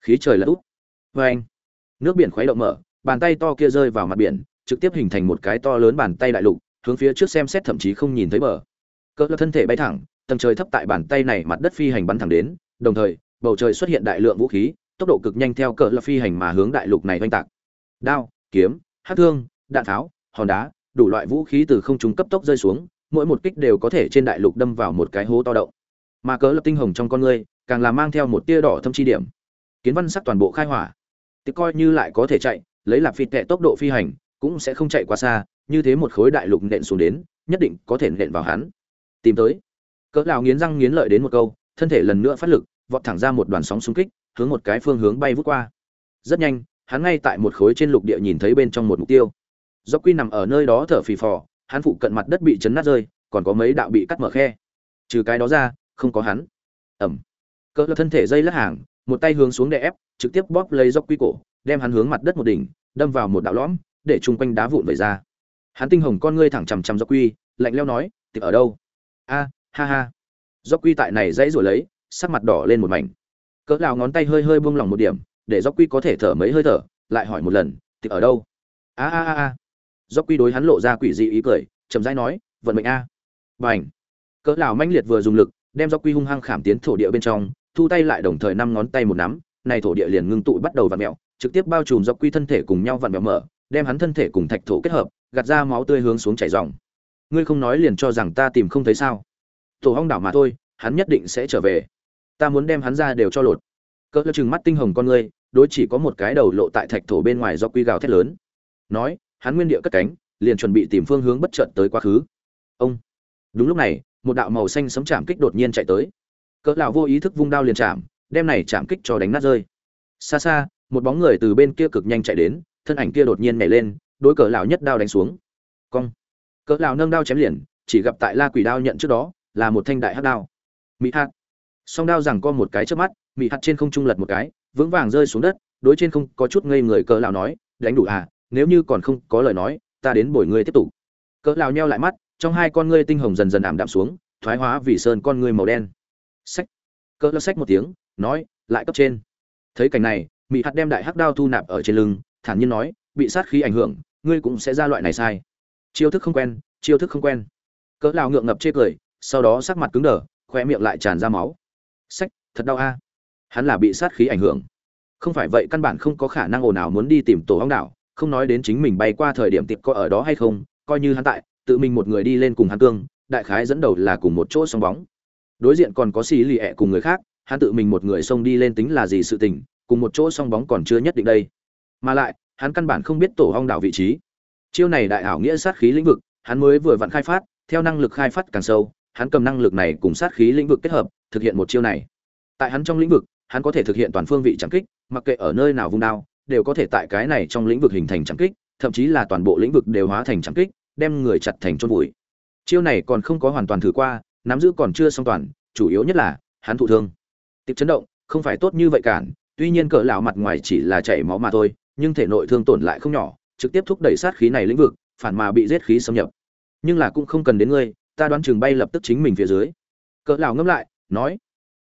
khí trời là út vê anh, nước biển khuấy động mở, bàn tay to kia rơi vào mặt biển, trực tiếp hình thành một cái to lớn bàn tay đại lục, hướng phía trước xem xét thậm chí không nhìn thấy bờ. Cỡ là thân thể bay thẳng, tầng trời thấp tại bàn tay này mặt đất phi hành bắn thẳng đến, đồng thời, bầu trời xuất hiện đại lượng vũ khí, tốc độ cực nhanh theo cỡ là phi hành mà hướng đại lục này oanh tạc. Đao, kiếm, hát thương, đạn tháo, hòn đá, đủ loại vũ khí từ không trung cấp tốc rơi xuống, mỗi một kích đều có thể trên đại lục đâm vào một cái hố to động mà cỡ lập tinh hồng trong con ngươi, càng là mang theo một tia đỏ thâm chi điểm kiến văn sắc toàn bộ khai hỏa. Thì coi như lại có thể chạy, lấy lạp phịt tệ tốc độ phi hành, cũng sẽ không chạy quá xa, như thế một khối đại lục nện xuống đến, nhất định có thể nện vào hắn. Tìm tới. Cỡ lão nghiến răng nghiến lợi đến một câu, thân thể lần nữa phát lực, vọt thẳng ra một đoàn sóng xung kích, hướng một cái phương hướng bay vút qua. Rất nhanh, hắn ngay tại một khối trên lục địa nhìn thấy bên trong một mục tiêu. Do quy nằm ở nơi đó thở phì phò, hắn phụ cận mặt đất bị chấn nát rơi, còn có mấy đạo bị cắt mở khe. Trừ cái đó ra, không có hắn. Ẩm. Cỡ là thân thể dây lắc hàng một tay hướng xuống đè ép, trực tiếp bóp lấy dốc quy cổ, đem hắn hướng mặt đất một đỉnh, đâm vào một đạo lõm, để chung quanh đá vụn vẩy ra. Hắn tinh hồng con ngươi thẳng chằm chằm dốc quy, lạnh lẽo nói tiệc ở đâu? A, ha ha. Dốc quy tại này dãy rồi lấy, sắc mặt đỏ lên một mảnh. Cỡ lão ngón tay hơi hơi buông lỏng một điểm, để dốc quy có thể thở mấy hơi thở, lại hỏi một lần tiệc ở đâu? A a a a. Dốc quy đối hắn lộ ra quỷ dị ý cười, chậm rãi nói, vận mệnh a. Bành! Cỡ lão mãnh liệt vừa dùng lực, đem dốc quy hung hăng khảm tiến thổ địa bên trong thu tay lại đồng thời năm ngón tay một nắm, này thổ địa liền ngưng tụ bắt đầu vặn mèo trực tiếp bao trùm dọc quy thân thể cùng nhau vặn mèo mở, đem hắn thân thể cùng thạch thổ kết hợp, gạt ra máu tươi hướng xuống chảy ròng ngươi không nói liền cho rằng ta tìm không thấy sao? Tổ hong đảo mà thôi, hắn nhất định sẽ trở về. Ta muốn đem hắn ra đều cho lột. Cỡ chừng mắt tinh hồng con ngươi, đối chỉ có một cái đầu lộ tại thạch thổ bên ngoài do quy gào thét lớn. Nói, hắn nguyên địa cất cánh, liền chuẩn bị tìm phương hướng bất chợt tới quá khứ. Ông. Đúng lúc này, một đạo màu xanh sấm chạm kích đột nhiên chạy tới cỡ lão vô ý thức vung đao liền chạm, đem này chạm kích cho đánh nát rơi. Xa xa, một bóng người từ bên kia cực nhanh chạy đến, thân ảnh kia đột nhiên nhảy lên, đối cỡ lão nhất đao đánh xuống. Cong. Cỡ lão nâng đao chém liền, chỉ gặp tại la quỷ đao nhận trước đó, là một thanh đại hắc đao. Mỹ hạt. Song đao rằng co một cái trước mắt mỹ hạt trên không trung lật một cái, vững vàng rơi xuống đất, đối trên không có chút ngây người cỡ lão nói, đánh đủ à nếu như còn không có lời nói, ta đến bồi ngươi tiếp tục. Cỡ lão nheo lại mắt, trong hai con ngươi tinh hồng dần dần ảm đạm xuống, thoái hóa vì sơn con ngươi màu đen sách. Cỡ lão sách một tiếng, nói, lại cấp trên. Thấy cảnh này mỹ hạt đem đại hắc đao thu nạp ở trên lưng, thản nhiên nói, bị sát khí ảnh hưởng, ngươi cũng sẽ ra loại này sai. Chiêu thức không quen, chiêu thức không quen. Cỡ lao ngượng ngập chê cười, sau đó sắc mặt cứng đờ khoe miệng lại tràn ra máu. Sách, thật đau a. Hắn là bị sát khí ảnh hưởng. Không phải vậy căn bản không có khả năng ồn ào muốn đi tìm tổ hóng đảo, không nói đến chính mình bay qua thời điểm tiệp có ở đó hay không, coi như hắn tại, tự mình một người đi lên cùng hắn cương, đại khái dẫn đầu là cùng một chỗ song bóng đối diện còn có xì lì ẹ cùng người khác, hắn tự mình một người xông đi lên tính là gì sự tình, cùng một chỗ song bóng còn chưa nhất định đây. Mà lại, hắn căn bản không biết tổ hong đảo vị trí. Chiêu này đại ảo nghĩa sát khí lĩnh vực, hắn mới vừa vặn khai phát, theo năng lực khai phát càng sâu, hắn cầm năng lực này cùng sát khí lĩnh vực kết hợp, thực hiện một chiêu này. Tại hắn trong lĩnh vực, hắn có thể thực hiện toàn phương vị chẳng kích, mặc kệ ở nơi nào vung đao, đều có thể tại cái này trong lĩnh vực hình thành chẳng kích, thậm chí là toàn bộ lĩnh vực đều hóa thành chẳng kích, đem người chặt thành chôn vùi. Chiêu này còn không có hoàn toàn thử qua nắm giữ còn chưa xong toàn, chủ yếu nhất là, hắn thụ thương. Tiệp chấn động, không phải tốt như vậy cản, tuy nhiên cỡ lão mặt ngoài chỉ là chảy máu mà thôi, nhưng thể nội thương tổn lại không nhỏ, trực tiếp thúc đẩy sát khí này lĩnh vực, phản mà bị giết khí xâm nhập. Nhưng là cũng không cần đến ngươi, ta đoán chừng bay lập tức chính mình phía dưới. Cỡ lão ngâm lại, nói,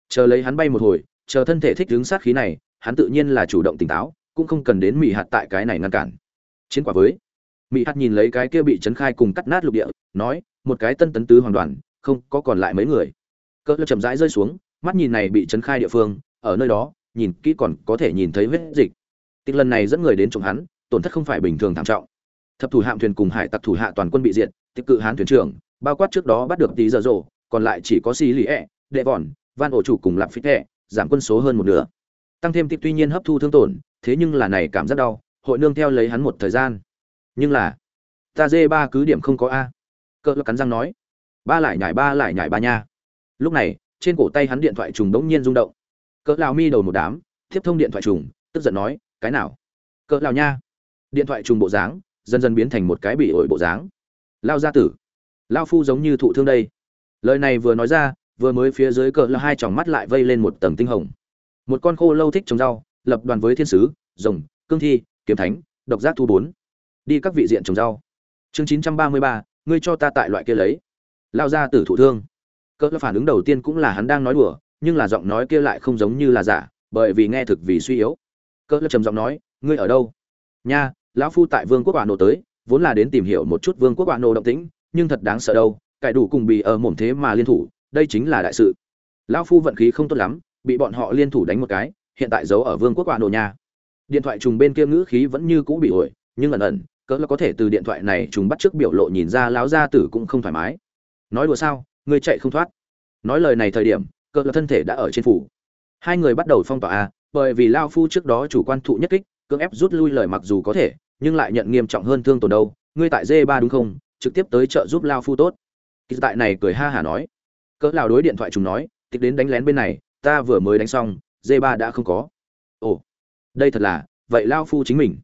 chờ lấy hắn bay một hồi, chờ thân thể thích ứng sát khí này, hắn tự nhiên là chủ động tỉnh táo, cũng không cần đến mỹ hạt tại cái này ngăn cản. Chiến quả với mỹ hạt nhìn lấy cái kia bị chấn khai cùng cắt nát lục địa, nói, một cái tân tấn tứ hoàn đoàn không có còn lại mấy người. Cỡ lơ chậm rãi rơi xuống, mắt nhìn này bị chấn khai địa phương, ở nơi đó, nhìn kỹ còn có thể nhìn thấy vết dịch. Tích lần này dẫn người đến trộm hắn, tổn thất không phải bình thường thảm trọng. Thập thủ hạm thuyền cùng hải tặc thủ hạ toàn quân bị diệt tích cự hán thuyền trưởng, bao quát trước đó bắt được tí giờ rổ còn lại chỉ có xì lì ẹ đệ vòn, van ổ chủ cùng lạp phích ẹ giảm quân số hơn một nửa. Tăng thêm tiếp tuy nhiên hấp thu thương tổn, thế nhưng là này cảm giác đau, hội nương theo lấy hắn một thời gian. Nhưng là, ta dê ba cứ điểm không có a. Cỡ cắn răng nói ba lại nhảy ba lại nhảy ba nha. Lúc này, trên cổ tay hắn điện thoại trùng đống nhiên rung động. Cỡ lao mi đầu một đám, tiếp thông điện thoại trùng, tức giận nói, cái nào? Cỡ lao nha. Điện thoại trùng bộ dáng, dần dần biến thành một cái bị ổi bộ dáng. Lao gia tử lao phu giống như thụ thương đây. Lời này vừa nói ra, vừa mới phía dưới cỡ là hai tròng mắt lại vây lên một tầng tinh hồng. Một con khô lâu thích trồng rau, lập đoàn với thiên sứ, rồng, cương thi, kiếm thánh, độc giác thu bốn. Đi các vị diện trồng rau. Chương chín trăm ba mươi ba, ngươi cho ta tại loại kia lấy lao ra tử thụ thương. Cỡ phản ứng đầu tiên cũng là hắn đang nói đùa, nhưng là giọng nói kia lại không giống như là giả, bởi vì nghe thực vì suy yếu. Cỡ trầm giọng nói, ngươi ở đâu? Nha, lão phu tại vương quốc bà nô tới, vốn là đến tìm hiểu một chút vương quốc bà nô động tĩnh, nhưng thật đáng sợ đâu, cải đủ cùng bị ở mồm thế mà liên thủ, đây chính là đại sự. Lão phu vận khí không tốt lắm, bị bọn họ liên thủ đánh một cái, hiện tại giấu ở vương quốc bà nô nha điện thoại trùng bên kia ngữ khí vẫn như cũ bị ổi, nhưng ẩn ẩn, cỡ là có thể từ điện thoại này trùng bắt trước biểu lộ nhìn ra lão gia tử cũng không thoải mái nói đùa sao, ngươi chạy không thoát. Nói lời này thời điểm cỡ là thân thể đã ở trên phủ. Hai người bắt đầu phong tỏa a, bởi vì lao phu trước đó chủ quan thụ nhất kích, cưỡng ép rút lui lời mặc dù có thể, nhưng lại nhận nghiêm trọng hơn thương tổn đâu. Ngươi tại d ba đúng không? Trực tiếp tới chợ giúp lao phu tốt. Kỳ tại này cười ha hả nói. Cỡ lao đối điện thoại chúng nói tịch đến đánh lén bên này, ta vừa mới đánh xong d ba đã không có. Ồ, đây thật là, vậy lao phu chính mình.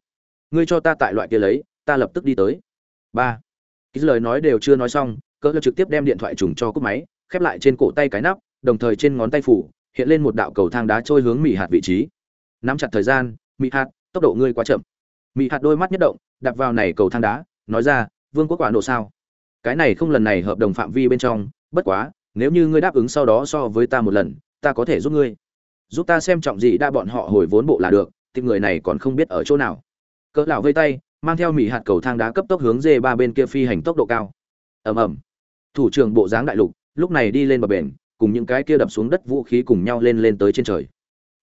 Ngươi cho ta tại loại kia lấy, ta lập tức đi tới. Ba. Cái lời nói đều chưa nói xong cỡ lao trực tiếp đem điện thoại trùng cho cúp máy, khép lại trên cổ tay cái nắp, đồng thời trên ngón tay phủ, hiện lên một đạo cầu thang đá trôi hướng mỹ hạt vị trí. Nắm chặt thời gian mỹ hạt, tốc độ ngươi quá chậm. Mỹ hạt đôi mắt nhất động đặt vào này cầu thang đá, nói ra, vương quốc quả nổ sao? Cái này không lần này hợp đồng phạm vi bên trong, bất quá, nếu như ngươi đáp ứng sau đó so với ta một lần, ta có thể giúp ngươi. Giúp ta xem trọng gì đa bọn họ hồi vốn bộ là được tìm người này còn không biết ở chỗ nào. Cỡ lão vây tay, mang theo mỹ hạt cầu thang đá cấp tốc hướng dê ba bên kia phi hành tốc độ cao. Ầm ầm thủ trưởng bộ dáng đại lục, lúc này đi lên bờ bền cùng những cái kia đập xuống đất vũ khí cùng nhau lên lên tới trên trời.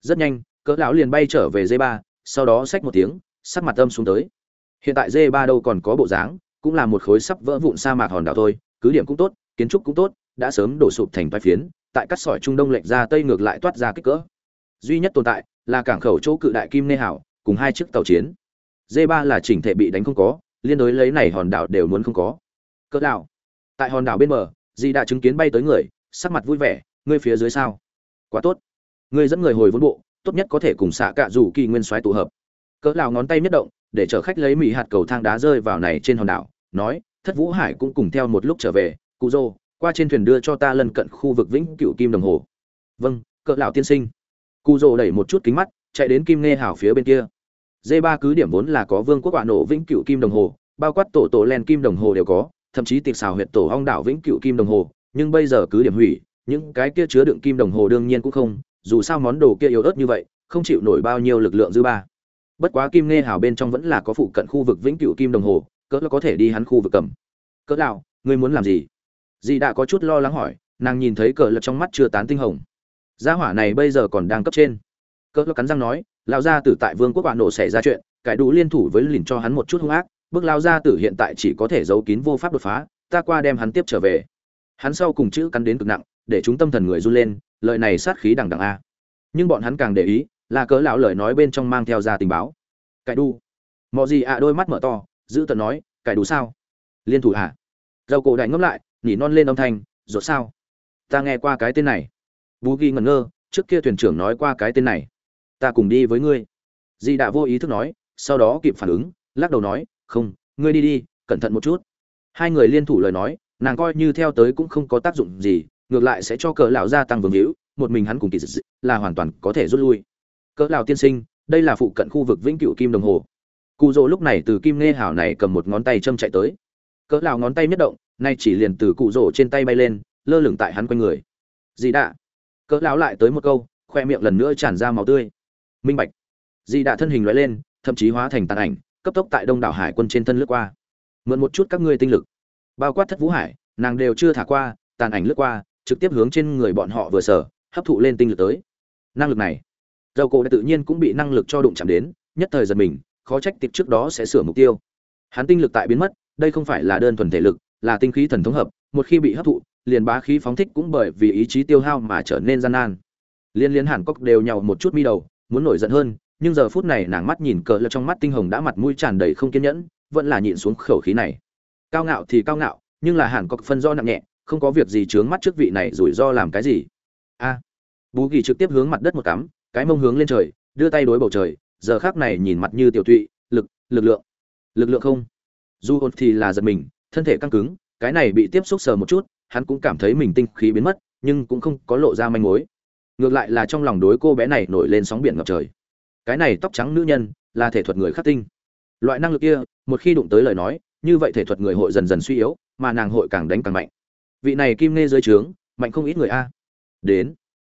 Rất nhanh, cỡ lão liền bay trở về dê ba sau đó xách một tiếng, sắc mặt âm xuống tới. Hiện tại dê ba đâu còn có bộ dáng, cũng là một khối sắp vỡ vụn sa mạc hòn đảo thôi, cứ điểm cũng tốt, kiến trúc cũng tốt, đã sớm đổ sụp thành toái phiến, tại cắt sỏi trung đông lệch ra tây ngược lại toát ra kích cỡ. Duy nhất tồn tại là cảng khẩu chỗ cự đại kim nê hảo cùng hai chiếc tàu chiến. Dê ba là chỉnh thể bị đánh không có, liên đối lấy này hòn đảo đều muốn không có. Cỡ đảo tại hòn đảo bên bờ, di đã chứng kiến bay tới người, sắc mặt vui vẻ, ngươi phía dưới sao? Quá tốt. Ngươi dẫn người hồi vốn bộ, tốt nhất có thể cùng xạ cạ rủ kỳ nguyên soái tụ hợp. Cỡ lào ngón tay nhất động, để chở khách lấy mỹ hạt cầu thang đá rơi vào này trên hòn đảo, nói, thất vũ hải cũng cùng theo một lúc trở về, cụ dô qua trên thuyền đưa cho ta lân cận khu vực vĩnh cựu kim đồng hồ. Vâng cỡ lão tiên sinh. Cụ dô đẩy một chút kính mắt, chạy đến kim nghe hảo phía bên kia. D ba cứ điểm vốn là có vương quốc quả nổ vĩnh cựu kim đồng hồ, bao quát tổ tổ len kim đồng hồ đều có thậm chí tiệc xào huyệt tổ hong đảo vĩnh cựu kim đồng hồ, nhưng bây giờ cứ điểm hủy, những cái kia chứa đựng kim đồng hồ đương nhiên cũng không, dù sao món đồ kia yếu ớt như vậy, không chịu nổi bao nhiêu lực lượng dư ba. Bất quá kim nghe hào bên trong vẫn là có phụ cận khu vực vĩnh cửu kim đồng hồ, cỡ có thể đi hắn khu vực cầm. Cỡ nào, ngươi muốn làm gì? Dì đã có chút lo lắng hỏi, nàng nhìn thấy cỡ lật trong mắt chưa tán tinh hồng. Gia hỏa này bây giờ còn đang cấp trên. Cỡ cắn răng nói, lão gia tử tại vương quốc bạn nổ xảy ra chuyện, cải đủ liên thủ với lìn cho hắn một chút hung ác bước lao ra tử hiện tại chỉ có thể giấu kín vô pháp đột phá, ta qua đem hắn tiếp trở về. Hắn sau cùng chữ cắn đến cực nặng, để chúng tâm thần người run lên, lời này sát khí đằng đằng a. Nhưng bọn hắn càng để ý, là cớ lão lời nói bên trong mang theo ra tình báo. Cải đu. Mọi gì ạ đôi mắt mở to, giữ tận nói, cải đủ sao? Liên thủ ạ dầu cổ đại ngấp lại, nhỉ non lên âm thanh rồi sao? Ta nghe qua cái tên này. Bú ghi ngẩn ngơ, trước kia thuyền trưởng nói qua cái tên này. Ta cùng đi với ngươi. Di đã vô ý thức nói, sau đó kịp phản ứng, lắc đầu nói không, ngươi đi đi, cẩn thận một chút. Hai người liên thủ lời nói, nàng coi như theo tới cũng không có tác dụng gì, ngược lại sẽ cho cỡ lão gia tăng vương hữu, một mình hắn cùng kỳ dị là hoàn toàn có thể rút lui. Cỡ lão tiên sinh, đây là phụ cận khu vực vĩnh cửu kim đồng hồ. Cụ rỗ lúc này từ kim nghe hảo này cầm một ngón tay châm chạy tới. Cỡ lão ngón tay nhất động, nay chỉ liền từ cụ rỗ trên tay bay lên, lơ lửng tại hắn quanh người. Dị đạ. Cỡ lão lại tới một câu, khoe miệng lần nữa tràn ra máu tươi. Minh bạch. Dị đạ thân hình lóe lên, thậm chí hóa thành tàn ảnh cấp tốc tại đông đảo hải quân trên thân lướt qua. Mượn một chút các ngươi tinh lực. Bao quát thất vũ hải, nàng đều chưa thả qua, tàn ảnh lướt qua, trực tiếp hướng trên người bọn họ vừa sở, hấp thụ lên tinh lực tới. Năng lực này, dầu cổ đã tự nhiên cũng bị năng lực cho đụng chạm đến, nhất thời giật mình, khó trách tiệp trước đó sẽ sửa mục tiêu. Hắn tinh lực tại biến mất, đây không phải là đơn thuần thể lực, là tinh khí thần thống hợp, một khi bị hấp thụ, liền bá khí phóng thích cũng bởi vì ý chí tiêu hao mà trở nên gian nan. Liên liên hàn cốc đều nhào một chút mi đầu, muốn nổi giận hơn nhưng giờ phút này nàng mắt nhìn cờ lơ trong mắt tinh hồng đã mặt mũi tràn đầy không kiên nhẫn, vẫn là nhịn xuống khẩu khí này. Cao ngạo thì cao ngạo, nhưng là hẳn có phân do nặng nhẹ, không có việc gì chướng mắt trước vị này rủi ro làm cái gì. A. Bú ghi trực tiếp hướng mặt đất một cắm, cái mông hướng lên trời, đưa tay đối bầu trời, giờ khác này nhìn mặt như tiểu tụy, lực lực lượng. Lực lượng không. Du hồn thì là giật mình, thân thể căng cứng, cái này bị tiếp xúc sờ một chút, hắn cũng cảm thấy mình tinh khí biến mất, nhưng cũng không có lộ ra manh mối. Ngược lại là trong lòng đối cô bé này nổi lên sóng biển ngập trời cái này tóc trắng nữ nhân là thể thuật người khắc tinh. Loại năng lực kia, một khi đụng tới lời nói, như vậy thể thuật người hội dần dần suy yếu, mà nàng hội càng đánh càng mạnh. Vị này kim nê dưới trướng, mạnh không ít người a. Đến,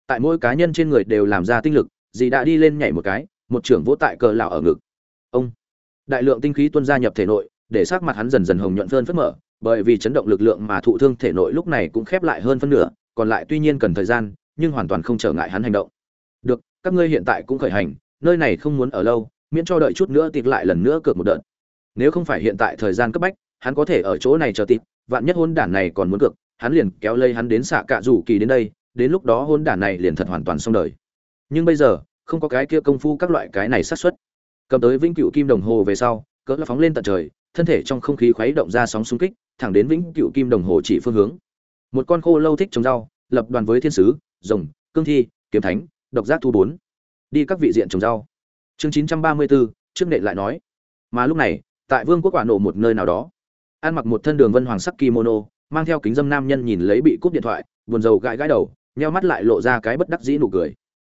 tại mỗi cá nhân trên người đều làm ra tinh lực, dì đã đi lên nhảy một cái, một trưởng vỗ tại cờ lão ở ngực. Ông, đại lượng tinh khí tuôn ra nhập thể nội, để sắc mặt hắn dần dần hồng nhuận phơn phất mở, bởi vì chấn động lực lượng mà thụ thương thể nội lúc này cũng khép lại hơn phân nửa, còn lại tuy nhiên cần thời gian, nhưng hoàn toàn không trở ngại hắn hành động. Được, các ngươi hiện tại cũng khởi hành nơi này không muốn ở lâu, miễn cho đợi chút nữa tịt lại lần nữa cược một đợt. Nếu không phải hiện tại thời gian cấp bách, hắn có thể ở chỗ này chờ tịt, vạn nhất hôn đản này còn muốn cược, hắn liền kéo lây hắn đến xạ cạ rủ kỳ đến đây, đến lúc đó hôn đản này liền thật hoàn toàn xong đời. Nhưng bây giờ, không có cái kia công phu các loại cái này sát xuất cầm tới vĩnh cựu kim đồng hồ về sau, cỡ phóng lên tận trời, thân thể trong không khí khuấy động ra sóng xung kích, thẳng đến vĩnh cựu kim đồng hồ chỉ phương hướng. Một con khô lâu thích trồng rau, lập đoàn với thiên sứ, rồng, cương thi, kiếm thánh, độc giác thu bốn đi các vị diện trồng rau. Chương chín trăm ba mươi bốn trước nệ lại nói. Mà lúc này, tại vương quốc quả nổ một nơi nào đó, ăn mặc một thân đường vân hoàng sắc kimono, mang theo kính dâm nam nhân nhìn lấy bị cúp điện thoại, buồn rầu gãi gãi đầu, nheo mắt lại lộ ra cái bất đắc dĩ nụ cười.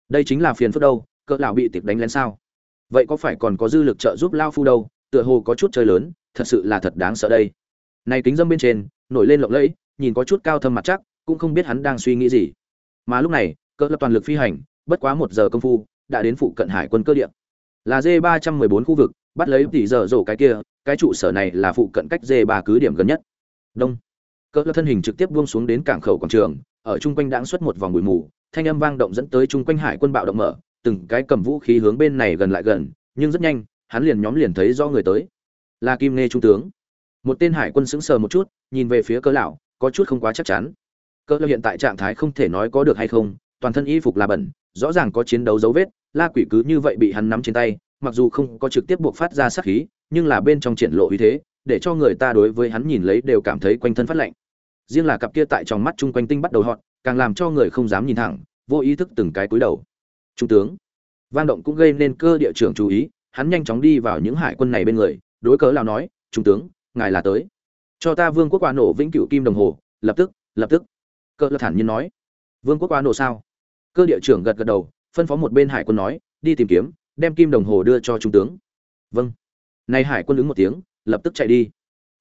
Đây chính là phiền phức đâu, cỡ lão bị tiệp đánh lén sao? Vậy có phải còn có dư lực trợ giúp lao phu đâu, tựa hồ có chút chơi lớn, thật sự là thật đáng sợ đây. Này kính dâm bên trên, nổi lên lộng lẫy, nhìn có chút cao thâm mặt chắc, cũng không biết hắn đang suy nghĩ gì. Mà lúc này, cỡ lập toàn lực phi hành, bất quá một giờ công phu đã đến phụ cận hải quân cơ địa. Là d ba trăm mười bốn khu vực, bắt lấy tỷ giờ rổ cái kia, cái trụ sở này là phụ cận cách d ba cứ điểm gần nhất. Đông. Cỡ lớp thân hình trực tiếp buông xuống đến cảng khẩu quảng trường, ở chung quanh đãng xuất một vòng bụi mù, thanh âm vang động dẫn tới chung quanh hải quân bạo động mở, từng cái cầm vũ khí hướng bên này gần lại gần, nhưng rất nhanh, hắn liền nhóm liền thấy do người tới. Là kim nghe trung tướng. Một tên hải quân sững sờ một chút, nhìn về phía cỡ lão, có chút không quá chắc chắn. Cỡ lão hiện tại trạng thái không thể nói có được hay không, toàn thân y phục là bẩn rõ ràng có chiến đấu dấu vết, la quỷ cứ như vậy bị hắn nắm trên tay, mặc dù không có trực tiếp buộc phát ra sát khí, nhưng là bên trong triển lộ uy thế, để cho người ta đối với hắn nhìn lấy đều cảm thấy quanh thân phát lạnh. Riêng là cặp kia tại trong mắt chung quanh tinh bắt đầu hot, càng làm cho người không dám nhìn thẳng, vô ý thức từng cái cúi đầu. Trung tướng, vang động cũng gây nên cơ địa trưởng chú ý, hắn nhanh chóng đi vào những hải quân này bên người, đối cớ lao nói, trung tướng, ngài là tới. Cho ta vương quốc quả nổ vĩnh cửu kim đồng hồ, lập tức lập tức. Cơ là thản nhiên nói, vương quốc quả nổ sao? Cơ địa trưởng gật gật đầu, phân phó một bên hải quân nói, đi tìm kiếm, đem kim đồng hồ đưa cho trung tướng. Vâng. Nay hải quân ứng một tiếng, lập tức chạy đi.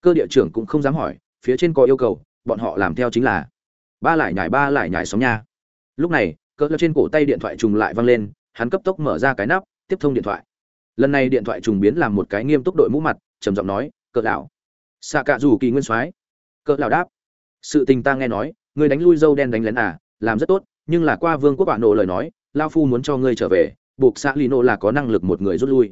Cơ địa trưởng cũng không dám hỏi, phía trên có yêu cầu, bọn họ làm theo chính là, ba lại nhảy, ba lại nhảy sóng nha. Lúc này, cỡ trên cổ tay điện thoại trùng lại văng lên, hắn cấp tốc mở ra cái nắp, tiếp thông điện thoại. Lần này điện thoại trùng biến làm một cái nghiêm túc đội mũ mặt, trầm giọng nói, cỡ lão. Xạ cạ dù kỳ nguyên soái. Cỡ lão đáp. Sự tình ta nghe nói người đánh lui dâu đen đánh lén à làm rất tốt nhưng là qua vương quốc bạn nổ lời nói, lao phu muốn cho ngươi trở về, buộc xạ lino là có năng lực một người rút lui.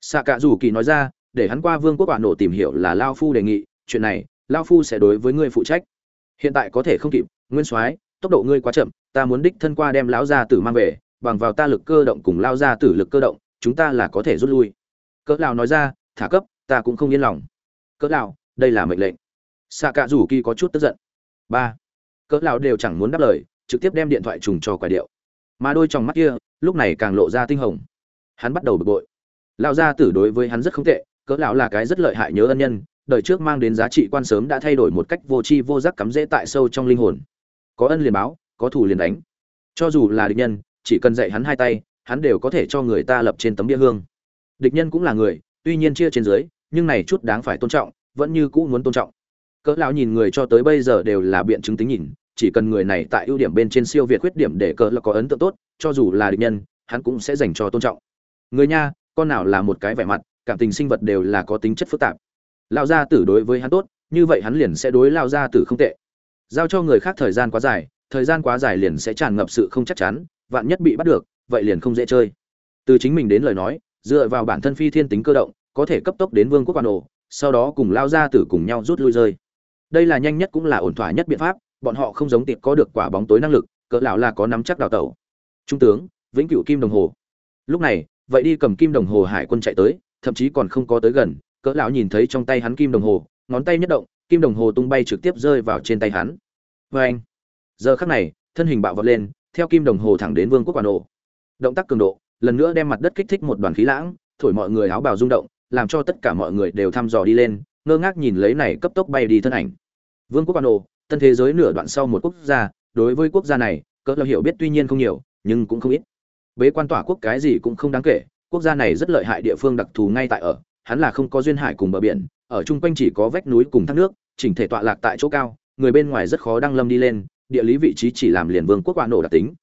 Xạ cạ rủ kỳ nói ra, để hắn qua vương quốc bạn nổ tìm hiểu là lao phu đề nghị, chuyện này, lao phu sẽ đối với ngươi phụ trách. Hiện tại có thể không kịp, nguyên soái, tốc độ ngươi quá chậm, ta muốn đích thân qua đem lão gia tử mang về, bằng vào ta lực cơ động cùng lao gia tử lực cơ động, chúng ta là có thể rút lui. Cỡ lão nói ra, thả cấp, ta cũng không yên lòng. Cỡ lão, đây là mệnh lệnh. Xạ cạ rủ kỳ có chút tức giận. Ba. Cỡ lão đều chẳng muốn đáp lời trực tiếp đem điện thoại trùng cho quả điệu. Mà đôi trong mắt kia, lúc này càng lộ ra tinh hồng. Hắn bắt đầu bực bội. Lão gia tử đối với hắn rất không tệ, cỡ lão là cái rất lợi hại nhớ ân nhân, đời trước mang đến giá trị quan sớm đã thay đổi một cách vô tri vô giác cắm rễ tại sâu trong linh hồn. Có ân liền báo, có thù liền đánh. Cho dù là địch nhân, chỉ cần dạy hắn hai tay, hắn đều có thể cho người ta lập trên tấm bia hương. Địch nhân cũng là người, tuy nhiên chia trên dưới, nhưng này chút đáng phải tôn trọng, vẫn như cũ muốn tôn trọng. Cỡ lão nhìn người cho tới bây giờ đều là biện chứng tính nhìn chỉ cần người này tại ưu điểm bên trên siêu việt khuyết điểm để cờ là có ấn tượng tốt, cho dù là địch nhân, hắn cũng sẽ dành cho tôn trọng. Người nha, con nào là một cái vẻ mặt, cảm tình sinh vật đều là có tính chất phức tạp. Lao gia tử đối với hắn tốt, như vậy hắn liền sẽ đối lao gia tử không tệ. Giao cho người khác thời gian quá dài, thời gian quá dài liền sẽ tràn ngập sự không chắc chắn, vạn nhất bị bắt được, vậy liền không dễ chơi. Từ chính mình đến lời nói, dựa vào bản thân phi thiên tính cơ động, có thể cấp tốc đến vương quốc quan ổ sau đó cùng lao gia tử cùng nhau rút lui rơi. Đây là nhanh nhất cũng là ổn thỏa nhất biện pháp bọn họ không giống tiệp có được quả bóng tối năng lực, cỡ lão là có nắm chắc đào tẩu. Trung tướng, vĩnh cửu kim đồng hồ. Lúc này, vậy đi cầm kim đồng hồ hải quân chạy tới, thậm chí còn không có tới gần, cỡ lão nhìn thấy trong tay hắn kim đồng hồ, ngón tay nhất động, kim đồng hồ tung bay trực tiếp rơi vào trên tay hắn. Với anh, giờ khắc này, thân hình bạo vọt lên, theo kim đồng hồ thẳng đến vương quốc quản ổ động tác cường độ, lần nữa đem mặt đất kích thích một đoàn khí lãng, thổi mọi người áo bào rung động, làm cho tất cả mọi người đều thăm dò đi lên, ngơ ngác nhìn lấy này cấp tốc bay đi thân ảnh. Vương quốc quan ổ tân thế giới nửa đoạn sau một quốc gia, đối với quốc gia này, cỡ lo hiểu biết tuy nhiên không nhiều, nhưng cũng không ít. Bế quan tỏa quốc cái gì cũng không đáng kể, quốc gia này rất lợi hại địa phương đặc thù ngay tại ở, hắn là không có duyên hải cùng bờ biển, ở chung quanh chỉ có vách núi cùng thác nước, chỉnh thể tọa lạc tại chỗ cao, người bên ngoài rất khó đăng lâm đi lên, địa lý vị trí chỉ làm liền vương quốc quan nổ đặc tính.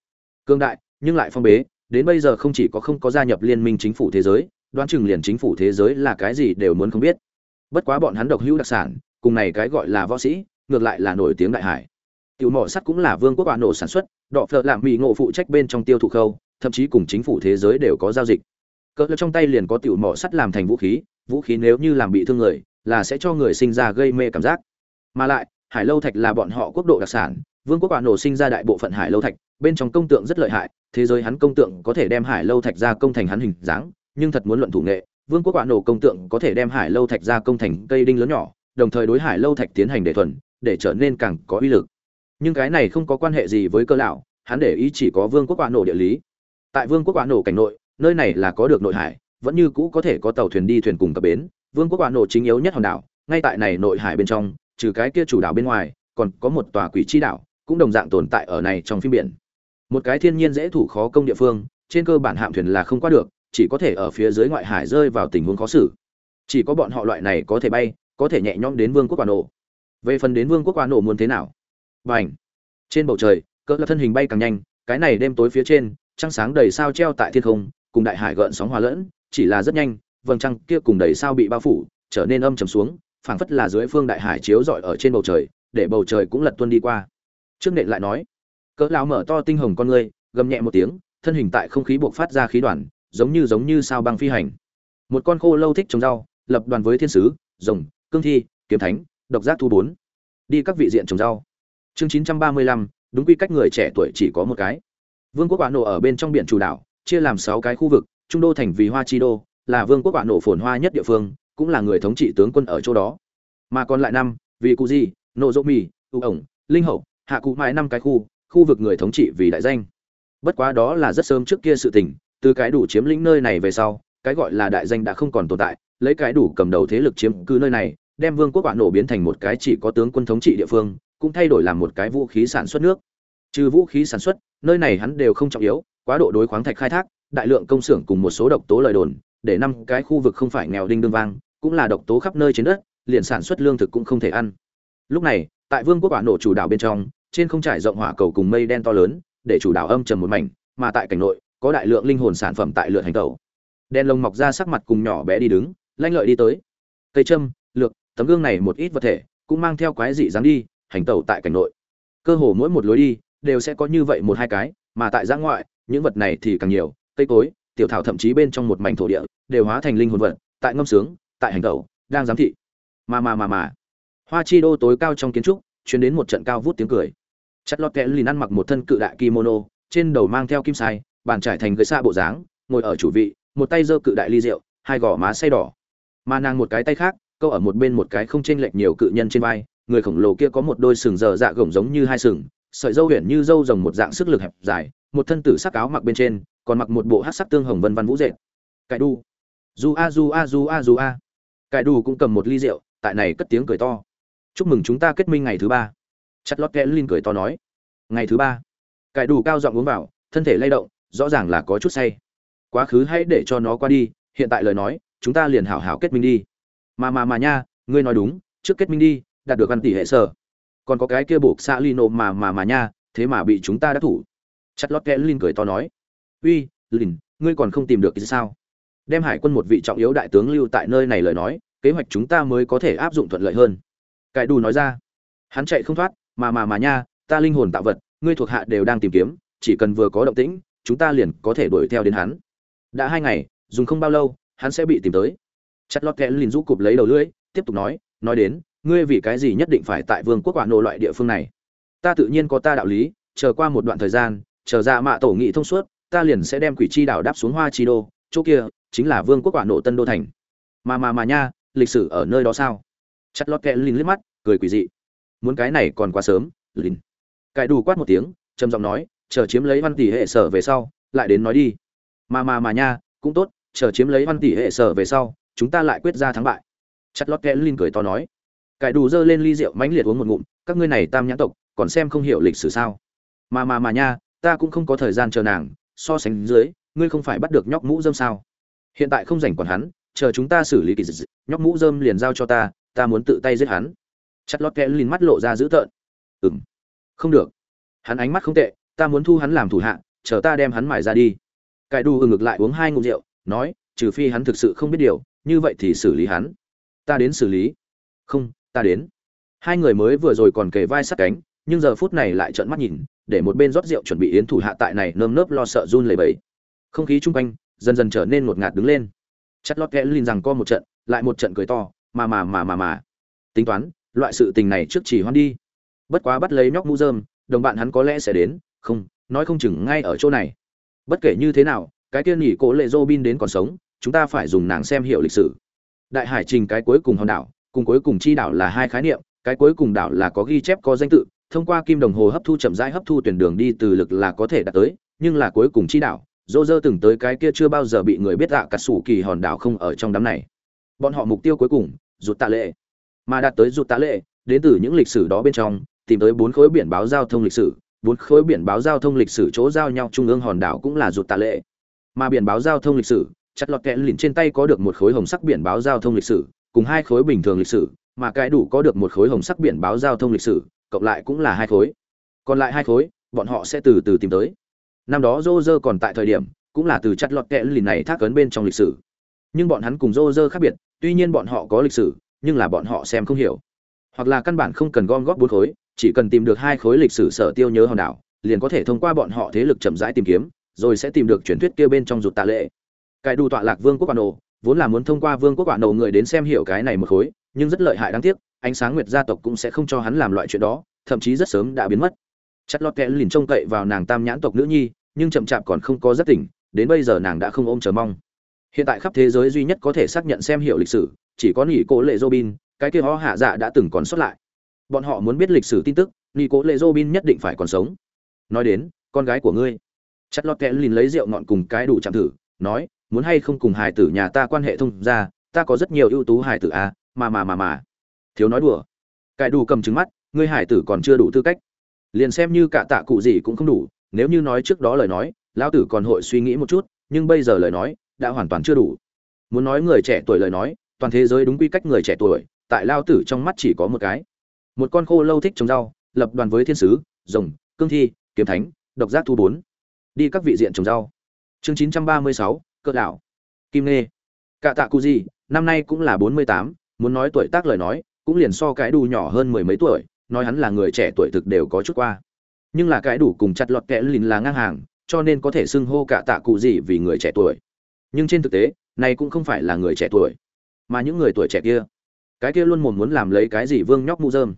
Cương đại, nhưng lại phong bế, đến bây giờ không chỉ có không có gia nhập liên minh chính phủ thế giới, đoán chừng liền chính phủ thế giới là cái gì đều muốn không biết. Bất quá bọn hắn độc hữu đặc sản, cùng này cái gọi là võ sĩ ngược lại là nổi tiếng đại hải. Tiểu mỏ sắt cũng là vương quốc bà nổ sản xuất, đọ phợ làm mỹ ngộ phụ trách bên trong tiêu thụ khâu, thậm chí cùng chính phủ thế giới đều có giao dịch. Cỡ trong tay liền có tiểu mỏ sắt làm thành vũ khí vũ khí nếu như làm bị thương người, là sẽ cho người sinh ra gây mê cảm giác. Mà lại, hải lâu thạch là bọn họ quốc độ đặc sản, vương quốc bà nổ sinh ra đại bộ phận hải lâu thạch, bên trong công tượng rất lợi hại, thế giới hắn công tượng có thể đem hải lâu thạch ra công thành hắn hình dáng, nhưng thật muốn luận thủ nghệ, vương quốc bà nổ công tượng có thể đem hải lâu thạch ra công thành cây đinh lớn nhỏ, đồng thời đối hải lâu thạch tiến hành để thuần để trở nên càng có uy lực. Nhưng cái này không có quan hệ gì với cơ lão, hắn để ý chỉ có vương quốc quả nổ địa lý. Tại vương quốc quả nổ cảnh nội, nơi này là có được nội hải, vẫn như cũ có thể có tàu thuyền đi thuyền cùng cập bến. Vương quốc quả nổ chính yếu nhất hòn đảo, ngay tại này nội hải bên trong, trừ cái kia chủ đảo bên ngoài, còn có một tòa quỷ chi đảo, cũng đồng dạng tồn tại ở này trong phim biển. Một cái thiên nhiên dễ thủ khó công địa phương, trên cơ bản hạm thuyền là không qua được, chỉ có thể ở phía dưới ngoại hải rơi vào tình huống khó xử. Chỉ có bọn họ loại này có thể bay, có thể nhẹ nhõm đến vương quốc quả nổ về phần đến vương quốc quả nổ muốn thế nào? Và ảnh trên bầu trời, cỡ là thân hình bay càng nhanh, cái này đêm tối phía trên, trăng sáng đầy sao treo tại thiên không, cùng đại hải gợn sóng hòa lẫn, chỉ là rất nhanh, vầng trăng kia cùng đầy sao bị bao phủ, trở nên âm trầm xuống, phảng phất là dưới phương đại hải chiếu rọi ở trên bầu trời, để bầu trời cũng lật tuân đi qua. Trước nện lại nói, cỡ lão mở to tinh hồng con ngươi, gầm nhẹ một tiếng, thân hình tại không khí buộc phát ra khí đoàn, giống như giống như sao băng phi hành. Một con khô lâu thích trồng rau, lập đoàn với thiên sứ, rồng, cương thi, kiếm thánh độc giác thu bốn. Đi các vị diện trồng rau. Chương chín trăm ba mươi lăm đúng quy cách người trẻ tuổi chỉ có một cái. Vương quốc quả nổ ở bên trong biển chủ đảo chia làm sáu cái khu vực trung đô thành vì hoa chi đô là vương quốc quả nổ phồn hoa nhất địa phương cũng là người thống trị tướng quân ở chỗ đó. Mà còn lại năm vì cụ Di, nộ dỗ mì ưu ổng linh hậu hạ cụ mãi năm cái khu khu vực người thống trị vì đại danh. Bất quá đó là rất sớm trước kia sự tình từ cái đủ chiếm lĩnh nơi này về sau cái gọi là đại danh đã không còn tồn tại lấy cái đủ cầm đầu thế lực chiếm cứ nơi này đem vương quốc quả nổ biến thành một cái chỉ có tướng quân thống trị địa phương, cũng thay đổi làm một cái vũ khí sản xuất nước. Trừ vũ khí sản xuất, nơi này hắn đều không trọng yếu, quá độ đối khoáng thạch khai thác, đại lượng công xưởng cùng một số độc tố lời đồn, để năm cái khu vực không phải nghèo đinh đương vang, cũng là độc tố khắp nơi trên đất, liền sản xuất lương thực cũng không thể ăn. Lúc này, tại vương quốc quả nổ chủ đảo bên trong, trên không trải rộng hỏa cầu cùng mây đen to lớn, để chủ đảo âm trầm một mảnh, mà tại cảnh nội, có đại lượng linh hồn sản phẩm tại lượn hành tẩu. Đen lông mọc ra sắc mặt cùng nhỏ bé đi đứng, lanh lợi đi tới. Cây châm, lược tấm gương này một ít vật thể cũng mang theo quái dị dáng đi, hành tẩu tại cảnh nội. Cơ hồ mỗi một lối đi đều sẽ có như vậy một hai cái, mà tại giã ngoại, những vật này thì càng nhiều, cây cối, tiểu thảo thậm chí bên trong một mảnh thổ địa đều hóa thành linh hồn vật, tại ngâm sướng, tại hành tẩu, đang giám thị. Mà mà mà mà, hoa chi đô tối cao trong kiến trúc chuyển đến một trận cao vút tiếng cười. Chất lót kẽ lìn ăn mặc một thân cự đại kimono, trên đầu mang theo kim sai, bàn trải thành gậy xa bộ dáng, ngồi ở chủ vị, một tay giơ cự đại ly rượu, hai gò má say đỏ. Mà nàng một cái tay khác câu ở một bên một cái không chênh lệch nhiều cự nhân trên vai, người khổng lồ kia có một đôi sừng dở dạ gồng giống như hai sừng, sợi râu huyền như râu rồng một dạng sức lực hẹp dài, một thân tử sắc áo mặc bên trên, còn mặc một bộ hắc sắc tương hồng vân văn vũ dệt. Cải đu. Du a du a du a du a. Cải đu cũng cầm một ly rượu, tại này cất tiếng cười to. Chúc mừng chúng ta kết minh ngày thứ ba. Chặt lót kẽ linh cười to nói. Ngày thứ ba. Cải Đu cao giọng uống vào, thân thể lay động, rõ ràng là có chút say. Quá khứ hãy để cho nó qua đi, hiện tại lời nói, chúng ta liền hảo hảo kết minh đi mà mà mà nha ngươi nói đúng trước kết minh đi đạt được ăn tỷ hệ sở. Còn có cái kia buộc xạ lino mà mà mà nha thế mà bị chúng ta đã thủ. Chặt lót kẽ linh cười to nói. Uy linh, ngươi còn không tìm được cái sao? Đem hải quân một vị trọng yếu đại tướng lưu tại nơi này lời nói kế hoạch chúng ta mới có thể áp dụng thuận lợi hơn. Cái đủ nói ra. Hắn chạy không thoát mà mà mà nha ta linh hồn tạo vật ngươi thuộc hạ đều đang tìm kiếm chỉ cần vừa có động tĩnh chúng ta liền có thể đuổi theo đến hắn. Đã hai ngày dùng không bao lâu hắn sẽ bị tìm tới chặt lót kẽ lìn rũ cụp lấy đầu lưỡi, tiếp tục nói nói đến, ngươi vì cái gì nhất định phải tại vương quốc quả nổ loại địa phương này? Ta tự nhiên có ta đạo lý, chờ qua một đoạn thời gian, chờ ra mạ tổ nghị thông suốt, ta liền sẽ đem quỷ chi đảo đáp xuống hoa chi đô, chỗ kia chính là vương quốc quả nộ tân đô thành. Mà mà mà nha, lịch sử ở nơi đó sao? Chặt lót kẽ lìn liếc mắt, cười quỷ dị. Muốn cái này còn quá sớm lìn cải đủ quát một tiếng, trầm giọng nói, chờ chiếm lấy văn tỷ hệ sở về sau, lại đến nói đi. Mà mà mà nha, cũng tốt, chờ chiếm lấy văn tỷ hệ sở về sau chúng ta lại quyết ra thắng bại. Chặt lót kẽ linh cười to nói. Cải đủ dơ lên ly rượu mãnh liệt uống một ngụm, các ngươi này tam nhãn tộc, còn xem không hiểu lịch sử sao. Mà mà mà nha, ta cũng không có thời gian chờ nàng, so sánh dưới, ngươi không phải bắt được nhóc mũ dơm sao? Hiện tại không rảnh còn hắn, chờ chúng ta xử lý kỳ dịch nhóc mũ dơm liền giao cho ta ta muốn tự tay giết hắn. Chặt lót kẽ lin mắt lộ ra dữ tợn. Ừng không được. Hắn ánh mắt không tệ, ta muốn thu hắn làm thủ hạ, chờ ta đem hắn mải ra đi. Cải đủ ừ ngược lại uống hai ngụm rượu, nói, trừ phi hắn thực sự không biết điều như vậy thì xử lý hắn. Ta đến xử lý. Không, ta đến. Hai người mới vừa rồi còn kề vai sát cánh, nhưng giờ phút này lại trợn mắt nhìn, để một bên rót rượu chuẩn bị yến thủ hạ tại này nơm nớp lo sợ run lẩy bẩy. Không khí chung quanh dần dần trở nên ngột ngạt đứng lên. Chất lót kẽ lin rằng co một trận, lại một trận cười to, mà mà mà mà mà. Tính toán, loại sự tình này trước chỉ hoan đi. Bất quá bắt lấy nhóc mũ dơm đồng bạn hắn có lẽ sẽ đến. Không, nói không chừng ngay ở chỗ này. Bất kể như thế nào, cái kia nghỉ cố lệ dô bin đến còn sống chúng ta phải dùng nàng xem hiểu lịch sử. Đại hải trình cái cuối cùng hòn đảo, cùng cuối cùng chi đảo là hai khái niệm, cái cuối cùng đảo là có ghi chép, có danh tự, thông qua kim đồng hồ hấp thu chậm rãi hấp thu tuyển đường đi từ lực là có thể đạt tới, nhưng là cuối cùng chi đảo, dô dơ từng tới cái kia chưa bao giờ bị người biết dạ cả sủ kỳ hòn đảo không ở trong đám này. Bọn họ mục tiêu cuối cùng, rụt tạ lệ. Mà đạt tới rụt tạ lệ, đến từ những lịch sử đó bên trong, tìm tới bốn khối biển báo giao thông lịch sử, bốn khối biển báo giao thông lịch sử chỗ giao nhau trung ương hòn đảo cũng là rụt tạ lệ. Mà biển báo giao thông lịch sử chặt lọt kẽ lìn trên tay có được một khối hồng sắc biển báo giao thông lịch sử, cùng hai khối bình thường lịch sử, mà cái đủ có được một khối hồng sắc biển báo giao thông lịch sử, cộng lại cũng là hai khối. Còn lại hai khối, bọn họ sẽ từ từ tìm tới. Năm đó rô rơ còn tại thời điểm, cũng là từ chặt lọt kẽ lìn này thác ấn bên trong lịch sử. Nhưng bọn hắn cùng rô rơ khác biệt, tuy nhiên bọn họ có lịch sử, nhưng là bọn họ xem không hiểu. Hoặc là căn bản không cần gom góp bốn khối, chỉ cần tìm được hai khối lịch sử sở tiêu nhớ hòn đảo, liền có thể thông qua bọn họ thế lực chậm rãi tìm kiếm, rồi sẽ tìm được truyền thuyết kia bên trong rụt tạ lệ cái đủ tọa lạc vương quốc quả nổ, vốn là muốn thông qua vương quốc quả nổ người đến xem hiểu cái này một khối, nhưng rất lợi hại đáng tiếc, ánh sáng nguyệt gia tộc cũng sẽ không cho hắn làm loại chuyện đó, thậm chí rất sớm đã biến mất. Chất lót kẽ lìn trông cậy vào nàng tam nhãn tộc nữ nhi, nhưng chậm chạp còn không có rất tỉnh, đến bây giờ nàng đã không ôm chờ mong. Hiện tại khắp thế giới duy nhất có thể xác nhận xem hiểu lịch sử, chỉ có nghỉ cố lệ robin, cái kia họ hạ dạ đã từng còn xuất lại. Bọn họ muốn biết lịch sử tin tức nghỉ cố lệ robin nhất định phải còn sống. Nói đến, con gái của ngươi. Chất lót kẽ lìn lấy rượu ngọn cùng cái đủ chạm thử, nói muốn hay không cùng hài tử nhà ta quan hệ thông ra ta có rất nhiều ưu tú hài tử à mà mà mà mà. Thiếu nói đùa. Cải đủ cầm trứng mắt, ngươi hải tử còn chưa đủ tư cách. Liền xem như cả tạ cụ gì cũng không đủ, nếu như nói trước đó lời nói, lão tử còn hội suy nghĩ một chút, nhưng bây giờ lời nói, đã hoàn toàn chưa đủ. Muốn nói người trẻ tuổi lời nói, toàn thế giới đúng quy cách người trẻ tuổi, tại lao tử trong mắt chỉ có một cái. Một con khô lâu thích trồng rau, lập đoàn với thiên sứ, rồng, cương thi, kiếm thánh, độc giác thu bốn. Đi các vị diện trồng rau. Chương chín trăm ba mươi sáu cỡ đảo kim nê cả tạ cụ gì, năm nay cũng là bốn mươi tám, muốn nói tuổi tác lời nói, cũng liền so cái đủ nhỏ hơn mười mấy tuổi, nói hắn là người trẻ tuổi thực đều có chút qua. Nhưng là cái đủ cùng chặt lọt kẽ lìn là ngang hàng, cho nên có thể xưng hô cả tạ cụ gì vì người trẻ tuổi. Nhưng trên thực tế, này cũng không phải là người trẻ tuổi, mà những người tuổi trẻ kia. Cái kia luôn mồm muốn làm lấy cái gì vương nhóc mu dơm.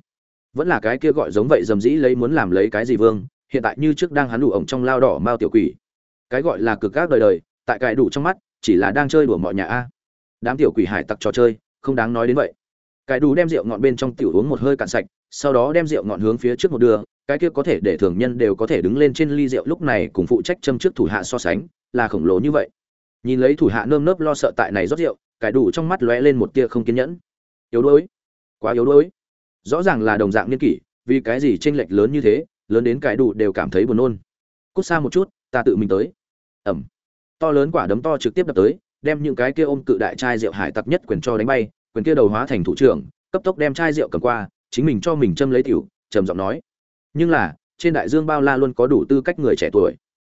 Vẫn là cái kia gọi giống vậy dầm dĩ lấy muốn làm lấy cái gì vương, hiện tại như trước đang hắn đủ ổng trong lao đỏ mao tiểu quỷ. Cái gọi là cực các đời đời tại cái đủ trong mắt, chỉ là đang chơi đùa mọi nhà a. Đám tiểu quỷ hải tặc trò chơi, không đáng nói đến vậy. Cái đủ đem rượu ngọn bên trong tiểu uống một hơi cạn sạch, sau đó đem rượu ngọn hướng phía trước một đưa cái kia có thể để thường nhân đều có thể đứng lên trên ly rượu lúc này cùng phụ trách châm trước thủ hạ so sánh, là khổng lồ như vậy. Nhìn lấy thủ hạ nơm nớp lo sợ tại này rót rượu, cái đủ trong mắt lóe lên một tia không kiên nhẫn. Yếu đuối. Quá yếu đuối. Rõ ràng là đồng dạng niên kỷ, vì cái gì chênh lệch lớn như thế, lớn đến cái đủ đều cảm thấy buồn nôn. Cút xa một chút, ta tự mình tới. Ẩm to lớn quả đấm to trực tiếp đập tới, đem những cái kia ôm cự đại chai rượu hải tặc nhất quyền cho đánh bay, quyền kia đầu hóa thành thủ trưởng, cấp tốc đem chai rượu cầm qua, chính mình cho mình châm lấy tiểu, trầm giọng nói. Nhưng là, trên đại dương bao la luôn có đủ tư cách người trẻ tuổi.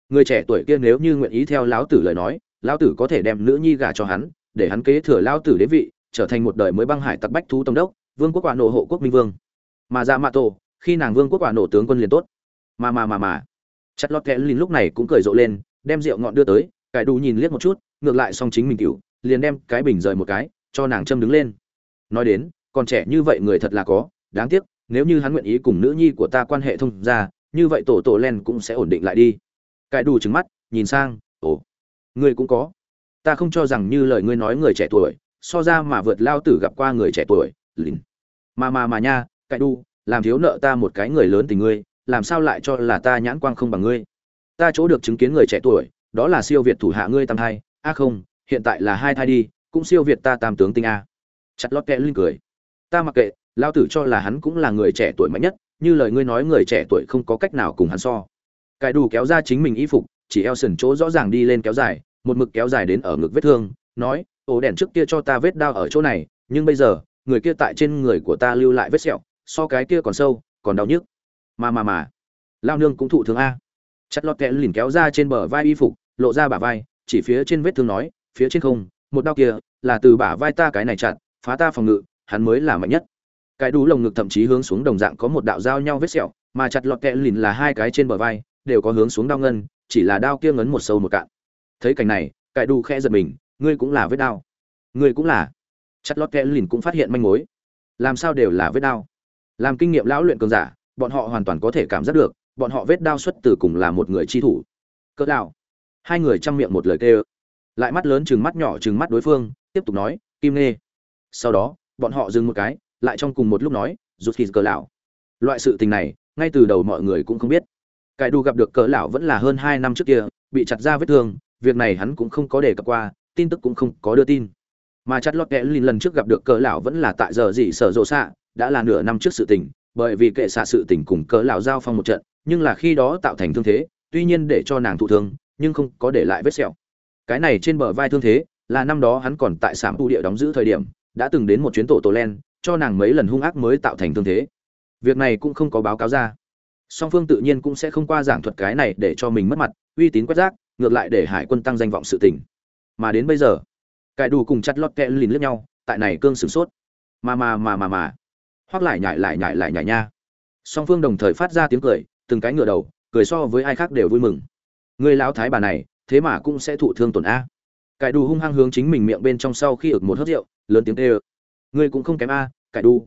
Người trẻ tuổi kia nếu như nguyện ý theo lão tử lời nói, lão tử có thể đem nữ nhi gả cho hắn, để hắn kế thừa lão tử đế vị, trở thành một đời mới băng hải tặc bách thú tổng đốc, vương quốc quả nổ hộ quốc minh vương. Mà ra mạ tổ, khi nàng vương quốc quả nổ tướng quân liền tốt. Mà mà mà mà. Chặt lọt kẽ lìn lúc này cũng cười rộ lên, đem rượu ngọn đưa tới cải đủ nhìn liếc một chút, ngược lại xong chính mình cựu liền đem cái bình rời một cái, cho nàng châm đứng lên. Nói đến, còn trẻ như vậy người thật là có, đáng tiếc, nếu như hắn nguyện ý cùng nữ nhi của ta quan hệ thông ra như vậy tổ tổ len cũng sẽ ổn định lại đi. Cải đủ trứng mắt, nhìn sang, ồ ngươi cũng có. Ta không cho rằng như lời ngươi nói người trẻ tuổi, so ra mà vượt lao tử gặp qua người trẻ tuổi, lìn. Mà mà mà nha cải đu, làm thiếu nợ ta một cái người lớn tình ngươi, làm sao lại cho là ta nhãn quang không bằng ngươi? Ta chỗ được chứng kiến người trẻ tuổi đó là siêu việt thủ hạ ngươi tam thai. A không, hiện tại là hai thai đi, cũng siêu việt ta tam tướng tinh a. Chặt lót kẽ lên cười. Ta mặc kệ lao tử cho là hắn cũng là người trẻ tuổi mạnh nhất, như lời ngươi nói người trẻ tuổi không có cách nào cùng hắn so. Cài đủ kéo ra chính mình y phục, chỉ eo sần chỗ rõ ràng đi lên kéo dài, một mực kéo dài đến ở ngực vết thương, nói, ổ đèn trước kia cho ta vết đau ở chỗ này, nhưng bây giờ, người kia tại trên người của ta lưu lại vết sẹo, so cái kia còn sâu, còn đau nhức. Mà mà mà lao nương cũng thụ thương a chặt lọt kẽ lìn kéo ra trên bờ vai y phục, lộ ra bả vai, chỉ phía trên vết thương nói, phía trên không, một đao kia, là từ bả vai ta cái này chặn phá ta phòng ngự, hắn mới là mạnh nhất cái đú lồng ngực thậm chí hướng xuống đồng dạng có một đạo dao nhau vết sẹo, mà chặt lọt kẽ lìn là hai cái trên bờ vai, đều có hướng xuống đau ngân, chỉ là đao kia ngấn một sâu một cạn thấy cảnh này, cái đu khẽ giật mình, ngươi cũng là vết đau? ngươi cũng là chặt lọt kẽ lìn cũng phát hiện manh mối làm sao đều là vết đau? làm kinh nghiệm lão luyện cường giả, bọn họ hoàn toàn có thể cảm giác được bọn họ vết đao xuất từ cùng là một người chi thủ. Cỡ đạo hai người chăm miệng một lời kêu. Lại mắt lớn chừng mắt nhỏ chừng mắt đối phương, tiếp tục nói, kim nê sau đó, bọn họ dừng một cái, lại trong cùng một lúc nói rút khi cỡ lão. Loại sự tình này, ngay từ đầu mọi người cũng không biết. Cải đu gặp được cỡ lão vẫn là hơn hai năm trước kia, bị chặt ra vết thương, việc này hắn cũng không có đề cập qua, tin tức cũng không có đưa tin. Mà chặt lọt kẽ lìn lần trước gặp được cỡ lão vẫn là tại giờ gì sở rộ xạ, đã là nửa năm trước sự tình, bởi vì kệ xạ sự tình cùng cỡ lão giao phong một trận nhưng là khi đó tạo thành thương thế, tuy nhiên để cho nàng thụ thương, nhưng không có để lại vết sẹo. Cái này trên bờ vai thương thế, là năm đó hắn còn tại sảm tu địa đóng giữ thời điểm, đã từng đến một chuyến tổ tổ len, cho nàng mấy lần hung ác mới tạo thành thương thế. Việc này cũng không có báo cáo ra. Song phương tự nhiên cũng sẽ không qua giảng thuật cái này để cho mình mất mặt, uy tín quét rác, ngược lại để hải quân tăng danh vọng sự tình. Mà đến bây giờ, cải đủ cùng chặt lót kẹ lìn lướt nhau, tại này cương sửng sốt. Mà mà mà mà mà. Hoác lại nhại lại nhại lại nhại nha. Song phương đồng thời phát ra tiếng cười từng cái ngựa đầu, cười so với ai khác đều vui mừng. Người lão thái bà này, thế mà cũng sẽ thụ thương tổn a. Cải đủ hung hăng hướng chính mình miệng bên trong sau khi ực một hớt rượu, lớn tiếng tê ơ ngươi cũng không kém a, cải đủ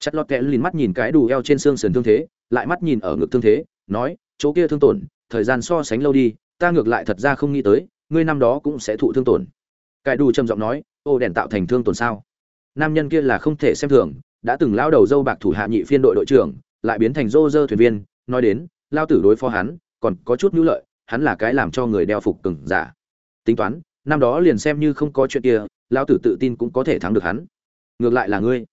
chặt lọt kẽ lìn mắt nhìn cái đù eo trên xương sườn thương thế, lại mắt nhìn ở ngực thương thế, nói, chỗ kia thương tổn, thời gian so sánh lâu đi, ta ngược lại thật ra không nghĩ tới, ngươi năm đó cũng sẽ thụ thương tổn. Cải đủ trầm giọng nói, ô đèn tạo thành thương tổn sao? Nam nhân kia là không thể xem thường, đã từng lao đầu dâu bạc thủ hạ nhị phiên đội đội trưởng, lại biến thành rô rơ thuyền viên nói đến, lao tử đối phó hắn, còn có chút nhu lợi, hắn là cái làm cho người đeo phục cừng giả. Tính toán, năm đó liền xem như không có chuyện kia, lao tử tự tin cũng có thể thắng được hắn. Ngược lại là ngươi.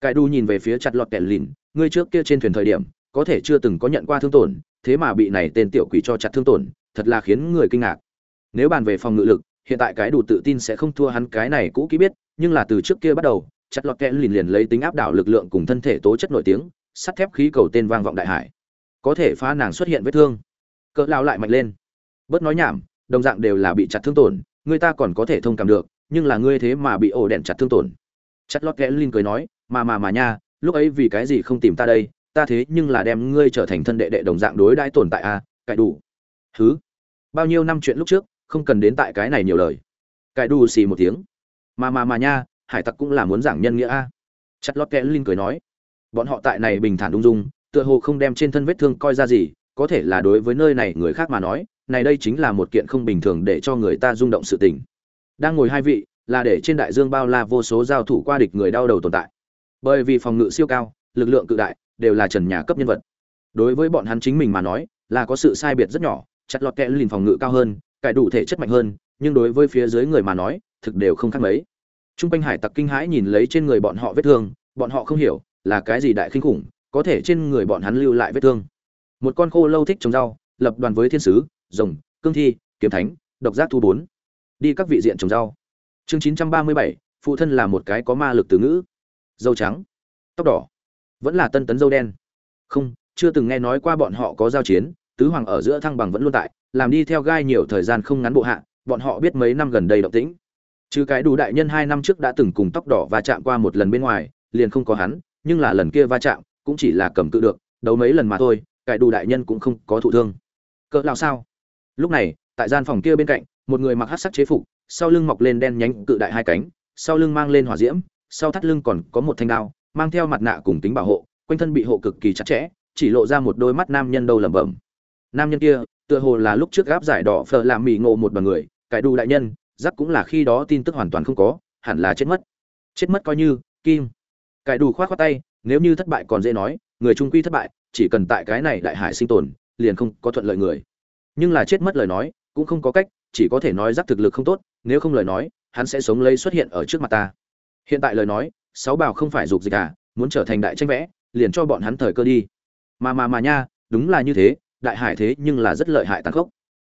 Cải đu nhìn về phía chặt lọt kẹt lìn, ngươi trước kia trên thuyền thời điểm, có thể chưa từng có nhận qua thương tổn, thế mà bị này tên tiểu quỷ cho chặt thương tổn, thật là khiến người kinh ngạc. Nếu bàn về phòng ngự lực, hiện tại cái đủ tự tin sẽ không thua hắn cái này cũ kỹ biết, nhưng là từ trước kia bắt đầu, chặt lọt kẹt lìn liền lấy tính áp đảo lực lượng cùng thân thể tố chất nổi tiếng, sắt thép khí cầu tên vang vọng đại hải có thể phá nàng xuất hiện vết thương. Cỡ lao lại mạnh lên. Bớt nói nhảm, đồng dạng đều là bị chặt thương tổn, người ta còn có thể thông cảm được, nhưng là ngươi thế mà bị ổ đèn chặt thương tổn. Chặt lót kẽ linh cười nói, mà mà mà nha, lúc ấy vì cái gì không tìm ta đây? Ta thế nhưng là đem ngươi trở thành thân đệ đệ đồng dạng đối đãi tồn tại à cải đủ. Thứ bao nhiêu năm chuyện lúc trước, không cần đến tại cái này nhiều lời. Cải đủ xì một tiếng. Mà mà mà nha, hải tặc cũng là muốn giảng nhân nghĩa a. À. chặt lót kẽ linh cười nói. Bọn họ tại này bình thản ung dung tựa hồ không đem trên thân vết thương coi ra gì, có thể là đối với nơi này người khác mà nói, này đây chính là một kiện không bình thường để cho người ta rung động sự tình. Đang ngồi hai vị, là để trên đại dương bao la vô số giao thủ qua địch người đau đầu tồn tại. Bởi vì phòng ngự siêu cao, lực lượng cự đại, đều là trần nhà cấp nhân vật. Đối với bọn hắn chính mình mà nói, là có sự sai biệt rất nhỏ, chặt lọt kẽ lìn phòng ngự cao hơn, cải đủ thể chất mạnh hơn, nhưng đối với phía dưới người mà nói, thực đều không khác mấy. Trung quanh hải tặc kinh hãi nhìn lấy trên người bọn họ vết thương, bọn họ không hiểu là cái gì đại kinh khủng có thể trên người bọn hắn lưu lại vết thương. Một con khô lâu thích trồng rau, lập đoàn với thiên sứ, rồng, cương thi, kiếm thánh, độc giác thu bốn. Đi các vị diện trồng rau. Chương chín trăm ba mươi bảy, phụ thân là một cái có ma lực từ ngữ. Dâu trắng. Tóc đỏ. Vẫn là tân tấn dâu đen. Không, chưa từng nghe nói qua bọn họ có giao chiến, tứ hoàng ở giữa thăng bằng vẫn luôn tại, làm đi theo gai nhiều thời gian không ngắn bộ hạ, bọn họ biết mấy năm gần đây động tĩnh. Chứ cái đủ đại nhân hai năm trước đã từng cùng tóc đỏ và chạm qua một lần bên ngoài, liền không có hắn, nhưng là lần kia va chạm cũng chỉ là cầm cự được, đấu mấy lần mà thôi, cải đủ đại nhân cũng không có thụ thương. Cỡ lao sao? Lúc này, tại gian phòng kia bên cạnh, một người mặc hát sắc chế phục, sau lưng mọc lên đen nhánh cự đại hai cánh, sau lưng mang lên hỏa diễm, sau thắt lưng còn có một thanh đao, mang theo mặt nạ cùng tính bảo hộ, quanh thân bị hộ cực kỳ chặt chẽ, chỉ lộ ra một đôi mắt nam nhân đâu lẩm bẩm. Nam nhân kia, tựa hồ là lúc trước gáp giải đỏ phờ làm mì ngộ một đoàn người, cải đủ đại nhân giắc cũng là khi đó tin tức hoàn toàn không có, hẳn là chết mất. Chết mất coi như, kim. Cải đủ khoát khoát tay nếu như thất bại còn dễ nói, người trung quy thất bại, chỉ cần tại cái này đại hải sinh tồn, liền không có thuận lợi người. Nhưng là chết mất lời nói, cũng không có cách, chỉ có thể nói giáp thực lực không tốt, nếu không lời nói, hắn sẽ sống lây xuất hiện ở trước mặt ta. Hiện tại lời nói, sáu bảo không phải dục dịch à muốn trở thành đại tranh vẽ, liền cho bọn hắn thời cơ đi. Mà mà mà nha, đúng là như thế, đại hải thế nhưng là rất lợi hại tàn khốc.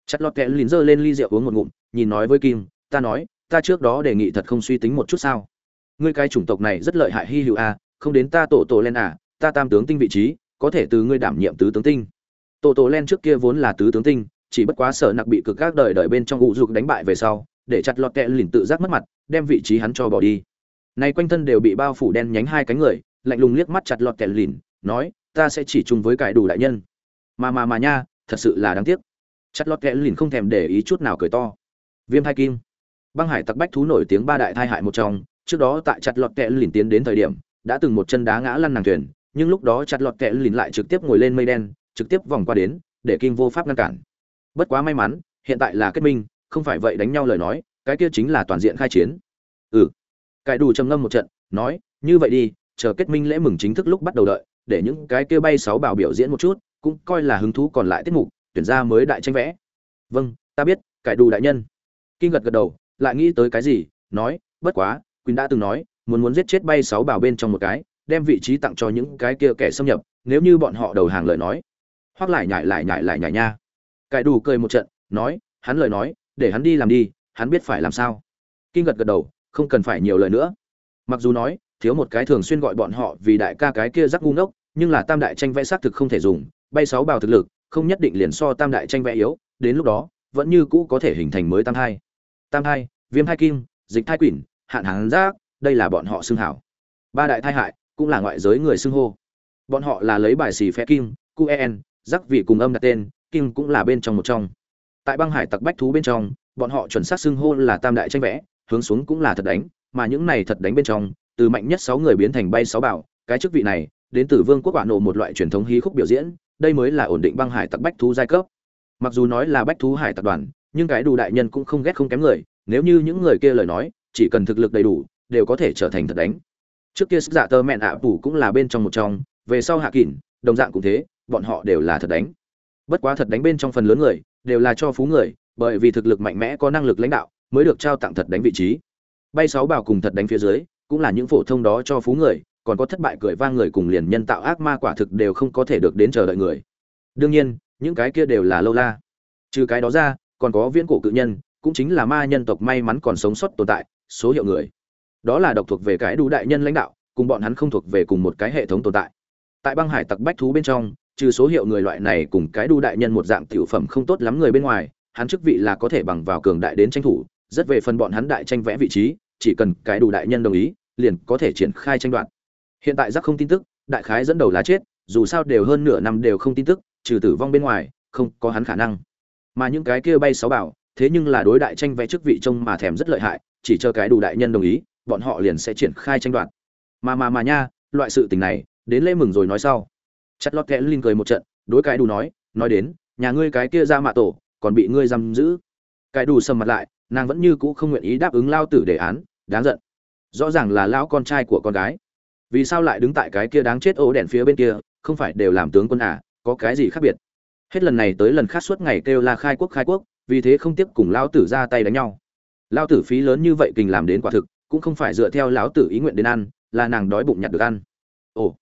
Chặt lọt kẽ lìn dơ lên ly rượu uống một ngụm, nhìn nói với kim, ta nói, ta trước đó đề nghị thật không suy tính một chút sao? Ngươi cái chủng tộc này rất lợi hại hy hữu à không đến ta tổ tổ lên à ta tam tướng tinh vị trí, có thể từ ngươi đảm nhiệm tứ tướng tinh. Tổ tổ len trước kia vốn là tứ tướng tinh, chỉ bất quá sở nặc bị cực các đời đời bên trong ngụ dục đánh bại về sau, để chặt lọt kẹ lìn tự giác mất mặt, đem vị trí hắn cho bỏ đi. Nay quanh thân đều bị bao phủ đen nhánh hai cánh người, lạnh lùng liếc mắt chặt lọt kẹ lìn nói, ta sẽ chỉ chung với cải đủ đại nhân. Mà mà mà nha, thật sự là đáng tiếc. Chặt lọt kẹ lìn không thèm để ý chút nào cười to. Viêm thai kim. Băng hải tặc bách thú nổi tiếng ba đại thai hại một trong, trước đó tại chặt lọt kẹ lìn tiến đến thời điểm đã từng một chân đá ngã lăn nàng thuyền, nhưng lúc đó chặt lọt kẹ lìn lại trực tiếp ngồi lên mây đen, trực tiếp vòng qua đến, để kinh vô pháp ngăn cản. Bất quá may mắn, hiện tại là kết minh, không phải vậy đánh nhau lời nói, cái kia chính là toàn diện khai chiến. Ừ. Cải đủ trầm ngâm một trận, nói, như vậy đi, chờ kết minh lễ mừng chính thức lúc bắt đầu đợi, để những cái kia bay sáu bảo biểu diễn một chút, cũng coi là hứng thú còn lại tiết mục, tuyển ra mới đại tranh vẽ. Vâng ta biết, cải đủ đại nhân. Kinh gật gật đầu, lại nghĩ tới cái gì, nói, bất quá, quỳnh đã từng nói muốn muốn giết chết bay sáu bảo bên trong một cái, đem vị trí tặng cho những cái kia kẻ xâm nhập, nếu như bọn họ đầu hàng lời nói. Hoặc lại nhại lại nhại lại nhại nha. Cải đủ cười một trận, nói, hắn lời nói, để hắn đi làm đi, hắn biết phải làm sao. Kinh gật gật đầu, không cần phải nhiều lời nữa. Mặc dù nói, thiếu một cái thường xuyên gọi bọn họ vì đại ca cái kia rắc ngu ngốc, nhưng là tam đại tranh vẽ xác thực không thể dùng, bay sáu bào thực lực, không nhất định liền so tam đại tranh vẽ yếu, đến lúc đó, vẫn như cũ có thể hình thành mới tam hai tam hai viêm hai kim, dịch thai quỷ, hạn hán giác đây là bọn họ xưng hảo. Ba đại thai hại, cũng là ngoại giới người xưng hô. Bọn họ là lấy bài xì phe kim qen rắc vị cùng âm đặt tên kim cũng là bên trong một trong. Tại băng hải tặc bách thú bên trong, bọn họ chuẩn xác xưng hô là tam đại tranh vẽ, hướng xuống cũng là thật đánh, mà những này thật đánh bên trong, từ mạnh nhất sáu người biến thành bay sáu bảo, cái chức vị này, đến từ vương quốc quả nộ một loại truyền thống hí khúc biểu diễn, đây mới là ổn định băng hải tặc bách thú giai cấp. Mặc dù nói là bách thú hải tặc đoàn, nhưng cái đủ đại nhân cũng không ghét không kém người, nếu như những người kia lời nói, chỉ cần thực lực đầy đủ đều có thể trở thành thật đánh. Trước kia sức giả tơ mẹn ạ à cũng là bên trong một trong, về sau hạ kỉn, đồng dạng cũng thế, bọn họ đều là thật đánh. Bất quá thật đánh bên trong phần lớn người, đều là cho phú người, bởi vì thực lực mạnh mẽ có năng lực lãnh đạo, mới được trao tặng thật đánh vị trí. Bay sáu bảo cùng thật đánh phía dưới, cũng là những phổ thông đó cho phú người, còn có thất bại cười vang người cùng liền nhân tạo ác ma quả thực đều không có thể được đến chờ đợi người. Đương nhiên, những cái kia đều là lâu la. Trừ cái đó ra, còn có viễn cổ cự nhân, cũng chính là ma nhân tộc may mắn còn sống sót tồn tại, số hiệu người đó là độc thuộc về cái đủ đại nhân lãnh đạo, cùng bọn hắn không thuộc về cùng một cái hệ thống tồn tại. Tại băng hải tặc bách thú bên trong, trừ số hiệu người loại này cùng cái Đu đại nhân một dạng tiểu phẩm không tốt lắm người bên ngoài, hắn chức vị là có thể bằng vào cường đại đến tranh thủ, rất về phần bọn hắn đại tranh vẽ vị trí, chỉ cần cái đủ đại nhân đồng ý, liền có thể triển khai tranh đoạt. Hiện tại giác không tin tức, đại khái dẫn đầu lá chết, dù sao đều hơn nửa năm đều không tin tức, trừ tử vong bên ngoài, không có hắn khả năng. Mà những cái kia bay sáu bảo, thế nhưng là đối đại tranh vẽ chức vị trông mà thèm rất lợi hại, chỉ chờ cái đủ đại nhân đồng ý bọn họ liền sẽ triển khai tranh đoạt. Mà mà mà nha, loại sự tình này, đến lễ mừng rồi nói sau. Chặt lót kẽ linh cười một trận, đối cái đủ nói nói đến, nhà ngươi cái kia ra mạ tổ, còn bị ngươi giam giữ. Cái đủ sầm mặt lại, nàng vẫn như cũ không nguyện ý đáp ứng lao tử đề án, đáng giận. Rõ ràng là lão con trai của con gái. Vì sao lại đứng tại cái kia đáng chết ố đèn phía bên kia, không phải đều làm tướng quân à có cái gì khác biệt? Hết lần này tới lần khác suốt ngày kêu là khai quốc khai quốc, vì thế không tiếp cùng lão tử ra tay đánh nhau. Lão tử phí lớn như vậy kình làm đến quả thực cũng không phải dựa theo lão tử ý nguyện đến ăn, là nàng đói bụng nhặt được ăn. Ồ,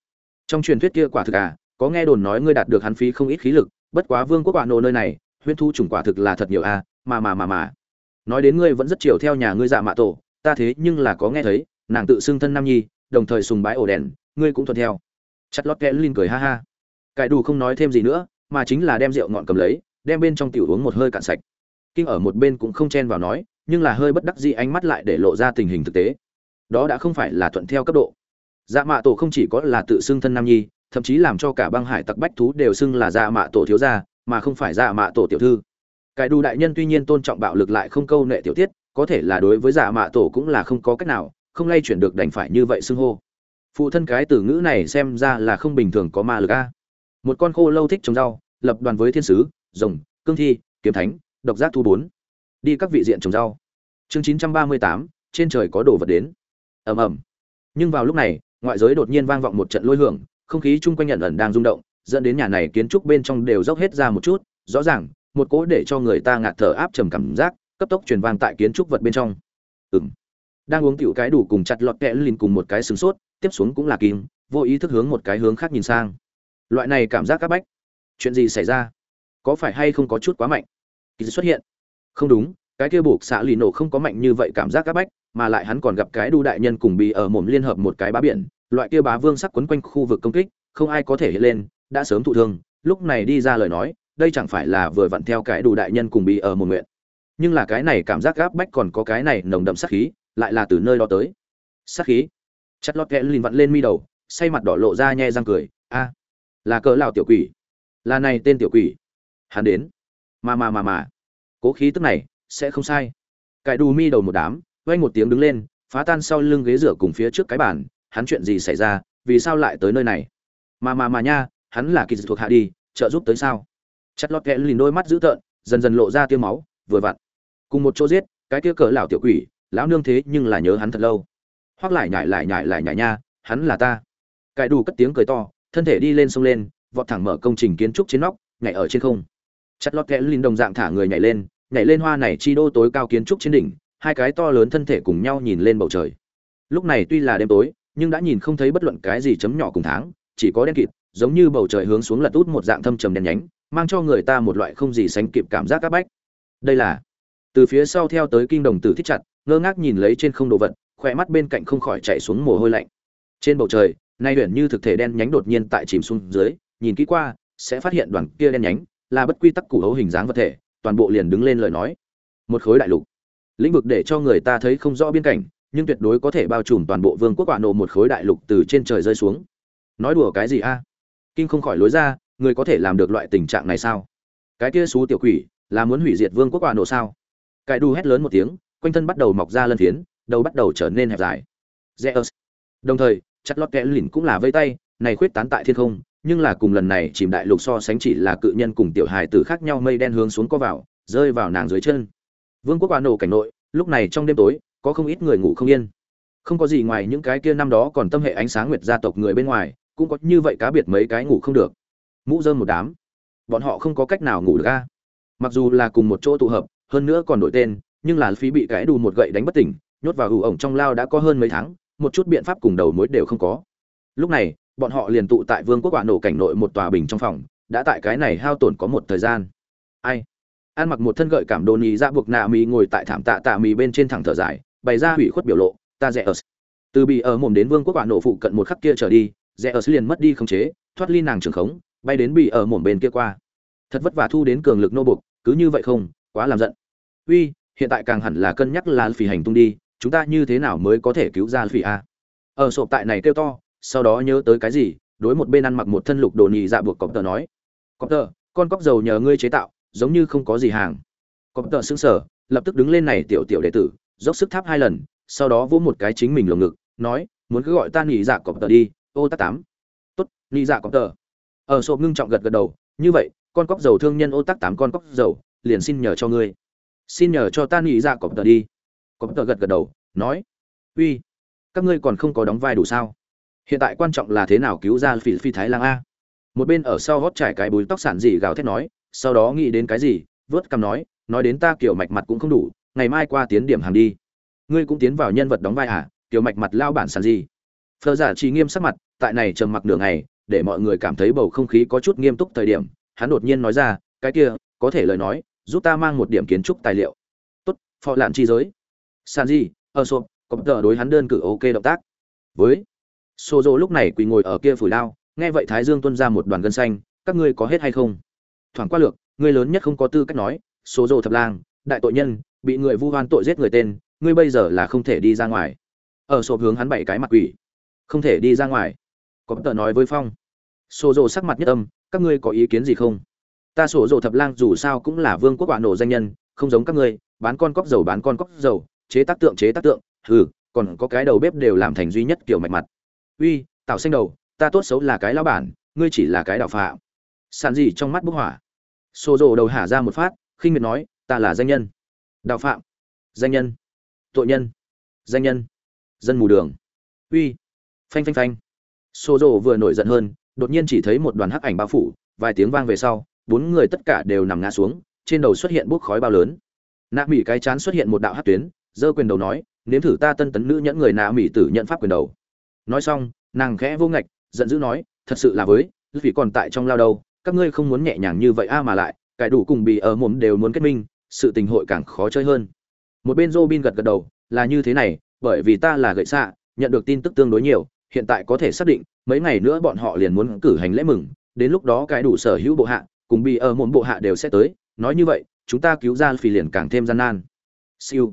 trong truyền thuyết kia quả thực à có nghe đồn nói ngươi đạt được hắn phí không ít khí lực, bất quá vương quốc quả nổ nơi này huyễn thu trùng quả thực là thật nhiều à mà mà mà mà. Nói đến ngươi vẫn rất chiều theo nhà ngươi dạ mạ tổ, ta thế nhưng là có nghe thấy, nàng tự xưng thân nam nhi, đồng thời sùng bái ổ đèn, ngươi cũng thuận theo. Chặt lót kẽ linh cười ha ha. Cải đủ không nói thêm gì nữa, mà chính là đem rượu ngọn cầm lấy, đem bên trong tiểu uống một hơi cạn sạch. Kinh ở một bên cũng không chen vào nói nhưng là hơi bất đắc dĩ ánh mắt lại để lộ ra tình hình thực tế. Đó đã không phải là thuận theo cấp độ. Dạ mạ tổ không chỉ có là tự xưng thân nam nhi, thậm chí làm cho cả băng hải tặc bách thú đều xưng là dạ mạ tổ thiếu gia, mà không phải dạ mạ tổ tiểu thư. Cái đủ đại nhân tuy nhiên tôn trọng bạo lực lại không câu nệ tiểu tiết, có thể là đối với dạ mạ tổ cũng là không có cách nào, không lay chuyển được đành phải như vậy xưng hô. Phụ thân cái từ ngữ này xem ra là không bình thường có ma lực a. Một con khô lâu thích trồng rau, lập đoàn với thiên sứ, rồng, cương thi, kiếm thánh, độc giác thu bốn đi các vị diện trồng rau. Chương chín trăm ba mươi tám, trên trời có đồ vật đến. Ầm ầm. Nhưng vào lúc này, ngoại giới đột nhiên vang vọng một trận lôi hưởng, không khí chung quanh nhận ẩn đang rung động, dẫn đến nhà này kiến trúc bên trong đều dốc hết ra một chút. Rõ ràng, một cỗ để cho người ta ngạt thở áp trầm cảm giác, cấp tốc truyền vang tại kiến trúc vật bên trong. Ừng đang uống tiểu cái đủ cùng chặt lọt kẽ lìn cùng một cái sừng sốt, tiếp xuống cũng là kim, vô ý thức hướng một cái hướng khác nhìn sang. Loại này cảm giác các bách. Chuyện gì xảy ra? Có phải hay không có chút quá mạnh? Kỳ xuất hiện không đúng, cái kia buộc xạ lì nổ không có mạnh như vậy cảm giác áp bách, mà lại hắn còn gặp cái đu đại nhân cùng bị ở mồm liên hợp một cái bá biển, loại kia bá vương sắc quấn quanh khu vực công kích, không ai có thể hiện lên, đã sớm thụ thương, lúc này đi ra lời nói, đây chẳng phải là vừa vặn theo cái đủ đại nhân cùng bị ở một nguyện. Nhưng là cái này cảm giác gáp bách còn có cái này nồng đậm sát khí, lại là từ nơi đó tới. Sát khí. Chặt lót kẽ lìn vặn lên mi đầu, say mặt đỏ lộ ra nhe răng cười, a, là cỡ lào tiểu quỷ. Là này tên tiểu quỷ. Hắn đến. Mà mà mà mà cố khí tức này sẽ không sai. Cải đù mi đầu một đám vay một tiếng đứng lên, phá tan sau lưng ghế rửa cùng phía trước cái bàn, hắn chuyện gì xảy ra, vì sao lại tới nơi này? Mà mà mà nha, hắn là kỳ thuộc hạ đi, trợ giúp tới sao? Chặt lọt kẽ lìn đôi mắt dữ tợn, dần dần lộ ra tiêu máu, vừa vặn. Cùng một chỗ giết, cái kia cỡ lão tiểu quỷ, lão nương thế nhưng là nhớ hắn thật lâu. Hoắc lại nhải lại nhải lại nhải nha, hắn là ta. Cải đủ cất tiếng cười to, thân thể đi lên sông lên, vọt thẳng mở công trình kiến trúc trên nóc, nhảy ở trên không. Chặt lọt kẽ lìn đồng dạng thả người nhảy lên nhảy lên hoa này chi đô tối cao kiến trúc trên đỉnh, hai cái to lớn thân thể cùng nhau nhìn lên bầu trời. Lúc này tuy là đêm tối, nhưng đã nhìn không thấy bất luận cái gì chấm nhỏ cùng tháng, chỉ có đen kịt, giống như bầu trời hướng xuống lật út một dạng thâm trầm đen nhánh, mang cho người ta một loại không gì sánh kịp cảm giác các bách. Đây là, từ phía sau theo tới kinh đồng tử thích chặt, ngơ ngác nhìn lấy trên không đồ vật, khỏe mắt bên cạnh không khỏi chạy xuống mồ hôi lạnh. Trên bầu trời, nay huyền như thực thể đen nhánh đột nhiên tại chìm xuống dưới, nhìn kỹ qua, sẽ phát hiện đoàn kia đen nhánh là bất quy tắc củ hấu hình dáng vật thể toàn bộ liền đứng lên lời nói. Một khối đại lục. Lĩnh vực để cho người ta thấy không rõ biên cảnh, nhưng tuyệt đối có thể bao trùm toàn bộ vương quốc quả nổ một khối đại lục từ trên trời rơi xuống. Nói đùa cái gì a? Kinh không khỏi lối ra, người có thể làm được loại tình trạng này sao? Cái kia xú tiểu quỷ, là muốn hủy diệt vương quốc quả nổ sao? Cải đu hét lớn một tiếng, quanh thân bắt đầu mọc ra lân phiến, đầu bắt đầu trở nên hẹp dài. Zeus. đồng thời, chặt lót kẽ lìn cũng là vây tay, này khuyết tán tại thiên không nhưng là cùng lần này chìm đại lục so sánh chỉ là cự nhân cùng tiểu hài tử khác nhau mây đen hướng xuống có vào, rơi vào nàng dưới chân. Vương quốc quả nổ cảnh nội, lúc này trong đêm tối, có không ít người ngủ không yên. Không có gì ngoài những cái kia năm đó còn tâm hệ ánh sáng nguyệt gia tộc người bên ngoài, cũng có như vậy cá biệt mấy cái ngủ không được. Mũ dơm một đám. Bọn họ không có cách nào ngủ được a. Mặc dù là cùng một chỗ tụ hợp, hơn nữa còn đổi tên, nhưng là phí bị cái đù một gậy đánh bất tỉnh, nhốt vào ủ ổng trong lao đã có hơn mấy tháng, một chút biện pháp cùng đầu mối đều không có. Lúc này bọn họ liền tụ tại vương quốc quả nổ cảnh nội một tòa bình trong phòng, đã tại cái này hao tổn có một thời gian. Ai? Ăn mặc một thân gợi cảm đồ nhì ra dạ buộc nạ mì ngồi tại thảm tạ tạ mì bên trên thẳng thở dài, bày ra hủy khuất biểu lộ, ta rẻ ở từ bị ở mồm đến vương quốc quả nổ phụ cận một khắc kia trở đi rẽ ở liền mất đi khống chế, thoát ly nàng trường khống, bay đến bị ở mồm bên kia qua. Thật vất vả thu đến cường lực nô buộc, cứ như vậy không, quá làm giận. Uy, hiện tại càng hẳn là cân nhắc là phỉ hành tung đi, chúng ta như thế nào mới có thể cứu ra phỉ a? Ở sộp tại này kêu to sau đó nhớ tới cái gì, đối một bên ăn mặc một thân lục đồ nhì dạ buộc cọp tờ nói, cọp tờ, con cóc dầu nhờ ngươi chế tạo, giống như không có gì hàng. Cọp tờ xứng sở lập tức đứng lên này tiểu tiểu đệ tử, dốc sức tháp hai lần, sau đó vỗ một cái chính mình lồng ngực, nói, muốn cứ gọi ta nhì dạ cọp tờ đi, ô tát tám. Tốt, nhị dạ cọp tờ. Ở sộp ngưng trọng gật gật đầu, như vậy, con cóc dầu thương nhân ô tắc tám con cóc dầu liền xin nhờ cho ngươi. Xin nhờ cho ta nhị dạ cọp tờ đi. Cọp tờ gật gật đầu, nói, uy, các ngươi còn không có đóng vai đủ sao? Hiện tại quan trọng là thế nào cứu ra phi phi thái lang a. Một bên ở sau hót trải cái bùi tóc sản gì gào thét nói, sau đó nghĩ đến cái gì, vớt cằm nói nói đến ta kiểu mạch mặt cũng không đủ, ngày mai qua tiến điểm hàng đi. Ngươi cũng tiến vào nhân vật đóng vai à kiểu mạch mặt lao bản sản gì phờ giả chỉ nghiêm sắc mặt, tại này trầm mặc nửa ngày, để mọi người cảm thấy bầu không khí có chút nghiêm túc thời điểm, hắn đột nhiên nói ra, cái kia, có thể lời nói, giúp ta mang một điểm kiến trúc tài liệu. Tốt, phò lạn chi giới. Sản dị ở sộp có tờ đối hắn đơn cử ok động tác. Với Sô dô lúc này quỳ ngồi ở kia phủi lao, nghe vậy thái dương tuôn ra một đoàn gân xanh, các ngươi có hết hay không? Thoảng qua lược, ngươi lớn nhất không có tư cách nói, Sô dô thập lang, đại tội nhân, bị người vu oan tội giết người tên, ngươi bây giờ là không thể đi ra ngoài. Ở sộp hướng hắn bảy cái mặt quỷ. Không thể đi ra ngoài. Có tờ nói với phong. Sô Dô sắc mặt nhất âm, các ngươi có ý kiến gì không? Ta Sô Dô thập lang dù sao cũng là vương quốc quả nổ danh nhân, không giống các ngươi, bán con cóc dầu bán con cóc dầu chế tác tượng chế tác tượng, hừ, còn có cái đầu bếp đều làm thành duy nhất kiểu mạch mặt uy tạo xanh đầu, ta tốt xấu là cái lao bản, ngươi chỉ là cái đạo phạm. Sàn gì trong mắt bức hỏa. Xô rộ đầu hả ra một phát, khinh miệt nói, ta là danh nhân. Đạo phạm. Danh nhân. Tội nhân. Danh nhân. Dân mù đường. Uy. Phanh phanh phanh. Xô rộ vừa nổi giận hơn, đột nhiên chỉ thấy một đoàn hắc ảnh bao phủ, vài tiếng vang về sau, bốn người tất cả đều nằm ngã xuống, trên đầu xuất hiện bốc khói bao lớn. Nạ mỹ cái chán xuất hiện một đạo hát tuyến, giơ quyền đầu nói, nếm thử ta tân tấn nữ nhẫn người nạ mỹ tử nhận pháp quyền đầu nói xong, nàng khẽ vô ngạch, giận dữ nói, thật sự là với, vì còn tại trong lao đâu, các ngươi không muốn nhẹ nhàng như vậy a mà lại, cải đủ cùng bị ở mồm đều muốn kết minh, sự tình hội càng khó chơi hơn. Một bên robin gật gật đầu, là như thế này, bởi vì ta là gậy xạ, nhận được tin tức tương đối nhiều, hiện tại có thể xác định, mấy ngày nữa bọn họ liền muốn cử hành lễ mừng, đến lúc đó cái đủ sở hữu bộ hạ, cùng bị ở một bộ hạ đều sẽ tới, nói như vậy, chúng ta cứu ra phi liền càng thêm gian nan. Siêu.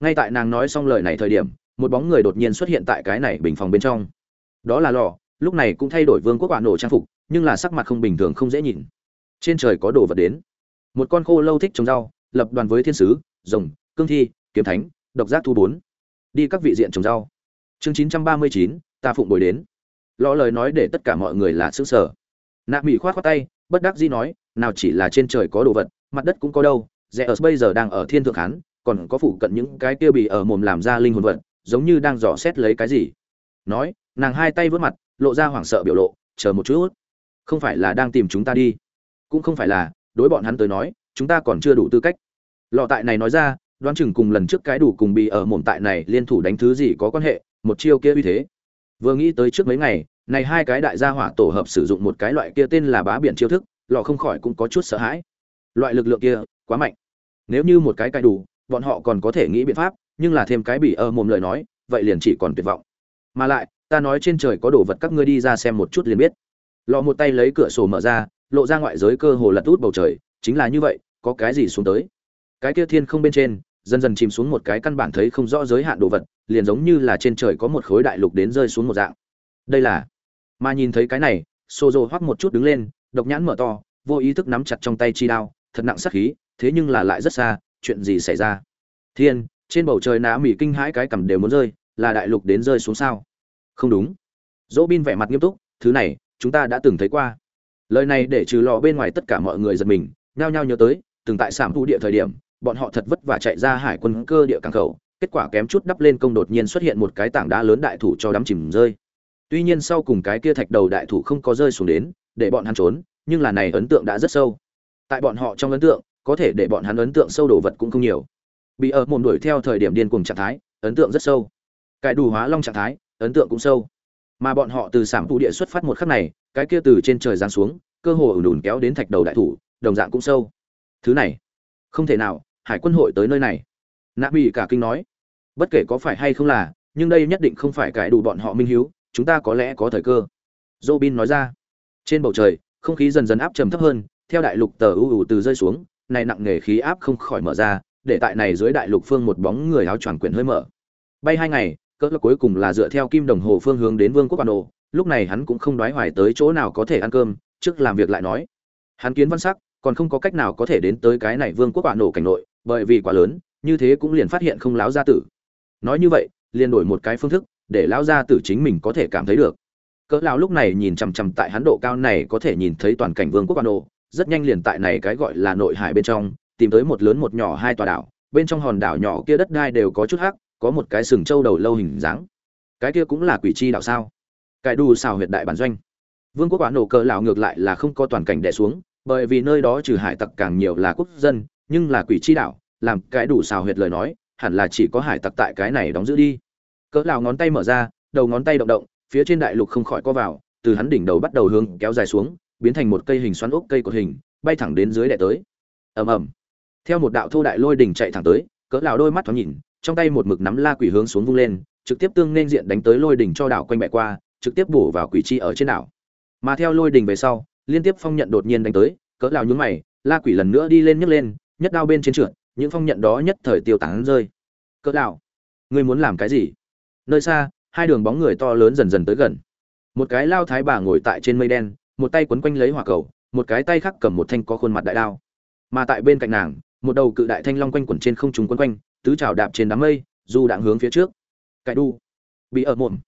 Ngay tại nàng nói xong lời này thời điểm một bóng người đột nhiên xuất hiện tại cái này bình phòng bên trong. Đó là lò, lúc này cũng thay đổi vương quốc quả nổ trang phục, nhưng là sắc mặt không bình thường không dễ nhìn. Trên trời có đồ vật đến. Một con khô lâu thích trồng rau, lập đoàn với thiên sứ, rồng, cương thi, kiếm thánh, độc giác thu bốn. Đi các vị diện trồng rau. Chương chín trăm ba mươi chín, ta phụng bồi đến. Lò lời nói để tất cả mọi người là xứ sở nạ mỹ khoát khoát tay, bất đắc dĩ nói, nào chỉ là trên trời có đồ vật, mặt đất cũng có đâu, rẽ ở bây giờ đang ở thiên thượng hán còn có phụ cận những cái kia bị ở mồm làm ra linh hồn vật giống như đang dò xét lấy cái gì. Nói, nàng hai tay vớt mặt, lộ ra hoảng sợ biểu lộ, chờ một chút, không phải là đang tìm chúng ta đi. Cũng không phải là, đối bọn hắn tới nói, chúng ta còn chưa đủ tư cách. Lọ tại này nói ra, đoán chừng cùng lần trước cái đủ cùng bị ở mồm tại này liên thủ đánh thứ gì có quan hệ, một chiêu kia uy thế. Vừa nghĩ tới trước mấy ngày, này hai cái đại gia hỏa tổ hợp sử dụng một cái loại kia tên là bá biển chiêu thức, lọ không khỏi cũng có chút sợ hãi. Loại lực lượng kia, quá mạnh. Nếu như một cái cài đủ, bọn họ còn có thể nghĩ biện pháp nhưng là thêm cái bị ơ mồm lời nói, vậy liền chỉ còn tuyệt vọng. Mà lại, ta nói trên trời có đồ vật các ngươi đi ra xem một chút liền biết. Lọ một tay lấy cửa sổ mở ra, lộ ra ngoại giới cơ hồ lật út bầu trời, chính là như vậy, có cái gì xuống tới? Cái kia thiên không bên trên, dần dần chìm xuống một cái căn bản thấy không rõ giới hạn đồ vật, liền giống như là trên trời có một khối đại lục đến rơi xuống một dạng. Đây là, mà nhìn thấy cái này xô rô hoắc một chút đứng lên, độc nhãn mở to, vô ý thức nắm chặt trong tay chi đao, thật nặng sắc khí, thế nhưng là lại rất xa, chuyện gì xảy ra? Thiên trên bầu trời ná mỉ kinh hãi cái cằm đều muốn rơi, là đại lục đến rơi xuống sao? Không đúng. Dỗ bin vẻ mặt nghiêm túc, thứ này, chúng ta đã từng thấy qua. Lời này để trừ lò bên ngoài tất cả mọi người giật mình, nhao nhao nhớ tới, từng tại sảm thu địa thời điểm, bọn họ thật vất vả chạy ra hải quân cơ địa cảng khẩu, kết quả kém chút đắp lên công đột nhiên xuất hiện một cái tảng đá lớn đại thủ cho đắm chìm rơi. Tuy nhiên sau cùng cái kia thạch đầu đại thủ không có rơi xuống đến, để bọn hắn trốn, nhưng là này ấn tượng đã rất sâu. Tại bọn họ trong ấn tượng, có thể để bọn hắn ấn tượng sâu đồ vật cũng không nhiều bị ở mồm đuổi theo thời điểm điên cuồng trạng thái, ấn tượng rất sâu. Cải đủ hóa long trạng thái, ấn tượng cũng sâu. Mà bọn họ từ sảm thụ địa xuất phát một khắc này, cái kia từ trên trời giáng xuống, cơ hồ ủn đùn kéo đến thạch đầu đại thủ, đồng dạng cũng sâu. Thứ này, không thể nào, hải quân hội tới nơi này. Nạ bị cả kinh nói. Bất kể có phải hay không là, nhưng đây nhất định không phải cải đủ bọn họ minh hiếu, chúng ta có lẽ có thời cơ. Robin nói ra. Trên bầu trời, không khí dần dần áp trầm thấp hơn, theo đại lục tờ u u từ rơi xuống, này nặng nề khí áp không khỏi mở ra để tại này dưới đại lục phương một bóng người áo choàng quyển hơi mở. Bay hai ngày, cỡ cuối cùng là dựa theo kim đồng hồ phương hướng đến vương quốc bản đồ lúc này hắn cũng không đoái hoài tới chỗ nào có thể ăn cơm, trước làm việc lại nói. Hắn kiến văn sắc, còn không có cách nào có thể đến tới cái này vương quốc bản đồ cảnh nội, bởi vì quá lớn, như thế cũng liền phát hiện không láo gia tử. Nói như vậy, liền đổi một cái phương thức, để lão gia tử chính mình có thể cảm thấy được. Cỡ lão lúc này nhìn chằm chằm tại hắn độ cao này có thể nhìn thấy toàn cảnh vương quốc bản đồ rất nhanh liền tại này cái gọi là nội hải bên trong tìm tới một lớn một nhỏ hai tòa đảo, bên trong hòn đảo nhỏ kia đất đai đều có chút hắc, có một cái sừng trâu đầu lâu hình dáng. Cái kia cũng là quỷ chi đảo sao? Cải đủ xào huyệt đại bản doanh. Vương quốc quả nổ cờ lão ngược lại là không có toàn cảnh đè xuống, bởi vì nơi đó trừ hải tặc càng nhiều là quốc dân, nhưng là quỷ chi đảo, làm cái đủ xào huyệt lời nói, hẳn là chỉ có hải tặc tại cái này đóng giữ đi. Cỡ lão ngón tay mở ra, đầu ngón tay động động, phía trên đại lục không khỏi co vào, từ hắn đỉnh đầu bắt đầu hướng kéo dài xuống, biến thành một cây hình xoắn ốc cây cột hình, bay thẳng đến dưới đè tới. Ầm ầm theo một đạo thô đại lôi đỉnh chạy thẳng tới, cỡ lão đôi mắt thoáng nhìn, trong tay một mực nắm la quỷ hướng xuống vung lên, trực tiếp tương nên diện đánh tới lôi đỉnh cho đảo quanh bệ qua, trực tiếp bổ vào quỷ chi ở trên đảo. Mà theo lôi đỉnh về sau, liên tiếp phong nhận đột nhiên đánh tới, cỡ lão nhướng mày, la quỷ lần nữa đi lên nhấc lên, nhất đao bên trên trượt, những phong nhận đó nhất thời tiêu tán rơi. Cỡ lão, ngươi muốn làm cái gì? Nơi xa, hai đường bóng người to lớn dần dần tới gần. Một cái lao thái bà ngồi tại trên mây đen, một tay quấn quanh lấy hỏa cầu, một cái tay khác cầm một thanh có khuôn mặt đại đao. Mà tại bên cạnh nàng một đầu cự đại thanh long quanh quẩn trên không trung quấn quanh, tứ trào đạp trên đám mây, dù đang hướng phía trước. Cải đu. Bị ở mồm.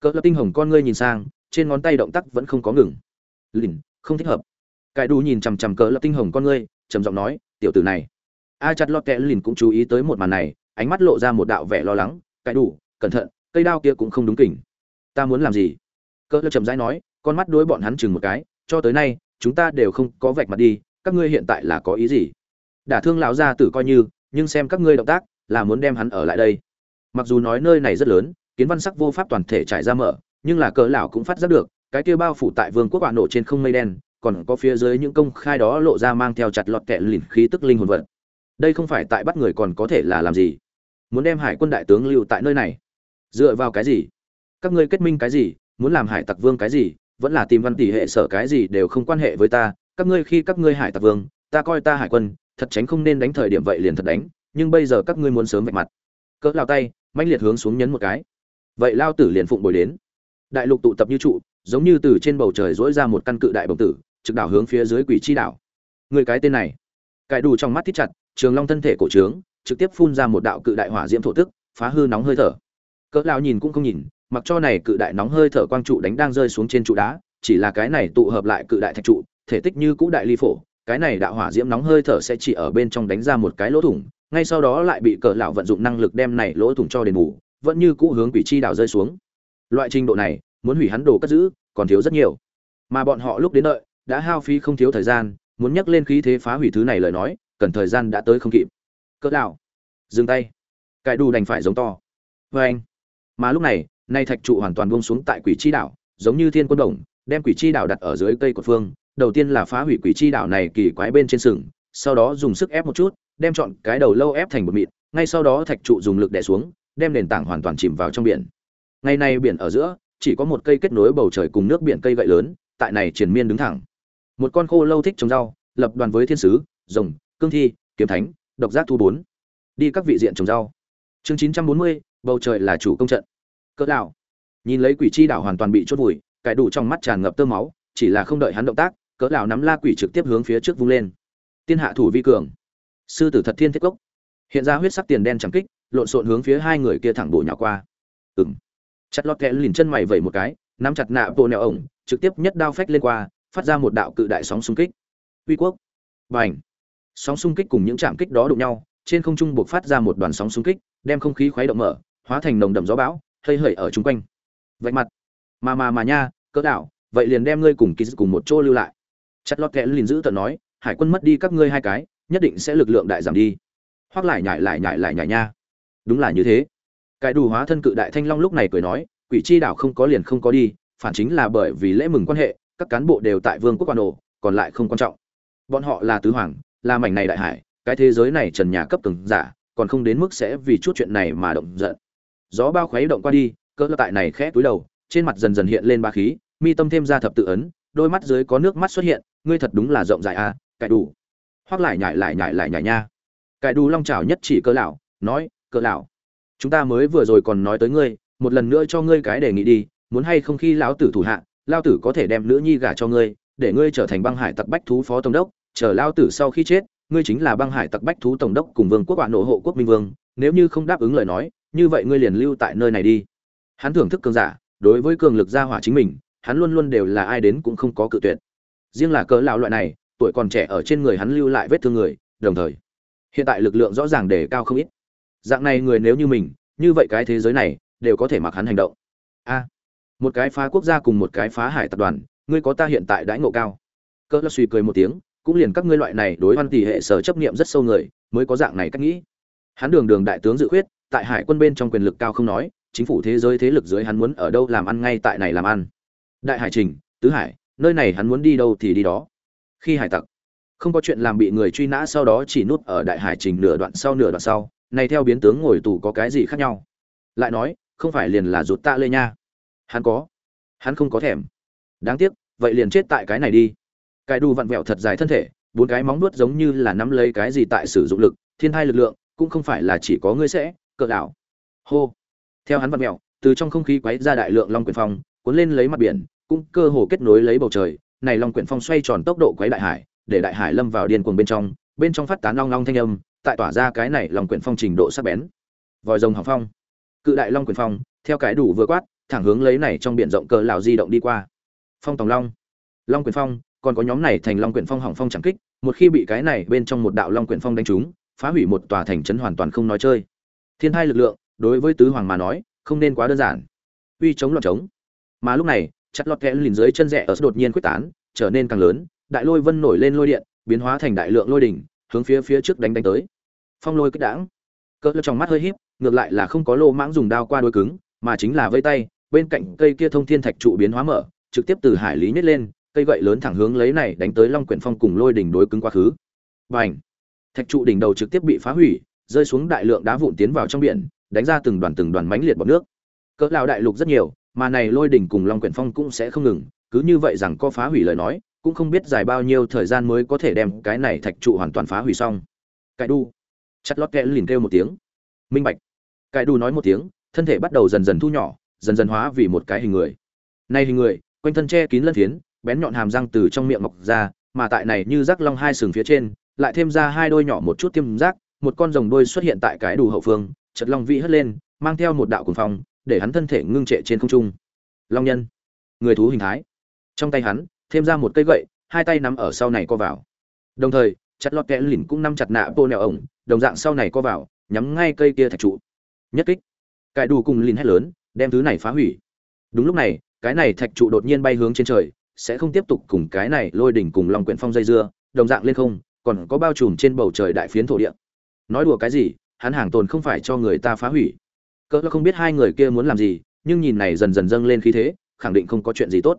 Cỡ lập tinh hồng con ngươi nhìn sang, trên ngón tay động tác vẫn không có ngừng. Lìn, không thích hợp. Cải đu nhìn chằm chằm cỡ lập tinh hồng con ngươi, trầm giọng nói, tiểu tử này. A chặt lọt kẽ lìn cũng chú ý tới một màn này, ánh mắt lộ ra một đạo vẻ lo lắng. Cải đu, cẩn thận, cây đao kia cũng không đúng kỉnh. Ta muốn làm gì? Cỡ lập trầm rãi nói, con mắt đối bọn hắn chừng một cái, cho tới nay, chúng ta đều không có vạch mặt đi, các ngươi hiện tại là có ý gì? Đả thương lão gia tử coi như, nhưng xem các ngươi động tác, là muốn đem hắn ở lại đây. Mặc dù nói nơi này rất lớn, kiến văn sắc vô pháp toàn thể trải ra mở, nhưng là cỡ lão cũng phát giác được, cái kia bao phủ tại vương quốc quả nổ trên không mây đen, còn có phía dưới những công khai đó lộ ra mang theo chặt lọt kẹ lìn khí tức linh hồn vật. Đây không phải tại bắt người còn có thể là làm gì? Muốn đem hải quân đại tướng lưu tại nơi này. Dựa vào cái gì? Các ngươi kết minh cái gì? Muốn làm hải tặc vương cái gì? Vẫn là tìm văn tỷ hệ sở cái gì đều không quan hệ với ta. Các ngươi khi các ngươi hải tặc vương, ta coi ta hải quân thật tránh không nên đánh thời điểm vậy liền thật đánh, nhưng bây giờ các ngươi muốn sớm vạch mặt. Cỡ lao tay, mãnh liệt hướng xuống nhấn một cái. Vậy lao tử liền phụng bồi đến. Đại lục tụ tập như trụ, giống như từ trên bầu trời dỗi ra một căn cự đại bồng tử, trực đảo hướng phía dưới quỷ chi đảo. Người cái tên này, cải đủ trong mắt thít chặt, trường long thân thể cổ trướng, trực tiếp phun ra một đạo cự đại hỏa diễm thổ tức, phá hư nóng hơi thở. Cỡ lao nhìn cũng không nhìn, mặc cho này cự đại nóng hơi thở quang trụ đánh đang rơi xuống trên trụ đá, chỉ là cái này tụ hợp lại cự đại thạch trụ, thể tích như cũ đại ly phổ cái này đạo hỏa diễm nóng hơi thở sẽ chỉ ở bên trong đánh ra một cái lỗ thủng, ngay sau đó lại bị cỡ lão vận dụng năng lực đem này lỗ thủng cho đền bù, vẫn như cũ hướng quỷ chi đảo rơi xuống. Loại trình độ này, muốn hủy hắn đồ cất giữ, còn thiếu rất nhiều. Mà bọn họ lúc đến đợi, đã hao phí không thiếu thời gian, muốn nhắc lên khí thế phá hủy thứ này lời nói, cần thời gian đã tới không kịp. Cỡ lão, dừng tay. Cải đủ đành phải giống to. Với anh. Mà lúc này, nay thạch trụ hoàn toàn buông xuống tại quỷ chi đảo giống như thiên quân đồng, đem quỷ chi đảo đặt ở dưới cây của phương đầu tiên là phá hủy quỷ chi đảo này kỳ quái bên trên sừng, sau đó dùng sức ép một chút, đem chọn cái đầu lâu ép thành một mịn, ngay sau đó thạch trụ dùng lực đè xuống, đem nền tảng hoàn toàn chìm vào trong biển. Ngày nay biển ở giữa, chỉ có một cây kết nối bầu trời cùng nước biển cây gậy lớn, tại này triền miên đứng thẳng. Một con khô lâu thích trồng rau, lập đoàn với thiên sứ, rồng, cương thi, kiếm thánh, độc giác thu bốn. Đi các vị diện trồng rau. Chương chín trăm bốn mươi, bầu trời là chủ công trận. Cỡ đảo nhìn lấy quỷ chi đảo hoàn toàn bị chốt vùi cái đủ trong mắt tràn ngập tơ máu, chỉ là không đợi hắn động tác cỡ đảo nắm la quỷ trực tiếp hướng phía trước vung lên. Tiên hạ thủ vi cường. Sư tử thật thiên thiết cốc. Hiện ra huyết sắc tiền đen chẳng kích lộn xộn hướng phía hai người kia thẳng bổ nhào qua. Ừng chặt lọt kẽ lìn chân mày vẩy một cái nắm chặt nạ bộ nẹo ổng trực tiếp nhất đao phách lên qua phát ra một đạo cự đại sóng xung kích. Uy quốc. Bành, sóng xung kích cùng những chạm kích đó đụng nhau trên không trung buộc phát ra một đoàn sóng xung kích đem không khí khuấy động mở hóa thành nồng đậm gió bão hơi hởi ở chung quanh. Vạch mặt. Mà mà mà nha cỡ đảo vậy liền đem ngươi cùng ký cùng một chỗ lưu lại chặt lọt kẽ lìn giữ tận nói, hải quân mất đi các ngươi hai cái, nhất định sẽ lực lượng đại giảm đi. Hoặc lại nhại lại nhại lại nhại nha. Đúng là như thế. Cái đủ hóa thân cự đại thanh long lúc này cười nói, quỷ chi đảo không có liền không có đi, phản chính là bởi vì lễ mừng quan hệ, các cán bộ đều tại vương quốc quan ổ còn lại không quan trọng. Bọn họ là tứ hoàng, là mảnh này đại hải, cái thế giới này trần nhà cấp từng giả, còn không đến mức sẽ vì chút chuyện này mà động giận. Gió bao khuấy động qua đi, cỡ tại này khẽ túi đầu, trên mặt dần dần hiện lên ba khí, mi tâm thêm ra thập tự ấn, đôi mắt dưới có nước mắt xuất hiện ngươi thật đúng là rộng rãi à cải đủ. Hoắc lại nhảy lại nhảy lại nhảy nha. Cải đủ long chảo nhất chỉ cỡ lão, nói, cỡ lão, chúng ta mới vừa rồi còn nói tới ngươi, một lần nữa cho ngươi cái đề nghị đi, muốn hay không khi lão tử thủ hạ, Lão tử có thể đem nữ nhi gả cho ngươi, để ngươi trở thành băng hải tặc bách thú phó tổng đốc, chờ Lão tử sau khi chết, ngươi chính là băng hải tặc bách thú tổng đốc cùng vương quốc bạn nổ hộ quốc minh vương, nếu như không đáp ứng lời nói, như vậy ngươi liền lưu tại nơi này đi. Hắn thưởng thức cường giả, đối với cường lực gia hỏa chính mình, hắn luôn luôn đều là ai đến cũng không có cự tuyệt riêng là cỡ lão loại này, tuổi còn trẻ ở trên người hắn lưu lại vết thương người, đồng thời, hiện tại lực lượng rõ ràng đề cao không ít. Dạng này người nếu như mình, như vậy cái thế giới này, đều có thể mặc hắn hành động. A, một cái phá quốc gia cùng một cái phá hải tập đoàn, ngươi có ta hiện tại đãi ngộ cao. Cỡ lão suy cười một tiếng, cũng liền các ngươi loại này đối văn tỷ hệ sở chấp niệm rất sâu người, mới có dạng này cách nghĩ. Hắn đường đường đại tướng dự khuyết, tại hải quân bên trong quyền lực cao không nói, chính phủ thế giới thế lực dưới hắn muốn ở đâu làm ăn ngay tại này làm ăn. Đại hải trình, tứ hải nơi này hắn muốn đi đâu thì đi đó. Khi hải tặc, không có chuyện làm bị người truy nã sau đó chỉ nút ở đại hải trình nửa đoạn sau nửa đoạn sau, này theo biến tướng ngồi tù có cái gì khác nhau? Lại nói, không phải liền là rụt tạ lê nha. Hắn có, hắn không có thèm. Đáng tiếc, vậy liền chết tại cái này đi. Cái đu vặn vẹo thật dài thân thể, bốn cái móng nuốt giống như là nắm lấy cái gì tại sử dụng lực, thiên thai lực lượng, cũng không phải là chỉ có ngươi sẽ cờ đảo hô. Theo hắn vặn vẹo, từ trong không khí quấy ra đại lượng long quyền phong, cuốn lên lấy mặt biển cũng cơ hồ kết nối lấy bầu trời, này long quyển phong xoay tròn tốc độ quấy đại hải, để đại hải lâm vào điên cuồng bên trong bên trong phát tán long long thanh âm, tại tỏa ra cái này long quyển phong trình độ sắc bén. Vòi rồng hỏng phong. Cự đại long quyển phong, theo cái đủ vừa quát, thẳng hướng lấy này trong biển rộng cờ lão di động đi qua. Phong tòng long. Long quyển phong, còn có nhóm này thành long quyển phong hỏng phong chẳng kích, một khi bị cái này bên trong một đạo long quyển phong đánh trúng, phá hủy một tòa thành trấn hoàn toàn không nói chơi. Thiên hai lực lượng, đối với tứ hoàng mà nói, không nên quá đơn giản. Uy chống loạn chống. Mà lúc này chặt lọt kẽ lìn dưới chân rẽ ở đột nhiên quyết tán, trở nên càng lớn, đại lôi vân nổi lên lôi điện, biến hóa thành đại lượng lôi đỉnh, hướng phía phía trước đánh đánh tới. Phong lôi kích đãng. Cỡ trong mắt hơi híp, ngược lại là không có lô mãng dùng đao qua đôi cứng, mà chính là vây tay, bên cạnh cây kia thông thiên thạch trụ biến hóa mở, trực tiếp từ hải lý nhét lên, cây gậy lớn thẳng hướng lấy này đánh tới long quyển phong cùng lôi đỉnh đối cứng quá khứ. Và thạch trụ đỉnh đầu trực tiếp bị phá hủy, rơi xuống đại lượng đá vụn tiến vào trong biển, đánh ra từng đoàn từng đoàn mánh liệt bọt nước. Cỡ lao đại lục rất nhiều mà này lôi đỉnh cùng long quyển phong cũng sẽ không ngừng, cứ như vậy rằng có phá hủy lời nói, cũng không biết dài bao nhiêu thời gian mới có thể đem cái này thạch trụ hoàn toàn phá hủy xong. Cái đu. Chặt lót kẽ lìn kêu một tiếng. Minh bạch. Cái đu nói một tiếng, thân thể bắt đầu dần dần thu nhỏ, dần dần hóa vì một cái hình người. Nay hình người, quanh thân che kín lân phiến, bén nhọn hàm răng từ trong miệng mọc ra, mà tại này như rắc long hai sừng phía trên, lại thêm ra hai đôi nhỏ một chút tiêm rác, một con rồng đôi xuất hiện tại cái đủ hậu phương, chật long vị hất lên, mang theo một đạo cuồng phong để hắn thân thể ngưng trệ trên không trung. Long nhân, người thú hình thái. Trong tay hắn, thêm ra một cây gậy, hai tay nắm ở sau này co vào. Đồng thời, chặt lọt kẽ lìn cũng nắm chặt nạ bô nẹo ổng, đồng dạng sau này co vào, nhắm ngay cây kia thạch trụ. Nhất kích. Cải đủ cùng lìn hét lớn, đem thứ này phá hủy. Đúng lúc này, cái này thạch trụ đột nhiên bay hướng trên trời, sẽ không tiếp tục cùng cái này lôi đỉnh cùng long quyển phong dây dưa, đồng dạng lên không, còn có bao trùm trên bầu trời đại phiến thổ địa. Nói đùa cái gì, hắn hàng tồn không phải cho người ta phá hủy cỡ không biết hai người kia muốn làm gì, nhưng nhìn này dần dần dâng lên khí thế, khẳng định không có chuyện gì tốt.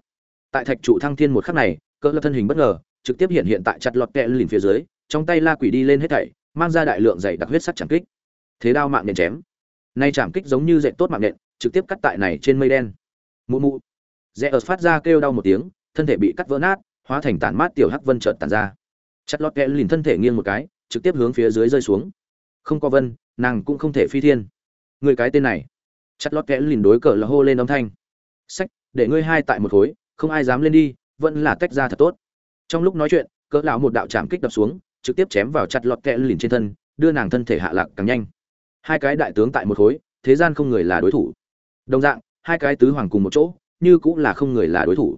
Tại thạch trụ thăng thiên một khắc này, cỡ thân hình bất ngờ, trực tiếp hiện hiện tại chặt lọt kẹ lìn phía dưới, trong tay la quỷ đi lên hết thảy, mang ra đại lượng dày đặc huyết sắt chẳng kích. Thế đao mạng nện chém. Nay chạm kích giống như dạy tốt mạng nện trực tiếp cắt tại này trên mây đen. Mụ mụ. Rẽ ớt phát ra kêu đau một tiếng, thân thể bị cắt vỡ nát, hóa thành tản mát tiểu hắc vân chợt tàn ra. Chặt lọt kẹ lìn thân thể nghiêng một cái, trực tiếp hướng phía dưới rơi xuống. Không có vân, nàng cũng không thể phi thiên người cái tên này. Chặt lót kẽ lìn đối cờ là hô lên âm thanh. Sách, để ngươi hai tại một khối, không ai dám lên đi, vẫn là tách ra thật tốt. Trong lúc nói chuyện, cỡ lão một đạo chạm kích đập xuống, trực tiếp chém vào chặt lọt kẽ lìn trên thân, đưa nàng thân thể hạ lạc càng nhanh. Hai cái đại tướng tại một khối, thế gian không người là đối thủ. Đồng dạng, hai cái tứ hoàng cùng một chỗ, như cũng là không người là đối thủ.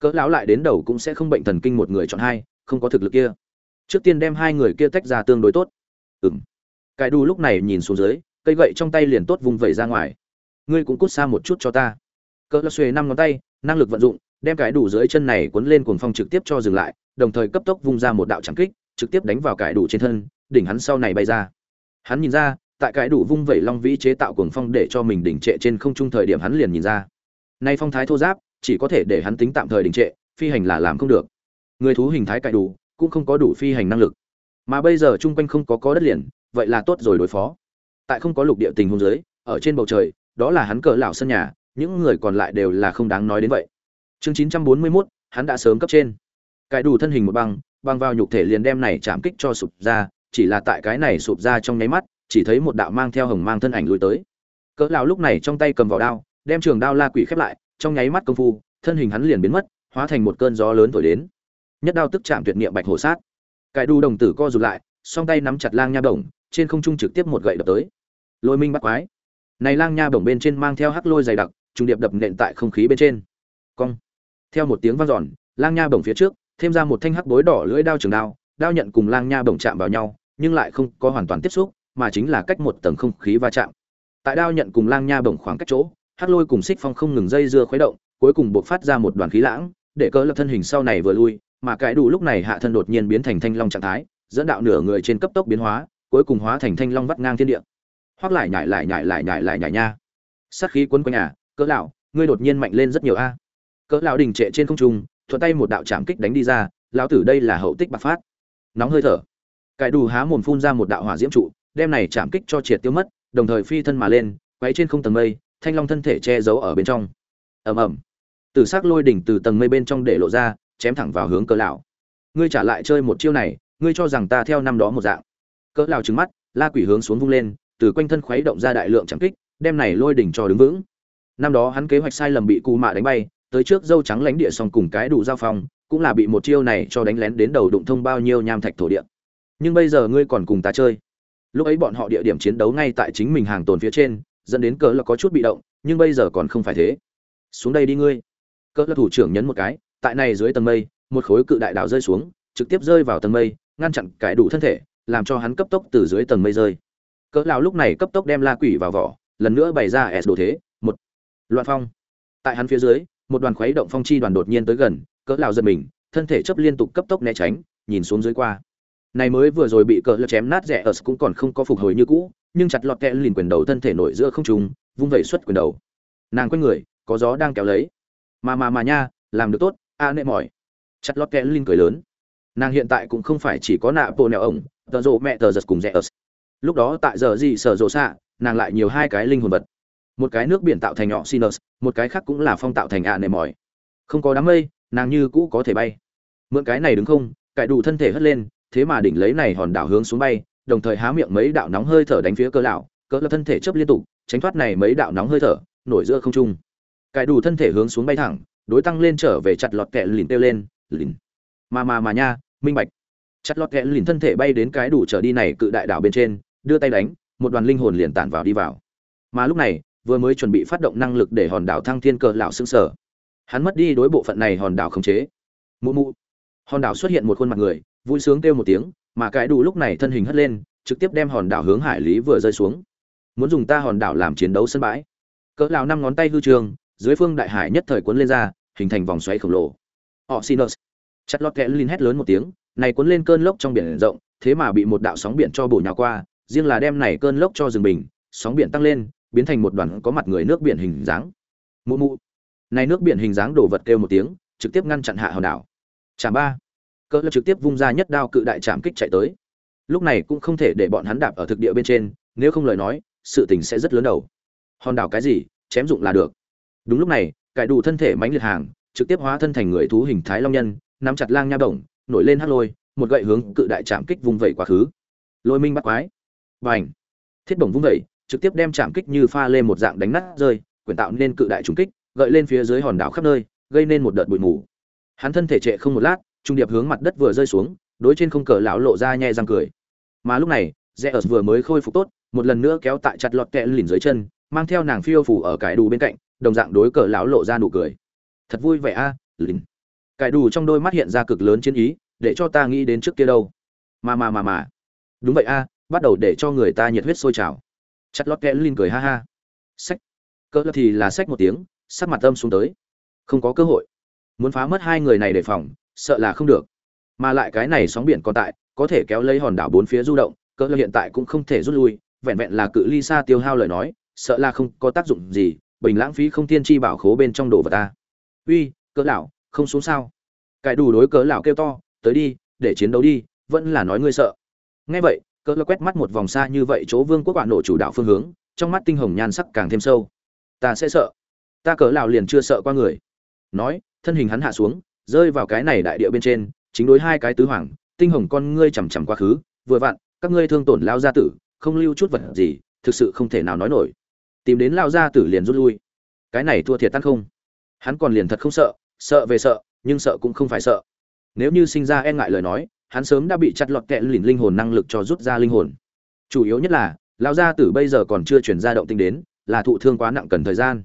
Cỡ lão lại đến đầu cũng sẽ không bệnh thần kinh một người chọn hai, không có thực lực kia. Trước tiên đem hai người kia tách ra tương đối tốt. Ừm. Cái đu lúc này nhìn xuống dưới cây gậy trong tay liền tốt vùng vẩy ra ngoài. Ngươi cũng cút xa một chút cho ta. Cỡ lão xuề năm ngón tay, năng lực vận dụng, đem cái đủ dưới chân này cuốn lên cuồng phong trực tiếp cho dừng lại, đồng thời cấp tốc vung ra một đạo trắng kích, trực tiếp đánh vào cái đủ trên thân, đỉnh hắn sau này bay ra. Hắn nhìn ra, tại cái đủ vung vẩy long vĩ chế tạo cuồng phong để cho mình đỉnh trệ trên không trung thời điểm hắn liền nhìn ra. Nay phong thái thô giáp, chỉ có thể để hắn tính tạm thời đỉnh trệ, phi hành là làm không được. Người thú hình thái cải đủ, cũng không có đủ phi hành năng lực. Mà bây giờ chung quanh không có có đất liền, vậy là tốt rồi đối phó tại không có lục địa tình hôn dưới ở trên bầu trời đó là hắn cờ lão sân nhà những người còn lại đều là không đáng nói đến vậy. Chương 941, hắn đã sớm cấp trên. Cải đủ thân hình một băng băng vào nhục thể liền đem này chạm kích cho sụp ra chỉ là tại cái này sụp ra trong nháy mắt chỉ thấy một đạo mang theo hồng mang thân ảnh lùi tới. Cỡ lão lúc này trong tay cầm vào đao đem trường đao la quỷ khép lại trong nháy mắt công phu thân hình hắn liền biến mất hóa thành một cơn gió lớn thổi đến. Nhất đao tức chạm tuyệt niệm bạch hổ sát. Cải đu đồng tử co rụt lại song tay nắm chặt lang nha đồng trên không trung trực tiếp một gậy đập tới. Lôi minh bắt quái. Này lang nha bổng bên trên mang theo hắc lôi dày đặc, trùng điệp đập nện tại không khí bên trên. Cong. Theo một tiếng vang dọn, lang nha bổng phía trước, thêm ra một thanh hắc bối đỏ lưỡi đao trường đao đao nhận cùng lang nha bổng chạm vào nhau, nhưng lại không có hoàn toàn tiếp xúc, mà chính là cách một tầng không khí va chạm. Tại đao nhận cùng lang nha bổng khoảng cách chỗ, hắc lôi cùng xích phong không ngừng dây dưa khuấy động, cuối cùng buộc phát ra một đoàn khí lãng, để cỡ lập thân hình sau này vừa lui, mà cái đủ lúc này hạ thân đột nhiên biến thành thanh long trạng thái, dẫn đạo nửa người trên cấp tốc biến hóa cuối cùng hóa thành thanh long vắt ngang thiên địa. Hoắc lại nhảy lại nhảy lại nhảy lại nhảy nha. Sát khí quấn quanh nhà, cỡ lão ngươi đột nhiên mạnh lên rất nhiều a. Cỡ lão đình trệ trên không trung thuận tay một đạo chạm kích đánh đi ra lão tử đây là hậu tích bạc phát. Nóng hơi thở. Cải đủ há mồm phun ra một đạo hỏa diễm trụ đem này chạm kích cho triệt tiêu mất đồng thời phi thân mà lên quấy trên không tầng mây thanh long thân thể che giấu ở bên trong. Ầm ầm. Tử sắc lôi đỉnh từ tầng mây bên trong để lộ ra chém thẳng vào hướng cỡ lão. Ngươi trả lại chơi một chiêu này ngươi cho rằng ta theo năm đó một dạng cỡ lao trứng mắt, la quỷ hướng xuống vung lên, từ quanh thân khuấy động ra đại lượng chẳng kích, đem này lôi đỉnh cho đứng vững. Năm đó hắn kế hoạch sai lầm bị cù mạ đánh bay, tới trước dâu trắng lánh địa xong cùng cái đủ giao phong, cũng là bị một chiêu này cho đánh lén đến đầu đụng thông bao nhiêu nham thạch thổ địa. Nhưng bây giờ ngươi còn cùng ta chơi. Lúc ấy bọn họ địa điểm chiến đấu ngay tại chính mình hàng tồn phía trên, dẫn đến cỡ là có chút bị động, nhưng bây giờ còn không phải thế. Xuống đây đi ngươi. Cỡ là thủ trưởng nhấn một cái, tại này dưới tầng mây, một khối cự đại đạo rơi xuống, trực tiếp rơi vào tầng mây, ngăn chặn cái đủ thân thể làm cho hắn cấp tốc từ dưới tầng mây rơi. Cỡ lão lúc này cấp tốc đem la quỷ vào vỏ, lần nữa bày ra s đồ thế, một, loạn phong. Tại hắn phía dưới, một đoàn khuấy động phong chi đoàn đột nhiên tới gần, cỡ lão giật mình, thân thể chấp liên tục cấp tốc né tránh, nhìn xuống dưới qua. Này mới vừa rồi bị cỡ lão chém nát rẻ ở cũng còn không có phục hồi như cũ, nhưng chặt lọt kẽ lìn quyền đầu thân thể nổi giữa không trung, vung vẩy xuất quyền đầu. Nàng quay người, có gió đang kéo lấy. Mà mà mà nha, làm được tốt, a nệ mỏi. Chặt lọt kẽ lìn cười lớn. Nàng hiện tại cũng không phải chỉ có nạ bộ nẹo ổng tờ rộ mẹ tờ giật cùng rẻ ớt lúc đó tại giờ gì sở rộ xạ, nàng lại nhiều hai cái linh hồn vật. Một cái nước biển tạo thành nhỏ sinus một cái khác cũng là phong tạo thành ạ nề mỏi. Không có đám mây, nàng như cũ có thể bay. Mượn cái này đứng không, cải đủ thân thể hất lên, thế mà đỉnh lấy này hòn đảo hướng xuống bay, đồng thời há miệng mấy đạo nóng hơi thở đánh phía cơ lão cỡ là thân thể chấp liên tục, tránh thoát này mấy đạo nóng hơi thở, nổi giữa không trung. Cải đủ thân thể hướng xuống bay thẳng, đối tăng lên trở về chặt lọt kẹ lìn tiêu lên, lìn. Mà mà mà nha, minh bạch chặt lọt kẽ lìn thân thể bay đến cái đủ trở đi này cự đại đảo bên trên, đưa tay đánh, một đoàn linh hồn liền tản vào đi vào. Mà lúc này, vừa mới chuẩn bị phát động năng lực để hòn đảo thăng thiên cờ lão xương sở hắn mất đi đối bộ phận này hòn đảo khống chế. Mụ mụ. Hòn đảo xuất hiện một khuôn mặt người, vui sướng kêu một tiếng, mà cái đủ lúc này thân hình hất lên, trực tiếp đem hòn đảo hướng hải lý vừa rơi xuống. Muốn dùng ta hòn đảo làm chiến đấu sân bãi. Cỡ lão năm ngón tay hư trường, dưới phương đại hải nhất thời cuốn lên ra, hình thành vòng xoáy khổng lồ. Họ xin chặt lọt kẽ lìn hét lớn một tiếng này cuốn lên cơn lốc trong biển rộng, thế mà bị một đạo sóng biển cho bổ nhào qua, riêng là đem này cơn lốc cho dừng bình, sóng biển tăng lên, biến thành một đoàn có mặt người nước biển hình dáng. Mụ mụ. Này nước biển hình dáng đổ vật kêu một tiếng, trực tiếp ngăn chặn hạ hòn đảo. Chạm ba. Cỡ lập trực tiếp vung ra nhất đao cự đại chạm kích chạy tới. Lúc này cũng không thể để bọn hắn đạp ở thực địa bên trên, nếu không lời nói, sự tình sẽ rất lớn đầu. Hòn đảo cái gì, chém dụng là được. Đúng lúc này, cải đủ thân thể mãnh liệt hàng, trực tiếp hóa thân thành người thú hình thái long nhân, nắm chặt lang nha động nổi lên hắt lôi một gậy hướng cự đại chạm kích vung vẩy quá khứ. Lôi minh bắt quái. Bành, thiết bổng vung vẩy trực tiếp đem chạm kích như pha lên một dạng đánh nát rơi quyển tạo nên cự đại trùng kích gợi lên phía dưới hòn đảo khắp nơi gây nên một đợt bụi mù. Hắn thân thể trệ không một lát trung điệp hướng mặt đất vừa rơi xuống đối trên không cờ lão lộ ra nhẹ răng cười. Mà lúc này Zeus vừa mới khôi phục tốt một lần nữa kéo tại chặt lọt kẹ lìn dưới chân mang theo nàng phiêu phù ở cái đủ bên cạnh đồng dạng đối cờ lão lộ ra nụ cười. Thật vui vẻ a à, lìn cải đủ trong đôi mắt hiện ra cực lớn chiến ý, để cho ta nghĩ đến trước kia đâu. Mà mà mà mà. Đúng vậy a, bắt đầu để cho người ta nhiệt huyết sôi trào. Chặt lót kẽ lên cười ha ha. Sách. Cỡ thì là sách một tiếng, sắc mặt âm xuống tới. Không có cơ hội. Muốn phá mất hai người này đề phòng, sợ là không được. Mà lại cái này sóng biển còn tại, có thể kéo lấy hòn đảo bốn phía du động, cỡ hiện tại cũng không thể rút lui, vẹn vẹn là cự ly xa tiêu hao lời nói, sợ là không có tác dụng gì, bình lãng phí không tiên chi bảo khố bên trong đồ vật ta. Uy, cỡ lão không xuống sao? Cải đủ đối cớ lão kêu to, tới đi, để chiến đấu đi, vẫn là nói ngươi sợ. Nghe vậy cớ lão quét mắt một vòng xa như vậy chỗ vương quốc bạn nổ chủ đạo phương hướng, trong mắt tinh hồng nhan sắc càng thêm sâu. Ta sẽ sợ. Ta cỡ lão liền chưa sợ qua người. Nói, thân hình hắn hạ xuống, rơi vào cái này đại địa bên trên, chính đối hai cái tứ hoàng, tinh hồng con ngươi chằm chằm quá khứ, vừa vặn, các ngươi thương tổn lao gia tử, không lưu chút vật gì, thực sự không thể nào nói nổi. Tìm đến lao gia tử liền rút lui. Cái này thua thiệt tan không? Hắn còn liền thật không sợ sợ về sợ, nhưng sợ cũng không phải sợ. Nếu như sinh ra e ngại lời nói, hắn sớm đã bị chặt lọt kẹ lìn linh hồn năng lực cho rút ra linh hồn. Chủ yếu nhất là lao gia tử bây giờ còn chưa chuyển ra động tinh đến, là thụ thương quá nặng cần thời gian.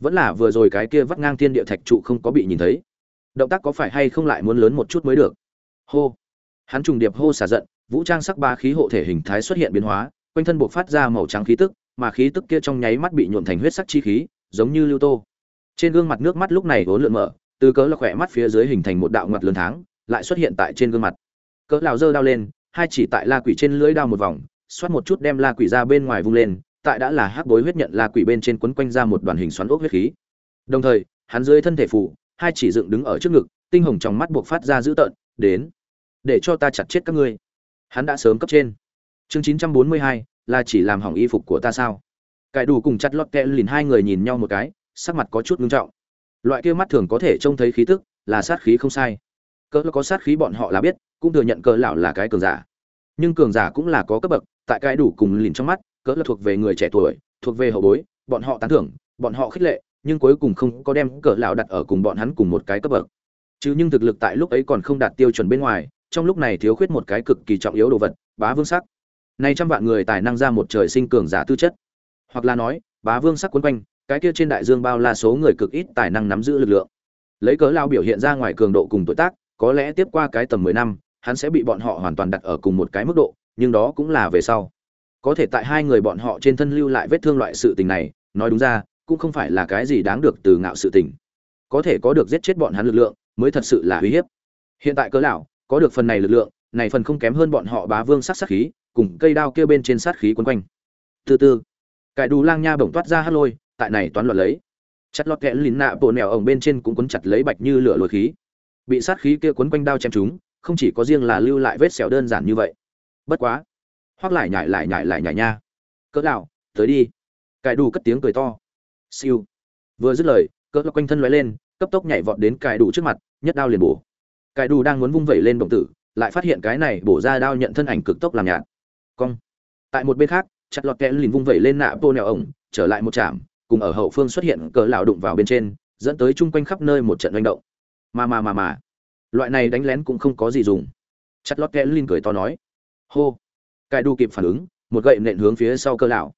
Vẫn là vừa rồi cái kia vắt ngang thiên địa thạch trụ không có bị nhìn thấy. Động tác có phải hay không lại muốn lớn một chút mới được? Hô. Hắn trùng điệp hô xả giận, vũ trang sắc ba khí hộ thể hình thái xuất hiện biến hóa, quanh thân buộc phát ra màu trắng khí tức, mà khí tức kia trong nháy mắt bị nhuộn thành huyết sắc chi khí, giống như lưu tô. Trên gương mặt nước mắt lúc này vốn lượn mở từ cỡ là khỏe mắt phía dưới hình thành một đạo ngoặt lớn tháng, lại xuất hiện tại trên gương mặt. Cỡ lào dơ đao lên, hai chỉ tại la quỷ trên lưỡi đao một vòng, xoát một chút đem la quỷ ra bên ngoài vung lên, tại đã là hắc bối huyết nhận la quỷ bên trên quấn quanh ra một đoàn hình xoắn ốc huyết khí. Đồng thời, hắn dưới thân thể phủ, hai chỉ dựng đứng ở trước ngực, tinh hồng trong mắt buộc phát ra dữ tợn, đến, để cho ta chặt chết các ngươi. Hắn đã sớm cấp trên. Chương chín trăm bốn mươi hai, là chỉ làm hỏng y phục của ta sao? Cải đủ cùng chặt lót kẹ lìn hai người nhìn nhau một cái, sắc mặt có chút ngưng trọng loại kia mắt thường có thể trông thấy khí tức, là sát khí không sai. Cỡ có sát khí bọn họ là biết, cũng thừa nhận cỡ lão là cái cường giả. Nhưng cường giả cũng là có cấp bậc, tại cái đủ cùng lìn trong mắt, cỡ là thuộc về người trẻ tuổi, thuộc về hậu bối, bọn họ tán thưởng, bọn họ khích lệ, nhưng cuối cùng không có đem cỡ lão đặt ở cùng bọn hắn cùng một cái cấp bậc. Chứ nhưng thực lực tại lúc ấy còn không đạt tiêu chuẩn bên ngoài, trong lúc này thiếu khuyết một cái cực kỳ trọng yếu đồ vật, bá vương sắc. Nay trăm vạn người tài năng ra một trời sinh cường giả tư chất. Hoặc là nói, bá vương sắc quấn quanh cái kia trên đại dương bao la số người cực ít tài năng nắm giữ lực lượng. Lấy cớ lao biểu hiện ra ngoài cường độ cùng tuổi tác, có lẽ tiếp qua cái tầm mười năm, hắn sẽ bị bọn họ hoàn toàn đặt ở cùng một cái mức độ, nhưng đó cũng là về sau. Có thể tại hai người bọn họ trên thân lưu lại vết thương loại sự tình này, nói đúng ra, cũng không phải là cái gì đáng được từ ngạo sự tình. Có thể có được giết chết bọn hắn lực lượng, mới thật sự là uy hiếp. Hiện tại cớ lão, có được phần này lực lượng, này phần không kém hơn bọn họ bá vương sát sát khí, cùng cây đao kia bên trên sát khí quấn quanh. Từ từ. Cải đủ lang nha bỗng toát ra hát lôi tại này toán loạn lấy. Chặt lọt kẽ lìn nạ bộ nèo ổng bên trên cũng quấn chặt lấy bạch như lửa lồi khí. Bị sát khí kia quấn quanh đao chém chúng, không chỉ có riêng là lưu lại vết sẹo đơn giản như vậy. Bất quá, hoác lại nhảy lại nhảy lại nhảy nha. Cỡ đạo tới đi. Cài đủ cất tiếng cười to. Siêu. Vừa dứt lời, cỡ quanh thân lóe lên, cấp tốc nhảy vọt đến cài đủ trước mặt, nhất đao liền bổ. Cài đủ đang muốn vung vẩy lên động tử, lại phát hiện cái này bổ ra đao nhận thân ảnh cực tốc làm nhạt. Cong. Tại một bên khác, chặt lọt kẽ lìn vung vẩy lên nạ bô nẹo ổng, trở lại một chạm cùng ở hậu phương xuất hiện cỡ lão đụng vào bên trên, dẫn tới chung quanh khắp nơi một trận manh động. Mà mà mà mà loại này đánh lén cũng không có gì dùng. Chặt lót kẽ lin cười to nói. Hô. Cai đu kịp phản ứng, một gậy nện hướng phía sau cỡ lão.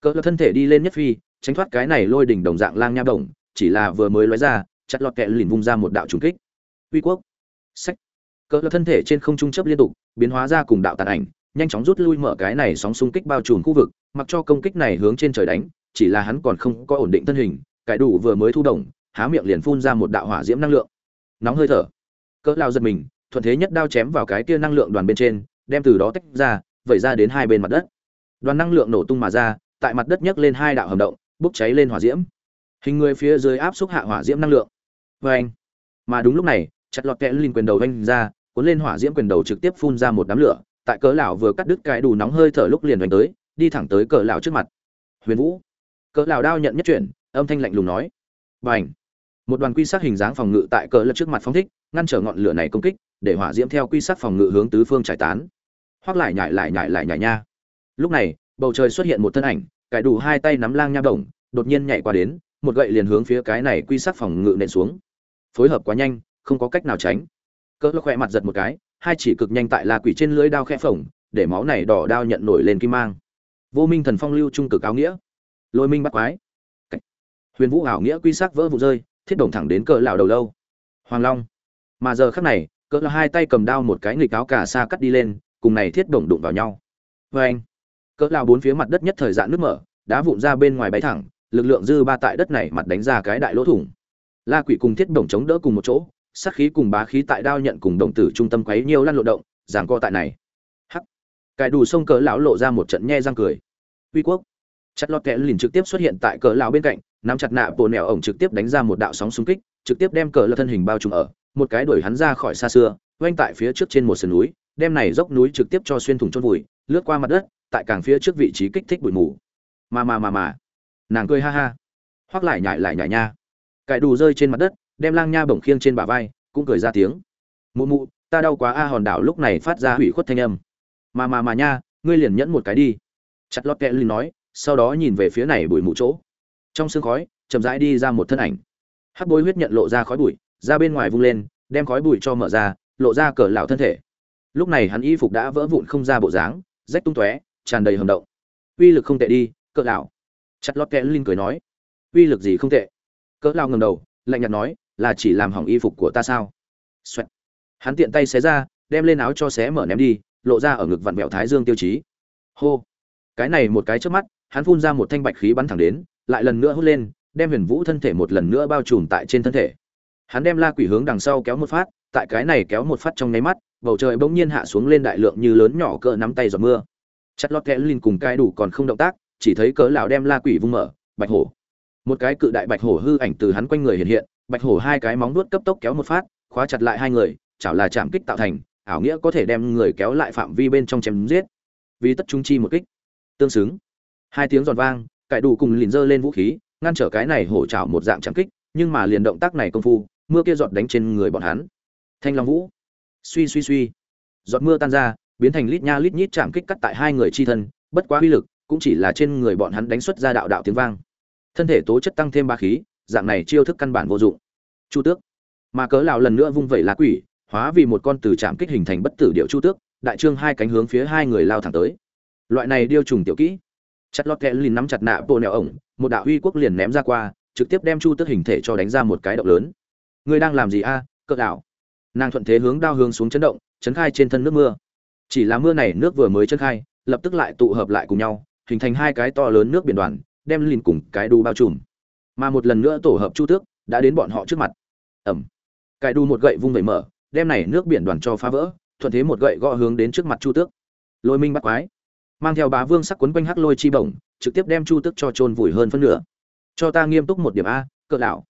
Cỡ lão thân thể đi lên nhất phi, tránh thoát cái này lôi đỉnh đồng dạng lang nha đồng, chỉ là vừa mới lóe ra chặt lọt kẽ lìn vung ra một đạo trùng kích. Uy quốc. Sách cỡ thân thể trên không trung chấp liên tục, biến hóa ra cùng đạo tàn ảnh, nhanh chóng rút lui mở cái này sóng xung kích bao trùm khu vực, mặc cho công kích này hướng trên trời đánh chỉ là hắn còn không có ổn định thân hình, cải đủ vừa mới thu động há miệng liền phun ra một đạo hỏa diễm năng lượng. Nóng hơi thở. Cỡ lao giật mình, thuận thế nhất đao chém vào cái kia năng lượng đoàn bên trên, đem từ đó tách ra, vẩy ra đến hai bên mặt đất. Đoàn năng lượng nổ tung mà ra, tại mặt đất nhấc lên hai đạo hầm động, bốc cháy lên hỏa diễm. Hình người phía dưới áp xúc hạ hỏa diễm năng lượng. Vê anh mà đúng lúc này, chặt lọt kẽ linh quyền đầu vanh ra, cuốn lên hỏa diễm quyền đầu trực tiếp phun ra một đám lửa, tại cỡ lão vừa cắt đứt cái đủ nóng hơi thở lúc liền đánh tới, đi thẳng tới cỡ lão trước mặt. Huyền vũ cỡ lão đao nhận nhất chuyển, âm thanh lạnh lùng nói. Bành! Một đoàn quy sát hình dáng phòng ngự tại cỡ lật trước mặt phong thích, ngăn trở ngọn lửa này công kích, để hỏa diễm theo quy sát phòng ngự hướng tứ phương trải tán. Hoác lại nhải lại nhải lại nhải nha. Lúc này, bầu trời xuất hiện một thân ảnh cải đủ hai tay nắm lang nham đồng, đột nhiên nhảy qua đến, một gậy liền hướng phía cái này quy sát phòng ngự nện xuống. Phối hợp quá nhanh, không có cách nào tránh. Cỡ lật khỏe mặt giật một cái, hai chỉ cực nhanh tại la quỷ trên lưới đao khẽ phồng, để máu này đỏ đao nhận nổi lên kim mang. Vô minh thần phong lưu trung cực áo nghĩa lôi minh bắt quái. Huyền vũ ảo nghĩa quy sắc vỡ vụ rơi, thiết đồng thẳng đến cỡ lão đầu lâu. Hoàng long. Mà giờ khắc này cỡ là hai tay cầm đao một cái nghịch áo cả xa cắt đi lên, cùng này thiết đồng đụng vào nhau. Vê anh cỡ lão bốn phía mặt đất nhất thời dạn nước mở, đá vụn ra bên ngoài bay thẳng, lực lượng dư ba tại đất này mặt đánh ra cái đại lỗ thủng. La quỷ cùng thiết đồng chống đỡ cùng một chỗ, sát khí cùng bá khí tại đao nhận cùng đồng tử trung tâm quấy nhiều lăn lộ động, giảng co tại này. Hắc. Cải đủ sông cỡ lão lộ ra một trận nhe răng cười. Uy quốc chặt lọt kẽ lìn trực tiếp xuất hiện tại cỡ lão bên cạnh, nắm chặt nạ bộ nẻo ổng trực tiếp đánh ra một đạo sóng xung kích, trực tiếp đem cỡ lão thân hình bao trùm ở, một cái đuổi hắn ra khỏi xa xưa quanh tại phía trước trên một sườn núi, đem này dốc núi trực tiếp cho xuyên thủng chôn vùi, lướt qua mặt đất, tại càng phía trước vị trí kích thích bụi mù. Mà mà mà mà nàng cười ha ha. Hoắc lại nhại lại nhại nha. Cải đủ rơi trên mặt đất, đem lang nha bổng khiêng trên bả vai, cũng cười ra tiếng. Mụ mụ, ta đau quá a hòn đảo lúc này phát ra hủy khuất thanh âm. Mà mà mà nha, ngươi liền nhẫn một cái đi. Chặt lót kẽ lìn nói sau đó nhìn về phía này bụi mù chỗ. Trong sương khói, chậm rãi đi ra một thân ảnh. Hắc bối huyết nhận lộ ra khói bụi, ra bên ngoài vung lên, đem khói bụi cho mở ra, lộ ra cờ lão thân thể. Lúc này hắn y phục đã vỡ vụn không ra bộ dáng, rách tung tóe, tràn đầy hầm động. Uy lực không tệ đi cỡ lão. Chặt lót kẽ linh cười nói. Uy lực gì không tệ? Cỡ lão ngẩng đầu, lạnh nhạt nói, là chỉ làm hỏng y phục của ta sao? Xoẹt. hắn tiện tay xé ra, đem lên áo cho xé mở ném đi, lộ ra ở ngực vặn vẹo thái dương tiêu chí. Hô. Cái này một cái trước mắt hắn phun ra một thanh bạch khí bắn thẳng đến, lại lần nữa hút lên, đem huyền vũ thân thể một lần nữa bao trùm tại trên thân thể. Hắn đem la quỷ hướng đằng sau kéo một phát, tại cái này kéo một phát trong nháy mắt, bầu trời bỗng nhiên hạ xuống lên đại lượng như lớn nhỏ cỡ nắm tay giọt mưa. Chặt lót kẽ linh cùng cai đủ còn không động tác, chỉ thấy cỡ lão đem la quỷ vung mở, bạch hổ. Một cái cự đại bạch hổ hư ảnh từ hắn quanh người hiện hiện, bạch hổ hai cái móng vuốt cấp tốc kéo một phát, khóa chặt lại hai người, chảo là chạm kích tạo thành, ảo nghĩa có thể đem người kéo lại phạm vi bên trong chém giết. Vì tất chúng chi một kích. Tương xứng hai tiếng giòn vang, cải đủ cùng liền dơ lên vũ khí, ngăn trở cái này hổ trào một dạng chạm kích, nhưng mà liền động tác này công phu, mưa kia giọt đánh trên người bọn hắn. Thanh long vũ. Suy suy suy. Giọt mưa tan ra, biến thành lít nha lít nhít chạm kích cắt tại hai người chi thân, bất quá uy lực cũng chỉ là trên người bọn hắn đánh xuất ra đạo đạo tiếng vang. Thân thể tố chất tăng thêm ba khí, dạng này chiêu thức căn bản vô dụng. Chu tước. Mà cớ lào lần nữa vung vẩy lá quỷ, hóa vì một con từ chạm kích hình thành bất tử điệu chu tước, đại trương hai cánh hướng phía hai người lao thẳng tới. Loại này điêu trùng tiểu kỹ chặt lót kẽ lìn nắm chặt nạ bộ nẹo ổng, một đạo uy quốc liền ném ra qua, trực tiếp đem chu tước hình thể cho đánh ra một cái động lớn. Ngươi đang làm gì a cỡ đảo? Nàng thuận thế hướng đao hướng xuống chấn động, chấn khai trên thân nước mưa. Chỉ là mưa này nước vừa mới chấn khai, lập tức lại tụ hợp lại cùng nhau, hình thành hai cái to lớn nước biển đoàn, đem lìn cùng cái đu bao trùm. Mà một lần nữa tổ hợp chu tước đã đến bọn họ trước mặt. Ẩm. Cái đu một gậy vung vẩy mở, đem này nước biển đoàn cho phá vỡ, thuận thế một gậy gõ hướng đến trước mặt chu tước lôi minh bắt quái mang theo bá vương sắc quấn quanh hắc lôi chi bổng, trực tiếp đem chu tức cho trôn vùi hơn phân nửa. Cho ta nghiêm túc một điểm a, cỡ lão.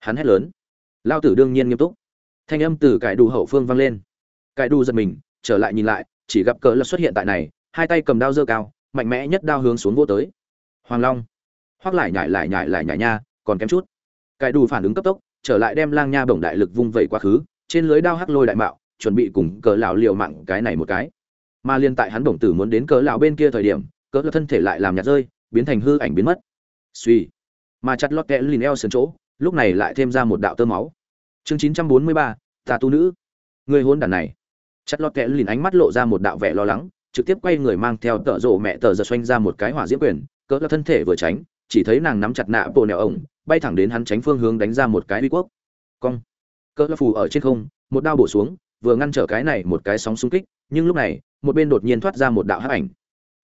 Hắn hét lớn. Lao tử đương nhiên nghiêm túc. Thanh âm từ cải đủ hậu phương vang lên. Cải đủ giật mình, trở lại nhìn lại, chỉ gặp cỡ là xuất hiện tại này, hai tay cầm đao dơ cao, mạnh mẽ nhất đao hướng xuống vô tới. Hoàng long. Hoắc lại nhảy lại nhảy lại nhảy nha, còn kém chút. Cải đủ phản ứng cấp tốc, trở lại đem lang nha bổng đại lực vung vẩy quá khứ, trên lưới đao hắc lôi đại mạo, chuẩn bị cùng cỡ lão liều mạng cái này một cái mà liên tại hắn bổng tử muốn đến cỡ lão bên kia thời điểm cỡ lão thân thể lại làm nhạt rơi biến thành hư ảnh biến mất. Suy mà chặt lót kẽ lìn eo sườn chỗ lúc này lại thêm ra một đạo tơ máu. Chương 943, tà tu nữ. Người hôn đàn này. Chặt lót kẽ lìn ánh mắt lộ ra một đạo vẻ lo lắng trực tiếp quay người mang theo tợ rộ mẹ tờ giật xoanh ra một cái hỏa diễm quyền cỡ lão thân thể vừa tránh chỉ thấy nàng nắm chặt nạ bộ nẹo ổng bay thẳng đến hắn tránh phương hướng đánh ra một cái uy quốc. Cong. Cỡ lão phù ở trên không một đao bổ xuống vừa ngăn trở cái này một cái sóng xung kích nhưng lúc này một bên đột nhiên thoát ra một đạo hắc ảnh.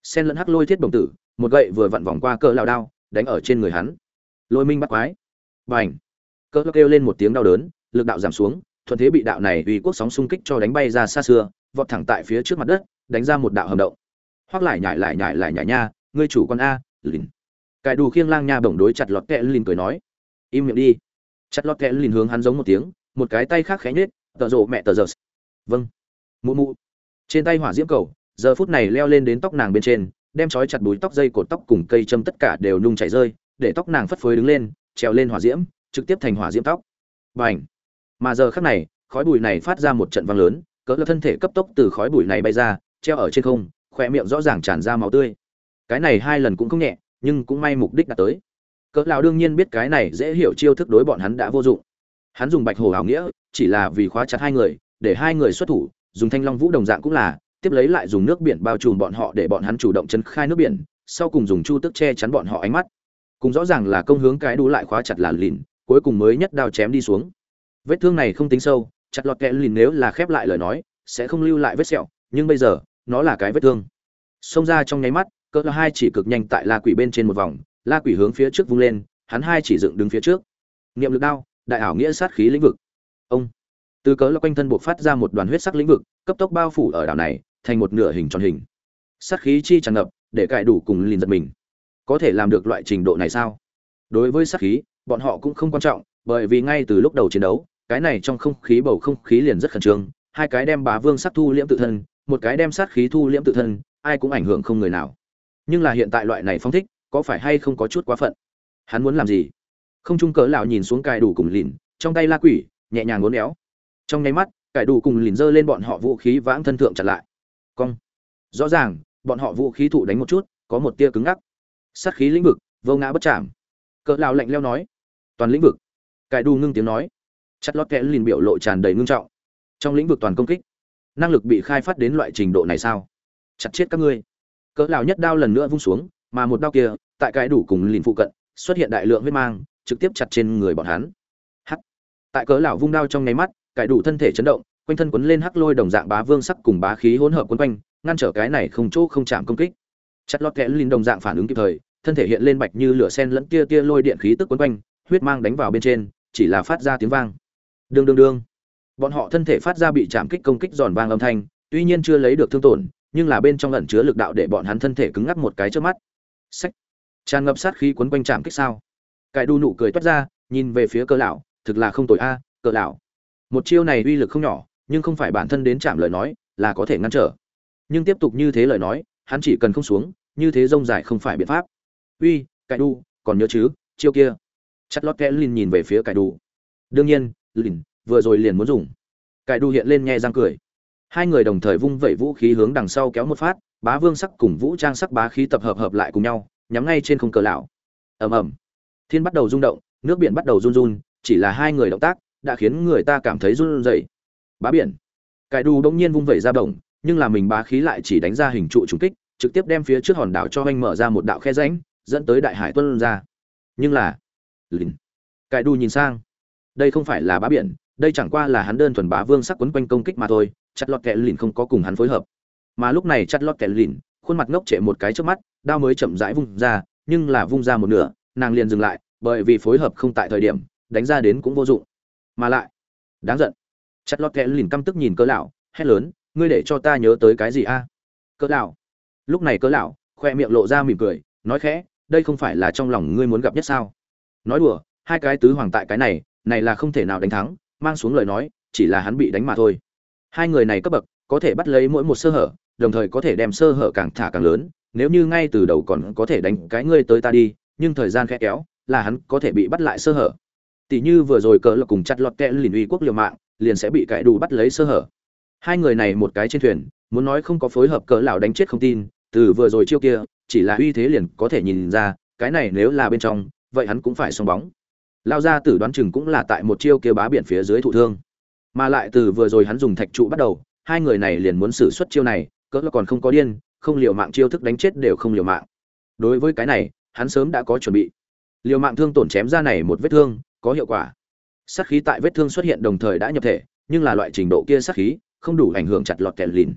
Sen lẫn hắc lôi thiết đồng tử, một gậy vừa vặn vòng qua cỡ lão đao, đánh ở trên người hắn. Lôi minh bắt quái. Bành! Cỡ kêu lên một tiếng đau đớn, lực đạo giảm xuống, thuận thế bị đạo này uy quốc sóng xung kích cho đánh bay ra xa xưa, vọt thẳng tại phía trước mặt đất, đánh ra một đạo hầm động. Hoắc lại nhảy lại nhảy lại nhảy nha, ngươi chủ con a, lìn. Cải đồ khiêng lang nha bổng đối chặt lọt kẹ lìn cười nói. Im miệng đi. Chặt lọt kẹ lìn hướng hắn giống một tiếng, một cái tay khác khẽ nhếch, tợ rộ mẹ tờ giờ vâng. Mụ mụ trên tay hỏa diễm cầu, giờ phút này leo lên đến tóc nàng bên trên, đem trói chặt búi tóc dây cột tóc cùng cây châm tất cả đều nung chảy rơi, để tóc nàng phất phới đứng lên, trèo lên hỏa diễm, trực tiếp thành hỏa diễm tóc. B à n h mà giờ khắc này, khói bụi này phát ra một trận vang lớn, cỡ là thân thể cấp tốc từ khói bụi này bay ra, treo ở trên không khỏe miệng rõ ràng tràn ra máu tươi. Cái này hai lần cũng không nhẹ, nhưng cũng may mục đích đã tới. Cỡ lão đương nhiên biết cái này dễ hiểu chiêu thức đối bọn hắn đã vô dụng. Hắn dùng bạch hồ hảo nghĩa, chỉ là vì khóa chặt hai người, để hai người xuất thủ dùng thanh long vũ đồng dạng cũng là, tiếp lấy lại dùng nước biển bao trùm bọn họ để bọn hắn chủ động chân khai nước biển, sau cùng dùng chu tức che chắn bọn họ ánh mắt. Cùng rõ ràng là công hướng cái đu lại khóa chặt là lìn, cuối cùng mới nhất đao chém đi xuống. Vết thương này không tính sâu, chặt lọt kẽ lìn nếu là khép lại lời nói, sẽ không lưu lại vết sẹo, nhưng bây giờ, nó là cái vết thương. Xông ra trong nháy mắt, cỡ hai chỉ cực nhanh tại la quỷ bên trên một vòng, la quỷ hướng phía trước vung lên, hắn hai chỉ dựng đứng phía trước. Niệm lực đao, đại ảo nghĩa sát khí lĩnh vực. Ông từ cớ là quanh thân buộc phát ra một đoàn huyết sắc lĩnh vực, cấp tốc bao phủ ở đảo này, thành một nửa hình tròn hình. Sát khí chi tràn ngập, để cải đủ cùng lìn giật mình. Có thể làm được loại trình độ này sao? Đối với sát khí, bọn họ cũng không quan trọng, bởi vì ngay từ lúc đầu chiến đấu, cái này trong không khí bầu không khí liền rất khẩn trương, hai cái đem bá vương sắc thu liễm tự thân, một cái đem sát khí thu liễm tự thân, ai cũng ảnh hưởng không người nào. Nhưng là hiện tại loại này phong thích, có phải hay không có chút quá phận? Hắn muốn làm gì? Không trung cớ lão nhìn xuống cài đủ cùng lìn trong tay la quỷ, nhẹ nhàng ngốn éo trong nháy mắt, cải đủ cùng lìn dơ lên bọn họ vũ khí vãng thân thượng chặt lại. Cong. Rõ ràng, bọn họ vũ khí thụ đánh một chút, có một tia cứng ngắc. Sát khí lĩnh vực, vô ngã bất chạm. Cỡ lão lạnh leo nói. Toàn lĩnh vực. Cải đủ ngưng tiếng nói. Chặt lót kẽ lìn biểu lộ tràn đầy ngưng trọng. Trong lĩnh vực toàn công kích. Năng lực bị khai phát đến loại trình độ này sao? Chặt chết các ngươi. Cỡ lão nhất đao lần nữa vung xuống, mà một đao kia, tại cái đủ cùng lìn phụ cận, xuất hiện đại lượng huyết mang, trực tiếp chặt trên người bọn hắn. Hắc. Tại cỡ lão vung đao trong nháy mắt cải đủ thân thể chấn động quanh thân quấn lên hắc lôi đồng dạng bá vương sắc cùng bá khí hỗn hợp quấn quanh ngăn trở cái này không chỗ không chạm công kích. Chặt lót kẽ linh đồng dạng phản ứng kịp thời thân thể hiện lên bạch như lửa sen lẫn tia tia lôi điện khí tức quấn quanh huyết mang đánh vào bên trên chỉ là phát ra tiếng vang. Đương đương đương. Bọn họ thân thể phát ra bị chạm kích công kích giòn vang âm thanh tuy nhiên chưa lấy được thương tổn nhưng là bên trong ẩn chứa lực đạo để bọn hắn thân thể cứng ngắc một cái trước mắt. Sách tràn ngập sát khí quấn quanh chạm kích sao? Cải đu nụ cười toát ra nhìn về phía cơ lão thực là không tội a à, cỡ lão một chiêu này uy lực không nhỏ, nhưng không phải bản thân đến chạm lời nói, là có thể ngăn trở. Nhưng tiếp tục như thế lời nói, hắn chỉ cần không xuống, như thế rông dài không phải biện pháp. Uy, cải đu, còn nhớ chứ, chiêu kia. Chặt lót kẽ lìn nhìn về phía cải đu. Đương nhiên lìn vừa rồi liền muốn dùng. Cải đu hiện lên nghe răng cười. Hai người đồng thời vung vẩy vũ khí hướng đằng sau kéo một phát, bá vương sắc cùng vũ trang sắc bá khí tập hợp hợp lại cùng nhau, nhắm ngay trên không cờ lão. Ầm ầm. Thiên bắt đầu rung động, nước biển bắt đầu run run, chỉ là hai người động tác đã khiến người ta cảm thấy run rẩy. Bá biển. Cải đù đột nhiên vung vẩy ra động nhưng là mình bá khí lại chỉ đánh ra hình trụ trùng kích, trực tiếp đem phía trước hòn đảo cho anh mở ra một đạo khe rãnh, dẫn tới đại hải tuôn ra. Nhưng là, lìn. Cải đù nhìn sang. Đây không phải là bá biển, đây chẳng qua là hắn đơn thuần bá vương sắc quấn quanh công kích mà thôi, chặt lọt kẻ lìn không có cùng hắn phối hợp. Mà lúc này chặt lọt kẻ lìn, khuôn mặt ngốc trệ một cái trước mắt, đao mới chậm rãi vung ra, nhưng là vung ra một nửa, nàng liền dừng lại, bởi vì phối hợp không tại thời điểm, đánh ra đến cũng vô dụng mà lại. Đáng giận. Chặt lọt kẽ lìn căm tức nhìn cỡ lão, hét lớn, ngươi để cho ta nhớ tới cái gì a? Cỡ lão. Lúc này cỡ lão, khoe miệng lộ ra mỉm cười, nói khẽ, đây không phải là trong lòng ngươi muốn gặp nhất sao? Nói đùa, hai cái tứ hoàng tại cái này này là không thể nào đánh thắng, mang xuống lời nói, chỉ là hắn bị đánh mà thôi. Hai người này cấp bậc, có thể bắt lấy mỗi một sơ hở, đồng thời có thể đem sơ hở càng thả càng lớn, nếu như ngay từ đầu còn có thể đánh cái ngươi tới ta đi, nhưng thời gian khẽ kéo, là hắn có thể bị bắt lại sơ hở tỷ như vừa rồi cỡ là cùng chặt lọt kẽ lìn uy quốc liều mạng, liền sẽ bị cãi đủ bắt lấy sơ hở. Hai người này một cái trên thuyền, muốn nói không có phối hợp cỡ lão đánh chết không tin, từ vừa rồi chiêu kia, chỉ là uy thế liền có thể nhìn ra, cái này nếu là bên trong, vậy hắn cũng phải xong bóng. Lao ra tử đoán chừng cũng là tại một chiêu kia bá biển phía dưới thụ thương. Mà lại từ vừa rồi hắn dùng thạch trụ bắt đầu, hai người này liền muốn xử xuất chiêu này, cỡ là còn không có điên, không liều mạng chiêu thức đánh chết đều không liều mạng. Đối với cái này, hắn sớm đã có chuẩn bị. Liều mạng thương tổn chém ra này một vết thương có hiệu quả. Sát khí tại vết thương xuất hiện đồng thời đã nhập thể, nhưng là loại trình độ kia sát khí không đủ ảnh hưởng chặt lọt kẹt lìn.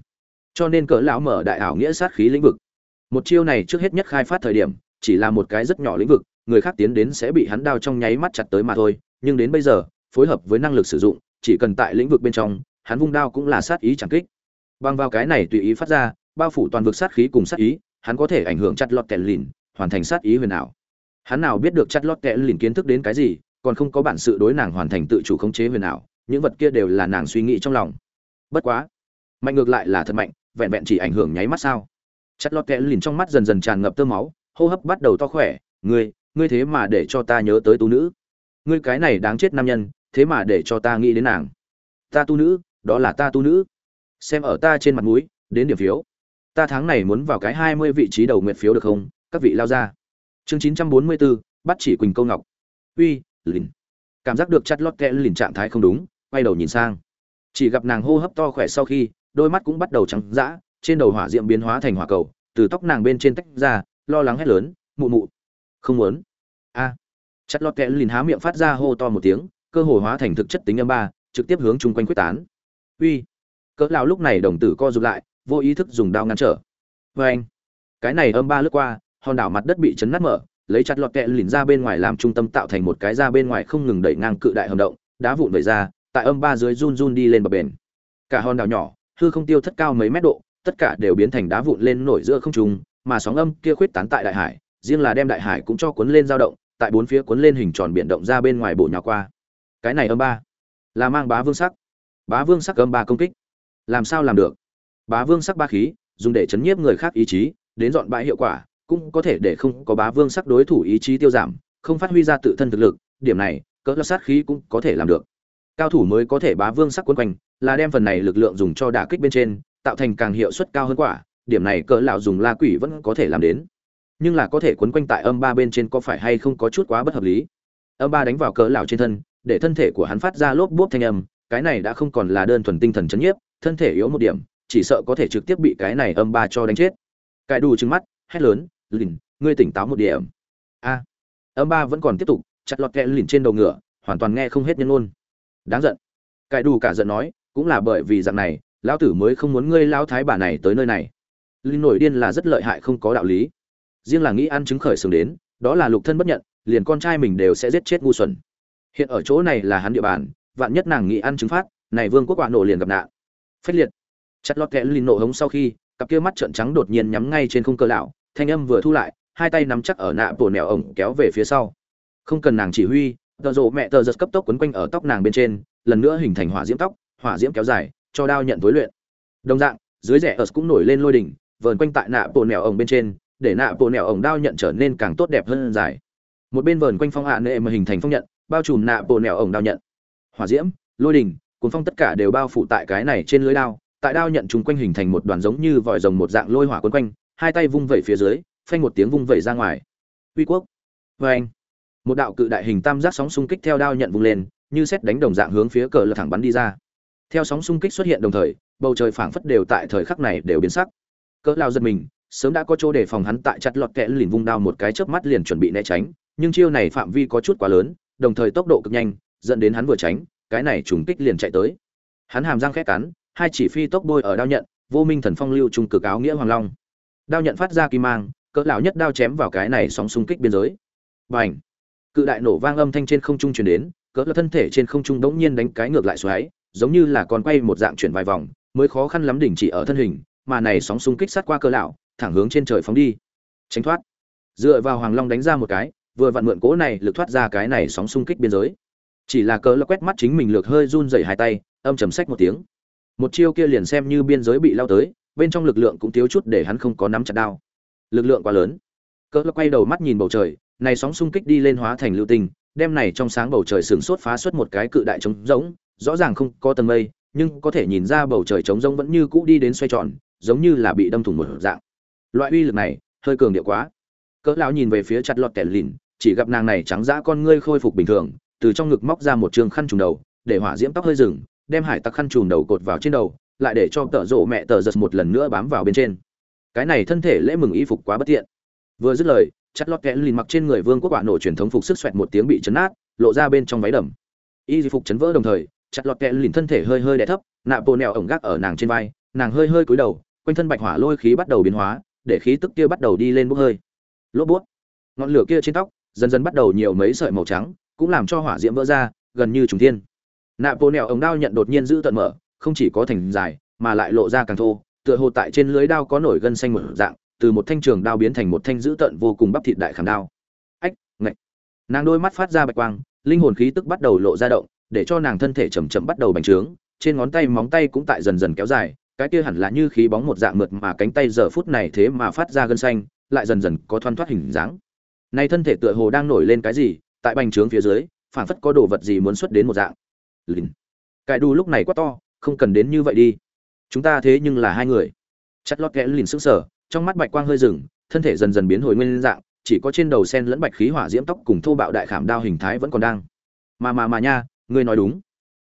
Cho nên cỡ lão mở đại ảo nghĩa sát khí lĩnh vực. Một chiêu này trước hết nhất khai phát thời điểm, chỉ là một cái rất nhỏ lĩnh vực, người khác tiến đến sẽ bị hắn đao trong nháy mắt chặt tới mà thôi, nhưng đến bây giờ, phối hợp với năng lực sử dụng, chỉ cần tại lĩnh vực bên trong, hắn vung đao cũng là sát ý chẳng kích. Bằng vào cái này tùy ý phát ra, bao phủ toàn vực sát khí cùng sát ý, hắn có thể ảnh hưởng chặt lọt kẹt lìn, hoàn thành sát ý huyền ảo. Hắn nào biết được chặt lọt kẹt lìn kiến thức đến cái gì còn không có bản sự đối nàng hoàn thành tự chủ khống chế huyền ảo, những vật kia đều là nàng suy nghĩ trong lòng. Bất quá, mạnh ngược lại là thật mạnh, vẹn vẹn chỉ ảnh hưởng nháy mắt sao? Chặt lọt kẽ lìn trong mắt dần dần tràn ngập tơ máu, hô hấp bắt đầu to khỏe, ngươi ngươi thế mà để cho ta nhớ tới tu nữ. Ngươi cái này đáng chết nam nhân, thế mà để cho ta nghĩ đến nàng. Ta tu nữ, đó là ta tu nữ. Xem ở ta trên mặt mũi, đến điểm phiếu. Ta tháng này muốn vào cái hai mươi vị trí đầu nguyện phiếu được không? Các vị lao ra. Chương chín trăm bốn mươi bốn, bắt chỉ quỳnh câu ngọc. Uy lìn. Cảm giác được chặt lót kẽ lìn trạng thái không đúng, quay đầu nhìn sang. Chỉ gặp nàng hô hấp to khỏe sau khi, đôi mắt cũng bắt đầu trắng dã, trên đầu hỏa diệm biến hóa thành hỏa cầu, từ tóc nàng bên trên tách ra, lo lắng hét lớn, mụ mụ, không muốn. A. À. chặt lót kẽ lìn há miệng phát ra hô to một tiếng, cơ hồ hóa thành thực chất tính âm ba, trực tiếp hướng chung quanh quyết tán. Uy. Cỡ lão lúc này đồng tử co rụt lại, vô ý thức dùng đao ngăn trở. Vê anh cái này âm ba lướt qua, hòn đảo mặt đất bị chấn nát mở lấy chặt lọt kẹ lìn ra bên ngoài làm trung tâm tạo thành một cái ra bên ngoài không ngừng đẩy ngang cự đại hầm động, đá vụn vẩy ra, tại âm ba dưới run run đi lên bờ bền. Cả hòn đảo nhỏ, hư không tiêu thất cao mấy mét độ, tất cả đều biến thành đá vụn lên nổi giữa không trung, mà sóng âm kia khuyết tán tại đại hải, riêng là đem đại hải cũng cho cuốn lên dao động, tại bốn phía cuốn lên hình tròn biển động ra bên ngoài bộ nhà qua. Cái này âm ba, là mang bá vương sắc. Bá vương sắc âm ba công kích. Làm sao làm được? Bá vương sắc ba khí, dùng để chấn nhiếp người khác ý chí, đến dọn bãi hiệu quả cũng có thể để không có bá vương sắc đối thủ ý chí tiêu giảm, không phát huy ra tự thân thực lực, điểm này, cỡ sát khí cũng có thể làm được. Cao thủ mới có thể bá vương sắc quân quanh, là đem phần này lực lượng dùng cho đả kích bên trên, tạo thành càng hiệu suất cao hơn quả, điểm này cỡ lão dùng la quỷ vẫn có thể làm đến. Nhưng là có thể quấn quanh tại âm ba bên trên có phải hay không có chút quá bất hợp lý? Âm ba đánh vào cỡ lão trên thân, để thân thể của hắn phát ra lốp bốp thanh âm, cái này đã không còn là đơn thuần tinh thần chấn nhiếp, thân thể yếu một điểm, chỉ sợ có thể trực tiếp bị cái này âm ba cho đánh chết. Cải đủ trừng mắt, hét lớn lìn, ngươi tỉnh táo một điểm. A. Âm ba vẫn còn tiếp tục, chặt lọt kẹ lìn trên đầu ngựa, hoàn toàn nghe không hết nhân ngôn. đáng giận. Cải đủ cả giận nói, cũng là bởi vì dạng này, lão tử mới không muốn ngươi lão thái bà này tới nơi này. Linh nổi điên là rất lợi hại không có đạo lý. Riêng là nghĩ ăn chứng khởi sướng đến, đó là lục thân bất nhận, liền con trai mình đều sẽ giết chết ngu xuẩn. Hiện ở chỗ này là hắn địa bàn, vạn nhất nàng nghĩ ăn chứng phát, này vương quốc quả nổ liền gặp nạn. Phách liệt. Chặt lọt kẹ lìn nổ hống sau khi, cặp kia mắt trợn trắng đột nhiên nhắm ngay trên không cơ lão thanh âm vừa thu lại, hai tay nắm chắc ở nạ bổ nẻo ổng kéo về phía sau. Không cần nàng chỉ huy, tờ rộ mẹ tờ giật cấp tốc quấn quanh ở tóc nàng bên trên, lần nữa hình thành hỏa diễm tóc, hỏa diễm kéo dài, cho đao nhận tối luyện. Đồng dạng, dưới rẻ ớt cũng nổi lên lôi đỉnh, vờn quanh tại nạ bộ nẻo ổng bên trên, để nạ bộ nẻo ổng đao nhận trở nên càng tốt đẹp hơn dài. Một bên vờn quanh phong hạ nệ mà hình thành phong nhận, bao trùm nạ bộ nẻo ổng đao nhận. Hỏa diễm, lôi đỉnh, cuốn phong tất cả đều bao phủ tại cái này trên lưới đao, tại đao nhận chúng quanh hình thành một đoàn giống như vòi rồng một dạng lôi hỏa quấn quanh hai tay vung vẩy phía dưới, phanh một tiếng vung vẩy ra ngoài. Uy quốc. Vê anh, một đạo cự đại hình tam giác sóng xung kích theo đao nhận vung lên, như xét đánh đồng dạng hướng phía cờ lật thẳng bắn đi ra. Theo sóng xung kích xuất hiện đồng thời, bầu trời phảng phất đều tại thời khắc này đều biến sắc. Cỡ lao giật mình, sớm đã có chỗ để phòng hắn tại chặt lọt kẽ lìn vung đao một cái chớp mắt liền chuẩn bị né tránh, nhưng chiêu này phạm vi có chút quá lớn, đồng thời tốc độ cực nhanh, dẫn đến hắn vừa tránh, cái này trùng kích liền chạy tới. Hắn hàm răng khét cắn, hai chỉ phi tốc bôi ở đao nhận, vô minh thần phong lưu trung cực áo nghĩa hoàng long đao nhận phát ra kim mang, cỡ lão nhất đao chém vào cái này sóng xung kích biên giới. Bành! Cự đại nổ vang âm thanh trên không trung truyền đến, cỡ lão thân thể trên không trung đống nhiên đánh cái ngược lại xoáy, giống như là con quay một dạng chuyển vài vòng, mới khó khăn lắm đỉnh chỉ ở thân hình, mà này sóng xung kích sát qua cỡ lão, thẳng hướng trên trời phóng đi. Tránh thoát! Dựa vào hoàng long đánh ra một cái, vừa vặn mượn cỗ này lực thoát ra cái này sóng xung kích biên giới. Chỉ là cỡ lão quét mắt chính mình lược hơi run rẩy hai tay, âm trầm sách một tiếng. Một chiêu kia liền xem như biên giới bị lao tới bên trong lực lượng cũng thiếu chút để hắn không có nắm chặt đao. Lực lượng quá lớn. Cỡ là quay đầu mắt nhìn bầu trời, này sóng xung kích đi lên hóa thành lưu tinh, đem này trong sáng bầu trời sừng sốt phá xuất một cái cự đại trống rỗng, rõ ràng không có tầng mây, nhưng có thể nhìn ra bầu trời trống rỗng vẫn như cũ đi đến xoay tròn, giống như là bị đâm thủng một dạng. Loại uy lực này, hơi cường điệu quá. Cỡ lão nhìn về phía chặt lọt kẻ lìn, chỉ gặp nàng này trắng dã con ngươi khôi phục bình thường, từ trong ngực móc ra một trường khăn trùm đầu, để hỏa diễm tóc hơi rừng, đem hải tặc khăn trùm đầu cột vào trên đầu lại để cho tợ rộ mẹ tờ giật một lần nữa bám vào bên trên. Cái này thân thể lễ mừng y phục quá bất tiện. Vừa dứt lời, chặt lót kẽ lìn mặc trên người vương quốc quả nổ truyền thống phục sức xoẹt một tiếng bị chấn nát lộ ra bên trong váy đầm. Y phục chấn vỡ đồng thời, chặt lọt kẽ lìn thân thể hơi hơi đè thấp, nạ bộ nẹo ổng gác ở nàng trên vai, nàng hơi hơi cúi đầu, quanh thân bạch hỏa lôi khí bắt đầu biến hóa, để khí tức kia bắt đầu đi lên bốc hơi. Lốp bút. Ngọn lửa kia trên tóc, dần dần bắt đầu nhiều mấy sợi màu trắng, cũng làm cho hỏa diễm vỡ ra, gần như trùng thiên. Nạ bộ nẹo ổng đao nhận đột nhiên giữ tận mở không chỉ có thành dài, mà lại lộ ra càng thô, tựa hồ tại trên lưới đao có nổi gân xanh một dạng, từ một thanh trường đao biến thành một thanh dữ tợn vô cùng bắp thịt đại khảm đao. Ách, ngạch. Nàng đôi mắt phát ra bạch quang, linh hồn khí tức bắt đầu lộ ra động, để cho nàng thân thể chầm chậm bắt đầu bành trướng, trên ngón tay móng tay cũng tại dần dần kéo dài, cái kia hẳn là như khí bóng một dạng mượt mà cánh tay giờ phút này thế mà phát ra gân xanh, lại dần dần có thoăn thoát hình dáng. Nay thân thể tựa hồ đang nổi lên cái gì, tại bành trướng phía dưới, phảng phất có đồ vật gì muốn xuất đến một dạng. Lìn. Cải đu lúc này quá to không cần đến như vậy đi. Chúng ta thế nhưng là hai người. Chặt lót kẽ lìn sững sờ, trong mắt bạch quang hơi rừng thân thể dần dần biến hồi nguyên dạng, chỉ có trên đầu sen lẫn bạch khí hỏa diễm tóc cùng thô bạo đại khảm đao hình thái vẫn còn đang. Mà mà mà nha, ngươi nói đúng.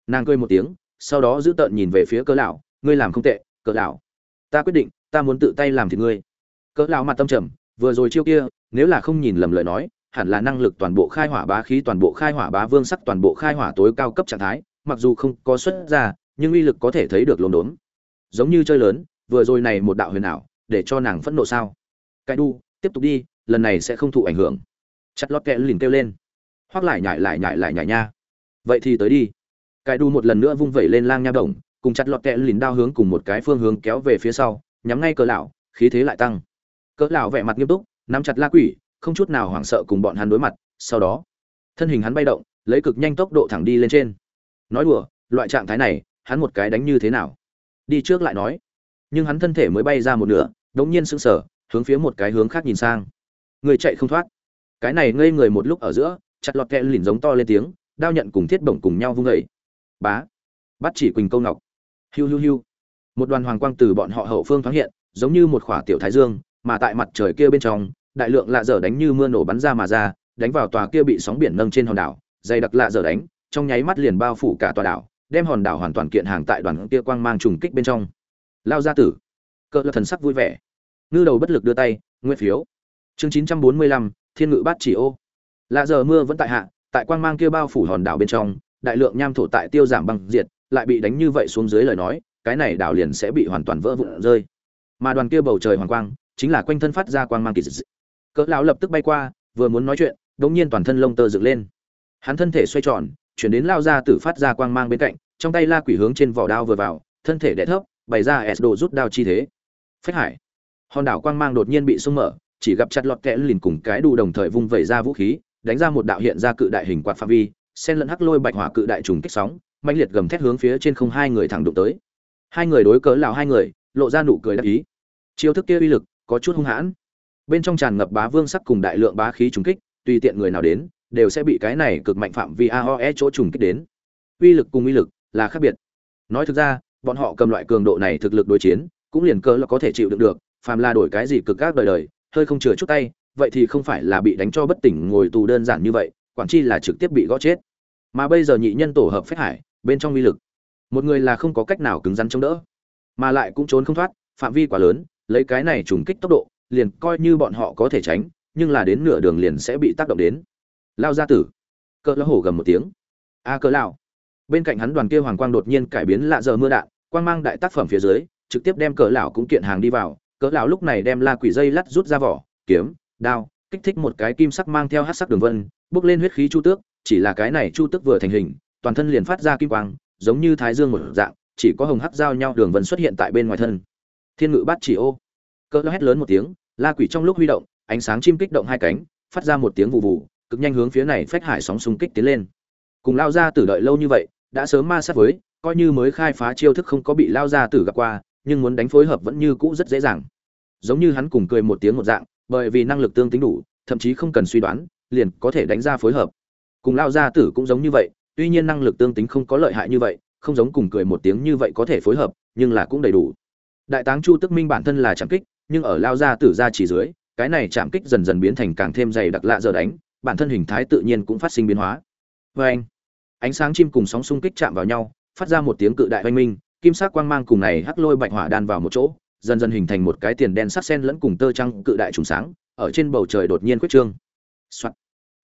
Nàng cười một tiếng, sau đó giữ tợn nhìn về phía cỡ lão, ngươi làm không tệ, cỡ lão. Ta quyết định, ta muốn tự tay làm thì ngươi. Cỡ lão mặt tâm trầm, vừa rồi chiêu kia, nếu là không nhìn lầm lời nói, hẳn là năng lực toàn bộ khai hỏa bá khí, toàn bộ khai hỏa bá vương sắc, toàn bộ khai hỏa tối cao cấp trạng thái, mặc dù không có xuất ra nhưng uy lực có thể thấy được lồn đốn giống như chơi lớn, vừa rồi này một đạo huyền ảo, để cho nàng phẫn nộ sao? Cái đu, tiếp tục đi, lần này sẽ không thụ ảnh hưởng. Chặt lót kẹ lìn kêu lên. Hoặc lại nhải lại nhải lại nhải nha. Vậy thì tới đi. Cái đu một lần nữa vung vẩy lên lang nha đồng, cùng chặt lọt kẹ lìn đao hướng cùng một cái phương hướng kéo về phía sau, nhắm ngay cỡ lão, khí thế lại tăng. Cỡ lão vẻ mặt nghiêm túc, nắm chặt la quỷ, không chút nào hoảng sợ cùng bọn hắn đối mặt, sau đó, thân hình hắn bay động, lấy cực nhanh tốc độ thẳng đi lên trên. Nói đùa, loại trạng thái này hắn một cái đánh như thế nào? Đi trước lại nói. Nhưng hắn thân thể mới bay ra một nửa đống nhiên sững sờ hướng phía một cái hướng khác nhìn sang. Người chạy không thoát. Cái này ngây người một lúc ở giữa chặt lọt kẹ lìn giống to lên tiếng đao nhận cùng thiết bổng cùng nhau vung gậy, bá. Bắt chỉ quỳnh câu ngọc. Hiu hiu hiu. Một đoàn hoàng quang từ bọn họ hậu phương thoáng hiện giống như một khỏa tiểu thái dương mà tại mặt trời kia bên trong đại lượng lạ dở đánh như mưa nổ bắn ra mà ra đánh vào tòa kia bị sóng biển nâng trên hòn đảo dày đặc lạ dở đánh trong nháy mắt liền bao phủ cả tòa đảo đem hòn đảo hoàn toàn kiện hàng tại đoàn kia quang mang trùng kích bên trong. Lao gia tử. Cỡ là thần sắc vui vẻ. Ngư đầu bất lực đưa tay nguyên phiếu. Chương chín trăm bốn mươi lăm, thiên ngự bát chỉ ô. Lạ giờ mưa vẫn tại hạ, tại quang mang kia bao phủ hòn đảo bên trong, đại lượng nham thổ tại tiêu giảm băng diệt, lại bị đánh như vậy xuống dưới lời nói, cái này đảo liền sẽ bị hoàn toàn vỡ vụn rơi. Mà đoàn kia bầu trời hoàng quang, chính là quanh thân phát ra quang mang kỳ dị. Cỡ lão lập tức bay qua, vừa muốn nói chuyện, đột nhiên toàn thân lông tơ dựng lên. Hắn thân thể xoay tròn chuyển đến lao ra tử phát ra quang mang bên cạnh, trong tay la quỷ hướng trên vỏ đao vừa vào, thân thể đẻ thấp, bày ra s đồ rút đao chi thế. Phách hải. Hòn đảo quang mang đột nhiên bị sung mở, chỉ gặp chặt lọt kẽ lìn cùng cái đủ đồng thời vung vẩy ra vũ khí, đánh ra một đạo hiện ra cự đại hình quạt phạm vi sen lẫn hắc lôi bạch hỏa cự đại trùng kích sóng mạnh liệt gầm thét hướng phía trên không hai người thẳng đụng tới. Hai người đối cớ lào hai người, lộ ra nụ cười đắc ý. Chiêu thức kia uy lực, có chút hung hãn. Bên trong tràn ngập bá vương sắc cùng đại lượng bá khí trùng kích, tùy tiện người nào đến đều sẽ bị cái này cực mạnh phạm vi aoe chỗ trùng kích đến. Uy lực cùng uy lực là khác biệt. Nói thực ra, bọn họ cầm loại cường độ này thực lực đối chiến, cũng liền cơ là có thể chịu đựng được, phàm là đổi cái gì cực các đời đời, hơi không chừa chút tay, vậy thì không phải là bị đánh cho bất tỉnh ngồi tù đơn giản như vậy, quản chi là trực tiếp bị gõ chết. Mà bây giờ nhị nhân tổ hợp phách hải, bên trong uy lực, một người là không có cách nào cứng rắn chống đỡ, mà lại cũng trốn không thoát, phạm vi quá lớn, lấy cái này trùng kích tốc độ, liền coi như bọn họ có thể tránh, nhưng là đến nửa đường liền sẽ bị tác động đến lao ra tử. Cỡ lão hổ gầm một tiếng. A à, cỡ lão. Bên cạnh hắn đoàn kia hoàng quang đột nhiên cải biến lạ giờ mưa đạn quang mang đại tác phẩm phía dưới trực tiếp đem cỡ lão cũng kiện hàng đi vào. Cỡ lão lúc này đem la quỷ dây lắt rút ra vỏ kiếm đao kích thích một cái kim sắc mang theo hắc sắc đường vân bước lên huyết khí chu tước chỉ là cái này chu tước vừa thành hình toàn thân liền phát ra kim quang giống như thái dương một dạng chỉ có hồng hắc giao nhau đường vân xuất hiện tại bên ngoài thân. Thiên ngự bát chỉ ô. Cỡ lão hét lớn một tiếng la quỷ trong lúc huy động ánh sáng chim kích động hai cánh phát ra một tiếng vụ vụ cực nhanh hướng phía này phách hải sóng xung kích tiến lên. Cùng lao ra tử đợi lâu như vậy, đã sớm ma sát với, coi như mới khai phá chiêu thức không có bị lao ra tử gặp qua, nhưng muốn đánh phối hợp vẫn như cũ rất dễ dàng. Giống như hắn cùng cười một tiếng một dạng, bởi vì năng lực tương tính đủ, thậm chí không cần suy đoán, liền có thể đánh ra phối hợp. Cùng lao ra tử cũng giống như vậy, tuy nhiên năng lực tương tính không có lợi hại như vậy, không giống cùng cười một tiếng như vậy có thể phối hợp, nhưng là cũng đầy đủ. Đại táng chu tức minh bản thân là chạm kích, nhưng ở lao ra tử ra chỉ dưới, cái này chạm kích dần dần biến thành càng thêm dày đặc lạ giờ đánh bản thân hình thái tự nhiên cũng phát sinh biến hóa Và anh, ánh sáng chim cùng sóng xung kích chạm vào nhau, phát ra một tiếng cự đại oanh minh, kim sắc quang mang cùng này hắc lôi bạch hỏa đan vào một chỗ, dần dần hình thành một cái tiền đen sắc sen lẫn cùng tơ trăng cự đại trùng sáng, ở trên bầu trời đột nhiên quyết trương. Soạn.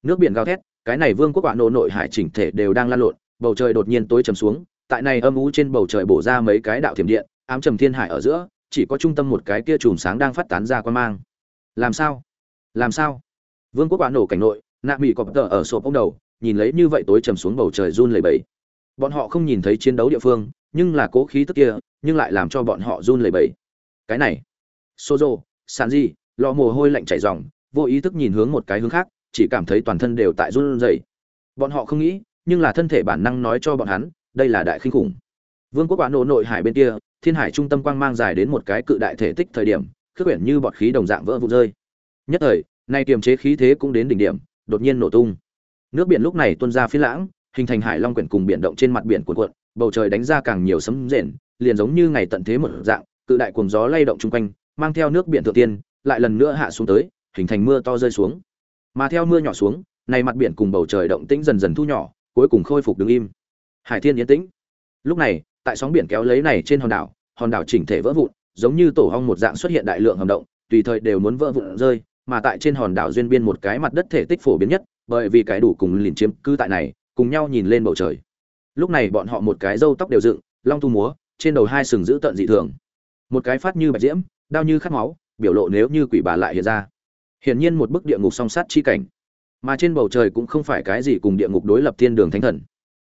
nước biển gào thét, cái này vương quốc quả nổ nội hải chỉnh thể đều đang lan lộn, bầu trời đột nhiên tối trầm xuống, tại này âm u trên bầu trời bổ ra mấy cái đạo thiểm điện, ám trầm thiên hải ở giữa, chỉ có trung tâm một cái kia chùm sáng đang phát tán ra quang mang làm sao làm sao vương quốc quả nổ cảnh nội nạ mỹ cọp tờ ở sộp ông đầu, nhìn lấy như vậy tối trầm xuống bầu trời run lẩy bẩy. Bọn họ không nhìn thấy chiến đấu địa phương, nhưng là cố khí tức kia, nhưng lại làm cho bọn họ run lẩy bẩy. Cái này, sozo sàn di lò mồ hôi lạnh chảy ròng, vô ý thức nhìn hướng một cái hướng khác, chỉ cảm thấy toàn thân đều tại run rẩy. Bọn họ không nghĩ, nhưng là thân thể bản năng nói cho bọn hắn, đây là đại khinh khủng. Vương quốc quả nổ nội hải bên kia, thiên hải trung tâm quang mang dài đến một cái cự đại thể tích thời điểm, khước quyển như bọt khí đồng dạng vỡ vụ rơi. Nhất thời, nay kiềm chế khí thế cũng đến đỉnh điểm đột nhiên nổ tung. Nước biển lúc này tuôn ra phi lãng, hình thành hải long quyển cùng biển động trên mặt biển cuộn cuộn, bầu trời đánh ra càng nhiều sấm rền, liền giống như ngày tận thế một dạng, cự đại cuồng gió lay động chung quanh, mang theo nước biển thượng tiên, lại lần nữa hạ xuống tới, hình thành mưa to rơi xuống. Mà theo mưa nhỏ xuống, này mặt biển cùng bầu trời động tĩnh dần dần thu nhỏ, cuối cùng khôi phục đứng im. Hải thiên yên tĩnh. Lúc này, tại sóng biển kéo lấy này trên hòn đảo hòn đảo chỉnh thể vỡ vụn, giống như tổ hong một dạng xuất hiện đại lượng hầm động, tùy thời đều muốn vỡ vụn rơi mà tại trên hòn đảo duyên biên một cái mặt đất thể tích phổ biến nhất, bởi vì cái đủ cùng liền chiếm cư tại này, cùng nhau nhìn lên bầu trời. Lúc này bọn họ một cái râu tóc đều dựng, long tu múa, trên đầu hai sừng giữ tận dị thường. Một cái phát như bạch diễm đau như khát máu, biểu lộ nếu như quỷ bà lại hiện ra. Hiển nhiên một bức địa ngục song sát chi cảnh. Mà trên bầu trời cũng không phải cái gì cùng địa ngục đối lập thiên đường thánh thần.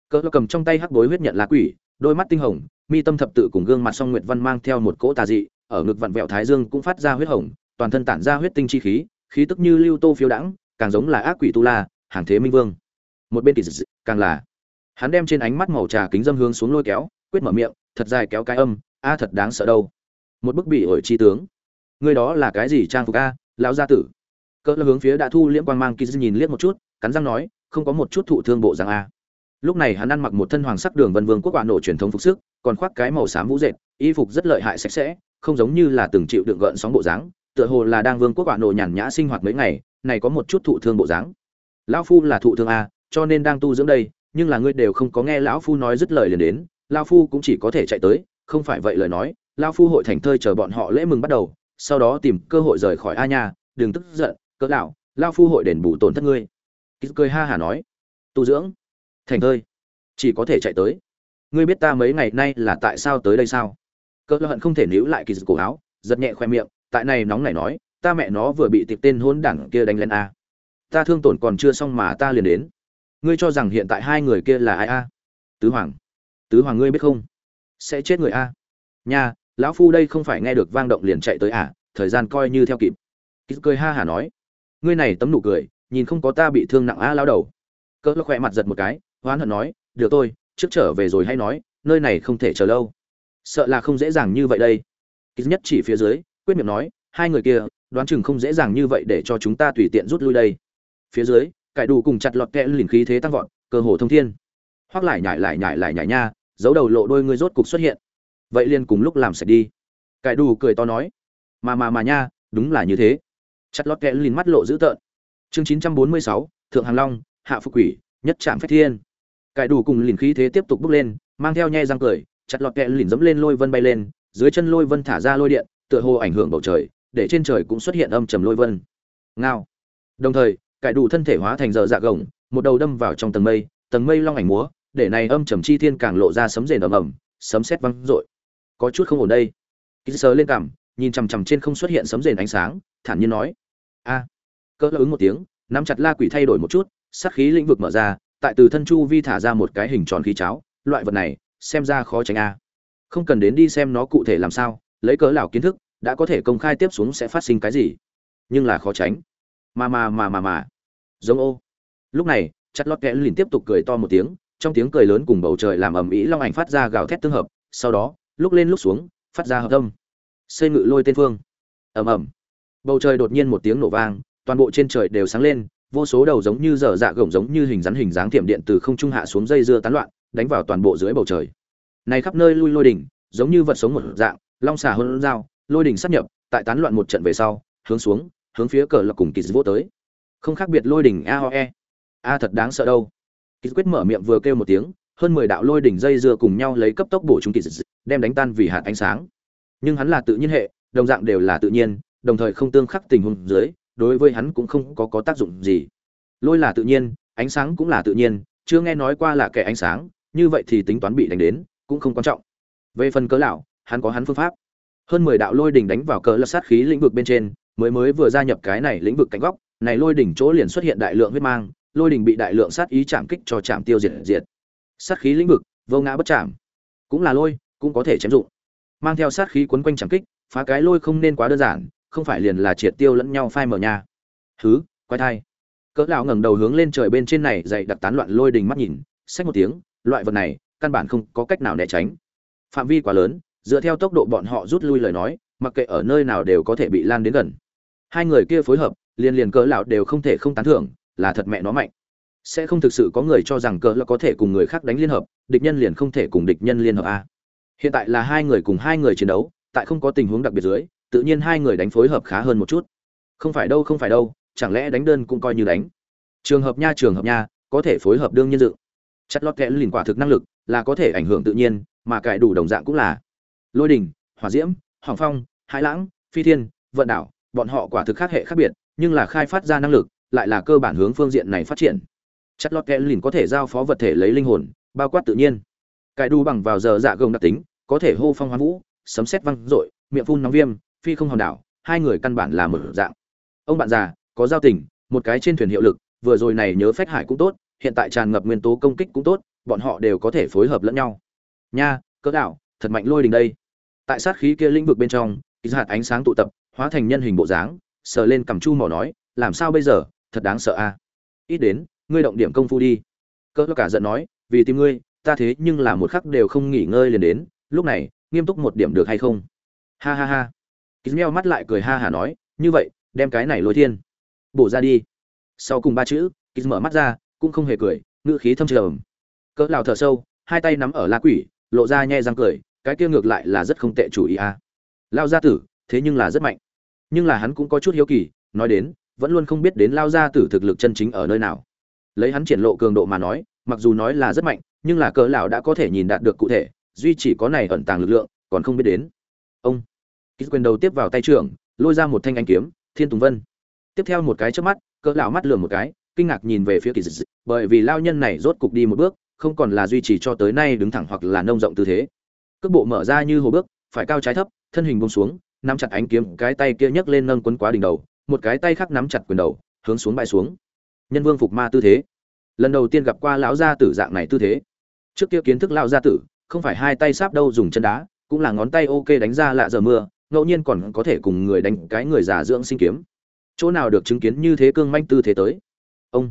Cỡ cầm trong tay hắc bối huyết nhận lá quỷ, đôi mắt tinh hồng, mi tâm thập tự cùng gương mặt song nguyệt văn mang theo một cỗ tà dị, ở ngực vặn vẹo thái dương cũng phát ra huyết hồng toàn thân tản ra huyết tinh chi khí khí tức như lưu tô phiêu đãng, càng giống là ác quỷ tu la, hàng thế minh vương. Một bên kỳ dị càng là. Hắn đem trên ánh mắt màu trà kính dâm hướng xuống lôi kéo, quyết mở miệng, thật dài kéo cái âm, a, thật đáng sợ đâu. Một bức bị ổi chi tướng. Người đó là cái gì trang phục a, lão gia tử? Cỡ hướng phía đã thu liễm quang mang kỳ nhìn liếc một chút, cắn răng nói, không có một chút thụ thương bộ rằng a. Lúc này hắn ăn mặc một thân hoàng sắc đường vân vương quốc quả nổ truyền thống phục sức, còn khoác cái màu xám vũ dệt, y phục rất lợi hại sạch sẽ, không giống như là từng chịu đựng gợn sóng bộ dáng tựa hồ là đang vương quốc quả nổ nhàn nhã sinh hoạt mấy ngày, này có một chút thụ thương bộ dáng. Lão phu là thụ thương a cho nên đang tu dưỡng đây, nhưng là ngươi đều không có nghe lão phu nói dứt lời liền đến, lão phu cũng chỉ có thể chạy tới, không phải vậy lời nói, lão phu hội thành thơi chờ bọn họ lễ mừng bắt đầu, sau đó tìm cơ hội rời khỏi a nha, đừng tức giận, cỡ lão lão phu hội đền bù tổn thất ngươi. Kýt cười ha hả nói, tu dưỡng, thành thơi, chỉ có thể chạy tới. Ngươi biết ta mấy ngày nay là tại sao tới đây sao? Cỡ hận không thể níu lại kỳ cổ áo, giật nhẹ khoe miệng tại này nóng này nói, ta mẹ nó vừa bị tịp tên hôn đảng kia đánh lên a. Ta thương tổn còn chưa xong mà ta liền đến. Ngươi cho rằng hiện tại hai người kia là ai a? Tứ hoàng. Tứ hoàng ngươi biết không? Sẽ chết người a. Nha, lão phu đây không phải nghe được vang động liền chạy tới à? Thời gian coi như theo kịp. Kýt cười ha hả nói. Ngươi này tấm nụ cười, nhìn không có ta bị thương nặng a lao đầu. Cỡ khỏe mặt giật một cái, hoán hận nói, được tôi trước trở về rồi hay nói, nơi này không thể chờ lâu. Sợ là không dễ dàng như vậy đây. Kýt nhất chỉ phía dưới quyết miệng nói, hai người kia, đoán chừng không dễ dàng như vậy để cho chúng ta tùy tiện rút lui đây. Phía dưới, cải đủ cùng chặt lọt kẽ lìn khí thế tăng vọt, cơ hồ thông thiên. Hoắc lại nhảy lại nhảy lại nhảy nha, giấu đầu lộ đôi ngươi rốt cục xuất hiện. Vậy liền cùng lúc làm sạch đi. Cải đủ cười to nói, mà mà mà nha, đúng là như thế. Chặt lọt kẽ lìn mắt lộ dữ tợn. Chương chín trăm bốn mươi sáu, thượng hàng long, hạ phục quỷ, nhất trạm phách thiên. Cải đủ cùng lìn khí thế tiếp tục bước lên, mang theo nhe răng cười, chặt lọt kẽ lìn dẫm lên lôi vân bay lên, dưới chân lôi vân thả ra lôi điện tựa hồ ảnh hưởng bầu trời, để trên trời cũng xuất hiện âm trầm lôi vân. Ngao. Đồng thời, cải đủ thân thể hóa thành giờ dạ gồng, một đầu đâm vào trong tầng mây tầng mây long ảnh múa, để này âm trầm chi thiên càng lộ ra sấm rền ầm ầm, sấm sét vang rội có chút không ổn đây. Ký sờ lên cằm nhìn chằm chằm trên không xuất hiện sấm rền ánh sáng, thản nhiên nói. A. À. cỡ ứng một tiếng, nắm chặt la quỷ thay đổi một chút, sát khí lĩnh vực mở ra, tại từ thân chu vi thả ra một cái hình tròn khí cháo, loại vật này, xem ra khó tránh a. Không cần đến đi xem nó cụ thể làm sao lấy cớ lão kiến thức, đã có thể công khai tiếp xuống sẽ phát sinh cái gì. Nhưng là khó tránh. Mà mà mà mà mà. Giống ô. Lúc này chặt lót kẽ liền tiếp tục cười to một tiếng, trong tiếng cười lớn cùng bầu trời làm ầm ĩ long ảnh phát ra gào thét tương hợp, sau đó, lúc lên lúc xuống, phát ra hợp âm. Xây ngự lôi tên phương. Ầm ầm. Bầu trời đột nhiên một tiếng nổ vang, toàn bộ trên trời đều sáng lên, vô số đầu giống như dở dạ gồng giống như hình rắn hình dáng tiệm điện từ không trung hạ xuống dây dưa tán loạn, đánh vào toàn bộ dưới bầu trời. Này khắp nơi lui lôi đỉnh, giống như vật sống một dạng long xà hơn dao lôi đỉnh sát nhập, tại tán loạn một trận về sau, hướng xuống, hướng phía cờ lộc cùng kỳ vô tới. Không khác biệt lôi đỉnh a ho e. A thật đáng sợ đâu. Kỳ quyết mở miệng vừa kêu một tiếng, hơn mười đạo lôi đỉnh dây dưa cùng nhau lấy cấp tốc bổ chúng kỳ đem đánh tan vì hạt ánh sáng. Nhưng hắn là tự nhiên hệ, đồng dạng đều là tự nhiên, đồng thời không tương khắc tình huống dưới, đối với hắn cũng không có có tác dụng gì. Lôi là tự nhiên, ánh sáng cũng là tự nhiên, chưa nghe nói qua là kẻ ánh sáng, như vậy thì tính toán bị đánh đến, cũng không quan trọng. Về phần cớ lão hắn có hắn phương pháp. Hơn mười đạo lôi đỉnh đánh vào cờ lật sát khí lĩnh vực bên trên, mới mới vừa gia nhập cái này lĩnh vực cánh góc, này lôi đỉnh chỗ liền xuất hiện đại lượng huyết mang, lôi đỉnh bị đại lượng sát ý chạm kích cho chạm tiêu diệt diệt. Sát khí lĩnh vực, vô ngã bất chạm. Cũng là lôi, cũng có thể chém dụng. Mang theo sát khí quấn quanh chạm kích, phá cái lôi không nên quá đơn giản, không phải liền là triệt tiêu lẫn nhau phai mở nhà thứ quay thai. Cỡ lão ngẩng đầu hướng lên trời bên trên này, dày đặc tán loạn lôi đình mắt nhìn, xách một tiếng, loại vật này, căn bản không có cách nào né tránh. Phạm vi quá lớn dựa theo tốc độ bọn họ rút lui lời nói, mặc kệ ở nơi nào đều có thể bị lan đến gần. Hai người kia phối hợp, liền liền cỡ lão đều không thể không tán thưởng, là thật mẹ nó mạnh. Sẽ không thực sự có người cho rằng cỡ lão có thể cùng người khác đánh liên hợp, địch nhân liền không thể cùng địch nhân liên hợp a. Hiện tại là hai người cùng hai người chiến đấu, tại không có tình huống đặc biệt dưới, tự nhiên hai người đánh phối hợp khá hơn một chút. Không phải đâu, không phải đâu, chẳng lẽ đánh đơn cũng coi như đánh? Trường hợp nha, trường hợp nha, có thể phối hợp đương nhiên dự. Chất lót kẽ lìn quả thực năng lực là có thể ảnh hưởng tự nhiên, mà cải đủ đồng dạng cũng là lôi đình, hỏa diễm hoàng phong, hải lãng, phi thiên, vận đảo, bọn họ quả thực khác hệ khác biệt, nhưng là khai phát ra năng lực, lại là cơ bản hướng phương diện này phát triển. Chất lót kẽ lìn có thể giao phó vật thể lấy linh hồn, bao quát tự nhiên. Cải đu bằng vào giờ dạ gồng đặc tính, có thể hô phong hoán vũ, sấm sét văng rội miệng phun nóng viêm, phi không hòn đảo, hai người căn bản là một dạng. Ông bạn già, có giao tình, một cái trên thuyền hiệu lực, vừa rồi này nhớ phách hải cũng tốt, hiện tại tràn ngập nguyên tố công kích cũng tốt, bọn họ đều có thể phối hợp lẫn nhau. Nha, cỡ đảo, thật mạnh lôi đình đây tại sát khí kia lĩnh vực bên trong ít hạt ánh sáng tụ tập, hóa thành nhân hình bộ dáng, sờ lên cầm chu mỏ nói, làm sao bây giờ? Thật đáng sợ a. Ít đến, ngươi động điểm công phu đi. Cỡ cả giận nói, vì tìm ngươi, ta thế nhưng là một khắc đều không nghỉ ngơi liền đến, lúc này, nghiêm túc một điểm được hay không? Ha ha ha. Kýt meo mắt lại cười ha hả nói, như vậy, đem cái này lôi thiên, bổ ra đi. Sau cùng ba chữ kýt mở mắt ra, cũng không hề cười, ngữ khí thâm trầm. Cỡ lào thở sâu, hai tay nắm ở la quỷ, lộ ra nhe răng cười cái kia ngược lại là rất không tệ chủ ý a à. lao gia tử, thế nhưng là rất mạnh. Nhưng là hắn cũng có chút hiếu kỳ, nói đến, vẫn luôn không biết đến lao gia tử thực lực chân chính ở nơi nào. Lấy hắn triển lộ cường độ mà nói, mặc dù nói là rất mạnh, nhưng là cỡ lão đã có thể nhìn đạt được cụ thể, duy chỉ có này ẩn tàng lực lượng, còn không biết đến. Ông. Kích quyền đầu tiếp vào tay trưởng, lôi ra một thanh anh kiếm, thiên tùng vân. Tiếp theo một cái chớp mắt, cỡ lão mắt lườm một cái, kinh ngạc nhìn về phía kỳ dịch bởi vì lao nhân này rốt cục đi một bước, không còn là duy trì cho tới nay đứng thẳng hoặc là nông rộng tư thế cước bộ mở ra như hồ bước, phải cao trái thấp, thân hình buông xuống, nắm chặt ánh kiếm, cái tay kia nhấc lên nâng quấn quá đỉnh đầu, một cái tay khác nắm chặt quyền đầu, hướng xuống bãi xuống. Nhân vương phục ma tư thế. Lần đầu tiên gặp qua lão gia tử dạng này tư thế. Trước kia kiến thức lão gia tử, không phải hai tay sáp đâu dùng chân đá, cũng là ngón tay ok đánh ra lạ giờ mưa, ngẫu nhiên còn có thể cùng người đánh cái người già dưỡng sinh kiếm. Chỗ nào được chứng kiến như thế cương manh tư thế tới. Ông.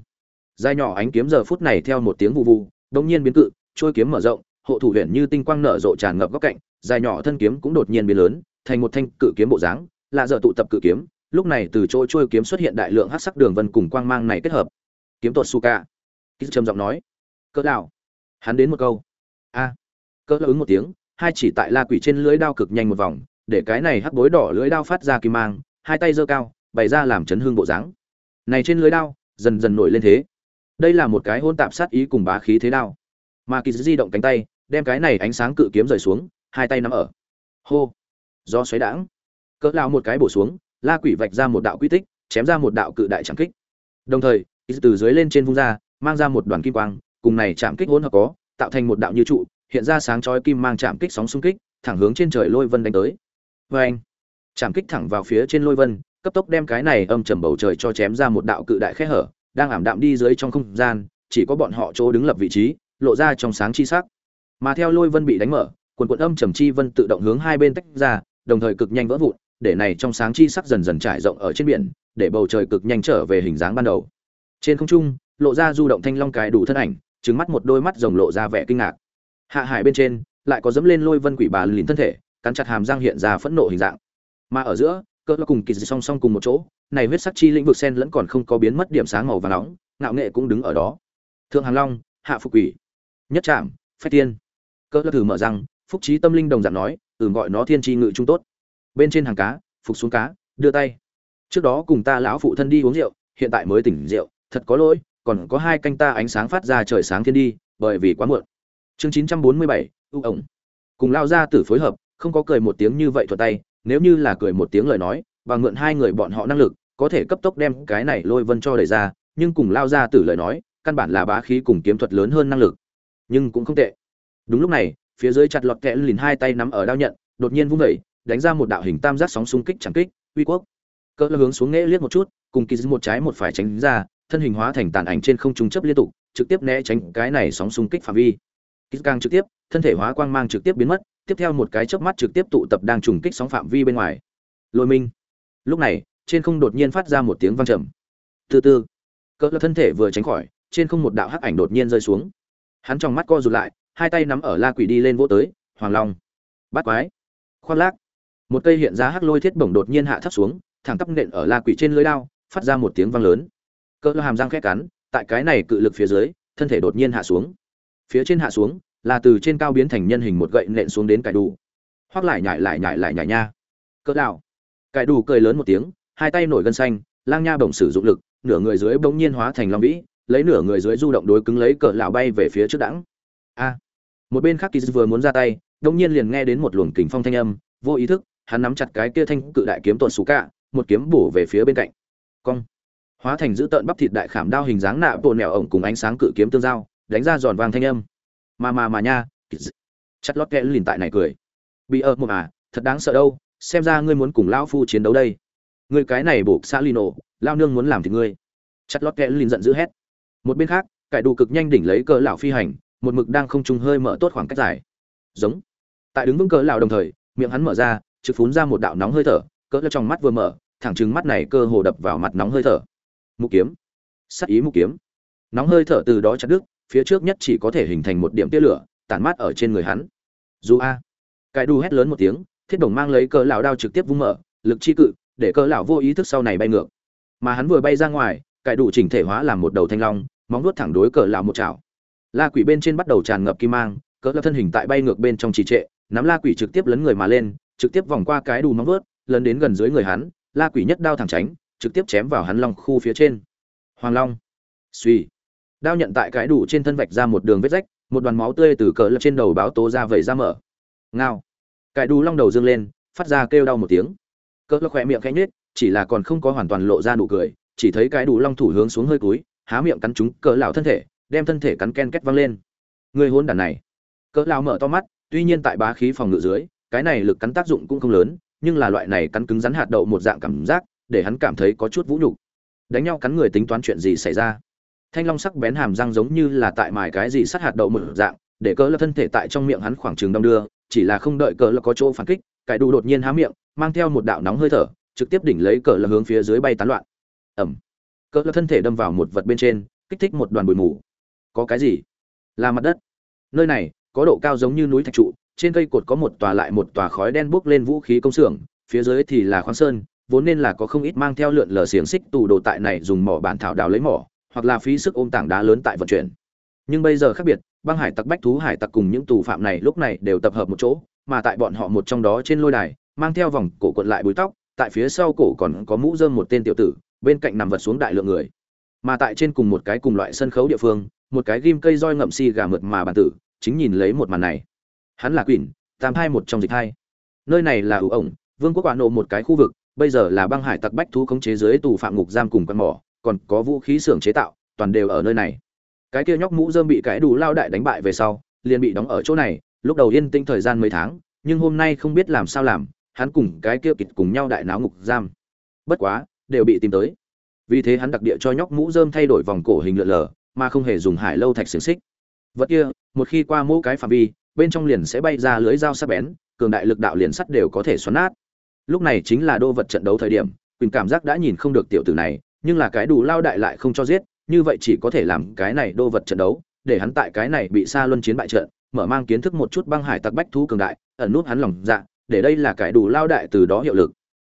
Dai nhỏ ánh kiếm giờ phút này theo một tiếng vụ vụ đông nhiên biến cự, trôi kiếm mở rộng hộ thủ huyện như tinh quang nở rộ tràn ngập góc cạnh, dài nhỏ thân kiếm cũng đột nhiên biến lớn, thành một thanh cự kiếm bộ dáng, lạ giờ tụ tập cự kiếm, lúc này từ chỗ trôi kiếm xuất hiện đại lượng hắc sắc đường vân cùng quang mang này kết hợp. Kiếm tuột suka. Ký trầm giọng nói. Cỡ đạo hắn đến một câu. A. Cỡ ứng một tiếng, hai chỉ tại la quỷ trên lưỡi đao cực nhanh một vòng, để cái này hắc bối đỏ lưỡi đao phát ra kim mang, hai tay giơ cao, bày ra làm chấn hương bộ dáng. Này trên lưỡi đao, dần dần nổi lên thế. Đây là một cái hôn tạp sát ý cùng bá khí thế đao. Mà kỳ di động cánh tay đem cái này ánh sáng cự kiếm rời xuống, hai tay nắm ở. Hô. Do xoáy đãng. Cỡ lao một cái bổ xuống, la quỷ vạch ra một đạo quy tích, chém ra một đạo cự đại trạm kích. Đồng thời từ dưới lên trên vung ra, mang ra một đoàn kim quang, cùng này chạm kích hỗn hợp có, tạo thành một đạo như trụ, hiện ra sáng chói kim mang chạm kích sóng xung kích, thẳng hướng trên trời lôi vân đánh tới. Vê anh chạm kích thẳng vào phía trên lôi vân, cấp tốc đem cái này âm trầm bầu trời cho chém ra một đạo cự đại khe hở, đang ảm đạm đi dưới trong không gian, chỉ có bọn họ chỗ đứng lập vị trí, lộ ra trong sáng chi sắc mà theo lôi vân bị đánh mở, quần quần âm trầm chi vân tự động hướng hai bên tách ra, đồng thời cực nhanh vỡ vụn, để này trong sáng chi sắc dần dần trải rộng ở trên biển, để bầu trời cực nhanh trở về hình dáng ban đầu. Trên không trung, lộ ra du động thanh long cài đủ thân ảnh trứng mắt một đôi mắt rồng lộ ra vẻ kinh ngạc. Hạ hải bên trên, lại có dẫm lên lôi vân quỷ bà lìn thân thể, cắn chặt hàm răng hiện ra phẫn nộ hình dạng. Mà ở giữa, cỡ cùng kỳ song song cùng một chỗ, này huyết sắc chi lĩnh vực sen lẫn còn không có biến mất điểm sáng màu vàng nóng, ngạo nghệ cũng đứng ở đó. Thượng hàng long, hạ phục quỷ. Nhất trạm, phách tiên cỡ thử mở răng, phúc trí tâm linh đồng dạng nói, ừm, gọi nó thiên tri ngự trung tốt. Bên trên hàng cá, phục xuống cá, đưa tay. Trước đó cùng ta lão phụ thân đi uống rượu, hiện tại mới tỉnh rượu, thật có lỗi, còn có hai canh ta ánh sáng phát ra trời sáng thiên đi, bởi vì quá muộn. Chương chín trăm bốn mươi bảy, ưu ổng. Cùng lao ra tử phối hợp, không có cười một tiếng như vậy thuật tay, nếu như là cười một tiếng lời nói, và mượn hai người bọn họ năng lực, có thể cấp tốc đem cái này lôi vân cho đẩy ra, nhưng cùng lao ra tử lời nói, căn bản là bá khí cùng kiếm thuật lớn hơn năng lực. Nhưng cũng không tệ đúng lúc này, phía dưới chặt lọt kẽ lìn hai tay nắm ở đao nhận, đột nhiên vung vẩy đánh ra một đạo hình tam giác sóng xung kích chẳng kích, uy quốc. Cỡ hướng xuống nghễ liếc một chút, cùng kỳ một trái một phải tránh ra, thân hình hóa thành tàn ảnh trên không trung chấp liên tục, trực tiếp né tránh cái này sóng xung kích phạm vi. Kỳ càng trực tiếp, thân thể hóa quang mang trực tiếp biến mất, tiếp theo một cái chớp mắt trực tiếp tụ tập đang trùng kích sóng phạm vi bên ngoài. Lôi minh. Lúc này, trên không đột nhiên phát ra một tiếng vang trầm. Từ từ. Cỡ thân thể vừa tránh khỏi, trên không một đạo hắc ảnh đột nhiên rơi xuống. Hắn trong mắt co rụt lại hai tay nắm ở la quỷ đi lên vỗ tới, hoàng long, bắt quái. Khoan lác, một cây hiện ra hắc lôi thiết bổng đột nhiên hạ thấp xuống, thẳng tắp nện ở la quỷ trên lưới đao, phát ra một tiếng vang lớn. Cỡ hàm răng khét cắn, tại cái này cự lực phía dưới, thân thể đột nhiên hạ xuống. Phía trên hạ xuống, là từ trên cao biến thành nhân hình một gậy nện xuống đến cải đủ. Hoặc lại nhại lại nhại lại nhại nha. Cỡ đạo cải đủ cười lớn một tiếng, hai tay nổi gân xanh, lang nha bổng sử dụng lực, nửa người dưới bỗng nhiên hóa thành long vĩ, lấy nửa người dưới du động đối cứng lấy cỡ lão bay về phía trước đẳng a. Một bên khác kỳ vừa muốn ra tay đông nhiên liền nghe đến một luồng kình phong thanh âm, vô ý thức, hắn nắm chặt cái kia thanh cự đại kiếm tuột xú cả một kiếm bổ về phía bên cạnh. Cong. Hóa thành giữ tợn bắp thịt đại khảm đao hình dáng nạ bộ nẻo ổng cùng ánh sáng cự kiếm tương giao, đánh ra giòn vàng thanh âm. Mà mà mà nha chặt lót kẽ lìn tại này cười. Bị ơ một à thật đáng sợ đâu, xem ra ngươi muốn cùng lão phu chiến đấu đây. Ngươi cái này bổ xa lino lao nương muốn làm thì ngươi. Chặt lót kẽ lìn giận dữ hét. Một bên khác, cải đủ cực nhanh đỉnh lấy cỡ lão phi hành một mực đang không trung hơi mở tốt khoảng cách dài. Giống. Tại đứng vững cỡ lão đồng thời, miệng hắn mở ra, trực phun ra một đạo nóng hơi thở, cỡ lão trong mắt vừa mở, thẳng trừng mắt này cơ hồ đập vào mặt nóng hơi thở. Mục kiếm. Sắc ý mục kiếm. Nóng hơi thở từ đó chặt đứt, phía trước nhất chỉ có thể hình thành một điểm tia lửa, tản mát ở trên người hắn. Dù a. Cài đu hét lớn một tiếng, thiết đồng mang lấy cỡ lão đao trực tiếp vung mở, lực chi cự, để cỡ lão vô ý thức sau này bay ngược. Mà hắn vừa bay ra ngoài cài đủ chỉnh thể hóa làm một đầu thanh long, móng vuốt thẳng đối cỡ lão một chảo la quỷ bên trên bắt đầu tràn ngập kim mang cỡ lão thân hình tại bay ngược bên trong trì trệ nắm la quỷ trực tiếp lấn người mà lên trực tiếp vòng qua cái đủ móng vớt, lấn đến gần dưới người hắn la quỷ nhất đao thẳng tránh trực tiếp chém vào hắn long khu phía trên. Hoàng long. Suy đao nhận tại cái đù trên thân vạch ra một đường vết rách một đoàn máu tươi từ cỡ lập trên đầu báo tố ra vẩy ra mở. Ngao. Cái đù long đầu dương lên phát ra kêu đau một tiếng. Cỡ lập khỏe miệng khẽ nhếch chỉ là còn không có hoàn toàn lộ ra nụ cười chỉ thấy cái đù long thủ hướng xuống hơi cúi há miệng cắn chúng cỡ lão thân thể đem thân thể cắn ken két văng lên. Người hôn đản này. Cỡ lão mở to mắt, tuy nhiên tại bá khí phòng ngự dưới, cái này lực cắn tác dụng cũng không lớn, nhưng là loại này cắn cứng rắn hạt đậu một dạng cảm giác, để hắn cảm thấy có chút vũ nhục. Đánh nhau cắn người tính toán chuyện gì xảy ra? Thanh long sắc bén hàm răng giống như là tại mài cái gì sát hạt đậu một dạng, để cỡ là thân thể tại trong miệng hắn khoảng trường đông đưa, chỉ là không đợi cỡ là có chỗ phản kích cải đủ đột nhiên há miệng, mang theo một đạo nóng hơi thở, trực tiếp đỉnh lấy cỡ là hướng phía dưới bay tán loạn. Ẩm cỡ là thân thể đâm vào một vật bên trên, kích thích một đoàn bụi mù có cái gì? Là mặt đất. Nơi này, có độ cao giống như núi thạch trụ, trên cây cột có một tòa lại một tòa khói đen bốc lên vũ khí công xưởng, phía dưới thì là khoáng sơn, vốn nên là có không ít mang theo lượn lờ xiềng xích tù đồ tại này dùng mỏ bản thảo đào lấy mỏ, hoặc là phí sức ôm tảng đá lớn tại vận chuyển. Nhưng bây giờ khác biệt, băng hải tặc bách thú hải tặc cùng những tù phạm này lúc này đều tập hợp một chỗ, mà tại bọn họ một trong đó trên lôi đài, mang theo vòng cổ cuộn lại búi tóc, tại phía sau cổ còn có mũ rơm một tên tiểu tử, bên cạnh nằm vật xuống đại lượng người mà tại trên cùng một cái cùng loại sân khấu địa phương, một cái ghim cây roi ngậm si gà mượt mà bản tử, chính nhìn lấy một màn này. Hắn là quỷ tam hai một trong dịch hai. Nơi này là ủ ổng, vương quốc quả nộ một cái khu vực, bây giờ là băng hải tặc bách thú khống chế dưới tù phạm ngục giam cùng con mỏ, còn có vũ khí xưởng chế tạo, toàn đều ở nơi này. Cái kia nhóc mũ dơm bị cái đủ lao đại đánh bại về sau, liền bị đóng ở chỗ này, lúc đầu yên tĩnh thời gian mấy tháng, nhưng hôm nay không biết làm sao làm, hắn cùng cái kia kịch cùng nhau đại náo ngục giam. Bất quá, đều bị tìm tới vì thế hắn đặc địa cho nhóc mũ dơm thay đổi vòng cổ hình lượn lờ, mà không hề dùng hải lâu thạch xiềng xích. Vật kia, một khi qua mũ cái phạm vi, bên trong liền sẽ bay ra lưới dao sắc bén, cường đại lực đạo liền sắt đều có thể xoắn nát. Lúc này chính là đô vật trận đấu thời điểm quyền cảm giác đã nhìn không được tiểu tử này, nhưng là cái đủ lao đại lại không cho giết, như vậy chỉ có thể làm cái này đô vật trận đấu, để hắn tại cái này bị xa luân chiến bại trận, mở mang kiến thức một chút băng hải tặc bách thú cường đại, ẩn nút hắn lòng dạ để đây là cái đủ lao đại từ đó hiệu lực.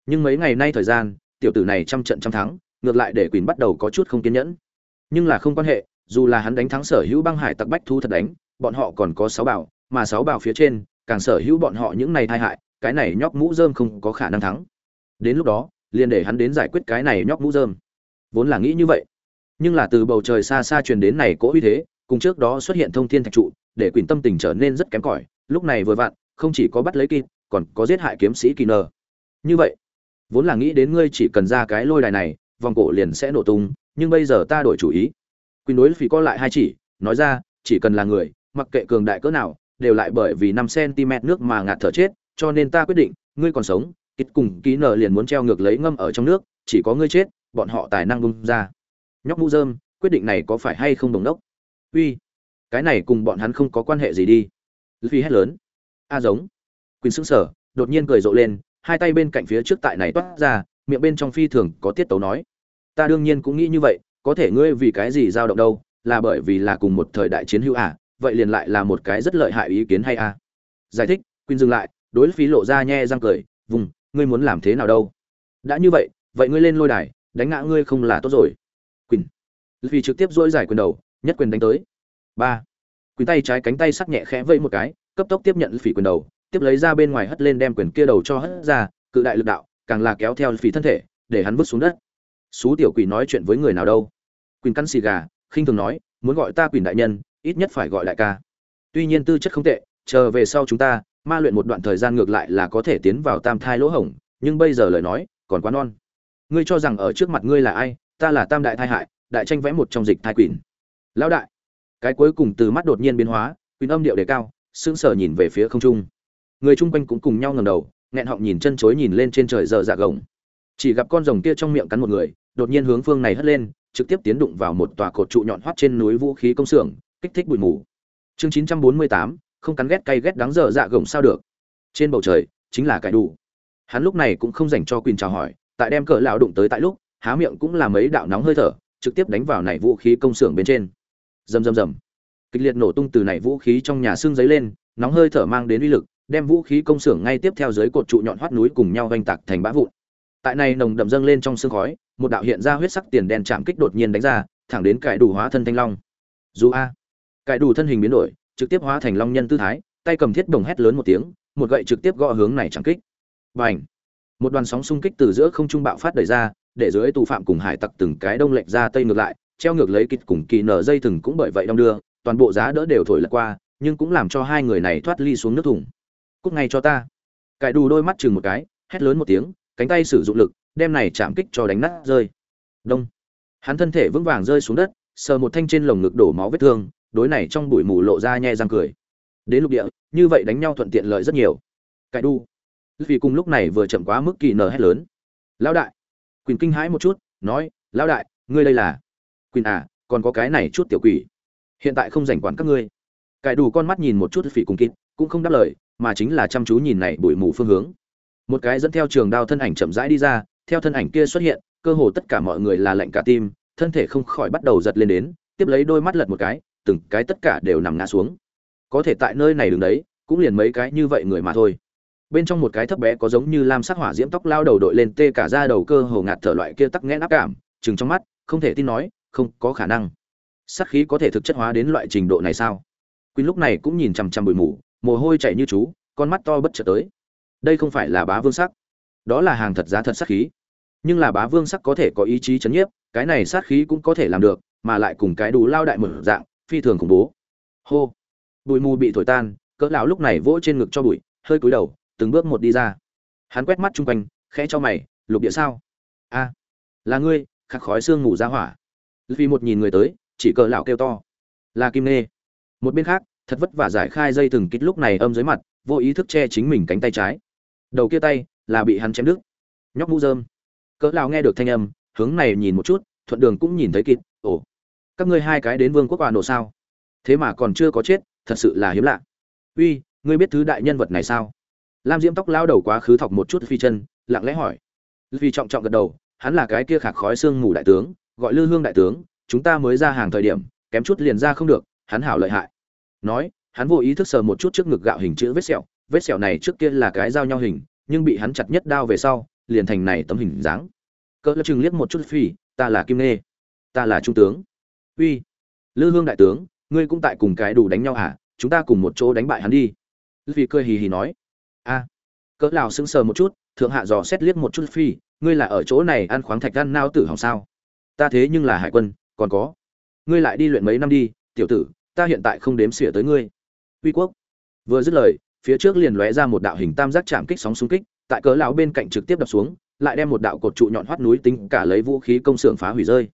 Nhưng mấy ngày nay thời gian, tiểu tử này trăm trận trăm thắng ngược lại để quỳnh bắt đầu có chút không kiên nhẫn. Nhưng là không quan hệ, dù là hắn đánh thắng sở hữu băng hải tặc bách thu thật đánh, bọn họ còn có sáu bảo mà sáu bảo phía trên, càng sở hữu bọn họ những này tai hại, cái này nhóc mũ rơm không có khả năng thắng. Đến lúc đó, liền để hắn đến giải quyết cái này nhóc mũ rơm. Vốn là nghĩ như vậy. Nhưng là từ bầu trời xa xa truyền đến này cỗ uy thế, cùng trước đó xuất hiện thông thiên thạch trụ, để quỳnh tâm tình trở nên rất kém cỏi, lúc này vừa vặn, không chỉ có bắt lấy kịp, còn có giết hại kiếm sĩ kỳ nờ. Như vậy, vốn là nghĩ đến ngươi chỉ cần ra cái lôi đài này vòng cổ liền sẽ nổ tung, nhưng bây giờ ta đổi chủ ý. Quỳnh đối phí co lại hai chỉ, nói ra, chỉ cần là người, mặc kệ cường đại cỡ nào, đều lại bởi vì năm cm nước mà ngạt thở chết, cho nên ta quyết định, ngươi còn sống ít cùng ký nở liền muốn treo ngược lấy ngâm ở trong nước, chỉ có ngươi chết, bọn họ tài năng bung ra. Nhóc mũ dơm quyết định này có phải hay không đồng đốc? Uy, cái này cùng bọn hắn không có quan hệ gì đi. Phi hét lớn. A giống. Quỳnh sững sờ, đột nhiên cười rộ lên, hai tay bên cạnh phía trước tại này toát ra miệng bên trong phi thường có tiết tấu nói. Ta đương nhiên cũng nghĩ như vậy, có thể ngươi vì cái gì dao động đâu, là bởi vì là cùng một thời đại chiến hữu à vậy liền lại là một cái rất lợi hại ý kiến hay à. Giải thích quyên dừng lại, đối phí lộ ra nhe răng cười, vùng, ngươi muốn làm thế nào đâu? Đã như vậy vậy ngươi lên lôi đài, đánh ngã ngươi không là tốt rồi. Quỳnh, vì trực tiếp dỗi giải quyền đầu, nhất quyền đánh tới. Ba Quyền tay trái cánh tay sắc nhẹ khẽ vẫy một cái, cấp tốc tiếp nhận phỉ quyền đầu, tiếp lấy ra bên ngoài hất lên đem quyền kia đầu cho hất ra, cự đại lực đạo càng là kéo theo phí thân thể, để hắn vứt xuống đất. Xú tiểu quỷ nói chuyện với người nào đâu? Quỳnh căn xì gà, khinh thường nói, muốn gọi ta quỳnh đại nhân, ít nhất phải gọi đại ca. Tuy nhiên tư chất không tệ, chờ về sau chúng ta, ma luyện một đoạn thời gian ngược lại là có thể tiến vào tam thai lỗ hổng, nhưng bây giờ lời nói, còn quá non. Ngươi cho rằng ở trước mặt ngươi là ai? Ta là tam đại thai hại, đại tranh vẽ một trong dịch thai quỷ. Lão đại. Cái cuối cùng từ mắt đột nhiên biến hóa, quỳnh âm điệu đề cao, sững sờ nhìn về phía không trung. Người chung quanh cũng cùng nhau ngầm đầu nghẹn họng nhìn chân chối nhìn lên trên trời giờ dạ gồng. Chỉ gặp con rồng kia trong miệng cắn một người, đột nhiên hướng phương này hất lên, trực tiếp tiến đụng vào một tòa cột trụ nhọn hoắt trên núi vũ khí công xưởng, kích thích bụi mù. Chương chín trăm bốn mươi tám, không cắn ghét cay ghét đáng dở dạ gồng sao được. Trên bầu trời, chính là cải đủ. Hắn lúc này cũng không dành cho quỳnh chào hỏi, tại đem cỡ lão đụng tới tại lúc, há miệng cũng là mấy đạo nóng hơi thở, trực tiếp đánh vào này vũ khí công xưởng bên trên. Rầm rầm rầm. Kịch liệt nổ tung từ này vũ khí trong nhà xương giấy lên, nóng hơi thở mang đến uy lực đem vũ khí công xưởng ngay tiếp theo dưới cột trụ nhọn hoắt núi cùng nhau vành tạc thành bã vụn. Tại này nồng đậm dâng lên trong sương khói, một đạo hiện ra huyết sắc tiền đen chạm kích đột nhiên đánh ra, thẳng đến cải đủ hóa thân thanh long. Dù a, cải đủ thân hình biến đổi, trực tiếp hóa thành long nhân tư thái, tay cầm thiết đồng hét lớn một tiếng, một gậy trực tiếp gõ hướng này chạm kích. Bành! Một đoàn sóng xung kích từ giữa không trung bạo phát đẩy ra, để dưới tù phạm cùng hải tặc từng cái đông lệch ra tây ngược lại, treo ngược lấy kịch cùng kỳ nở dây thừng cũng bởi vậy đông đưa, toàn bộ giá đỡ đều thổi lật qua, nhưng cũng làm cho hai người này thoát ly xuống nước thủng cút ngay cho ta. Cải đủ đôi mắt chừng một cái, hét lớn một tiếng, cánh tay sử dụng lực, đem này chạm kích cho đánh nát rơi. Đông. Hắn thân thể vững vàng rơi xuống đất, sờ một thanh trên lồng ngực đổ máu vết thương, đối này trong bụi mù lộ ra nhe răng cười. Đến lục địa, như vậy đánh nhau thuận tiện lợi rất nhiều. Cải đu vì cùng lúc này vừa chậm quá mức kỳ nở hét lớn. Lão đại. Quyền kinh hãi một chút, nói, lão đại, ngươi đây là? Quyền à còn có cái này chút tiểu quỷ. Hiện tại không rảnh quản các ngươi cải đủ con mắt nhìn một chút phỉ cùng kịt, cũng không đáp lời, mà chính là chăm chú nhìn này bụi mù phương hướng. Một cái dẫn theo trường đao thân ảnh chậm rãi đi ra, theo thân ảnh kia xuất hiện, cơ hồ tất cả mọi người là lạnh cả tim, thân thể không khỏi bắt đầu giật lên đến, tiếp lấy đôi mắt lật một cái, từng cái tất cả đều nằm ngã xuống. Có thể tại nơi này đứng đấy, cũng liền mấy cái như vậy người mà thôi. Bên trong một cái thấp bé có giống như lam sắc hỏa diễm tóc lao đầu đội lên tê cả ra đầu cơ hồ ngạt thở loại kia tắc nghẽn áp cảm chừng trong mắt, không thể tin nói, không có khả năng. Sát khí có thể thực chất hóa đến loại trình độ này sao? Quyên lúc này cũng nhìn chằm chằm bụi mù, mồ hôi chảy như chú, con mắt to bất chợt tới. Đây không phải là bá vương sắc. Đó là hàng thật giá thật sát khí. Nhưng là bá vương sắc có thể có ý chí chấn nhiếp, cái này sát khí cũng có thể làm được, mà lại cùng cái đủ lao đại mở dạng, phi thường khủng bố. Hô! Bụi mù bị thổi tan, cỡ lão lúc này vỗ trên ngực cho bụi, hơi cúi đầu, từng bước một đi ra. Hắn quét mắt chung quanh, khẽ cho mày, lục địa sao? A, là ngươi, khắc khói xương ngủ ra hỏa. Vì một nhìn người tới, chỉ cỡ lão kêu to. Là kim nê một bên khác, thật vất vả giải khai dây thừng kít lúc này âm dưới mặt, vô ý thức che chính mình cánh tay trái. Đầu kia tay, là bị hắn chém đứt. Nhóc mũ dơm cỡ lão nghe được thanh âm, hướng này nhìn một chút, thuận đường cũng nhìn thấy kịt. Ồ, các ngươi hai cái đến vương quốc hòa nổ sao? Thế mà còn chưa có chết, thật sự là hiếm lạ. Uy, ngươi biết thứ đại nhân vật này sao? Lam diễm tóc lao đầu quá khứ thọc một chút phi chân, lặng lẽ hỏi. Vì trọng trọng gật đầu, hắn là cái kia khạc khói xương ngủ đại tướng, gọi lư hương đại tướng, chúng ta mới ra hàng thời điểm, kém chút liền ra không được, hắn hảo lợi hại nói, hắn vô ý thức sờ một chút trước ngực gạo hình chữ vết sẹo vết sẹo này trước kia là cái dao nhau hình, nhưng bị hắn chặt nhất đao về sau, liền thành này tấm hình dáng. Cỡ lơ chừng liếc một chút, phi, ta là kim nê ta là trung tướng. Uy, lư hương đại tướng, ngươi cũng tại cùng cái đủ đánh nhau hả? Chúng ta cùng một chỗ đánh bại hắn đi. Vì cười hì hì nói. A. Cỡ lào sững sờ một chút, thượng hạ dò xét liếc một chút, phi, ngươi là ở chỗ này ăn khoáng thạch ăn nao tử hỏng sao? Ta thế nhưng là hải quân, còn có. Ngươi lại đi luyện mấy năm đi, tiểu tử ta hiện tại không đếm xỉa tới ngươi. Uy quốc. Vừa dứt lời, phía trước liền lóe ra một đạo hình tam giác chạm kích sóng xung kích, tại cỡ lão bên cạnh trực tiếp đập xuống, lại đem một đạo cột trụ nhọn hoắt núi tính cả lấy vũ khí công xưởng phá hủy rơi.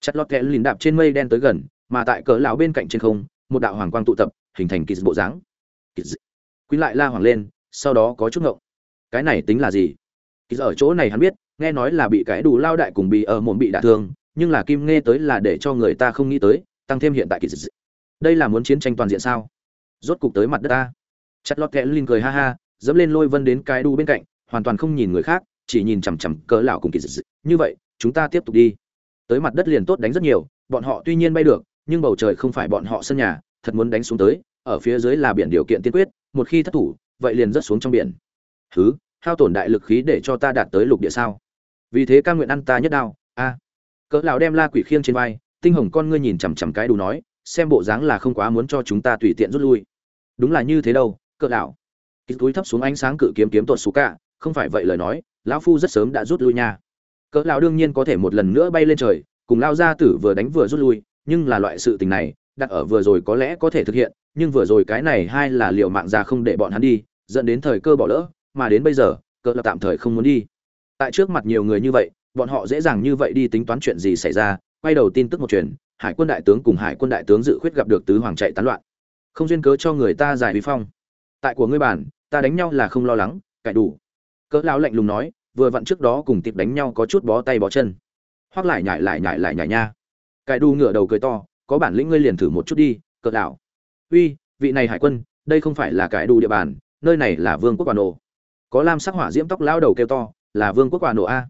Chặt lọt kẽ lìn đạp trên mây đen tới gần, mà tại cỡ lão bên cạnh trên không, một đạo hoàng quang tụ tập, hình thành kỳ bộ dáng. Quý lại la hoàng lên, sau đó có chút ngộng. Cái này tính là gì? Kỳ ở chỗ này hắn biết, nghe nói là bị cái đủ lao đại cùng bị ở mồm bị đả thương, nhưng là kim nghe tới là để cho người ta không nghĩ tới, tăng thêm hiện tại kỳ đây là muốn chiến tranh toàn diện sao? Rốt cục tới mặt đất ta. Chặt lọt kẽ linh cười ha ha, dẫm lên lôi vân đến cái đu bên cạnh, hoàn toàn không nhìn người khác, chỉ nhìn chằm chằm cỡ lão cùng kỳ dị như vậy, chúng ta tiếp tục đi. Tới mặt đất liền tốt đánh rất nhiều, bọn họ tuy nhiên bay được, nhưng bầu trời không phải bọn họ sân nhà, thật muốn đánh xuống tới, ở phía dưới là biển điều kiện tiên quyết, một khi thất thủ, vậy liền rớt xuống trong biển. Thứ hao tổn đại lực khí để cho ta đạt tới lục địa sao? Vì thế ca nguyện ăn ta nhất đao, a. Cỡ lão đem la quỷ khiêng trên vai, tinh hồng con ngươi nhìn chằm chằm cái đủ nói xem bộ dáng là không quá muốn cho chúng ta tùy tiện rút lui. Đúng là như thế đâu, cỡ lão. Ít túi thấp xuống ánh sáng cự kiếm kiếm tuột xú cả, không phải vậy lời nói, lão phu rất sớm đã rút lui nha. Cỡ lão đương nhiên có thể một lần nữa bay lên trời, cùng lao gia tử vừa đánh vừa rút lui, nhưng là loại sự tình này, đặt ở vừa rồi có lẽ có thể thực hiện, nhưng vừa rồi cái này hai là liệu mạng già không để bọn hắn đi, dẫn đến thời cơ bỏ lỡ, mà đến bây giờ, cỡ lão tạm thời không muốn đi. Tại trước mặt nhiều người như vậy, bọn họ dễ dàng như vậy đi tính toán chuyện gì xảy ra, quay đầu tin tức một chuyện hải quân đại tướng cùng hải quân đại tướng dự khuyết gặp được tứ hoàng chạy tán loạn. Không duyên cớ cho người ta giải vi phong. Tại của ngươi bản ta đánh nhau là không lo lắng cãi đủ. Cỡ lão lạnh lùng nói, vừa vặn trước đó cùng tiệp đánh nhau có chút bó tay bó chân. Hoắc lại nhảy lại nhảy lại nhảy nha. Cãi đủ ngửa đầu cười to, có bản lĩnh ngươi liền thử một chút đi, cỡ lão. Uy, vị này hải quân, đây không phải là cãi đủ địa bàn, nơi này là vương quốc quả nổ có lam sắc hỏa diễm tóc lão đầu kêu to, là vương quốc quả nổ a.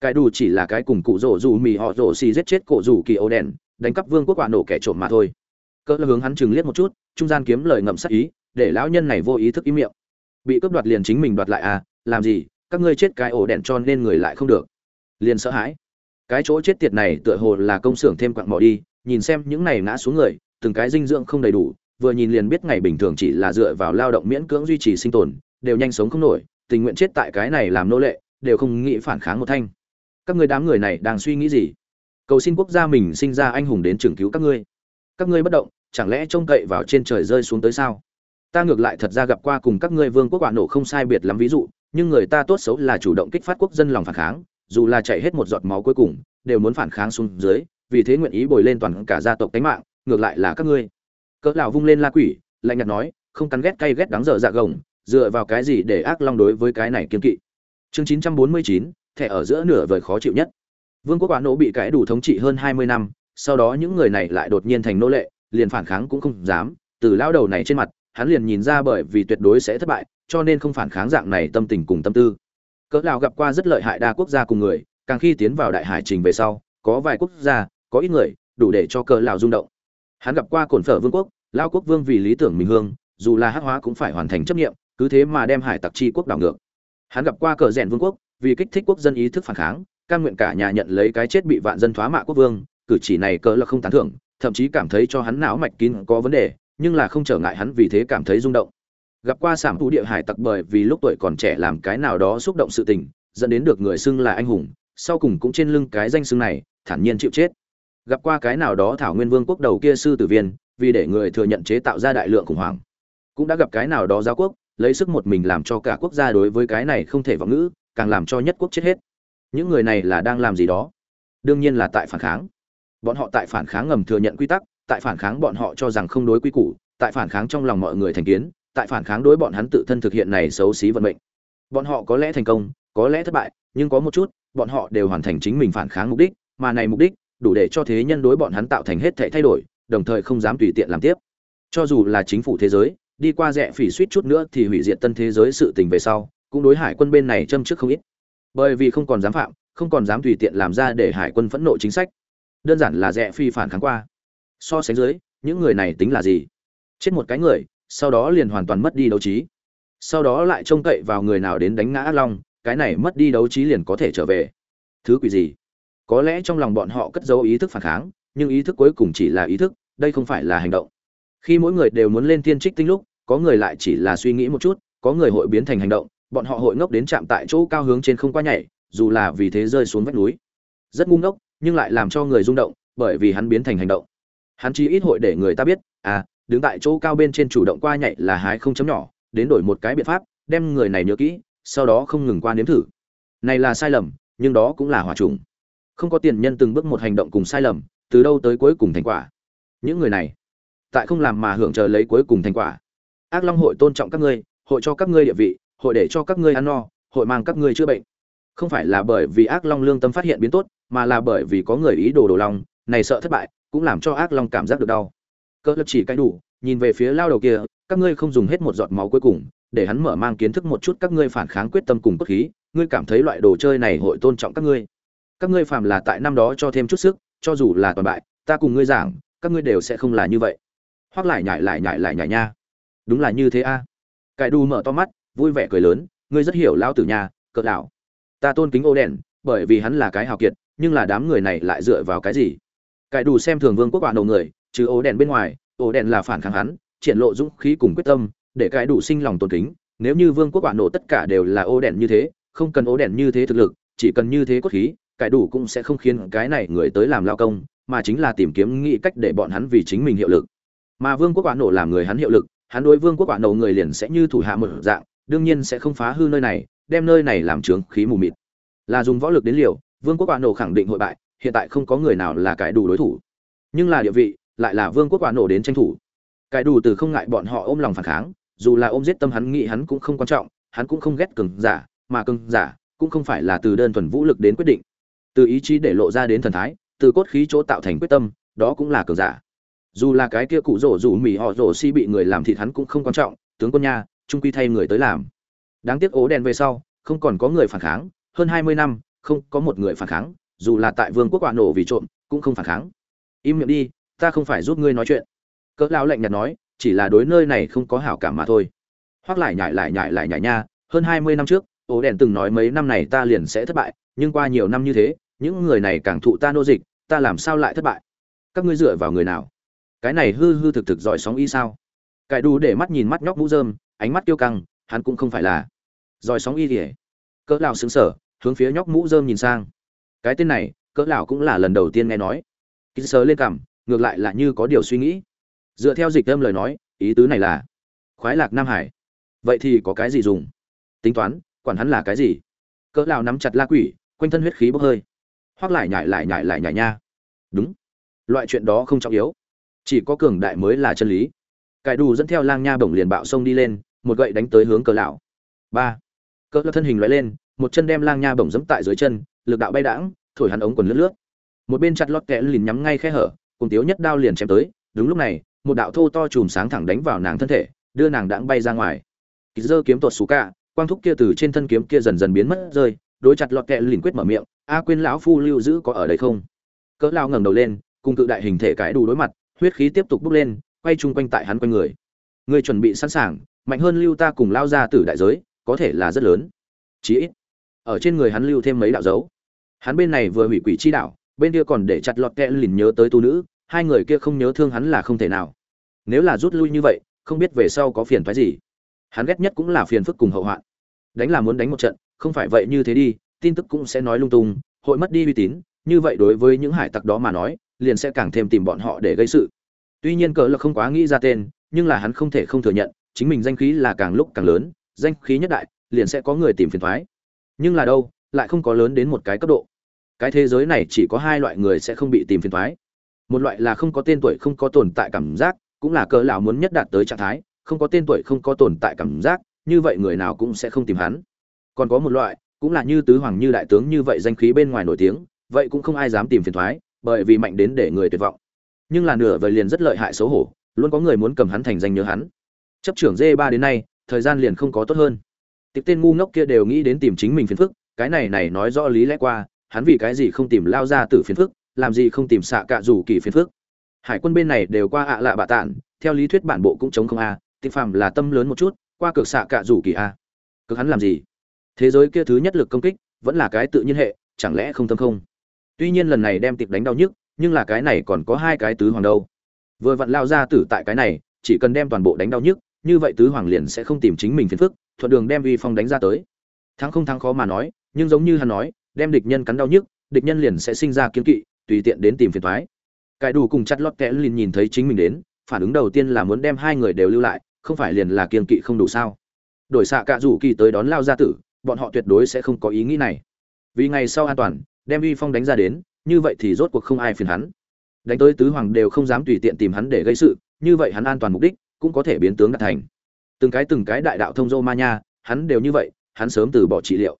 Cãi đủ chỉ là cái cùng cụ rổ dù mì họ rổ xì giết chết cổ rủ kỳ ấu đèn đánh cắp vương quốc quả nổ kẻ trộm mà thôi. Cỡ hướng hắn chừng liếc một chút, trung gian kiếm lời ngậm sắc ý, để lão nhân này vô ý thức ý miệng. Bị cướp đoạt liền chính mình đoạt lại à làm gì, các ngươi chết cái ổ đèn cho nên người lại không được. Liền sợ hãi. Cái chỗ chết tiệt này tựa hồ là công xưởng thêm quặng mỏ đi, nhìn xem những này ngã xuống người, từng cái dinh dưỡng không đầy đủ, vừa nhìn liền biết ngày bình thường chỉ là dựa vào lao động miễn cưỡng duy trì sinh tồn, đều nhanh sống không nổi, tình nguyện chết tại cái này làm nô lệ, đều không nghĩ phản kháng một thanh. Các ngươi đám người này đang suy nghĩ gì? Cầu xin quốc gia mình sinh ra anh hùng đến trường cứu các ngươi. Các ngươi bất động chẳng lẽ trông cậy vào trên trời rơi xuống tới sao? Ta ngược lại thật ra gặp qua cùng các ngươi vương quốc quả nổ không sai biệt lắm ví dụ nhưng người ta tốt xấu là chủ động kích phát quốc dân lòng phản kháng dù là chạy hết một giọt máu cuối cùng đều muốn phản kháng xuống dưới vì thế nguyện ý bồi lên toàn cả gia tộc tánh mạng ngược lại là các ngươi. Cỡ lão vung lên la quỷ lạnh nhạt nói không cắn ghét cay ghét đáng dở dạ gồng dựa vào cái gì để ác long đối với cái này kiên kỵ? Chương 949, thẻ ở giữa nửa vời khó chịu nhất vương quốc quán nỗ bị cái đủ thống trị hơn 20 năm, sau đó những người này lại đột nhiên thành nô lệ, liền phản kháng cũng không dám. Từ lao đầu này trên mặt, hắn liền nhìn ra bởi vì tuyệt đối sẽ thất bại, cho nên không phản kháng dạng này tâm tình cùng tâm tư. Cỡ lao gặp qua rất lợi hại đa quốc gia cùng người, càng khi tiến vào đại hải trình về sau, có vài quốc gia, có ít người, đủ để cho cỡ lao rung động. Hắn gặp qua cổn phở vương quốc, lao quốc vương vì lý tưởng mình hương, dù là hắc hóa cũng phải hoàn thành chấp nhiệm cứ thế mà đem hải tặc chi quốc đảo ngược. Hắn gặp qua cờ rèn vương quốc, vì kích thích quốc dân ý thức phản kháng cam nguyện cả nhà nhận lấy cái chết bị vạn dân thoá mạ quốc vương, cử chỉ này cỡ là không tán thưởng, thậm chí cảm thấy cho hắn não mạch kín có vấn đề, nhưng là không trở ngại hắn vì thế cảm thấy rung động. Gặp qua sảm thú địa hải tặc bởi vì lúc tuổi còn trẻ làm cái nào đó xúc động sự tình, dẫn đến được người xưng là anh hùng, sau cùng cũng trên lưng cái danh xưng này, thản nhiên chịu chết. Gặp qua cái nào đó thảo nguyên vương quốc đầu kia sư tử viên, vì để người thừa nhận chế tạo ra đại lượng khủng hoảng. Cũng đã gặp cái nào đó giáo quốc, lấy sức một mình làm cho cả quốc gia đối với cái này không thể vọng ngữ, càng làm cho nhất quốc chết hết những người này là đang làm gì đó? Đương nhiên là tại phản kháng. Bọn họ tại phản kháng ngầm thừa nhận quy tắc, tại phản kháng bọn họ cho rằng không đối quy củ, tại phản kháng trong lòng mọi người thành kiến, tại phản kháng đối bọn hắn tự thân thực hiện này xấu xí vận mệnh. Bọn họ có lẽ thành công, có lẽ thất bại, nhưng có một chút, bọn họ đều hoàn thành chính mình phản kháng mục đích, mà này mục đích đủ để cho thế nhân đối bọn hắn tạo thành hết thảy thay đổi, đồng thời không dám tùy tiện làm tiếp. Cho dù là chính phủ thế giới, đi qua rẽ phỉ suýt chút nữa thì hủy diệt tân thế giới sự tình về sau, cũng đối hải quân bên này châm trước không ít bởi vì không còn dám phạm, không còn dám tùy tiện làm ra để hải quân phẫn nộ chính sách. Đơn giản là rẽ phi phản kháng qua. So sánh dưới, những người này tính là gì? Chết một cái người, sau đó liền hoàn toàn mất đi đấu trí. Sau đó lại trông cậy vào người nào đến đánh ngã ác long, cái này mất đi đấu trí liền có thể trở về. Thứ quỷ gì? Có lẽ trong lòng bọn họ cất giấu ý thức phản kháng, nhưng ý thức cuối cùng chỉ là ý thức, đây không phải là hành động. Khi mỗi người đều muốn lên tiên trích tinh lúc, có người lại chỉ là suy nghĩ một chút, có người hội biến thành hành động bọn họ hội ngốc đến chạm tại chỗ cao hướng trên không qua nhảy, dù là vì thế rơi xuống vách núi. Rất ngu ngốc, nhưng lại làm cho người rung động, bởi vì hắn biến thành hành động. Hắn chỉ ít hội để người ta biết à đứng tại chỗ cao bên trên chủ động qua nhảy là hái không chấm nhỏ, đến đổi một cái biện pháp, đem người này nhớ kỹ, sau đó không ngừng qua nếm thử. Này là sai lầm, nhưng đó cũng là hòa trùng. Không có tiền nhân từng bước một hành động cùng sai lầm, từ đâu tới cuối cùng thành quả? Những người này, tại không làm mà hưởng chờ lấy cuối cùng thành quả. Ác long hội tôn trọng các ngươi, hội cho các ngươi địa vị hội để cho các ngươi ăn no hội mang các ngươi chữa bệnh. Không phải là bởi vì ác long lương tâm phát hiện biến tốt mà là bởi vì có người ý đồ đồ lòng, này sợ thất bại cũng làm cho ác long cảm giác được đau. Cỡ lập chỉ cái đủ nhìn về phía lao đầu kia các ngươi không dùng hết một giọt máu cuối cùng để hắn mở mang kiến thức một chút các ngươi phản kháng quyết tâm cùng cốt khí ngươi cảm thấy loại đồ chơi này hội tôn trọng các ngươi. Các ngươi phàm là tại năm đó cho thêm chút sức cho dù là toàn bại ta cùng ngươi giảng các ngươi đều sẽ không là như vậy. Hoặc lại nhại lại nhại lại nhại nha. Đúng là như thế a. À. cải đu mở to mắt vui vẻ cười lớn, ngươi rất hiểu lao tử nhà cỡ lão. Ta tôn kính ô đèn, bởi vì hắn là cái hào kiệt, nhưng là đám người này lại dựa vào cái gì? Cải đủ xem thường vương quốc bạn đầu người, trừ ô đèn bên ngoài, ô đèn là phản kháng hắn, triển lộ dũng khí cùng quyết tâm, để cải đủ sinh lòng tôn kính. Nếu như vương quốc bạn nổ tất cả đều là ô đèn như thế, không cần ô đèn như thế thực lực, chỉ cần như thế cốt khí, cải đủ cũng sẽ không khiến cái này người tới làm lao công, mà chính là tìm kiếm nghĩ cách để bọn hắn vì chính mình hiệu lực. Mà vương quốc bạn nổ làm người hắn hiệu lực, hắn đối vương quốc bạn nổ người liền sẽ như thủ hạ một dạng đương nhiên sẽ không phá hư nơi này, đem nơi này làm trướng khí mù mịt. Là dùng võ lực đến liều, vương quốc quả nổ khẳng định hội bại, hiện tại không có người nào là cải đủ đối thủ. Nhưng là địa vị, lại là vương quốc quả nổ đến tranh thủ. Cải đủ từ không ngại bọn họ ôm lòng phản kháng, dù là ôm giết tâm hắn nghĩ hắn cũng không quan trọng, hắn cũng không ghét cường giả, mà cường giả cũng không phải là từ đơn thuần vũ lực đến quyết định. Từ ý chí để lộ ra đến thần thái, từ cốt khí chỗ tạo thành quyết tâm, đó cũng là cường giả. Dù là cái kia cụ rổ rủ mì họ rổ si bị người làm thịt hắn cũng không quan trọng, tướng quân nha trung quy thay người tới làm. Đáng tiếc ố đen về sau, không còn có người phản kháng, hơn hai mươi năm, không có một người phản kháng, dù là tại vương quốc quả nổ vì trộm, cũng không phản kháng. Im miệng đi, ta không phải giúp ngươi nói chuyện. Cỡ lão lạnh nhạt nói, chỉ là đối nơi này không có hảo cảm mà thôi. Hoắc lại nhại lại nhại lại nhại nha, hơn hai mươi năm trước, ố đèn từng nói mấy năm này ta liền sẽ thất bại, nhưng qua nhiều năm như thế, những người này càng thụ ta nô dịch, ta làm sao lại thất bại? Các ngươi dựa vào người nào? Cái này hư hư thực thực giỏi sóng y sao? Cải đủ để mắt nhìn mắt nhóc mũ rơm ánh mắt tiêu căng, hắn cũng không phải là. Giỏi sóng y thì cỡ lão xứng sở hướng phía nhóc mũ rơm nhìn sang. Cái tên này, cỡ lão cũng là lần đầu tiên nghe nói. Ký sờ lên cằm, ngược lại là như có điều suy nghĩ. Dựa theo dịch âm lời nói, ý tứ này là, khoái lạc nam hải. Vậy thì có cái gì dùng? Tính toán, quản hắn là cái gì? Cỡ lão nắm chặt la quỷ, quanh thân huyết khí bốc hơi. Hoặc lại nhảy lại nhảy lại nhảy nha. Đúng. Loại chuyện đó không trọng yếu. Chỉ có cường đại mới là chân lý. Cải đủ dẫn theo lang nha bổng liền bạo sông đi lên một gậy đánh tới hướng cỡ lão. Ba. Cỡ lão thân hình lóe lên, một chân đem lang nha bổng dẫm tại dưới chân, lực đạo bay đãng, thổi hắn ống quần lướt lướt. Một bên chặt lót kẽ lìn nhắm ngay khe hở, cùng tiếu nhất đao liền chém tới, đúng lúc này, một đạo thô to chùm sáng thẳng đánh vào nàng thân thể, đưa nàng đãng bay ra ngoài. Ký dơ kiếm tuột xù cả quang thúc kia từ trên thân kiếm kia dần dần biến mất rơi, đối chặt lọt kẹ lìn quyết mở miệng, a quên lão phu lưu giữ có ở đây không? Cỡ lao ngẩng đầu lên, cùng cự đại hình thể cái đủ đối mặt, huyết khí tiếp tục bốc lên, quay chung quanh tại hắn quanh người. Người chuẩn bị sẵn sàng mạnh hơn lưu ta cùng lao ra từ đại giới, có thể là rất lớn. Chí ít, ở trên người hắn lưu thêm mấy đạo dấu. Hắn bên này vừa hủy quỷ chi đạo, bên kia còn để chặt lọt kẹ lìn nhớ tới tu nữ, hai người kia không nhớ thương hắn là không thể nào. Nếu là rút lui như vậy, không biết về sau có phiền phái gì. Hắn ghét nhất cũng là phiền phức cùng hậu hoạn. Đánh là muốn đánh một trận, không phải vậy như thế đi, tin tức cũng sẽ nói lung tung, hội mất đi uy tín, như vậy đối với những hải tặc đó mà nói, liền sẽ càng thêm tìm bọn họ để gây sự. Tuy nhiên cờ là không quá nghĩ ra tên, nhưng là hắn không thể không thừa nhận chính mình danh khí là càng lúc càng lớn, danh khí nhất đại, liền sẽ có người tìm phiền thoái. Nhưng là đâu, lại không có lớn đến một cái cấp độ. Cái thế giới này chỉ có hai loại người sẽ không bị tìm phiền thoái. Một loại là không có tên tuổi, không có tồn tại cảm giác, cũng là cỡ lão muốn nhất đạt tới trạng thái, không có tên tuổi, không có tồn tại cảm giác, như vậy người nào cũng sẽ không tìm hắn. Còn có một loại, cũng là như tứ hoàng như đại tướng như vậy danh khí bên ngoài nổi tiếng, vậy cũng không ai dám tìm phiền thoái, bởi vì mạnh đến để người tuyệt vọng. Nhưng là nửa vời liền rất lợi hại xấu hổ, luôn có người muốn cầm hắn thành danh nhớ hắn chấp trưởng d ba đến nay thời gian liền không có tốt hơn. Tiệp tên ngu ngốc kia đều nghĩ đến tìm chính mình phiền phức cái này này nói rõ lý lẽ qua hắn vì cái gì không tìm lao ra từ phiền phức làm gì không tìm xạ cạ rủ kỳ phiền phức. Hải quân bên này đều qua ạ lạ bạ tản theo lý thuyết bản bộ cũng chống không a à, phàm là tâm lớn một chút qua cực xạ cạ rủ kỳ a. Cực hắn làm gì? Thế giới kia thứ nhất lực công kích vẫn là cái tự nhiên hệ chẳng lẽ không tâm không? Tuy nhiên lần này đem tịp đánh đau nhức nhưng là cái này còn có hai cái tứ hoàng đâu. Vừa vặn lao ra tử tại cái này chỉ cần đem toàn bộ đánh đau nhức như vậy tứ hoàng liền sẽ không tìm chính mình phiền phức, thuận đường đem uy phong đánh ra tới. Thắng không thắng khó mà nói, nhưng giống như hắn nói, đem địch nhân cắn đau nhức, địch nhân liền sẽ sinh ra kiêng kỵ, tùy tiện đến tìm phiền thoái cải đủ cùng chặt lót kẽ liền nhìn thấy chính mình đến, phản ứng đầu tiên là muốn đem hai người đều lưu lại, không phải liền là kiên kỵ không đủ sao? Đổi xạ cạ rủ kỳ tới đón lao gia tử, bọn họ tuyệt đối sẽ không có ý nghĩ này. Vì ngày sau an toàn, đem uy phong đánh ra đến, như vậy thì rốt cuộc không ai phiền hắn. Đánh tới tứ hoàng đều không dám tùy tiện tìm hắn để gây sự, như vậy hắn an toàn mục đích cũng có thể biến tướng đạt thành. Từng cái từng cái đại đạo thông dô ma nha, hắn đều như vậy, hắn sớm từ bỏ trị liệu.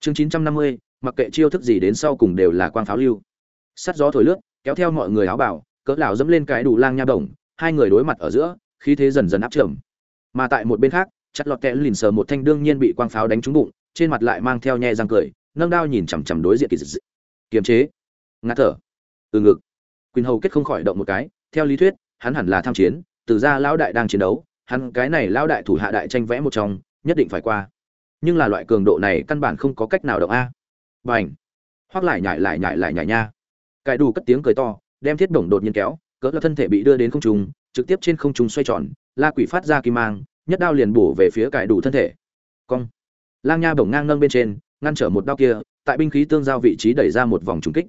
Chương chín trăm năm mươi, mặc kệ chiêu thức gì đến sau cùng đều là quang pháo lưu. Sắt gió thổi lướt, kéo theo mọi người áo bảo, cỡ lão dẫm lên cái đủ lang nha đồng, hai người đối mặt ở giữa, khí thế dần dần áp trầm. Mà tại một bên khác, chặt lọt kẽ lìn sờ một thanh đương nhiên bị quang pháo đánh trúng bụng, trên mặt lại mang theo nhe răng cười, nâng đao nhìn chằm chằm đối diện kỳ dị. Kiềm chế. Ngã thở. Từ ngực. Quyền hầu kết không khỏi động một cái, theo lý thuyết, hắn hẳn là tham chiến từ ra lão đại đang chiến đấu, hắn cái này lão đại thủ hạ đại tranh vẽ một trong, nhất định phải qua. Nhưng là loại cường độ này căn bản không có cách nào động a. Bành! Hoắc lại nhảy lại nhảy lại nhảy nha. Cải đủ cất tiếng cười to, đem thiết đồng đột nhiên kéo, cỡ là thân thể bị đưa đến không trung, trực tiếp trên không trung xoay tròn, la quỷ phát ra kim mang, nhất đao liền bổ về phía cải đủ thân thể. Cong! Lang nha bổng ngang nâng bên trên, ngăn trở một đao kia, tại binh khí tương giao vị trí đẩy ra một vòng trúng kích.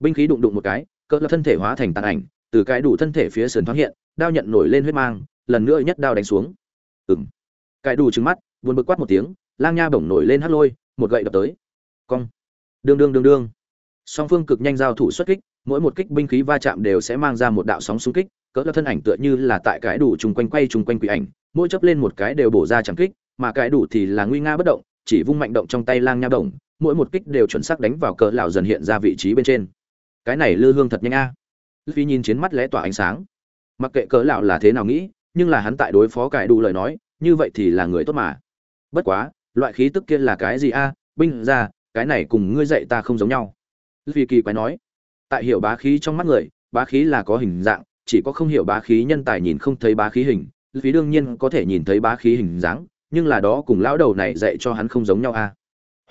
Binh khí đụng đụng một cái, cỡ là thân thể hóa thành tàn ảnh từ cái đủ thân thể phía sườn thoáng hiện, đao nhận nổi lên huyết mang, lần nữa nhất đao đánh xuống. Ừng cái đủ trừng mắt, buồn bực quát một tiếng, lang nha bổng nổi lên hắt lôi, một gậy đập tới. Cong. Đương đương đương đương. Song phương cực nhanh giao thủ xuất kích, mỗi một kích binh khí va chạm đều sẽ mang ra một đạo sóng xung kích, cỡ là thân ảnh tựa như là tại cái đủ trùng quanh quay trùng quanh quỷ ảnh, mỗi chấp lên một cái đều bổ ra chẳng kích, mà cái đủ thì là nguy nga bất động, chỉ vung mạnh động trong tay lang nha bổng, mỗi một kích đều chuẩn xác đánh vào cỡ lão dần hiện ra vị trí bên trên. Cái này lư hương thật nhanh a. Luffy nhìn chiến mắt lẽ tỏa ánh sáng. Mặc kệ cỡ lão là thế nào nghĩ, nhưng là hắn tại đối phó cải đủ lời nói, như vậy thì là người tốt mà. Bất quá, loại khí tức kia là cái gì a? À, binh ra, cái này cùng ngươi dạy ta không giống nhau. Luffy kỳ quái nói. Tại hiểu bá khí trong mắt người, bá khí là có hình dạng, chỉ có không hiểu bá khí nhân tài nhìn không thấy bá khí hình. Luffy đương nhiên có thể nhìn thấy bá khí hình dáng, nhưng là đó cùng lão đầu này dạy cho hắn không giống nhau a. À.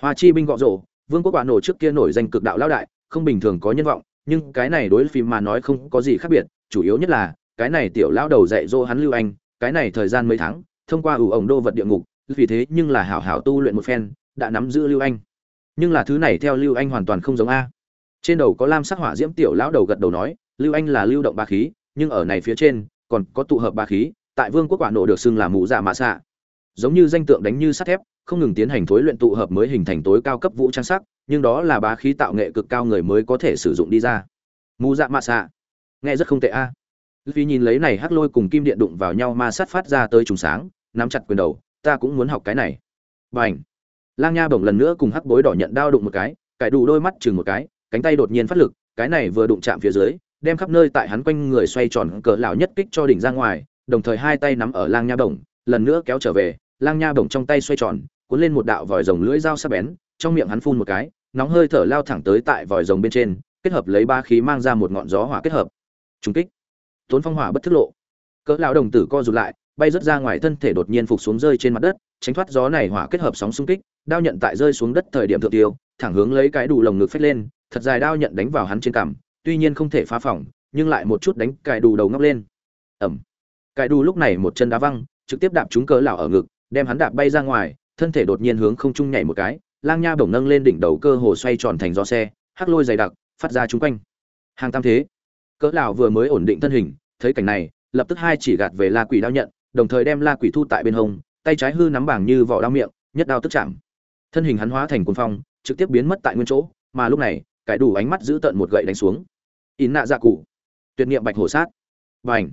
Hoa chi binh gọ rổ, vương quốc quả nổ trước kia nổi danh cực đạo lão đại, không bình thường có nhân vọng nhưng cái này đối phim mà nói không có gì khác biệt, chủ yếu nhất là, cái này tiểu lão đầu dạy dỗ hắn lưu anh, cái này thời gian mấy tháng, thông qua ủ ổng đô vật địa ngục, vì thế nhưng là hảo hảo tu luyện một phen, đã nắm giữ lưu anh. Nhưng là thứ này theo lưu anh hoàn toàn không giống a. Trên đầu có lam sắc hỏa diễm tiểu lão đầu gật đầu nói, lưu anh là lưu động ba khí, nhưng ở này phía trên, còn có tụ hợp ba khí, tại vương quốc quả nổ được xưng là mù dạ mạ xạ. Giống như danh tượng đánh như sắt thép không ngừng tiến hành thối luyện tụ hợp mới hình thành tối cao cấp vũ trang sắc, nhưng đó là bá khí tạo nghệ cực cao người mới có thể sử dụng đi ra. Mù dạ Mạ xạ. Nghe rất không tệ a. Vì nhìn lấy này hắc lôi cùng kim điện đụng vào nhau ma sát phát ra tới trùng sáng, nắm chặt quyền đầu, ta cũng muốn học cái này. Bành. Lang nha bổng lần nữa cùng hắc bối đỏ nhận đao đụng một cái cải đủ đôi mắt chừng một cái, cánh tay đột nhiên phát lực, cái này vừa đụng chạm phía dưới, đem khắp nơi tại hắn quanh người xoay tròn cỡ lão nhất kích cho đỉnh ra ngoài, đồng thời hai tay nắm ở lang nha bổng, lần nữa kéo trở về lang nha bổng trong tay xoay tròn, cuốn lên một đạo vòi rồng lưỡi dao sắc bén, trong miệng hắn phun một cái, nóng hơi thở lao thẳng tới tại vòi rồng bên trên, kết hợp lấy ba khí mang ra một ngọn gió hỏa kết hợp. Trùng kích. Tốn phong hỏa bất thức lộ. Cỡ lão đồng tử co rụt lại, bay rớt ra ngoài thân thể đột nhiên phục xuống rơi trên mặt đất, tránh thoát gió này hỏa kết hợp sóng xung kích, đao nhận tại rơi xuống đất thời điểm thượng tiêu, thẳng hướng lấy cái đủ lồng ngực phết lên, thật dài đao nhận đánh vào hắn trên cằm, tuy nhiên không thể phá phỏng nhưng lại một chút đánh cài đủ đầu ngóc lên. Ẩm cài đủ lúc này một chân đá văng, trực tiếp đạp trúng cỡ lão ở ngực đem hắn đạp bay ra ngoài, thân thể đột nhiên hướng không trung nhảy một cái, lang nha bổng nâng lên đỉnh đầu cơ hồ xoay tròn thành gió xe, hắc lôi dày đặc, phát ra chúng quanh. Hàng tam thế, cỡ lão vừa mới ổn định thân hình, thấy cảnh này, lập tức hai chỉ gạt về la quỷ đao nhận, đồng thời đem la quỷ thu tại bên hông, tay trái hư nắm bảng như vỏ đao miệng, nhất đao tức chạm. Thân hình hắn hóa thành cuồng phong, trực tiếp biến mất tại nguyên chỗ, mà lúc này cải đủ ánh mắt giữ tận một gậy đánh xuống. In nạ dạ cụ, tuyệt niệm bạch hổ sát. Bành.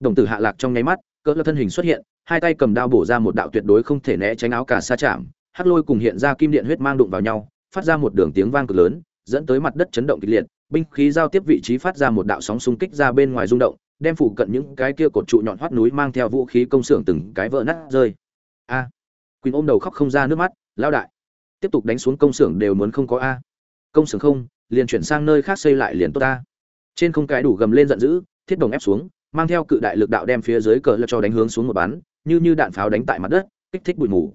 Đồng tử hạ lạc trong nháy mắt cỡ thân hình xuất hiện, hai tay cầm đao bổ ra một đạo tuyệt đối không thể né tránh áo cả xa chạm, hắc lôi cùng hiện ra kim điện huyết mang đụng vào nhau, phát ra một đường tiếng vang cực lớn, dẫn tới mặt đất chấn động kịch liệt, binh khí giao tiếp vị trí phát ra một đạo sóng xung kích ra bên ngoài rung động, đem phụ cận những cái kia cột trụ nhọn hoắt núi mang theo vũ khí công xưởng từng cái vỡ nát rơi. A. À. quỳnh ôm đầu khóc không ra nước mắt lao đại, tiếp tục đánh xuống công xưởng đều muốn không có a. Công xưởng không, liền chuyển sang nơi khác xây lại liền tốt ta trên không cái đủ gầm lên giận dữ, thiết đồng ép xuống mang theo cự đại lực đạo đem phía dưới cờ lật cho đánh hướng xuống một bắn, như như đạn pháo đánh tại mặt đất, kích thích bụi mù.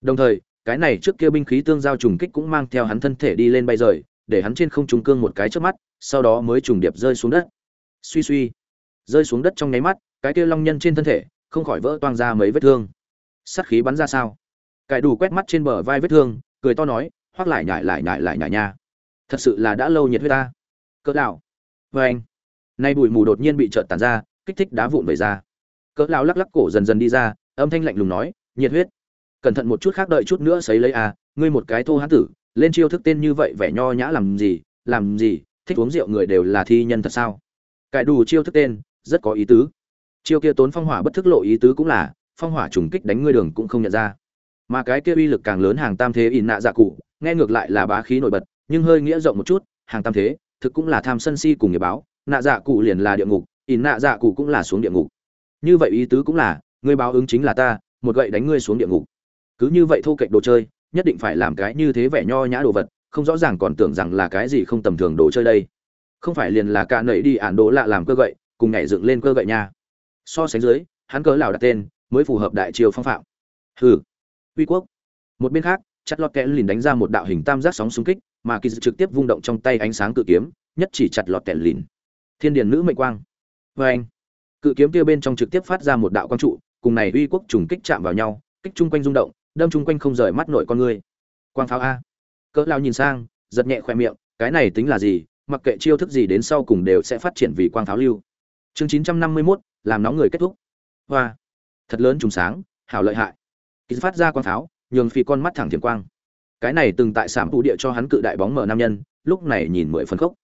Đồng thời, cái này trước kia binh khí tương giao trùng kích cũng mang theo hắn thân thể đi lên bay rời, để hắn trên không trung cương một cái trước mắt, sau đó mới trùng điệp rơi xuống đất. Suy suy, rơi xuống đất trong nháy mắt, cái kia long nhân trên thân thể, không khỏi vỡ toang ra mấy vết thương. Sắt khí bắn ra sao? Cải đủ quét mắt trên bờ vai vết thương, cười to nói, hoác lại nhại lại nhại lại nhại nha. Thật sự là đã lâu nhiệt huyết ta. Cỡ đạo. vê anh nay bụi mù đột nhiên bị chợt tàn ra kích thích đá vụn vẩy ra cỡ lão lắc lắc cổ dần dần đi ra, âm thanh lạnh lùng nói, nhiệt huyết, cẩn thận một chút khác đợi chút nữa sấy lấy à ngươi một cái thô hán tử, lên chiêu thức tên như vậy vẻ nho nhã làm gì làm gì, thích uống rượu người đều là thi nhân thật sao? Cải đủ chiêu thức tên, rất có ý tứ. Chiêu kia tốn phong hỏa bất thức lộ ý tứ cũng là, phong hỏa trùng kích đánh ngươi đường cũng không nhận ra. Mà cái kia uy lực càng lớn hàng tam thế ỉn nạ dạ cụ, nghe ngược lại là bá khí nổi bật, nhưng hơi nghĩa rộng một chút, hàng tam thế, thực cũng là tham sân si cùng nghiệp báo, nạ dạ cụ liền là địa ngục ỉn nạ dạ cụ cũng là xuống địa ngục. Như vậy ý tứ cũng là ngươi báo ứng chính là ta, một gậy đánh ngươi xuống địa ngục. Cứ như vậy thô kệch đồ chơi, nhất định phải làm cái như thế vẻ nho nhã đồ vật, không rõ ràng còn tưởng rằng là cái gì không tầm thường đồ chơi đây. Không phải liền là cả nẩy đi ản đồ lạ làm cơ gậy, cùng nhảy dựng lên cơ gậy nha. So sánh dưới, hắn cớ lào đặt tên, mới phù hợp đại triều phong phạm. Hừ. Uy quốc. Một bên khác, chặt lọt kẽ lìn đánh ra một đạo hình tam giác sóng xung kích, mà kỳ trực tiếp vung động trong tay ánh sáng cự kiếm, nhất chỉ chặt lọt kẽ lìn thiên điền nữ mệnh quang vê anh cự kiếm kia bên trong trực tiếp phát ra một đạo quang trụ cùng này uy quốc trùng kích chạm vào nhau kích chung quanh rung động đâm chung quanh không rời mắt nội con người. Quang pháo a. Cỡ lao nhìn sang giật nhẹ khoe miệng cái này tính là gì mặc kệ chiêu thức gì đến sau cùng đều sẽ phát triển vì quang pháo lưu. Chương chín trăm năm mươi 951, làm nóng người kết thúc. Hoa. Thật lớn trùng sáng hảo lợi hại. Kỳ phát ra quang pháo nhường phi con mắt thẳng thiểm quang. Cái này từng tại sảm tụ địa cho hắn cự đại bóng mở nam nhân lúc này nhìn mười phân khốc.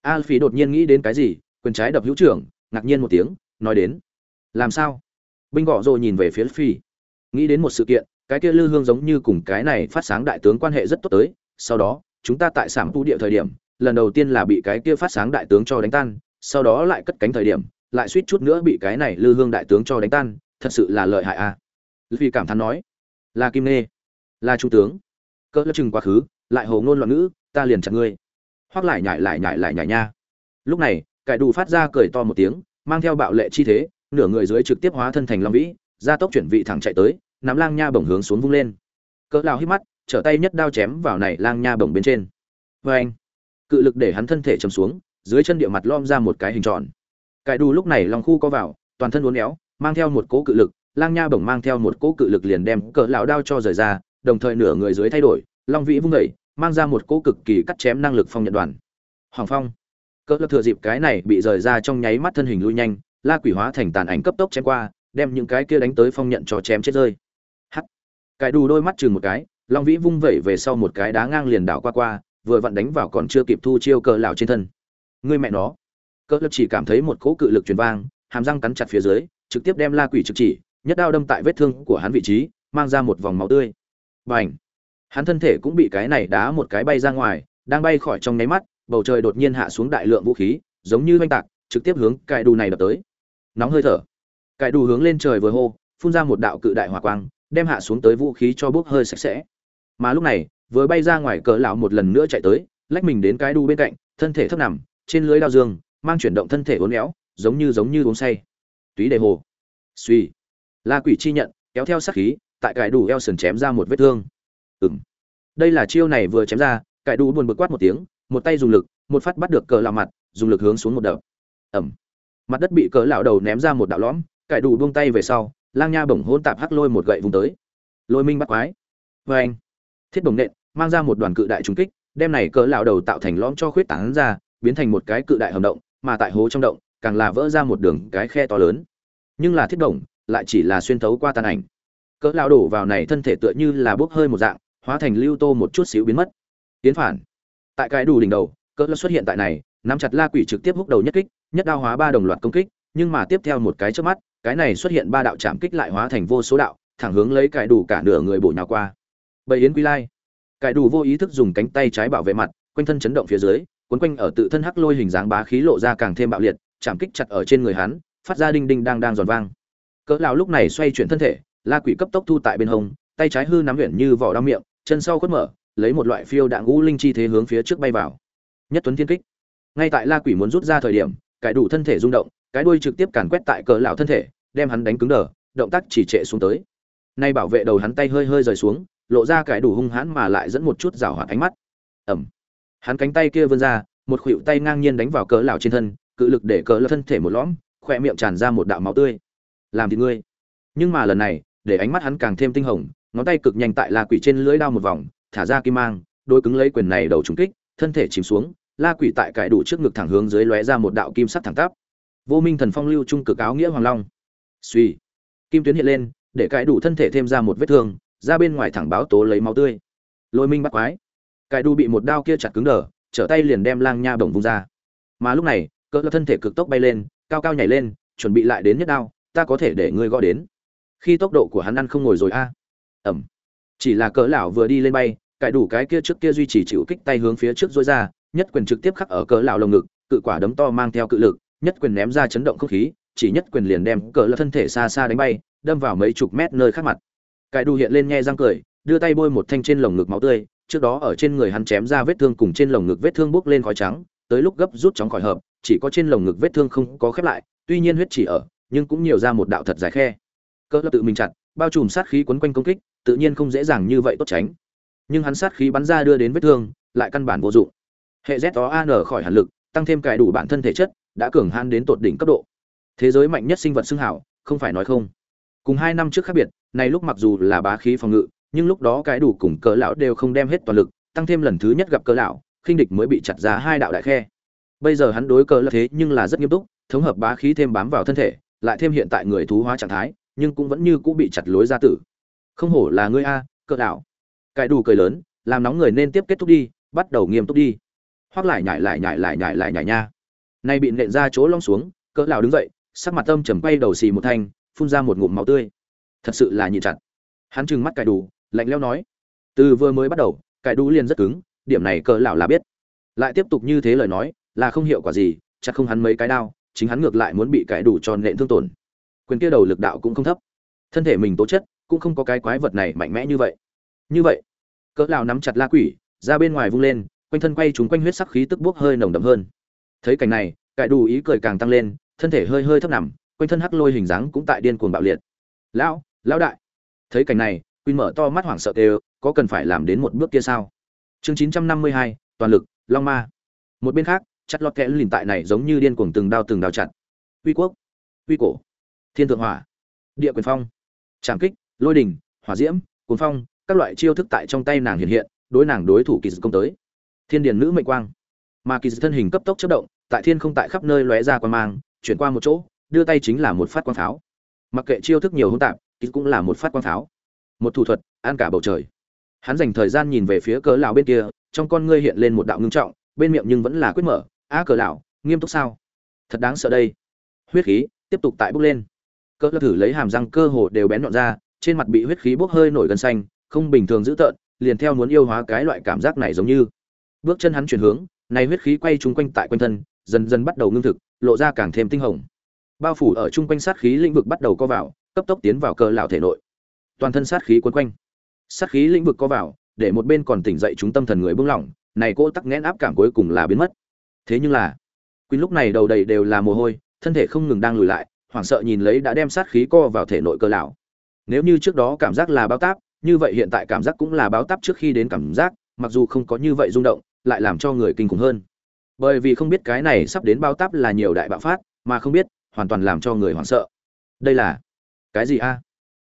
A phi đột nhiên nghĩ đến cái gì quyền trái đập hữu trưởng ngạc nhiên một tiếng, nói đến, làm sao? Binh gọ rồi nhìn về phía phi. Nghĩ đến một sự kiện, cái kia lư hương giống như cùng cái này phát sáng đại tướng quan hệ rất tốt tới, sau đó, chúng ta tại sảng tu địa thời điểm, lần đầu tiên là bị cái kia phát sáng đại tướng cho đánh tan, sau đó lại cất cánh thời điểm, lại suýt chút nữa bị cái này lư hương đại tướng cho đánh tan, thật sự là lợi hại a à. vì cảm thán nói. Là kim nê là trung tướng. Cỡ lớp chừng quá khứ, lại hồ ngôn loạn ngữ, ta liền chặt ngươi. Hoác lại nhại lại nhại lại nhại nha. Lúc này cải đủ phát ra cười to một tiếng, mang theo bạo lệ chi thế, nửa người dưới trực tiếp hóa thân thành long vĩ, gia tốc chuyển vị thẳng chạy tới, nắm lang nha bổng hướng xuống vung lên. Cỡ lao hít mắt, trở tay nhất đao chém vào này lang nha bổng bên trên. Vê anh cự lực để hắn thân thể chầm xuống, dưới chân địa mặt lom ra một cái hình tròn. Cải đủ lúc này lòng khu có vào, toàn thân uốn éo, mang theo một cỗ cự lực, lang nha bổng mang theo một cỗ cự lực liền đem cỡ lão đao cho rời ra, đồng thời nửa người dưới thay đổi, long vĩ vung đẩy mang ra một cỗ cực kỳ cắt chém năng lực phong nhận đoàn. Hoàng phong! Cỡ lập thừa dịp cái này bị rời ra trong nháy mắt thân hình lui nhanh, la quỷ hóa thành tàn ảnh cấp tốc chém qua, đem những cái kia đánh tới phong nhận cho chém chết rơi. Hắt cải đủ đôi mắt chừng một cái, long vĩ vung vẩy về sau một cái đá ngang liền đảo qua qua, vừa vặn đánh vào còn chưa kịp thu chiêu cỡ lão trên thân. Người mẹ nó. Cỡ lập chỉ cảm thấy một cỗ cự lực truyền vang, hàm răng cắn chặt phía dưới, trực tiếp đem la quỷ trực chỉ, nhất đao đâm tại vết thương của hắn vị trí, mang ra một vòng máu tươi. Bành. Hắn thân thể cũng bị cái này đá một cái bay ra ngoài, đang bay khỏi trong nháy mắt bầu trời đột nhiên hạ xuống đại lượng vũ khí, giống như oanh tạc, trực tiếp hướng cài đù này đập tới. Nóng hơi thở. Cài đù hướng lên trời vừa hô, phun ra một đạo cự đại hỏa quang, đem hạ xuống tới vũ khí cho bốc hơi sạch sẽ. Mà lúc này, vừa bay ra ngoài cỡ lão một lần nữa chạy tới, lách mình đến cái đu bên cạnh, thân thể thấp nằm, trên lưới đao dương, mang chuyển động thân thể uốn éo, giống như giống như uống say. Túy đề hồ. Suy la quỷ chi nhận, kéo theo sát khí, tại cải đủ eo sườn chém ra một vết thương. Ừng đây là chiêu này vừa chém ra cải đủ buồn bực quát một tiếng một tay dùng lực, một phát bắt được cỡ lão mặt, dùng lực hướng xuống một đập. Ẩm mặt đất bị cỡ lão đầu ném ra một đạo lõm, cải đủ buông tay về sau, lang nha bổng hỗn tạp hắc lôi một gậy vùng tới. Lôi minh bắt quái. Vê anh, thiết bổng nện, mang ra một đoàn cự đại trùng kích, đem này cỡ lão đầu tạo thành lõm cho khuyết tảng ra, biến thành một cái cự đại hầm động, mà tại hố trong động, càng là vỡ ra một đường cái khe to lớn. Nhưng là thiết bổng, lại chỉ là xuyên thấu qua tàn ảnh. Cỡ lão đổ vào này thân thể tựa như là bốc hơi một dạng, hóa thành lưu tô một chút xíu biến mất. Tiến phản tại cái đủ đỉnh đầu, cỡ lão xuất hiện tại này, nắm chặt la quỷ trực tiếp húc đầu nhất kích, nhất đao hóa ba đồng loạt công kích, nhưng mà tiếp theo một cái trước mắt, cái này xuất hiện ba đạo chạm kích lại hóa thành vô số đạo, thẳng hướng lấy cái đủ cả nửa người bổ nhào qua. Bầy yến quy lai. Cái đủ vô ý thức dùng cánh tay trái bảo vệ mặt, quanh thân chấn động phía dưới, cuốn quanh ở tự thân hắc lôi hình dáng bá khí lộ ra càng thêm bạo liệt, chạm kích chặt ở trên người hắn, phát ra đinh đinh đang đang giòn vang. Cỡ lão lúc này xoay chuyển thân thể, la quỷ cấp tốc thu tại bên hông, tay trái hư nắm huyện như vỏ đao miệng, chân sau khuất mở lấy một loại phiêu đạn ngũ linh chi thế hướng phía trước bay vào. Nhất tuấn thiên kích. Ngay tại la quỷ muốn rút ra thời điểm, cải đủ thân thể rung động, cái đuôi trực tiếp càn quét tại cỡ lão thân thể, đem hắn đánh cứng đờ, động tác chỉ trệ xuống tới. Nay bảo vệ đầu hắn tay hơi hơi rời xuống, lộ ra cái đủ hung hãn mà lại dẫn một chút rào hoạt ánh mắt. Ẩm hắn cánh tay kia vươn ra, một khuỷu tay ngang nhiên đánh vào cỡ lão trên thân, cự lực để cỡ lão thân thể một lõm, khỏe miệng tràn ra một đạo máu tươi. Làm thì ngươi. Nhưng mà lần này, để ánh mắt hắn càng thêm tinh hồng, ngón tay cực nhanh tại la quỷ trên lưỡi đao một vòng thả ra kim mang đôi cứng lấy quyền này đầu trúng kích, thân thể chìm xuống, la quỷ tại cải đủ trước ngực thẳng hướng dưới lóe ra một đạo kim sắc thẳng tắp. Vô minh thần phong lưu trung cực áo nghĩa hoàng long. Suy kim tuyến hiện lên, để cải đủ thân thể thêm ra một vết thương, ra bên ngoài thẳng báo tố lấy máu tươi. Lôi minh bắt quái. Cải đủ bị một đao kia chặt cứng đờ, trở tay liền đem lang nha bổng vung ra. Mà lúc này, cỡ thân thể cực tốc bay lên, cao cao nhảy lên, chuẩn bị lại đến nhất đao, ta có thể để ngươi gõ đến. Khi tốc độ của hắn ăn không ngồi rồi a. Ẩm. Chỉ là cỡ lão vừa đi lên bay cải đủ cái kia trước kia duy trì chịu kích tay hướng phía trước dối ra, nhất quyền trực tiếp khắc ở cỡ lão lồng ngực, cự quả đấm to mang theo cự lực, nhất quyền ném ra chấn động không khí, chỉ nhất quyền liền đem cỡ lão thân thể xa xa đánh bay, đâm vào mấy chục mét nơi khác mặt. Cải đủ hiện lên nghe răng cười, đưa tay bôi một thanh trên lồng ngực máu tươi, trước đó ở trên người hắn chém ra vết thương cùng trên lồng ngực vết thương bốc lên khói trắng, tới lúc gấp rút chóng khỏi hợp, chỉ có trên lồng ngực vết thương không có khép lại, tuy nhiên huyết chỉ ở, nhưng cũng nhiều ra một đạo thật dài khe. Cỡ tự mình chặt, bao trùm sát khí quấn quanh công kích, tự nhiên không dễ dàng như vậy tốt tránh nhưng hắn sát khí bắn ra đưa đến vết thương, lại căn bản vô dụng. Hệ z đó an khỏi hàn lực, tăng thêm cài đủ bản thân thể chất, đã cường han đến tột đỉnh cấp độ. Thế giới mạnh nhất sinh vật xưng hảo, không phải nói không. Cùng hai năm trước khác biệt, này lúc mặc dù là bá khí phòng ngự, nhưng lúc đó cái đủ cùng cỡ lão đều không đem hết toàn lực, tăng thêm lần thứ nhất gặp cỡ lão, khinh địch mới bị chặt ra hai đạo đại khe. Bây giờ hắn đối cỡ là thế nhưng là rất nghiêm túc, thống hợp bá khí thêm bám vào thân thể, lại thêm hiện tại người thú hóa trạng thái, nhưng cũng vẫn như cũ bị chặt lối ra tử. Không hổ là ngươi a, cỡ lão. Cải đủ cười lớn, làm nóng người nên tiếp kết thúc đi, bắt đầu nghiêm túc đi. Hoặc lại nhải lại nhải lại nhải lại nhải nha. Nay bị nện ra chỗ long xuống, cỡ lão đứng dậy, sắc mặt tâm trầm quay đầu xì một thanh, phun ra một ngụm máu tươi. Thật sự là nhịn chặt. Hắn trừng mắt cải đủ lạnh lẽo nói, từ vừa mới bắt đầu cải đủ liền rất cứng, điểm này cỡ lão là biết. Lại tiếp tục như thế lời nói, là không hiệu quả gì, chắc không hắn mấy cái đao, chính hắn ngược lại muốn bị cải đủ tròn nện thương tổn. Quyền kia đầu lực đạo cũng không thấp. Thân thể mình tố chất, cũng không có cái quái vật này mạnh mẽ như vậy như vậy cỡ lão nắm chặt la quỷ ra bên ngoài vung lên quanh thân quay chúng quanh huyết sắc khí tức bốc hơi nồng đậm hơn thấy cảnh này cải đủ ý cười càng tăng lên thân thể hơi hơi thấp nằm quanh thân hắc lôi hình dáng cũng tại điên cuồng bạo liệt lão lão đại thấy cảnh này Quỳnh mở to mắt hoảng sợ kêu có cần phải làm đến một bước kia sao? Chương 952, toàn lực, Long Ma. Một bên khác, chặt lọt kẽ lìn tại này giống như điên cuồng từng đao từng đao chặt. Uy quốc, uy cổ, thiên thượng hỏa, địa quyền phong, trảm kích, lôi đỉnh, hỏa diễm, cuồng phong, các loại chiêu thức tại trong tay nàng hiện hiện, đối nàng đối thủ kỳ công tới. Thiên điền nữ mệnh quang, mà kỳ thân hình cấp tốc chớp động, tại thiên không tại khắp nơi lóe ra quang mang, chuyển qua một chỗ, đưa tay chính là một phát quang pháo. Mặc kệ chiêu thức nhiều hỗn tạp, kỳ cũng là một phát quang pháo. Một thủ thuật an cả bầu trời. Hắn dành thời gian nhìn về phía cỡ lão bên kia trong con ngươi hiện lên một đạo ngưng trọng bên miệng nhưng vẫn là quyết mở á cỡ lão nghiêm túc sao? Thật đáng sợ đây. Huyết khí tiếp tục tại bốc lên. Cỡ lão thử lấy hàm răng cơ hồ đều bén nhọn ra trên mặt bị huyết khí bốc hơi nổi gần xanh không bình thường dữ tợn, liền theo muốn yêu hóa cái loại cảm giác này giống như. Bước chân hắn chuyển hướng, này huyết khí quay trung quanh tại quanh thân, dần dần bắt đầu ngưng thực, lộ ra càng thêm tinh hồng. Bao phủ ở trung quanh sát khí lĩnh vực bắt đầu co vào, cấp tốc tiến vào cơ lão thể nội. Toàn thân sát khí quấn quanh. Sát khí lĩnh vực có vào, để một bên còn tỉnh dậy chúng tâm thần người buông lỏng, này cô tắc nghẽn áp cảm cuối cùng là biến mất. Thế nhưng là Quỳnh lúc này đầu đầy đều là mồ hôi, thân thể không ngừng đang lùi lại, hoảng sợ nhìn lấy đã đem sát khí co vào thể nội cơ lão. Nếu như trước đó cảm giác là bao tác như vậy hiện tại cảm giác cũng là báo táp trước khi đến cảm giác, mặc dù không có như vậy rung động, lại làm cho người kinh khủng hơn. Bởi vì không biết cái này sắp đến báo táp là nhiều đại bạo phát, mà không biết, hoàn toàn làm cho người hoảng sợ. Đây là cái gì a?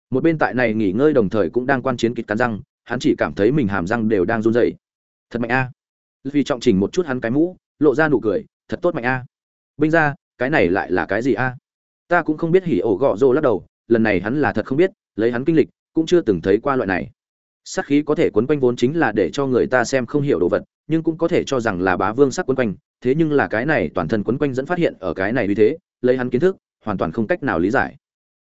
Một bên tại này nghỉ ngơi đồng thời cũng đang quan chiến kịch cắn răng, hắn chỉ cảm thấy mình hàm răng đều đang run rẩy. Thật mạnh a. Vì trọng chỉnh một chút hắn cái mũ, lộ ra nụ cười, thật tốt mạnh a. Binh ra, cái này lại là cái gì a? Ta cũng không biết hỉ ổ gọ rô lắc đầu, lần này hắn là thật không biết, lấy hắn kinh lịch cũng chưa từng thấy qua loại này. Sắc khí có thể quấn quanh vốn chính là để cho người ta xem không hiểu đồ vật, nhưng cũng có thể cho rằng là bá vương sắc quấn quanh, thế nhưng là cái này toàn thân quấn quanh dẫn phát hiện ở cái này như thế, lấy hắn kiến thức, hoàn toàn không cách nào lý giải.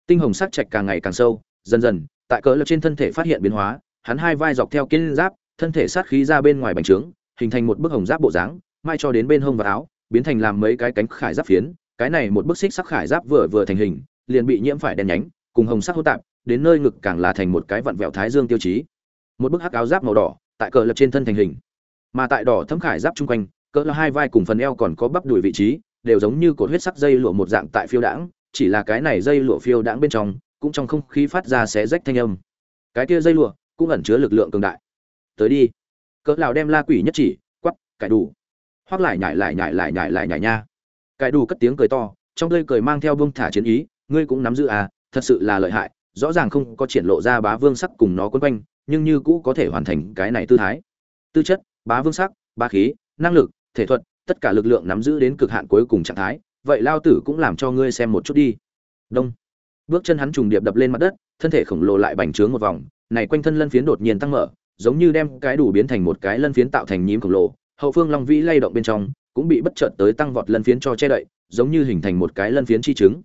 Tinh hồng sắc trạch càng ngày càng sâu, dần dần, tại cỡ lập trên thân thể phát hiện biến hóa, hắn hai vai dọc theo kiên giáp, thân thể sát khí ra bên ngoài bành trướng, hình thành một bức hồng giáp bộ dáng, mai cho đến bên hông và áo, biến thành làm mấy cái cánh khải giáp phiến, cái này một bức xích sắc khải giáp vừa vừa thành hình, liền bị nhiễm phải đen nhánh, cùng hồng sắc hô tạp đến nơi ngực càng là thành một cái vặn vẹo thái dương tiêu chí. Một bức hắc áo giáp màu đỏ, tại cỡ lập trên thân thành hình. Mà tại đỏ thấm khải giáp chung quanh, cỡ là hai vai cùng phần eo còn có bắp đùi vị trí, đều giống như cột huyết sắc dây lụa một dạng tại phiêu đãng, chỉ là cái này dây lụa phiêu đãng bên trong, cũng trong không khí phát ra xé rách thanh âm. Cái kia dây lụa cũng ẩn chứa lực lượng cường đại. Tới đi. Cỡ lão đem la quỷ nhất chỉ quắp cải đủ. Hoác lại nhải lại nhải lại nhải lại nhải nha. Cải đủ cất tiếng cười to, trong tươi cười mang theo bông thả chiến ý, ngươi cũng nắm giữ à thật sự là lợi hại rõ ràng không có triển lộ ra bá vương sắc cùng nó quấn quanh, nhưng như cũ có thể hoàn thành cái này tư thái. Tư chất, bá vương sắc, bá khí, năng lực, thể thuật, tất cả lực lượng nắm giữ đến cực hạn cuối cùng trạng thái, vậy lao tử cũng làm cho ngươi xem một chút đi. Đông. Bước chân hắn trùng điệp đập lên mặt đất, thân thể khổng lồ lại bành trướng một vòng, này quanh thân lân phiến đột nhiên tăng mở, giống như đem cái đủ biến thành một cái lân phiến tạo thành nhím khổng lồ, hậu phương long vĩ lay động bên trong, cũng bị bất chợt tới tăng vọt lân phiến cho che đậy, giống như hình thành một cái lân phiến chi trứng.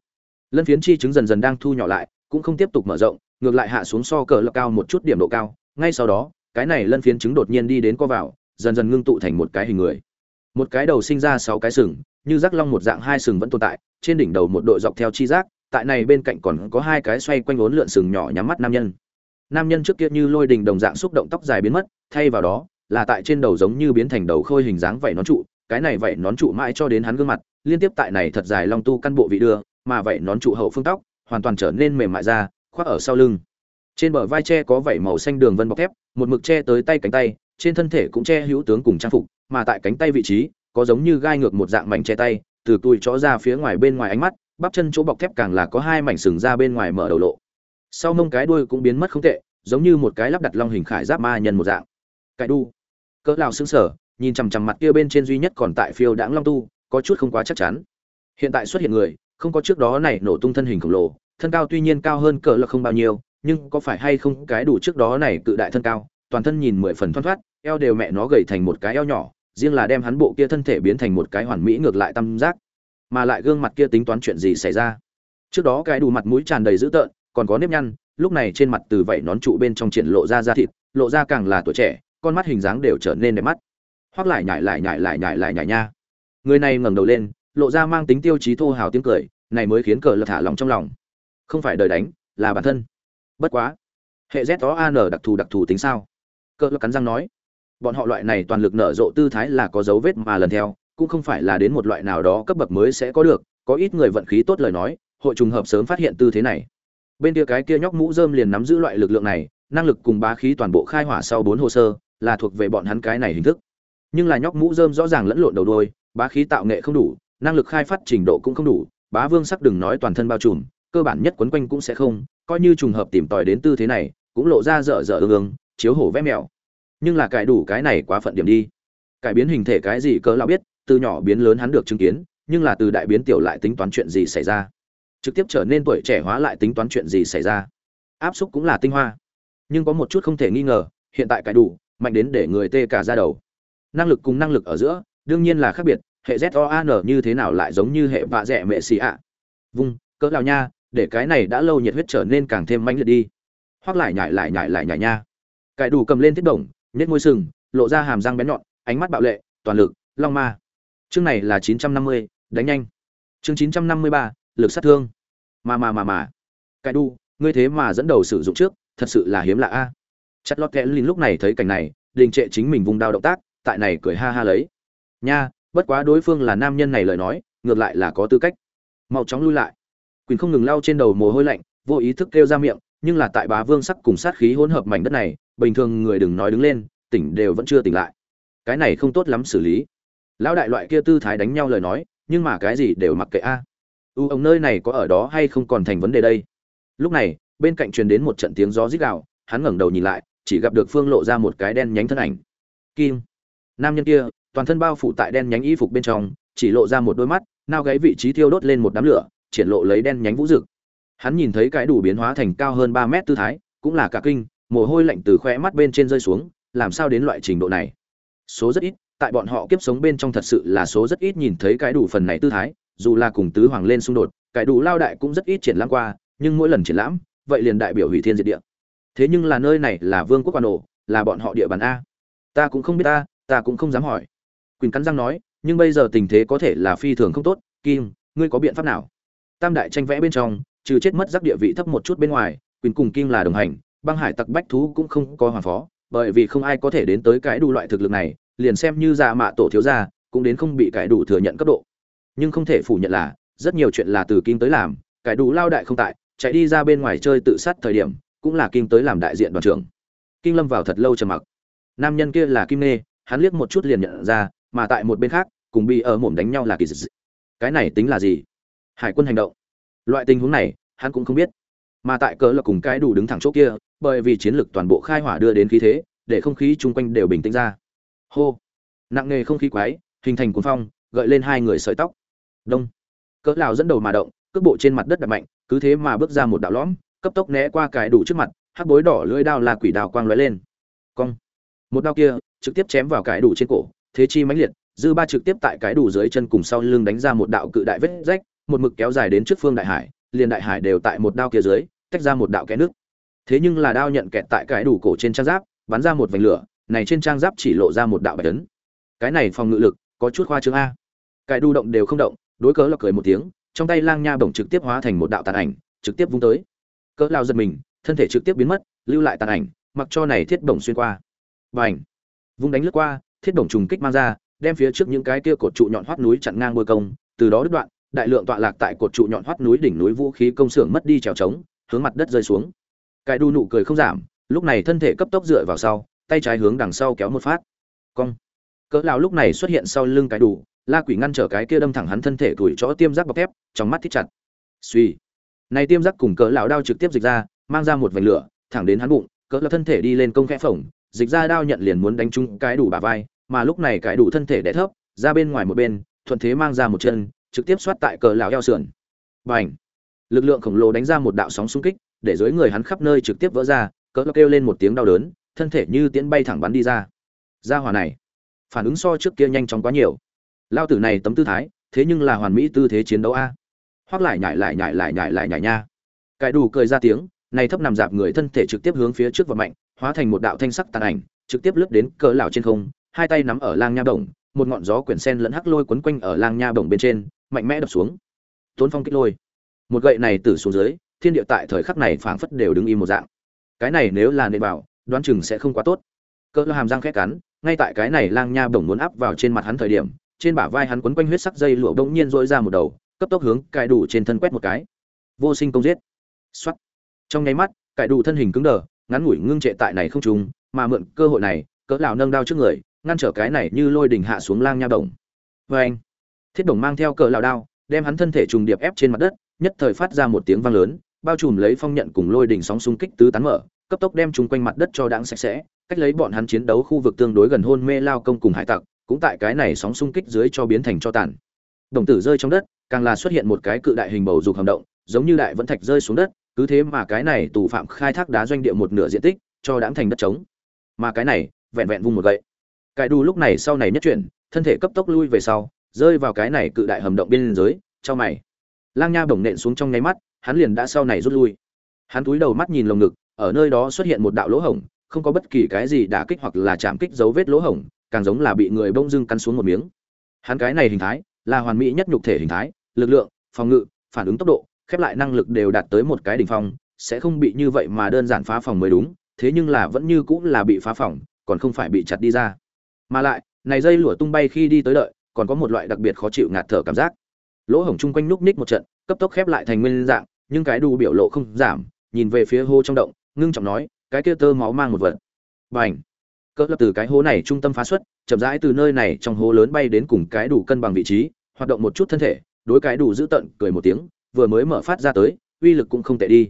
Lân phiến chi trứng dần dần đang thu nhỏ lại cũng không tiếp tục mở rộng, ngược lại hạ xuống so cờ lực cao một chút điểm độ cao, ngay sau đó, cái này lân phiến trứng đột nhiên đi đến co vào, dần dần ngưng tụ thành một cái hình người. Một cái đầu sinh ra sáu cái sừng, như rắc long một dạng hai sừng vẫn tồn tại, trên đỉnh đầu một đội dọc theo chi rác, tại này bên cạnh còn có hai cái xoay quanh ốn lượn sừng nhỏ nhắm mắt nam nhân. Nam nhân trước kia như lôi đình đồng dạng xúc động tóc dài biến mất, thay vào đó, là tại trên đầu giống như biến thành đầu khôi hình dáng vảy nón trụ, cái này vảy nón trụ mãi cho đến hắn gương mặt, liên tiếp tại này thật dài long tu căn bộ vị đưa, mà vảy nón trụ hậu phương tóc hoàn toàn trở nên mềm mại ra, khoác ở sau lưng. Trên bờ vai tre có vảy màu xanh đường vân bọc thép, một mực che tới tay cánh tay, trên thân thể cũng che hữu tướng cùng trang phục, mà tại cánh tay vị trí, có giống như gai ngược một dạng mảnh che tay, từ tùi chó ra phía ngoài bên ngoài ánh mắt, bắp chân chỗ bọc thép càng là có hai mảnh sừng ra bên ngoài mở đầu lộ. Sau mông cái đuôi cũng biến mất không tệ, giống như một cái lắp đặt long hình khải giáp ma nhân một dạng. Cái đu. Cỡ lào xương sở nhìn chằm chằm mặt kia bên trên duy nhất còn tại phiêu đãng long tu, có chút không quá chắc chắn. Hiện tại xuất hiện người không có trước đó này nổ tung thân hình khổng lồ, thân cao tuy nhiên cao hơn cỡ là không bao nhiêu, nhưng có phải hay không cái đủ trước đó này cự đại thân cao, toàn thân nhìn mười phần thoăn thoát, eo đều mẹ nó gầy thành một cái eo nhỏ, riêng là đem hắn bộ kia thân thể biến thành một cái hoàn mỹ ngược lại tam giác, mà lại gương mặt kia tính toán chuyện gì xảy ra. Trước đó cái đủ mặt mũi tràn đầy dữ tợn, còn có nếp nhăn, lúc này trên mặt từ vảy nón trụ bên trong triển lộ ra da thịt, lộ ra càng là tuổi trẻ, con mắt hình dáng đều trở nên đẹp mắt. Hoắc lại nhải lại nhải lại nhải lại nhải nha. Người này ngẩng đầu lên, lộ ra mang tính tiêu chí thô hào tiếng cười này mới khiến cờ lật thả lòng trong lòng. Không phải đời đánh, là bản thân. Bất quá, hệ z có an đặc thù đặc thù tính sao? Cờ lật cắn răng nói, bọn họ loại này toàn lực nở rộ tư thái là có dấu vết mà lần theo, cũng không phải là đến một loại nào đó cấp bậc mới sẽ có được, có ít người vận khí tốt lời nói, hội trùng hợp sớm phát hiện tư thế này. Bên kia cái kia nhóc mũ rơm liền nắm giữ loại lực lượng này, năng lực cùng bá khí toàn bộ khai hỏa sau bốn hồ sơ, là thuộc về bọn hắn cái này hình thức. Nhưng là nhóc mũ rơm rõ ràng lẫn lộn đầu đôi, bá khí tạo nghệ không đủ, năng lực khai phát trình độ cũng không đủ bá vương sắc đừng nói toàn thân bao trùm, cơ bản nhất quấn quanh cũng sẽ không, coi như trùng hợp tìm tòi đến tư thế này, cũng lộ ra dở dở ương ương, chiếu hổ vẽ mèo. Nhưng là cải đủ cái này quá phận điểm đi. Cải biến hình thể cái gì cỡ lão biết, từ nhỏ biến lớn hắn được chứng kiến, nhưng là từ đại biến tiểu lại tính toán chuyện gì xảy ra. Trực tiếp trở nên tuổi trẻ hóa lại tính toán chuyện gì xảy ra. Áp xúc cũng là tinh hoa. Nhưng có một chút không thể nghi ngờ, hiện tại cải đủ, mạnh đến để người tê cả ra đầu. Năng lực cùng năng lực ở giữa, đương nhiên là khác biệt hệ z o như thế nào lại giống như hệ vạ rẻ mẹ xì ạ? Vung, cỡ lao nha, để cái này đã lâu nhiệt huyết trở nên càng thêm mãnh liệt đi. Hoặc lại nhảy lại nhảy lại nhảy nha. Cải đủ cầm lên thiết đồng nhét môi sừng, lộ ra hàm răng bén nhọn, ánh mắt bạo lệ, toàn lực, long ma. Chương này là chín trăm năm mươi, đánh nhanh. Chương chín trăm năm mươi ba, lực sát thương. Mà mà mà mà cái đu ngươi thế mà dẫn đầu sử dụng trước, thật sự là hiếm lạ a. Chặt lót kẽ lin lúc này thấy cảnh này, đình trệ chính mình vùng đao động tác, tại này cười ha ha lấy. Nha bất quá đối phương là nam nhân này lời nói, ngược lại là có tư cách. Mau chóng lui lại. Quỳnh không ngừng lau trên đầu mồ hôi lạnh, vô ý thức kêu ra miệng, nhưng là tại bá vương sắc cùng sát khí hỗn hợp mảnh đất này, bình thường người đừng nói đứng lên, tỉnh đều vẫn chưa tỉnh lại. Cái này không tốt lắm xử lý. Lão đại loại kia tư thái đánh nhau lời nói, nhưng mà cái gì đều mặc kệ a. U ông nơi này có ở đó hay không còn thành vấn đề đây? Lúc này, bên cạnh truyền đến một trận tiếng gió rít gào, hắn ngẩng đầu nhìn lại, chỉ gặp được phương lộ ra một cái đen nhánh thân ảnh. Kim. Nam nhân kia toàn thân bao phủ tại đen nhánh y phục bên trong, chỉ lộ ra một đôi mắt, nao gáy vị trí thiêu đốt lên một đám lửa, triển lộ lấy đen nhánh vũ rực hắn nhìn thấy cái đủ biến hóa thành cao hơn ba mét tư thái, cũng là cả kinh, mồ hôi lạnh từ khóe mắt bên trên rơi xuống, làm sao đến loại trình độ này? Số rất ít, tại bọn họ kiếp sống bên trong thật sự là số rất ít nhìn thấy cái đủ phần này tư thái, dù là cùng tứ hoàng lên xung đột, cái đủ lao đại cũng rất ít triển lãm qua, nhưng mỗi lần triển lãm, vậy liền đại biểu hủy thiên diệt địa. Thế nhưng là nơi này là vương quốc quan ổ là bọn họ địa bàn a. Ta cũng không biết ta ta cũng không dám hỏi quỳnh cắn răng nói, nhưng bây giờ tình thế có thể là phi thường không tốt, kim, ngươi có biện pháp nào? Tam đại tranh vẽ bên trong, trừ chết mất giác địa vị thấp một chút bên ngoài, quỳnh cùng kim là đồng hành, băng hải tặc bách thú cũng không có hoàng phó, bởi vì không ai có thể đến tới cái đủ loại thực lực này, liền xem như dạ mạ tổ thiếu gia, cũng đến không bị cái đủ thừa nhận cấp độ. Nhưng không thể phủ nhận là, rất nhiều chuyện là từ kim tới làm, cái đủ lao đại không tại, chạy đi ra bên ngoài chơi tự sát thời điểm, cũng là kim tới làm đại diện đoàn trưởng. Kim lâm vào thật lâu trầm mặc. Nam nhân kia là kim nê hắn liếc một chút liền nhận ra mà tại một bên khác, cùng bị ở mồm đánh nhau là kỳ dị. Cái này tính là gì? Hải quân hành động. Loại tình huống này, hắn cũng không biết. Mà tại cỡ là cùng cái đủ đứng thẳng chỗ kia, bởi vì chiến lược toàn bộ khai hỏa đưa đến khí thế, để không khí chung quanh đều bình tĩnh ra. Hô. Nặng nề không khí quái, hình thành cuốn phong, gợi lên hai người sợi tóc. Đông. Cỡ lào dẫn đầu mà động, cước bộ trên mặt đất đập mạnh, cứ thế mà bước ra một đạo lõm, cấp tốc né qua cái đủ trước mặt, hắc bối đỏ lưỡi đao là quỷ đào quang lóe lên. Cong. Một đao kia, trực tiếp chém vào cái đủ trên cổ thế chi mãnh liệt, dư ba trực tiếp tại cái đủ dưới chân cùng sau lưng đánh ra một đạo cự đại vết rách, một mực kéo dài đến trước phương đại hải, liền đại hải đều tại một đao kia dưới, tách ra một đạo kẽ nước. Thế nhưng là đao nhận kẹt tại cái đủ cổ trên trang giáp, bắn ra một vành lửa, này trên trang giáp chỉ lộ ra một đạo bạch tấn cái này phòng ngự lực, có chút khoa trương a. Cái đu động đều không động, đối cớ là cười một tiếng, trong tay lang nha bổng trực tiếp hóa thành một đạo tàn ảnh, trực tiếp vung tới. Cỡ lao giật mình, thân thể trực tiếp biến mất, lưu lại tàn ảnh, mặc cho này thiết bổng xuyên qua. Và ảnh vung đánh lướt qua thiết đồng trùng kích mang ra, đem phía trước những cái kia cột trụ nhọn hoắt núi chặn ngang bôi công, từ đó đứt đoạn, đại lượng tọa lạc tại cột trụ nhọn hoắt núi đỉnh núi vũ khí công xưởng mất đi trèo trống, hướng mặt đất rơi xuống. Cái đu nụ cười không giảm, lúc này thân thể cấp tốc dựa vào sau, tay trái hướng đằng sau kéo một phát. Cong. Cỡ lão lúc này xuất hiện sau lưng cái đủ la quỷ ngăn trở cái kia đâm thẳng hắn thân thể tuổi chỗ tiêm giác bọc thép, trong mắt thít chặt. Suy. Này tiêm giác cùng cỡ lão đao trực tiếp dịch ra, mang ra một vành lửa, thẳng đến hắn bụng, cỡ lão thân thể đi lên công khẽ phồng, dịch ra đao nhận liền muốn đánh trúng cái đủ bả vai mà lúc này cải đủ thân thể đè thấp, ra bên ngoài một bên, thuận thế mang ra một chân, trực tiếp xoát tại cỡ lão eo sườn. Bành! Lực lượng khổng lồ đánh ra một đạo sóng xung kích, để dưới người hắn khắp nơi trực tiếp vỡ ra, cỡ lão kêu lên một tiếng đau đớn, thân thể như tiễn bay thẳng bắn đi ra. Ra hỏa này, phản ứng so trước kia nhanh chóng quá nhiều. Lao tử này tấm tư thái, thế nhưng là hoàn mỹ tư thế chiến đấu a. Hoác lại nhảy lại nhảy lại nhảy lại nhảy nha. Cải đủ cười ra tiếng, này thấp nằm dạp người thân thể trực tiếp hướng phía trước và mạnh, hóa thành một đạo thanh sắc tàn ảnh, trực tiếp lướt đến cỡ lão trên không hai tay nắm ở lang nha bổng một ngọn gió quyển sen lẫn hắc lôi quấn quanh ở lang nha bổng bên trên mạnh mẽ đập xuống. Tốn phong kích lôi. Một gậy này từ xuống dưới thiên địa tại thời khắc này phảng phất đều đứng im một dạng. Cái này nếu là nện bảo, đoán chừng sẽ không quá tốt. Cỡ hàm răng khét cắn ngay tại cái này lang nha bổng muốn áp vào trên mặt hắn thời điểm trên bả vai hắn quấn quanh huyết sắc dây lụa bỗng nhiên dội ra một đầu cấp tốc hướng cài đủ trên thân quét một cái. Vô sinh công giết. Xuất trong nháy mắt cài đủ thân hình cứng đờ ngắn ngủi ngưng trệ tại này không trùng mà mượn cơ hội này cỡ lão nâng đao trước người ngăn trở cái này như lôi đỉnh hạ xuống lang nha động. với anh, thiết đồng mang theo cỡ lão đao, đem hắn thân thể trùng điệp ép trên mặt đất, nhất thời phát ra một tiếng vang lớn, bao trùm lấy phong nhận cùng lôi đỉnh sóng xung kích tứ tán mở, cấp tốc đem chúng quanh mặt đất cho đãng sạch sẽ, cách lấy bọn hắn chiến đấu khu vực tương đối gần hôn mê lao công cùng hải tặc, cũng tại cái này sóng xung kích dưới cho biến thành cho tàn. Đồng tử rơi trong đất, càng là xuất hiện một cái cự đại hình bầu dục hầm động, giống như đại vẫn thạch rơi xuống đất, cứ thế mà cái này tù phạm khai thác đá doanh địa một nửa diện tích, cho đáng thành đất trống. Mà cái này, vẹn vẹn vung một gậy cải đu lúc này sau này nhất chuyển, thân thể cấp tốc lui về sau, rơi vào cái này cự đại hầm động bên dưới cho mày. Lang nha bổng nện xuống trong nháy mắt, hắn liền đã sau này rút lui. Hắn túi đầu mắt nhìn lồng ngực, ở nơi đó xuất hiện một đạo lỗ hổng, không có bất kỳ cái gì đả kích hoặc là chạm kích dấu vết lỗ hổng, càng giống là bị người bông dưng cắn xuống một miếng. Hắn cái này hình thái, là hoàn mỹ nhất nhục thể hình thái, lực lượng, phòng ngự, phản ứng tốc độ, khép lại năng lực đều đạt tới một cái đỉnh phong, sẽ không bị như vậy mà đơn giản phá phòng mới đúng, thế nhưng là vẫn như cũng là bị phá phòng, còn không phải bị chặt đi ra mà lại, này dây lụa tung bay khi đi tới đợi, còn có một loại đặc biệt khó chịu ngạt thở cảm giác. Lỗ hổng chung quanh núc ních một trận, cấp tốc khép lại thành nguyên dạng, nhưng cái đu biểu lộ không giảm, nhìn về phía hô trong động, ngưng trọng nói, cái kia tơ máu mang một vật. Bành! Cỡ lập từ cái hố này trung tâm phá xuất, chậm rãi từ nơi này trong hố lớn bay đến cùng cái đủ cân bằng vị trí, hoạt động một chút thân thể, đối cái đủ giữ tận, cười một tiếng, vừa mới mở phát ra tới, uy lực cũng không tệ đi.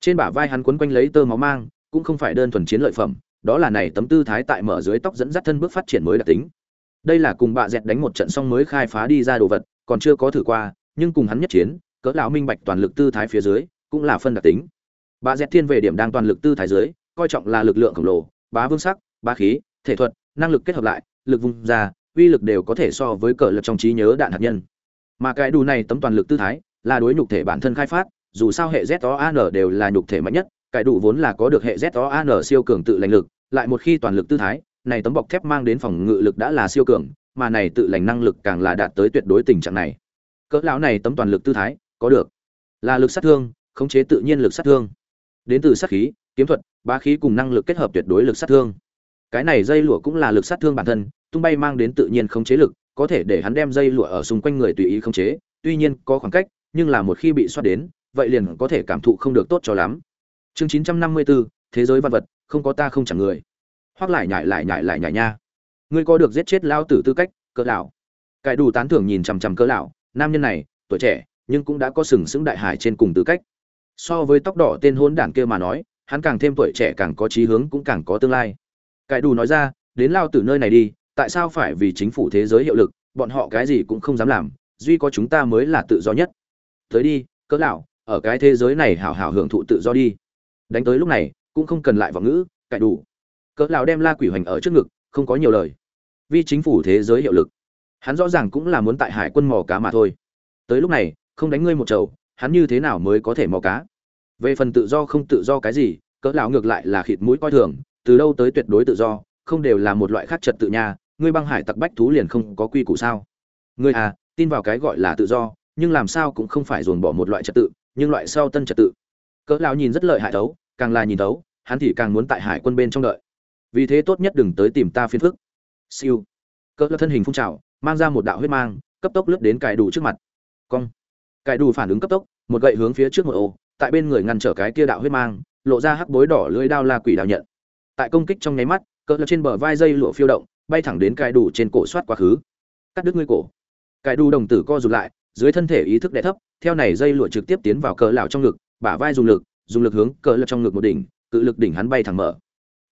Trên bả vai hắn quấn quanh lấy tơ máu mang, cũng không phải đơn thuần chiến lợi phẩm đó là này tấm tư thái tại mở dưới tóc dẫn dắt thân bước phát triển mới đặc tính. Đây là cùng bạ dẹt đánh một trận xong mới khai phá đi ra đồ vật, còn chưa có thử qua, nhưng cùng hắn nhất chiến, cỡ lão minh bạch toàn lực tư thái phía dưới, cũng là phân đặc tính. Bạ dẹt thiên về điểm đang toàn lực tư thái dưới, coi trọng là lực lượng khổng lồ, bá vương sắc, bá khí, thể thuật, năng lực kết hợp lại, lực vùng ra uy lực đều có thể so với cỡ lực trong trí nhớ đạn hạt nhân. Mà cái đủ này tấm toàn lực tư thái, là đối nhục thể bản thân khai phát, dù sao hệ ZOAN đều là nhục thể mạnh nhất Cải đủ vốn là có được hệ ZOAN siêu cường tự lành lực, lại một khi toàn lực tư thái, này tấm bọc thép mang đến phòng ngự lực đã là siêu cường, mà này tự lành năng lực càng là đạt tới tuyệt đối tình trạng này. Cỡ lão này tấm toàn lực tư thái, có được. Là lực sát thương, khống chế tự nhiên lực sát thương. Đến từ sát khí, kiếm thuật, bá khí cùng năng lực kết hợp tuyệt đối lực sát thương. Cái này dây lụa cũng là lực sát thương bản thân, tung bay mang đến tự nhiên khống chế lực, có thể để hắn đem dây lụa ở xung quanh người tùy ý khống chế, tuy nhiên có khoảng cách, nhưng là một khi bị xoát đến, vậy liền có thể cảm thụ không được tốt cho lắm chương 954, thế giới văn vật không có ta không chẳng người. Hoắc lại nhại lại nhại lại nhại nha. Ngươi có được giết chết lao tử tư cách cỡ lão. Cải đủ tán thưởng nhìn chằm chằm cỡ lão nam nhân này tuổi trẻ nhưng cũng đã có sừng sững đại hải trên cùng tư cách. So với tóc đỏ tên hôn đản kia mà nói hắn càng thêm tuổi trẻ càng có chí hướng cũng càng có tương lai. Cải đủ nói ra đến lao Tử nơi này đi tại sao phải vì chính phủ thế giới hiệu lực bọn họ cái gì cũng không dám làm duy có chúng ta mới là tự do nhất. Tới đi cỡ lão ở cái thế giới này hảo hảo hưởng thụ tự do đi đánh tới lúc này, cũng không cần lại vọng ngữ, cải đủ. Cỡ lão đem la quỷ hoành ở trước ngực, không có nhiều lời. Vì chính phủ thế giới hiệu lực, hắn rõ ràng cũng là muốn tại hải quân mò cá mà thôi. Tới lúc này, không đánh ngươi một chầu, hắn như thế nào mới có thể mò cá? Về phần tự do không tự do cái gì, cỡ lão ngược lại là khịt mũi coi thường, từ đâu tới tuyệt đối tự do, không đều là một loại khác trật tự nha, ngươi băng hải tặc bách thú liền không có quy củ sao? Ngươi à tin vào cái gọi là tự do, nhưng làm sao cũng không phải dồn bỏ một loại trật tự, nhưng loại sau tân trật tự. Cỡ lão nhìn rất lợi hại thấu càng là nhìn tấu hắn thì càng muốn tại hải quân bên trong đợi. Vì thế tốt nhất đừng tới tìm ta phiền phức. Siêu. Cỡ lão thân hình phun trào, mang ra một đạo huyết mang, cấp tốc lướt đến cài đủ trước mặt. Cong. Cài đủ phản ứng cấp tốc, một gậy hướng phía trước một ô, tại bên người ngăn trở cái kia đạo huyết mang, lộ ra hắc bối đỏ lưỡi đao la quỷ đạo nhận. Tại công kích trong nháy mắt cỡ lão trên bờ vai dây lụa phiêu động, bay thẳng đến cài đủ trên cổ xoát quá khứ. Cắt đứt ngươi cổ. Cài đủ đồng tử co rụt lại, dưới thân thể ý thức đè thấp, theo này dây lụa trực tiếp tiến vào cỡ lão trong ngực, bả vai dùng lực dùng lực hướng cỡ lực trong ngực một đỉnh, cự lực đỉnh hắn bay thẳng mở.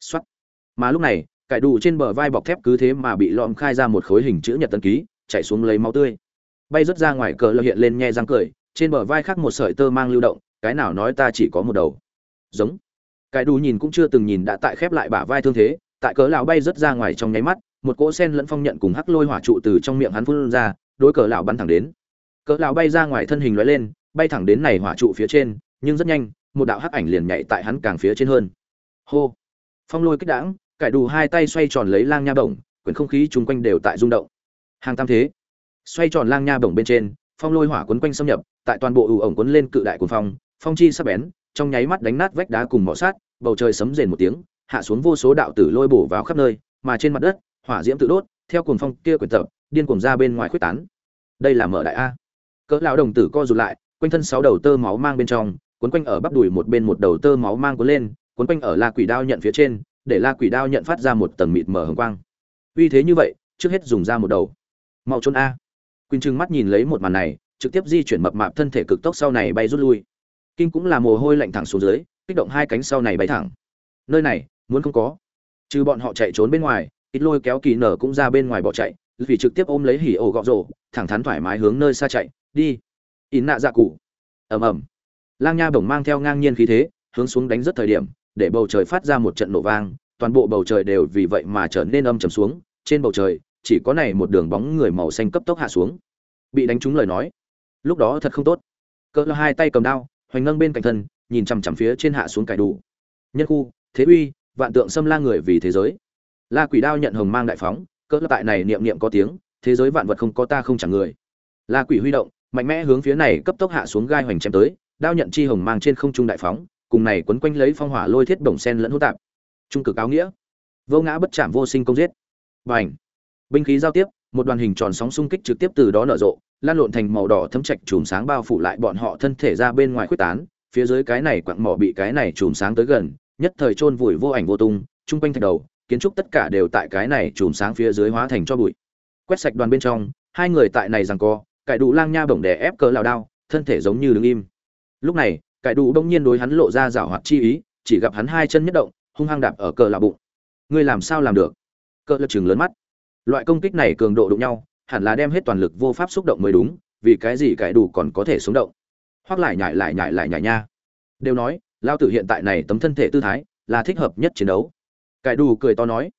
Xoát. Mà lúc này, cải đủ trên bờ vai bọc thép cứ thế mà bị lõm khai ra một khối hình chữ nhật tân ký, chạy xuống lấy máu tươi. Bay rớt ra ngoài cờ lơ hiện lên nhe răng cười, trên bờ vai khác một sợi tơ mang lưu động, cái nào nói ta chỉ có một đầu. Giống. Cải đủ nhìn cũng chưa từng nhìn đã tại khép lại bả vai thương thế, tại cỡ lão bay rớt ra ngoài trong nháy mắt, một cỗ sen lẫn phong nhận cùng hắc lôi hỏa trụ từ trong miệng hắn phun ra, đối cờ lão bắn thẳng đến. Cỡ lão bay ra ngoài thân hình lóe lên, bay thẳng đến này hỏa trụ phía trên, nhưng rất nhanh một đạo hắc ảnh liền nhảy tại hắn càng phía trên hơn. Hô! Phong lôi kích đãng, cải đủ hai tay xoay tròn lấy lang nha bổng quyển không khí chung quanh đều tại rung động. Hàng tam thế. Xoay tròn lang nha bổng bên trên, phong lôi hỏa quấn quanh xâm nhập, tại toàn bộ ủ ổng quấn lên cự đại cuồng phong phong chi sắp bén, trong nháy mắt đánh nát vách đá cùng mỏ sát, bầu trời sấm rền một tiếng, hạ xuống vô số đạo tử lôi bổ vào khắp nơi, mà trên mặt đất, hỏa diễm tự đốt, theo cuồng phong kia quyển tập, điên cuồng ra bên ngoài khuếch tán. Đây là mở đại a. Cỡ lão đồng tử co rụt lại, quanh thân sáu đầu tơ máu mang bên trong quấn quanh ở bắp đùi một bên một đầu tơ máu mang cuốn lên quấn quanh ở la quỷ đao nhận phía trên, để la quỷ đao nhận phát ra một tầng mịt mờ hồng quang. Uy thế như vậy, trước hết dùng ra một đầu. Mau trốn a. Quỳnh trừng mắt nhìn lấy một màn này, trực tiếp di chuyển mập mạp thân thể cực tốc sau này bay rút lui. Kinh cũng là mồ hôi lạnh thẳng xuống dưới, kích động hai cánh sau này bay thẳng. Nơi này, muốn không có. Trừ bọn họ chạy trốn bên ngoài, ít lôi kéo kỳ nở cũng ra bên ngoài bỏ chạy, vì trực tiếp ôm lấy hỉ ổ gọ rổ, thẳng thắn thoải mái hướng nơi xa chạy, đi. In nạ dạ cụ. Ầm ầm lang nha bổng mang theo ngang nhiên khí thế, hướng xuống đánh rất thời điểm, để bầu trời phát ra một trận nổ vang, toàn bộ bầu trời đều vì vậy mà trở nên âm trầm xuống. Trên bầu trời, chỉ có này một đường bóng người màu xanh cấp tốc hạ xuống. Bị đánh trúng lời nói, lúc đó thật không tốt. Cỡ hai tay cầm đao, hoành nâng bên cạnh thân, nhìn chằm chằm phía trên hạ xuống cải đủ. Nhân khu, thế uy, vạn tượng xâm la người vì thế giới. La quỷ đao nhận hồng mang đại phóng, cỡ tại này niệm niệm có tiếng, thế giới vạn vật không có ta không chẳng người. La quỷ huy động, mạnh mẽ hướng phía này cấp tốc hạ xuống gai hoành chém tới đao nhận chi hồng mang trên không trung đại phóng, cùng này quấn quanh lấy phong hỏa lôi thiết bổng sen lẫn hỗn tạp. Trung cực áo nghĩa. Vô ngã bất chạm vô sinh công giết. Bành. Binh khí giao tiếp, một đoàn hình tròn sóng xung kích trực tiếp từ đó nở rộ, lan lộn thành màu đỏ thấm trạch chùm sáng bao phủ lại bọn họ thân thể ra bên ngoài khuếch tán, phía dưới cái này quặng mỏ bị cái này chùm sáng tới gần, nhất thời chôn vùi vô ảnh vô tung trung quanh thạch đầu, kiến trúc tất cả đều tại cái này chùm sáng phía dưới hóa thành cho bụi. Quét sạch đoàn bên trong, hai người tại này rằng co, cải đủ lang nha bổng đè ép cỡ lão đao, thân thể giống như đứng im lúc này, cải đủ đông nhiên đối hắn lộ ra rảo hoạt chi ý, chỉ gặp hắn hai chân nhất động, hung hăng đạp ở cờ là bụng. Ngươi làm sao làm được? Cỡ lập chừng lớn mắt. Loại công kích này cường độ đụng nhau, hẳn là đem hết toàn lực vô pháp xúc động mới đúng, vì cái gì cải đủ còn có thể sống động? Hoặc lại nhảy lại nhảy lại nhảy nha. Đều nói lao tử hiện tại này tấm thân thể tư thái, là thích hợp nhất chiến đấu. Cải đủ cười to nói.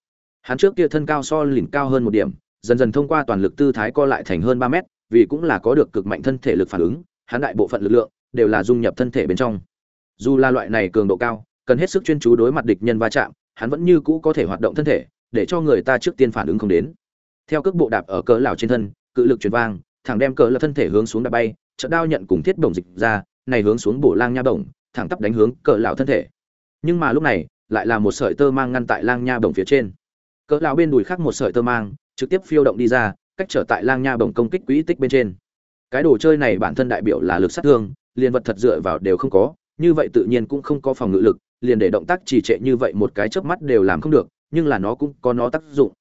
Hắn trước kia thân cao so lỉnh cao hơn một điểm, dần dần thông qua toàn lực tư thái co lại thành hơn ba mét, vì cũng là có được cực mạnh thân thể lực phản ứng, hắn đại bộ phận lực lượng đều là dung nhập thân thể bên trong. Dù là loại này cường độ cao, cần hết sức chuyên chú đối mặt địch nhân va chạm, hắn vẫn như cũ có thể hoạt động thân thể, để cho người ta trước tiên phản ứng không đến. Theo cước bộ đạp ở cỡ lão trên thân, cự lực truyền vang, thẳng đem cỡ là thân thể hướng xuống đạp bay trận đao nhận cùng thiết bổng dịch ra, này hướng xuống bổ lang nha bổng, thẳng tắp đánh hướng cỡ lão thân thể. Nhưng mà lúc này, lại là một sợi tơ mang ngăn tại lang nha bổng phía trên. Cỡ lão bên đùi khác một sợi tơ mang, trực tiếp phiêu động đi ra, cách trở tại lang nha bổng công kích quỹ tích bên trên. Cái đồ chơi này bản thân đại biểu là lực sát thương liền vật thật dựa vào đều không có, như vậy tự nhiên cũng không có phòng ngự lực, liền để động tác trì trệ như vậy một cái chớp mắt đều làm không được, nhưng là nó cũng có nó tác dụng.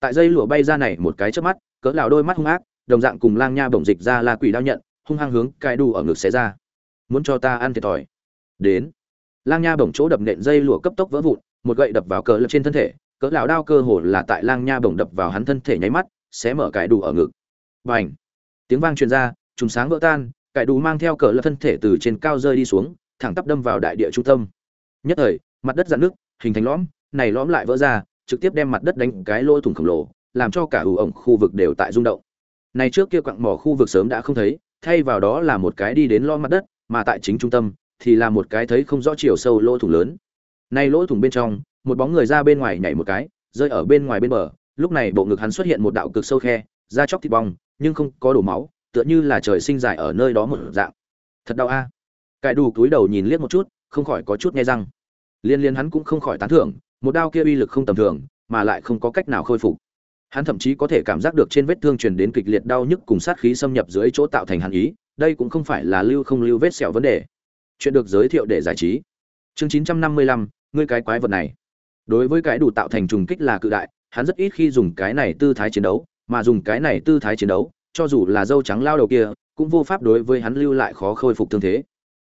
Tại dây lụa bay ra này một cái chớp mắt, cỡ lão đôi mắt hung ác, đồng dạng cùng lang nha bổng dịch ra la quỷ đao nhận, hung hăng hướng cái đù ở ngực xé ra. Muốn cho ta ăn thiệt thòi. Đến. Lang nha bổng chỗ đập nện dây lụa cấp tốc vỡ vụn, một gậy đập vào cỡ lập trên thân thể, cỡ lão đao cơ hồ là tại lang nha bổng đập vào hắn thân thể nháy mắt, xé mở cái đủ ở ngực. Bành. Tiếng vang truyền ra trùng sáng vỡ tan cải đủ mang theo cỡ lơ thân thể từ trên cao rơi đi xuống, thẳng tắp đâm vào đại địa trung tâm. Nhất thời, mặt đất dạn nước hình thành lõm, này lõm lại vỡ ra, trực tiếp đem mặt đất đánh cái lỗ thủng khổng lồ, làm cho cả ủ ổng khu vực đều tại rung động. Này trước kia quặng mỏ khu vực sớm đã không thấy, thay vào đó là một cái đi đến lõm mặt đất, mà tại chính trung tâm, thì là một cái thấy không rõ chiều sâu lỗ thủng lớn. Này lỗ thủng bên trong, một bóng người ra bên ngoài nhảy một cái, rơi ở bên ngoài bên bờ, lúc này bộ ngực hắn xuất hiện một đạo cực sâu khe, da chóc thịt bong, nhưng không có đổ máu tựa như là trời sinh dài ở nơi đó một dạng. Thật đau a. À. cải đủ túi đầu nhìn liếc một chút không khỏi có chút nghe răng. Liên liên hắn cũng không khỏi tán thưởng một đao kia uy lực không tầm thường mà lại không có cách nào khôi phục. Hắn thậm chí có thể cảm giác được trên vết thương truyền đến kịch liệt đau nhức cùng sát khí xâm nhập dưới chỗ tạo thành hàn ý đây cũng không phải là lưu không lưu vết sẹo vấn đề. Chuyện được giới thiệu để giải trí. Chương 955, ngươi cái quái vật này. Đối với cái đủ tạo thành trùng kích là cự đại hắn rất ít khi dùng cái này tư thái chiến đấu mà dùng cái này tư thái chiến đấu cho dù là dâu trắng lao đầu kia, cũng vô pháp đối với hắn lưu lại khó khôi phục thương thế.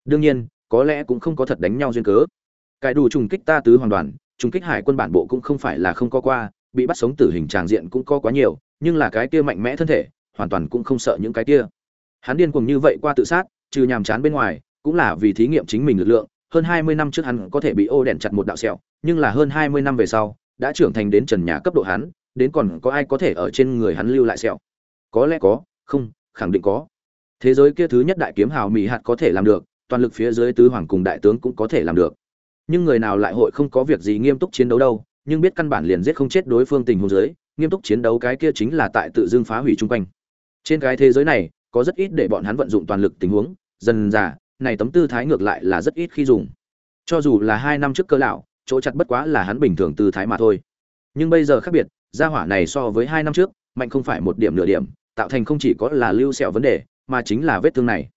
Đương nhiên, có lẽ cũng không có thật đánh nhau duyên cớ. Cái đủ trùng kích ta tứ hoàn toàn trùng kích hải quân bản bộ cũng không phải là không có qua, bị bắt sống tử hình tràng diện cũng có quá nhiều, nhưng là cái kia mạnh mẽ thân thể, hoàn toàn cũng không sợ những cái kia. Hắn điên cuồng như vậy qua tự sát, trừ nhàm chán bên ngoài, cũng là vì thí nghiệm chính mình lực lượng. Hơn hai mươi năm trước hắn có thể bị ô đèn chặt một đạo sẹo, nhưng là hơn hai mươi năm về sau, đã trưởng thành đến trần nhà cấp độ hắn, đến còn có ai có thể ở trên người hắn lưu lại sẹo có lẽ có, không, khẳng định có. Thế giới kia thứ nhất đại kiếm hào mỹ hạt có thể làm được, toàn lực phía dưới tứ hoàng cùng đại tướng cũng có thể làm được. Nhưng người nào lại hội không có việc gì nghiêm túc chiến đấu đâu, nhưng biết căn bản liền giết không chết đối phương tình huống dưới, nghiêm túc chiến đấu cái kia chính là tại tự dưng phá hủy chung quanh. Trên cái thế giới này, có rất ít để bọn hắn vận dụng toàn lực tình huống, dần dà, này tấm tư thái ngược lại là rất ít khi dùng. Cho dù là hai năm trước cơ lão, chỗ chặt bất quá là hắn bình thường tư thái mà thôi. Nhưng bây giờ khác biệt, gia hỏa này so với hai năm trước, mạnh không phải một điểm nửa điểm tạo thành không chỉ có là lưu sẹo vấn đề, mà chính là vết thương này.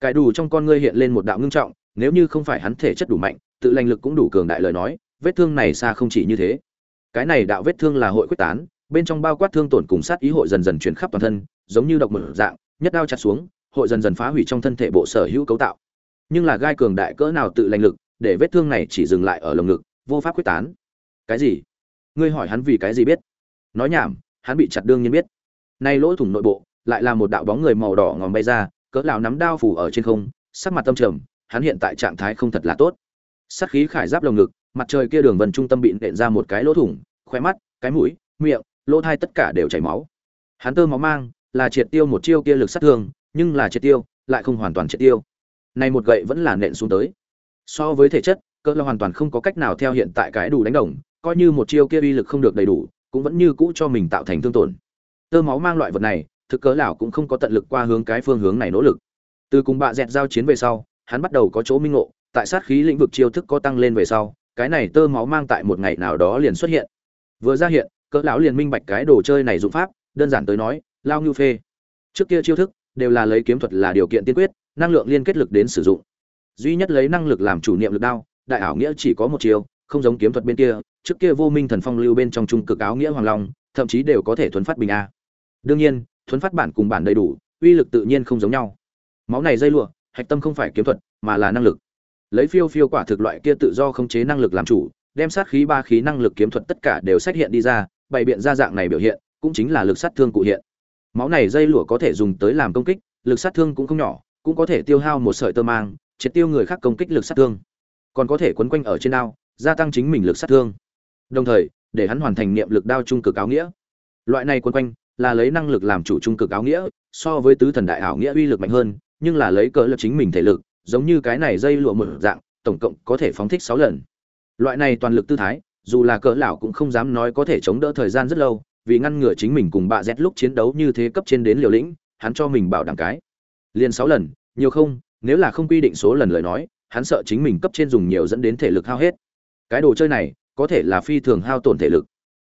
Cải đủ trong con ngươi hiện lên một đạo ngưng trọng, nếu như không phải hắn thể chất đủ mạnh, tự lành lực cũng đủ cường đại lời nói, vết thương này xa không chỉ như thế. Cái này đạo vết thương là hội quyết tán, bên trong bao quát thương tổn cùng sát ý hội dần dần chuyển khắp toàn thân, giống như độc mở dạng, nhất đao chặt xuống, hội dần dần phá hủy trong thân thể bộ sở hữu cấu tạo. Nhưng là gai cường đại cỡ nào tự lành lực, để vết thương này chỉ dừng lại ở lồng ngực, vô pháp quyết tán. Cái gì? Ngươi hỏi hắn vì cái gì biết? Nói nhảm, hắn bị chặt đương nhiên biết nay lỗ thủng nội bộ lại là một đạo bóng người màu đỏ ngòm bay ra, cỡ lão nắm đao phủ ở trên không, sắc mặt tâm trầm, hắn hiện tại trạng thái không thật là tốt. Sát khí khải giáp lồng ngực, mặt trời kia đường vần trung tâm bị nện ra một cái lỗ thủng, khóe mắt, cái mũi, miệng, lỗ thai tất cả đều chảy máu. Hắn tơ máu mang, là triệt tiêu một chiêu kia lực sát thương, nhưng là triệt tiêu, lại không hoàn toàn triệt tiêu. Này một gậy vẫn là nện xuống tới. So với thể chất, cỡ lão hoàn toàn không có cách nào theo hiện tại cái đủ đánh đồng, coi như một chiêu kia uy lực không được đầy đủ, cũng vẫn như cũ cho mình tạo thành thương tổn tơ máu mang loại vật này, thực cỡ lão cũng không có tận lực qua hướng cái phương hướng này nỗ lực. Từ cùng bạ dẹt giao chiến về sau, hắn bắt đầu có chỗ minh ngộ, tại sát khí lĩnh vực chiêu thức có tăng lên về sau, cái này tơ máu mang tại một ngày nào đó liền xuất hiện. Vừa ra hiện, cỡ lão liền minh bạch cái đồ chơi này dụng pháp, đơn giản tới nói, lao như phê. Trước kia chiêu thức, đều là lấy kiếm thuật là điều kiện tiên quyết, năng lượng liên kết lực đến sử dụng. Duy nhất lấy năng lực làm chủ niệm lực đao, đại ảo nghĩa chỉ có một chiều không giống kiếm thuật bên kia, trước kia vô minh thần phong lưu bên trong trung cực áo nghĩa hoàng long, thậm chí đều có thể thuấn phát bình a đương nhiên thuấn phát bản cùng bản đầy đủ uy lực tự nhiên không giống nhau. Máu này dây lụa hạch tâm không phải kiếm thuật mà là năng lực. Lấy phiêu phiêu quả thực loại kia tự do khống chế năng lực làm chủ đem sát khí ba khí năng lực kiếm thuật tất cả đều xét hiện đi ra bày biện ra dạng này biểu hiện cũng chính là lực sát thương cụ hiện. Máu này dây lụa có thể dùng tới làm công kích lực sát thương cũng không nhỏ cũng có thể tiêu hao một sợi tơ mang triệt tiêu người khác công kích lực sát thương. Còn có thể quấn quanh ở trên ao, gia tăng chính mình lực sát thương. Đồng thời để hắn hoàn thành niệm lực đao trung cực áo nghĩa. Loại này quấn quanh là lấy năng lực làm chủ trung cực áo nghĩa, so với tứ thần đại ảo nghĩa uy lực mạnh hơn, nhưng là lấy cỡ lập chính mình thể lực, giống như cái này dây lụa một dạng, tổng cộng có thể phóng thích sáu lần. Loại này toàn lực tư thái, dù là cỡ lão cũng không dám nói có thể chống đỡ thời gian rất lâu, vì ngăn ngừa chính mình cùng bạ dẹt lúc chiến đấu như thế cấp trên đến liều lĩnh, hắn cho mình bảo đảm cái. Liền sáu lần, nhiều không, nếu là không quy định số lần lời nói, hắn sợ chính mình cấp trên dùng nhiều dẫn đến thể lực hao hết. Cái đồ chơi này, có thể là phi thường hao tổn thể lực.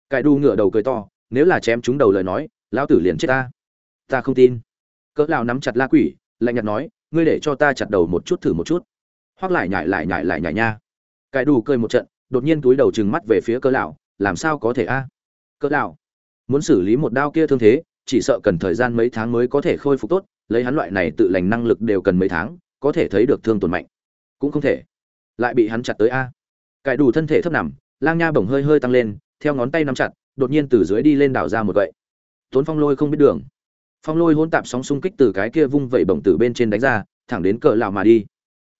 Cái đu ngựa đầu cười to nếu là chém chúng đầu lời nói, lão tử liền chết ta. Ta không tin. Cỡ lão nắm chặt la quỷ, lạnh nhạt nói, ngươi để cho ta chặt đầu một chút thử một chút. Hoặc lại nhại lại nhại lại nhại nha. Cái đủ cười một trận, đột nhiên túi đầu trừng mắt về phía cỡ lão, làm sao có thể a? Cỡ lão, muốn xử lý một đao kia thương thế, chỉ sợ cần thời gian mấy tháng mới có thể khôi phục tốt, lấy hắn loại này tự lành năng lực đều cần mấy tháng, có thể thấy được thương tổn mạnh. Cũng không thể. Lại bị hắn chặt tới a. Cải đủ thân thể thấp nằm, lang nha bổng hơi hơi tăng lên, theo ngón tay nắm chặt đột nhiên từ dưới đi lên đảo ra một gậy. Tốn phong lôi không biết đường. Phong lôi hôn tạp sóng xung kích từ cái kia vung vẩy bổng từ bên trên đánh ra, thẳng đến cỡ lão mà đi.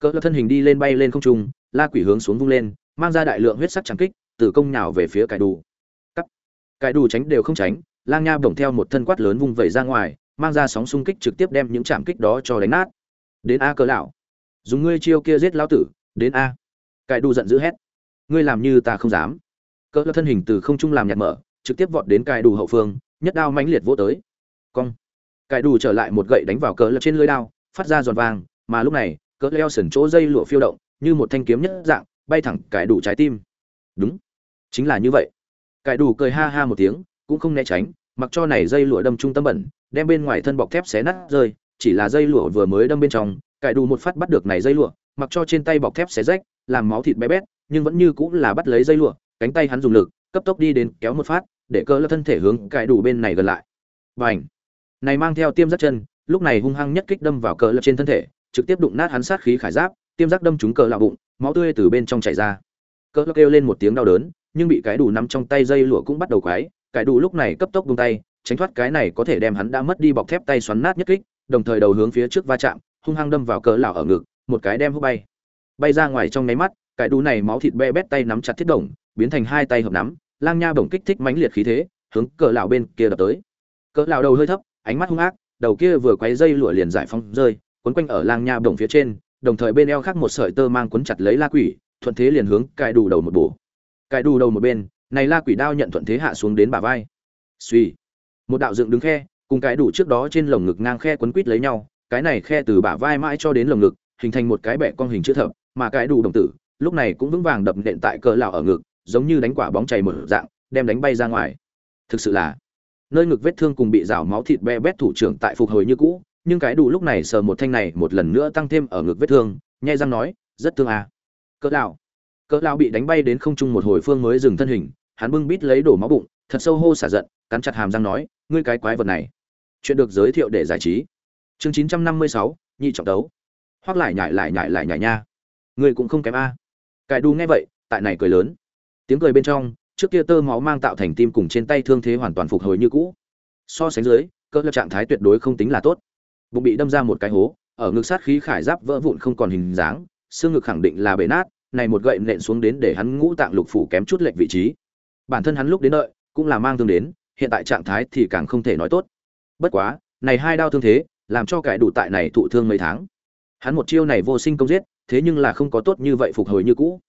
Cỡ lão thân hình đi lên bay lên không trung, la quỷ hướng xuống vung lên, mang ra đại lượng huyết sắc trắng kích, từ công nhào về phía cải đủ. Cắt. Cải đủ tránh đều không tránh, lang nha bổng theo một thân quát lớn vung vẩy ra ngoài, mang ra sóng xung kích trực tiếp đem những chạm kích đó cho đánh nát. Đến a cỡ lão. Dùng ngươi chiêu kia giết lão tử, đến a. Cải đủ giận dữ hét. Ngươi làm như ta không dám cỡ lão thân hình từ không trung làm nhạt mở, trực tiếp vọt đến cài đủ hậu phương, nhất đao mãnh liệt vỗ tới. Cong. Cài đủ trở lại một gậy đánh vào cỡ lập trên lưới đao, phát ra giòn vàng, mà lúc này, cỡ leo sườn chỗ dây lụa phiêu động, như một thanh kiếm nhất dạng, bay thẳng cài đủ trái tim. Đúng. Chính là như vậy. Cài đủ cười ha ha một tiếng, cũng không né tránh, mặc cho này dây lụa đâm trung tâm bẩn, đem bên ngoài thân bọc thép xé nát rơi, chỉ là dây lụa vừa mới đâm bên trong, cài đủ một phát bắt được này dây lụa, mặc cho trên tay bọc thép xé rách, làm máu thịt bé bét, nhưng vẫn như cũng là bắt lấy dây lụa cánh tay hắn dùng lực, cấp tốc đi đến kéo một phát, để cỡ lơ thân thể hướng cải đủ bên này gần lại. Và ảnh này mang theo tiêm giác chân, lúc này hung hăng nhất kích đâm vào cỡ lơ trên thân thể, trực tiếp đụng nát hắn sát khí khải giáp, tiêm giác đâm trúng cỡ lạo bụng, máu tươi từ bên trong chảy ra. Cỡ lơ kêu lên một tiếng đau đớn, nhưng bị cái đủ nắm trong tay dây lụa cũng bắt đầu quái, cái đủ lúc này cấp tốc buông tay, tránh thoát cái này có thể đem hắn đã mất đi bọc thép tay xoắn nát nhất kích, đồng thời đầu hướng phía trước va chạm, hung hăng đâm vào cỡ lão ở ngực, một cái đem hút bay. Bay ra ngoài trong nháy mắt, cái đủ này máu thịt be bét tay nắm chặt thiết đồng biến thành hai tay hợp nắm, lang nha bổng kích thích mãnh liệt khí thế, hướng cỡ lão bên kia đập tới. Cỡ lão đầu hơi thấp, ánh mắt hung ác, đầu kia vừa quấy dây lụa liền giải phóng rơi quấn quanh ở lang nha bổng phía trên, đồng thời bên eo khác một sợi tơ mang quấn chặt lấy la quỷ, thuận thế liền hướng cài đủ đầu một bổ. Cài đủ đầu một bên, này la quỷ đao nhận thuận thế hạ xuống đến bả vai. Suy một đạo dựng đứng khe, cùng cái đủ trước đó trên lồng ngực ngang khe quấn quít lấy nhau, cái này khe từ bả vai mãi cho đến lồng ngực, hình thành một cái bẻ con hình chữ thập, mà cái đủ đồng tử, lúc này cũng vững vàng đập nện tại cỡ lão ở ngực giống như đánh quả bóng chảy một dạng đem đánh bay ra ngoài. Thực sự là nơi ngực vết thương cùng bị rào máu thịt be bét thủ trưởng tại phục hồi như cũ nhưng cái đủ lúc này sờ một thanh này một lần nữa tăng thêm ở ngực vết thương nhai răng nói rất thương à. cỡ lão cỡ lão bị đánh bay đến không trung một hồi phương mới dừng thân hình hắn bưng bít lấy đổ máu bụng thật sâu hô xả giận cắn chặt hàm răng nói ngươi cái quái vật này chuyện được giới thiệu để giải trí. Chương 956, nhị trọng đấu. Hoắc lại nhại lại nhại lại nhại nha. Ngươi cũng không kém a. Cải đu nghe vậy tại này cười lớn tiếng cười bên trong, trước kia tơ máu mang tạo thành tim cùng trên tay thương thế hoàn toàn phục hồi như cũ. So sánh dưới cỡ lập trạng thái tuyệt đối không tính là tốt. Bụng bị đâm ra một cái hố, ở ngực sát khí khải giáp vỡ vụn không còn hình dáng, xương ngực khẳng định là bể nát, này một gậy nện xuống đến để hắn ngũ tạng lục phủ kém chút lệch vị trí. Bản thân hắn lúc đến đợi, cũng là mang thương đến, hiện tại trạng thái thì càng không thể nói tốt. Bất quá, này hai đao thương thế, làm cho cải đủ tại này thụ thương mấy tháng. Hắn một chiêu này vô sinh công giết, thế nhưng là không có tốt như vậy phục hồi như cũ.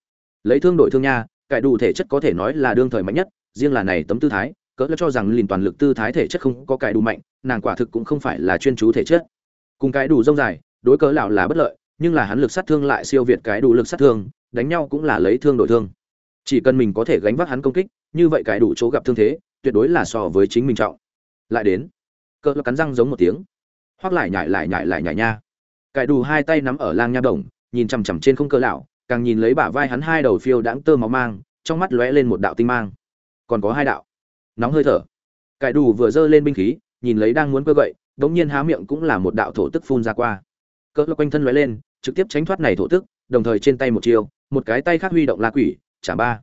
Lấy thương đổi thương nha cải đủ thể chất có thể nói là đương thời mạnh nhất, riêng là này tấm tư thái, cỡ cho rằng liền toàn lực tư thái thể chất không có cải đủ mạnh, nàng quả thực cũng không phải là chuyên chú thể chất. Cùng cái đủ rông dài, đối cỡ lão là bất lợi, nhưng là hắn lực sát thương lại siêu việt cái đủ lực sát thương, đánh nhau cũng là lấy thương đổi thương. Chỉ cần mình có thể gánh vác hắn công kích, như vậy cái đủ chỗ gặp thương thế, tuyệt đối là so với chính mình trọng. Lại đến, cỡ cắn răng giống một tiếng. Hoắc lại nhại lại nhại lại nhại nha. Cái đủ hai tay nắm ở lang nha đồng, nhìn chằm chằm trên không cỡ lão càng nhìn lấy bả vai hắn hai đầu phiêu đãng tơ máu mang, trong mắt lóe lên một đạo tinh mang. Còn có hai đạo. Nóng hơi thở. Cải đủ vừa giơ lên binh khí, nhìn lấy đang muốn cơ gậy, đống nhiên há miệng cũng là một đạo thổ tức phun ra qua. Cỡ quanh thân lóe lên, trực tiếp tránh thoát này thổ tức, đồng thời trên tay một chiêu, một cái tay khác huy động la quỷ trả ba.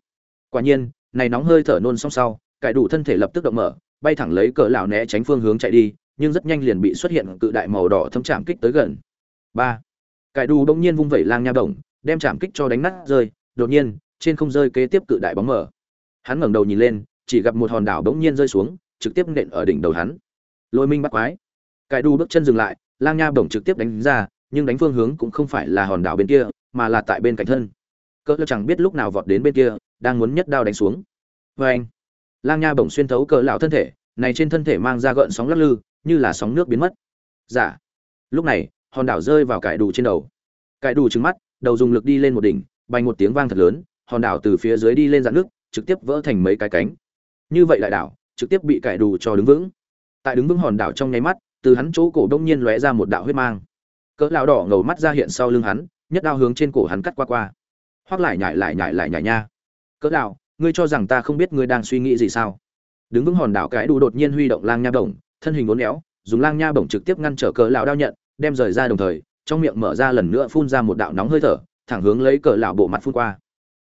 Quả nhiên, này nóng hơi thở nôn xong sau, cải đủ thân thể lập tức động mở, bay thẳng lấy cỡ lão né tránh phương hướng chạy đi, nhưng rất nhanh liền bị xuất hiện cự đại màu đỏ thâm chạm kích tới gần. Ba. Cải đủ đống nhiên vung vẩy lang nha đồng đem chạm kích cho đánh nát rơi, đột nhiên, trên không rơi kế tiếp cự đại bóng mở hắn ngẩng đầu nhìn lên, chỉ gặp một hòn đảo bỗng nhiên rơi xuống, trực tiếp nện ở đỉnh đầu hắn. Lôi minh bắt quái. Cải Đu bước chân dừng lại, lang nha bổng trực tiếp đánh ra, nhưng đánh phương hướng cũng không phải là hòn đảo bên kia, mà là tại bên cạnh thân. Cỡ chẳng biết lúc nào vọt đến bên kia, đang muốn nhất đao đánh xuống. Vê anh, lang nha bổng xuyên thấu cỡ lão thân thể, này trên thân thể mang ra gợn sóng lắc lư, như là sóng nước biến mất. Giả dạ. lúc này, hòn đảo rơi vào cải đủ trên đầu. Cải đủ trừng mắt đầu dùng lực đi lên một đỉnh bay một tiếng vang thật lớn hòn đảo từ phía dưới đi lên dạn nước trực tiếp vỡ thành mấy cái cánh. Như vậy lại đảo trực tiếp bị cải đủ cho đứng vững. Tại đứng vững hòn đảo trong nháy mắt từ hắn chỗ cổ đông nhiên lóe ra một đạo huyết mang. Cỡ lão đỏ ngầu mắt ra hiện sau lưng hắn nhất đao hướng trên cổ hắn cắt qua qua. Hoắc lại nhảy lại nhảy lại nhảy nha. Cỡ lão ngươi cho rằng ta không biết ngươi đang suy nghĩ gì sao? Đứng vững hòn đảo cái đủ đột nhiên huy động lang nha động, thân hình uốn éo dùng lang nha bổng trực tiếp ngăn trở cỡ lão đao nhận đem rời ra đồng thời trong miệng mở ra lần nữa phun ra một đạo nóng hơi thở, thẳng hướng lấy cỡ lão bộ mặt phun qua.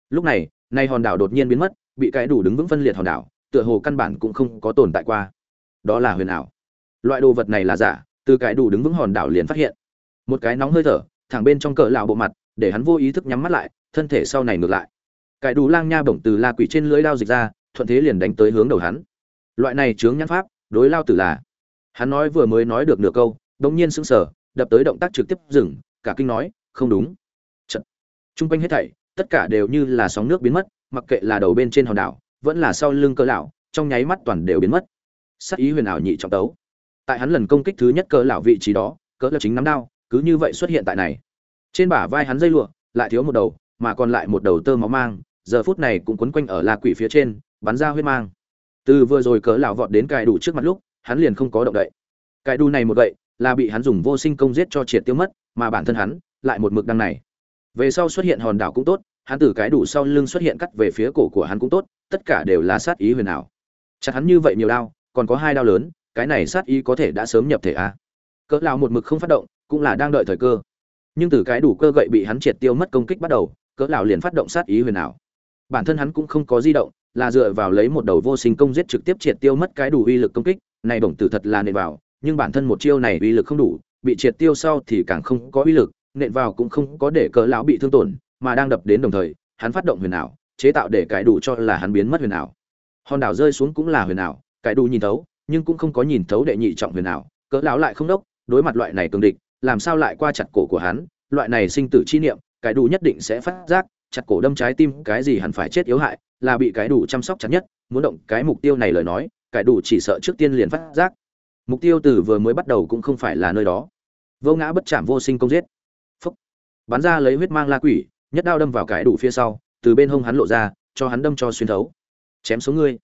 Lúc này, nay hòn đảo đột nhiên biến mất, bị cái đủ đứng vững phân liệt hòn đảo, tựa hồ căn bản cũng không có tồn tại qua. Đó là huyền ảo. Loại đồ vật này là giả, từ cái đủ đứng vững hòn đảo liền phát hiện. Một cái nóng hơi thở, thẳng bên trong cỡ lão bộ mặt, để hắn vô ý thức nhắm mắt lại, thân thể sau này ngược lại. Cái đủ lang nha bổng từ la quỷ trên lưỡi lao dịch ra, thuận thế liền đánh tới hướng đầu hắn. Loại này chướng nhãn pháp, đối lao tử là. Hắn nói vừa mới nói được nửa câu đống nhiên sững sờ đập tới động tác trực tiếp dừng, cả kinh nói, không đúng. Trận. trung quanh hết thảy, tất cả đều như là sóng nước biến mất, mặc kệ là đầu bên trên hòn đảo, vẫn là sau lưng cỡ lão, trong nháy mắt toàn đều biến mất. Sắc ý huyền ảo nhị trọng tấu. Tại hắn lần công kích thứ nhất cỡ lão vị trí đó, cỡ lão chính nắm đao, cứ như vậy xuất hiện tại này. Trên bả vai hắn dây lụa, lại thiếu một đầu, mà còn lại một đầu tơ máu mang, giờ phút này cũng quấn quanh ở la quỷ phía trên, bắn ra huyết mang. Từ vừa rồi cỡ lão vọt đến cài đủ trước mặt lúc, hắn liền không có động đậy. Cài đủ này một vậy là bị hắn dùng vô sinh công giết cho triệt tiêu mất, mà bản thân hắn lại một mực đăng này. Về sau xuất hiện hòn đảo cũng tốt, hắn từ cái đủ sau lưng xuất hiện cắt về phía cổ của hắn cũng tốt, tất cả đều là sát ý huyền ảo. Chặt hắn như vậy nhiều đao, còn có hai đao lớn, cái này sát ý có thể đã sớm nhập thể a cỡ lão một mực không phát động, cũng là đang đợi thời cơ. Nhưng từ cái đủ cơ gậy bị hắn triệt tiêu mất công kích bắt đầu, cỡ lão liền phát động sát ý huyền ảo. Bản thân hắn cũng không có di động, là dựa vào lấy một đầu vô sinh công giết trực tiếp triệt tiêu mất cái đủ uy lực công kích, này đồng tử thật là nền vào nhưng bản thân một chiêu này uy lực không đủ, bị triệt tiêu sau thì càng không có uy lực, nện vào cũng không có để cỡ lão bị thương tổn, mà đang đập đến đồng thời, hắn phát động huyền ảo, chế tạo để cái đủ cho là hắn biến mất huyền ảo. Hòn đảo rơi xuống cũng là huyền ảo cái đủ nhìn thấu, nhưng cũng không có nhìn thấu đệ nhị trọng huyền ảo cỡ lão lại không đốc, đối mặt loại này cường địch, làm sao lại qua chặt cổ của hắn, loại này sinh tử chi niệm cái đủ nhất định sẽ phát giác, chặt cổ đâm trái tim, cái gì hắn phải chết yếu hại, là bị cái đủ chăm sóc chặt nhất, muốn động cái mục tiêu này lời nói cái đủ chỉ sợ trước tiên liền phát giác mục tiêu từ vừa mới bắt đầu cũng không phải là nơi đó. Vô ngã bất chạm vô sinh công giết. Phúc. Bắn ra lấy huyết mang la quỷ, nhất đao đâm vào cái đủ phía sau, từ bên hông hắn lộ ra, cho hắn đâm cho xuyên thấu. Chém số ngươi.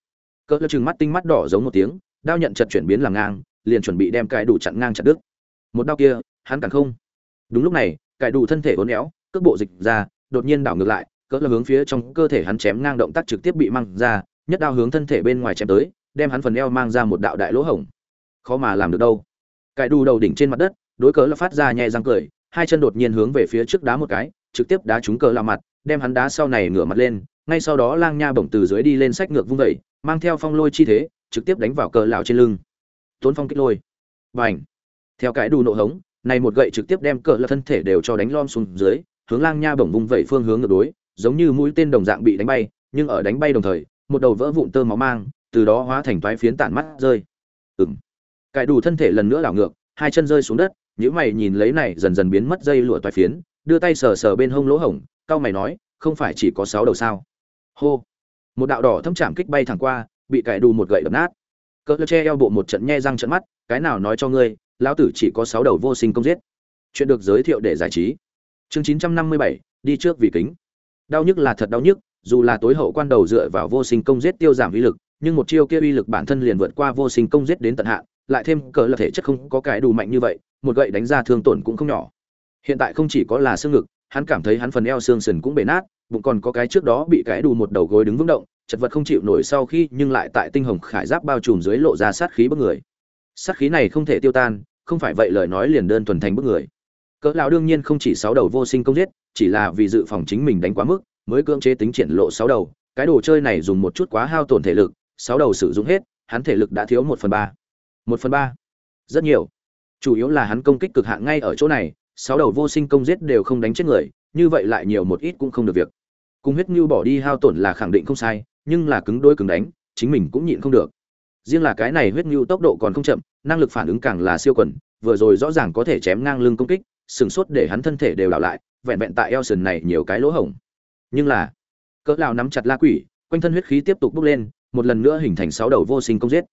Cỡ lơ chừng mắt tinh mắt đỏ giống một tiếng, đao nhận chật chuyển biến làm ngang, liền chuẩn bị đem cái đủ chặn ngang chặt đứt. Một đao kia, hắn cản không. Đúng lúc này, cái đủ thân thể uốn éo, cước bộ dịch ra, đột nhiên đảo ngược lại, cỡ lơ hướng phía trong cơ thể hắn chém ngang động tác trực tiếp bị mang ra, nhất đao hướng thân thể bên ngoài chém tới, đem hắn phần eo mang ra một đạo đại lỗ hổng khó mà làm được đâu. Cái đu đầu đỉnh trên mặt đất, đối cỡ là phát ra nhẹ răng cười, hai chân đột nhiên hướng về phía trước đá một cái, trực tiếp đá trúng cỡ là mặt, đem hắn đá sau này ngửa mặt lên, ngay sau đó lang nha bổng từ dưới đi lên sách ngược vung vẩy mang theo phong lôi chi thế, trực tiếp đánh vào cờ lão trên lưng. Tốn phong kích lôi. Bành. Theo cái đu nộ hống, này một gậy trực tiếp đem cờ là thân thể đều cho đánh lom xuống dưới, hướng lang nha bổng vung vẩy phương hướng ngược đối, giống như mũi tên đồng dạng bị đánh bay, nhưng ở đánh bay đồng thời, một đầu vỡ vụn tơ máu mang, từ đó hóa thành toái phiến tản mắt rơi. Ừng cải đủ thân thể lần nữa đảo ngược, hai chân rơi xuống đất những mày nhìn lấy này dần dần biến mất dây lụa toái phiến, đưa tay sờ sờ bên hông lỗ hổng cao mày nói, không phải chỉ có sáu đầu sao? Hô. Một đạo đỏ thâm chạm kích bay thẳng qua, bị cải đủ một gậy đập nát. Cỡ che eo bộ một trận nhe răng trận mắt, cái nào nói cho ngươi, lão tử chỉ có sáu đầu vô sinh công giết. Chuyện được giới thiệu để giải trí. Chương chín trăm năm mươi bảy, đi trước vì kính. Đau nhức là thật đau nhức, dù là tối hậu quan đầu dựa vào vô sinh công giết tiêu giảm uy lực, nhưng một chiêu kia uy lực bản thân liền vượt qua vô sinh công giết đến tận hạn lại thêm cỡ là thể chất không có cái đủ mạnh như vậy, một gậy đánh ra thương tổn cũng không nhỏ. Hiện tại không chỉ có là xương ngực, hắn cảm thấy hắn phần eo xương sườn cũng bể nát, bụng còn có cái trước đó bị cái đủ một đầu gối đứng vững động, chật vật không chịu nổi sau khi nhưng lại tại tinh hồng khải giáp bao trùm dưới lộ ra sát khí bức người. Sát khí này không thể tiêu tan, không phải vậy lời nói liền đơn thuần thành bức người. Cỡ lão đương nhiên không chỉ sáu đầu vô sinh công giết, chỉ là vì dự phòng chính mình đánh quá mức, mới cưỡng chế tính triển lộ sáu đầu. Cái đồ chơi này dùng một chút quá hao tổn thể lực, sáu đầu sử dụng hết, hắn thể lực đã thiếu một phần ba một phần ba. Rất nhiều. Chủ yếu là hắn công kích cực hạn ngay ở chỗ này, sáu đầu vô sinh công giết đều không đánh chết người, như vậy lại nhiều một ít cũng không được việc. Cùng huyết như bỏ đi hao tổn là khẳng định không sai, nhưng là cứng đôi cứng đánh, chính mình cũng nhịn không được. Riêng là cái này huyết như tốc độ còn không chậm, năng lực phản ứng càng là siêu quần, vừa rồi rõ ràng có thể chém ngang lưng công kích, sừng sốt để hắn thân thể đều đảo lại, vẹn vẹn tại eo sườn này nhiều cái lỗ hổng. Nhưng là, cỡ lao nắm chặt la quỷ, quanh thân huyết khí tiếp tục bốc lên, một lần nữa hình thành sáu đầu vô sinh công giết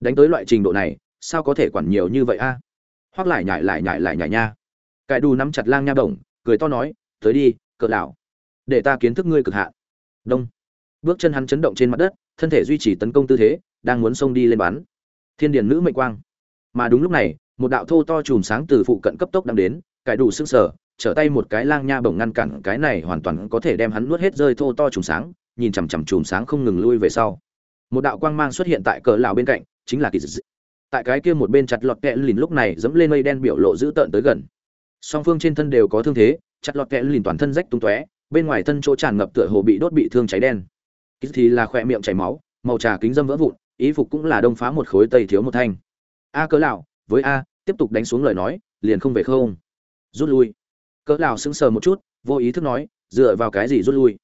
đánh tới loại trình độ này, sao có thể quản nhiều như vậy a? À? hoắc lại nhải lại nhải lại nhải nha. Cải đù nắm chặt lang nha bổng cười to nói, tới đi cỡ lão. Để ta kiến thức ngươi cực hạn. Đông. Bước chân hắn chấn động trên mặt đất, thân thể duy trì tấn công tư thế, đang muốn xông đi lên bắn. Thiên điển nữ mệnh quang. Mà đúng lúc này, một đạo thô to chùm sáng từ phụ cận cấp tốc đang đến cải đủ sức sờ, trở tay một cái lang nha bổng ngăn cản, cái này hoàn toàn có thể đem hắn nuốt hết rơi thô to chùm sáng, nhìn chằm chằm chùm sáng không ngừng lui về sau. Một đạo quang mang xuất hiện tại cỡ lão bên cạnh chính là kỳ dị. Tại cái kia một bên chặt lọt kẹ lìn lúc này dẫm lên mây đen biểu lộ dữ tợn tới gần. Song phương trên thân đều có thương thế, chặt lọt kẹ lìn toàn thân rách tung tóe, bên ngoài thân chỗ tràn ngập tựa hồ bị đốt bị thương cháy đen. Thì là khỏe miệng chảy máu, màu trà kính dâm vỡ vụn ý phục cũng là đông phá một khối tây thiếu một thanh. A cỡ lão, với a, tiếp tục đánh xuống lời nói, liền không về không. Rút lui. Cỡ lão sững sờ một chút, vô ý thức nói, dựa vào cái gì rút lui?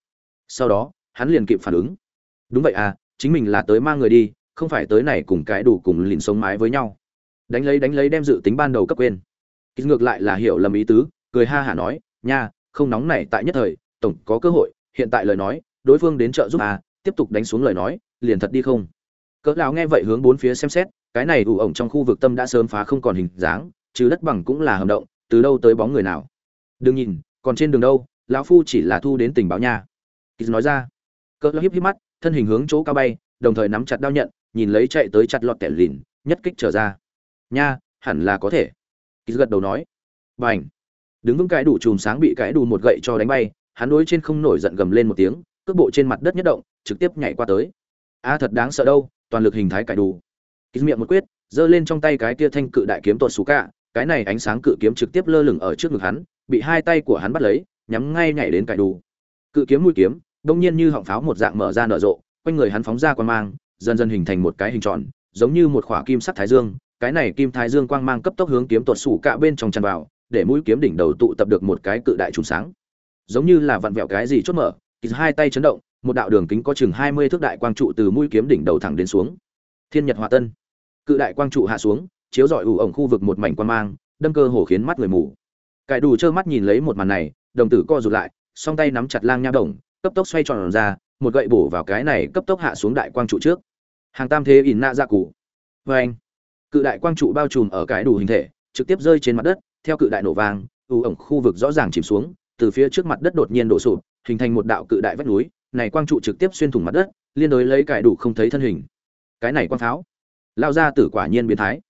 Sau đó, hắn liền kịp phản ứng. Đúng vậy à chính mình là tới mang người đi không phải tới này cùng cái đủ cùng lìn sống mái với nhau. Đánh lấy đánh lấy đem dự tính ban đầu cấp quên. Kýt ngược lại là hiểu lầm ý tứ, cười ha hả nói, nha, không nóng này tại nhất thời, tổng có cơ hội, hiện tại lời nói, đối phương đến trợ giúp à tiếp tục đánh xuống lời nói, liền thật đi không? Cỡ lão nghe vậy hướng bốn phía xem xét, cái này ủ ổng trong khu vực tâm đã sớm phá không còn hình dáng chứ đất bằng cũng là hầm động, từ đâu tới bóng người nào? Đừng nhìn, còn trên đường đâu, lão phu chỉ là thu đến tình báo nha. Kýt nói ra. Cỡ lão híp híp mắt, thân hình hướng chỗ cao bay, đồng thời nắm chặt đao nhận nhìn lấy chạy tới chặt lọt kẻ lìn, nhất kích trở ra. Nha, hẳn là có thể. Ký gật đầu nói. Bành. Đứng vững cái đủ chùm sáng bị cái đủ một gậy cho đánh bay, hắn đối trên không nổi giận gầm lên một tiếng, cước bộ trên mặt đất nhất động, trực tiếp nhảy qua tới. A, thật đáng sợ đâu, toàn lực hình thái cải đủ. Ký miệng một quyết, giơ lên trong tay cái kia thanh cự đại kiếm tuột xù cả cái này ánh sáng cự kiếm trực tiếp lơ lửng ở trước ngực hắn, bị hai tay của hắn bắt lấy, nhắm ngay nhảy đến cải đủ. Cự kiếm mũi kiếm, đông nhiên như họng pháo một dạng mở ra nở rộ, quanh người hắn phóng ra quan mang dần dần hình thành một cái hình tròn, giống như một khỏa kim sắc thái dương. Cái này kim thái dương quang mang cấp tốc hướng kiếm tuột sủ cả bên trong tràn vào, để mũi kiếm đỉnh đầu tụ tập được một cái cự đại trùng sáng. Giống như là vặn vẹo cái gì chốt mở thì hai tay chấn động, một đạo đường kính có chừng hai mươi thước đại quang trụ từ mũi kiếm đỉnh đầu thẳng đến xuống. Thiên nhật hòa tân. Cự đại quang trụ hạ xuống, chiếu rọi ủ ổng khu vực một mảnh quang mang, đâm cơ hồ khiến mắt người mù. Cải đủ trơ mắt nhìn lấy một màn này, đồng tử co rụt lại, song tay nắm chặt lang nha đồng cấp tốc xoay tròn ra, một gậy bổ vào cái này cấp tốc hạ xuống đại quang trụ trước. Hàng tam thế ỉn nạ ra cụ. Vê anh, cự đại quang trụ bao trùm ở cái đủ hình thể, trực tiếp rơi trên mặt đất, theo cự đại nổ vang ưu ổng khu vực rõ ràng chìm xuống, từ phía trước mặt đất đột nhiên đổ sụp, hình thành một đạo cự đại vách núi, này quang trụ trực tiếp xuyên thủng mặt đất, liên đối lấy cải đủ không thấy thân hình. Cái này quang pháo. Lao ra tử quả nhiên biến thái.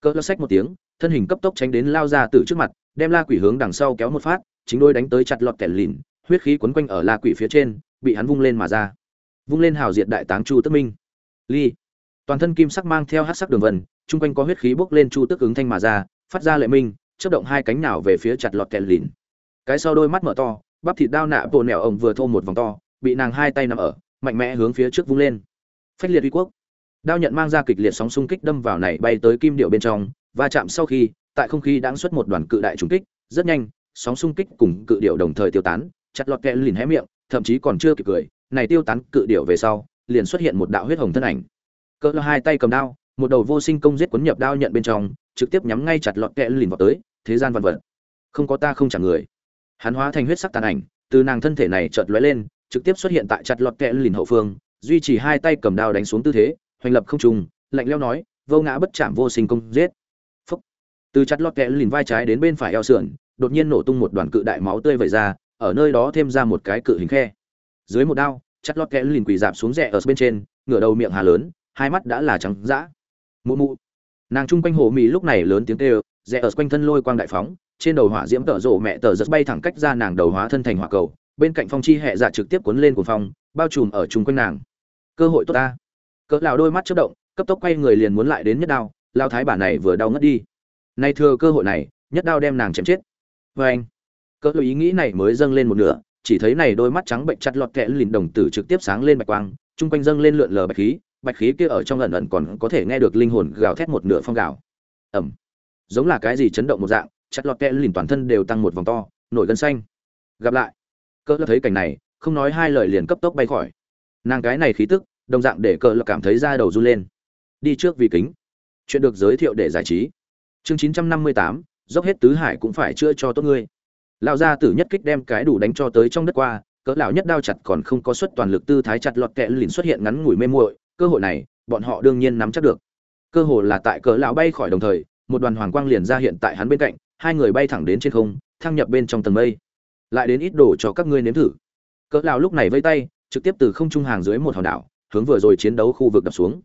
Cỡ lắc sách một tiếng, thân hình cấp tốc tránh đến lao ra tử trước mặt, đem la quỷ hướng đằng sau kéo một phát, chính đôi đánh tới chặt lọt kẻ lìn huyết khí quấn quanh ở la quỷ phía trên, bị hắn vung lên mà ra. Vung lên hào diệt đại táng chu tức minh. Ly. Toàn thân kim sắc mang theo hát sắc đường vần chung quanh có huyết khí bốc lên chu tức ứng thanh mà ra, phát ra lệ minh, chớp động hai cánh nào về phía chặt lọt kẹt lìn. Cái sau đôi mắt mở to, bắp thịt đao nạ bộ nẻo ông vừa thô một vòng to, bị nàng hai tay nằm ở, mạnh mẽ hướng phía trước vung lên. Phách liệt uy quốc. Đao nhận mang ra kịch liệt sóng xung kích đâm vào này bay tới kim điệu bên trong, va chạm sau khi, tại không khí đáng xuất một đoàn cự đại trùng kích, rất nhanh, sóng xung kích cùng cự điệu đồng thời tiêu tán chặt lọt kẹt lìn hé miệng, thậm chí còn chưa kịp cười, này tiêu tán cự điệu về sau, liền xuất hiện một đạo huyết hồng thân ảnh. Cỡ hai tay cầm đao, một đầu vô sinh công giết cuốn nhập đao nhận bên trong, trực tiếp nhắm ngay chặt lọt kẹ lìn vào tới, thế gian vân vật. Không có ta không chẳng người. Hắn hóa thành huyết sắc tàn ảnh, từ nàng thân thể này chợt lóe lên, trực tiếp xuất hiện tại chặt lọt kẹ lìn hậu phương, duy trì hai tay cầm đao đánh xuống tư thế, hoành lập không trùng lạnh leo nói, vô ngã bất chạm vô sinh công giết. Phúc. từ chặt lọt kẹ lìn vai trái đến bên phải eo sườn, đột nhiên nổ tung một đoàn cự đại máu tươi vẩy ra ở nơi đó thêm ra một cái cự hình khe. Dưới một đao, chặt lót kẽ lìn quỳ dạp xuống rẽ ở bên trên, ngửa đầu miệng hà lớn, hai mắt đã là trắng dã. Mụ mụ. Nàng chung quanh hồ mì lúc này lớn tiếng kêu, rẽ ở quanh thân lôi quang đại phóng, trên đầu hỏa diễm tở rộ mẹ tở giật bay thẳng cách ra nàng đầu hóa thân thành hỏa cầu, bên cạnh phong chi hệ dạ trực tiếp cuốn lên cuồng phong, bao trùm ở chung quanh nàng. Cơ hội tốt ta. Cỡ lão đôi mắt chớp động, cấp tốc quay người liền muốn lại đến nhất đao lao thái bản này vừa đau ngất đi. Nay thừa cơ hội này, nhất đao đem nàng chém chết. Với anh cỡ ý nghĩ này mới dâng lên một nửa, chỉ thấy này đôi mắt trắng bệnh chặt lọt kẽ lìn đồng tử trực tiếp sáng lên bạch quang, chung quanh dâng lên lượn lờ bạch khí bạch khí kia ở trong ẩn ẩn còn có thể nghe được linh hồn gào thét một nửa phong gào. Ẩm giống là cái gì chấn động một dạng, chặt lọt kẽ lìn toàn thân đều tăng một vòng to, nổi gân xanh. Gặp lại. Cỡ thấy cảnh này, không nói hai lời liền cấp tốc bay khỏi. Nàng cái này khí tức, đồng dạng để cỡ là cảm thấy da đầu run lên. Đi trước vì kính. Chuyện được giới thiệu để giải trí. Chương chín trăm năm mươi tám, dốc hết tứ hải cũng phải chữa cho tốt ngươi lão gia tử nhất kích đem cái đủ đánh cho tới trong đất qua, cỡ lão nhất đao chặt còn không có suất toàn lực tư thái chặt lọt kẹ lìn xuất hiện ngắn ngủi mê muội, cơ hội này, bọn họ đương nhiên nắm chắc được. Cơ hội là tại cỡ lão bay khỏi đồng thời, một đoàn hoàng quang liền ra hiện tại hắn bên cạnh, hai người bay thẳng đến trên không, thăng nhập bên trong tầng mây. Lại đến ít đồ cho các ngươi nếm thử. Cỡ lão lúc này vây tay, trực tiếp từ không trung hàng dưới một hòn đảo, hướng vừa rồi chiến đấu khu vực đập xuống.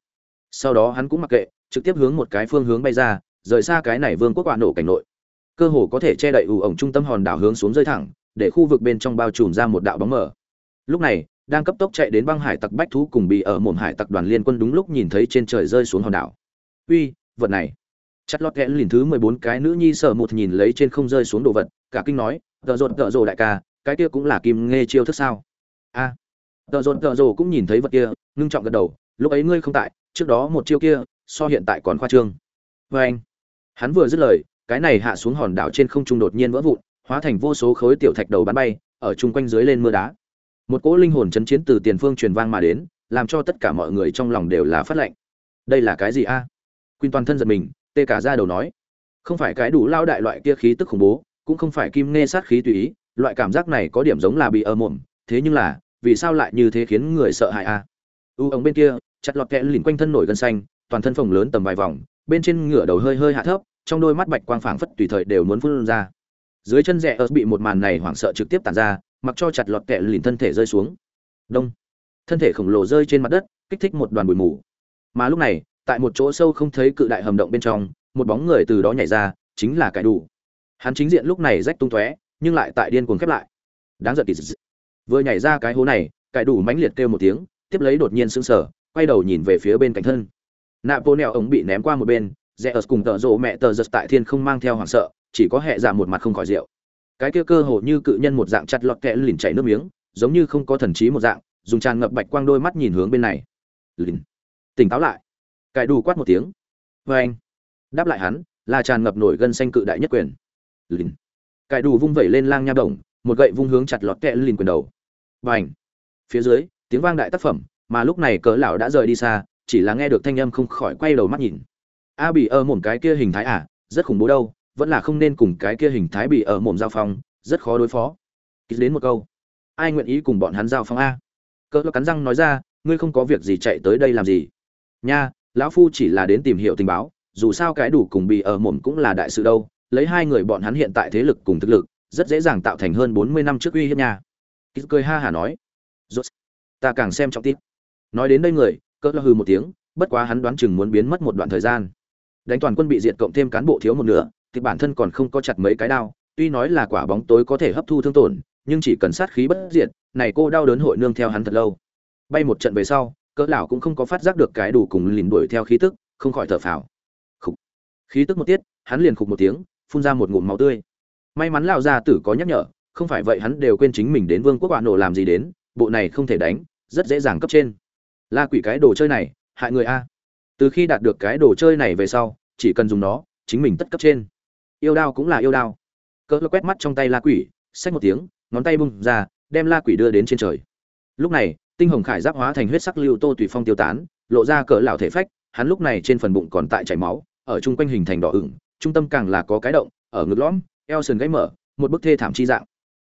Sau đó hắn cũng mặc kệ, trực tiếp hướng một cái phương hướng bay ra, rời xa cái này vương quốc quả nổ cảnh nội cơ hồ có thể che đậy ủ ổng trung tâm hòn đảo hướng xuống rơi thẳng để khu vực bên trong bao trùm ra một đạo bóng mờ. Lúc này đang cấp tốc chạy đến băng hải tặc bách thú cùng bị ở mồm hải tặc đoàn liên quân đúng lúc nhìn thấy trên trời rơi xuống hòn đảo. Uy vật này. Chặt lọt kẽ lìn thứ mười bốn cái nữ nhi sợ một nhìn lấy trên không rơi xuống đồ vật cả kinh nói tợ rột tợ rồ đại ca cái kia cũng là kim nghe chiêu thức sao? A. À, tợ rột tợ rồ cũng nhìn thấy vật kia ngưng trọng gật đầu lúc ấy ngươi không tại trước đó một chiêu kia so hiện tại còn khoa trương. Vê anh hắn vừa dứt lời cái này hạ xuống hòn đảo trên không trung đột nhiên vỡ vụn, hóa thành vô số khối tiểu thạch đầu bắn bay, ở chung quanh dưới lên mưa đá. Một cỗ linh hồn chấn chiến từ tiền phương truyền vang mà đến, làm cho tất cả mọi người trong lòng đều là phát lệnh đây là cái gì a? À? quyên toàn thân giật mình, tê cả ra đầu nói. Không phải cái đủ lao đại loại kia khí tức khủng bố, cũng không phải kim nghe sát khí tùy ý, loại cảm giác này có điểm giống là bị ơ mồm, thế nhưng là, vì sao lại như thế khiến người sợ hãi a? U ống bên kia, chặt lọt kẽ lìn quanh thân nổi gân xanh, toàn thân phồng lớn tầm vài vòng, bên trên ngửa đầu hơi hơi hạ thấp trong đôi mắt bạch quang phảng phất tùy thời đều muốn phun ra. Dưới chân rẽ ớt bị một màn này hoảng sợ trực tiếp tàn ra, mặc cho chặt lọt kẹ lìn thân thể rơi xuống. Đông. Thân thể khổng lồ rơi trên mặt đất, kích thích một đoàn bụi mù. Mà lúc này, tại một chỗ sâu không thấy cự đại hầm động bên trong, một bóng người từ đó nhảy ra, chính là cải đủ hắn chính diện lúc này rách tung tóe, nhưng lại tại điên cuồng khép lại. Đáng giận kỳ dị vừa nhảy ra cái hố này cải đủ mãnh liệt kêu một tiếng, tiếp lấy đột nhiên sững sờ, quay đầu nhìn về phía bên cạnh thân. Nạ vô neo ống bị ném qua một bên rẽ ở cùng tợ rộ mẹ tờ giật tại thiên không mang theo hoảng sợ, chỉ có hệ giảm dạ một mặt không khỏi rượu. Cái kia cơ hồ như cự nhân một dạng chặt lọt kẽ lìn chảy nước miếng, giống như không có thần trí một dạng, dùng tràn ngập bạch quang đôi mắt nhìn hướng bên này. Lìn tỉnh táo lại. Cải đủ quát một tiếng. Vê anh. Đáp lại hắn, là tràn ngập nổi gân xanh cự đại nhất quyền. Lìn cải đủ vung vẩy lên lang nha đồng, một gậy vung hướng chặt lọt kẽ lìn quyền đầu. Vâng Và ảnh phía dưới, tiếng vang đại tác phẩm, mà lúc này cỡ lão đã rời đi xa, chỉ là nghe được thanh âm không khỏi quay đầu mắt nhìn a bị ở mồm cái kia hình thái à rất khủng bố đâu, vẫn là không nên cùng cái kia hình thái bị ở mồm giao phong, rất khó đối phó. Ký đến một câu. Ai nguyện ý cùng bọn hắn giao phong a? Cỡ cắn răng nói ra, ngươi không có việc gì chạy tới đây làm gì? Nha, lão phu chỉ là đến tìm hiểu tình báo, dù sao cái đủ cùng bị ở mồm cũng là đại sự đâu, lấy hai người bọn hắn hiện tại thế lực cùng thực lực, rất dễ dàng tạo thành hơn bốn mươi năm trước uy hiếp nha. Ký cười ha hả nói. Rốt. ta càng xem trọng tiếp nói đến đây người cỡ hư một tiếng, bất quá hắn đoán chừng muốn biến mất một đoạn thời gian đánh toàn quân bị diệt cộng thêm cán bộ thiếu một nửa, thì bản thân còn không có chặt mấy cái đao, tuy nói là quả bóng tối có thể hấp thu thương tổn, nhưng chỉ cần sát khí bất diệt, này cô đau đớn hội nương theo hắn thật lâu. Bay một trận về sau, cỡ lão cũng không có phát giác được cái đủ cùng lìn đuổi theo khí tức, không khỏi thở phào. Khục. Khí tức một tiết, hắn liền khục một tiếng, phun ra một ngụm máu tươi. May mắn lão gia tử có nhắc nhở, không phải vậy hắn đều quên chính mình đến vương quốc bạn nổ làm gì đến, bộ này không thể đánh, rất dễ dàng cấp trên. La quỷ cái đồ chơi này, hại người a từ khi đạt được cái đồ chơi này về sau, chỉ cần dùng nó, chính mình tất cấp trên. Yêu đao cũng là yêu đao. Cỡ quét mắt trong tay la quỷ, xách một tiếng, ngón tay bung ra, đem la quỷ đưa đến trên trời. Lúc này, tinh hồng khải giáp hóa thành huyết sắc lưu tô tùy phong tiêu tán, lộ ra cỡ lão thể phách, hắn lúc này trên phần bụng còn tại chảy máu, ở chung quanh hình thành đỏ ửng, trung tâm càng là có cái động, ở ngực lõm, eo sườn gãy mở, một bức thê thảm chi dạng.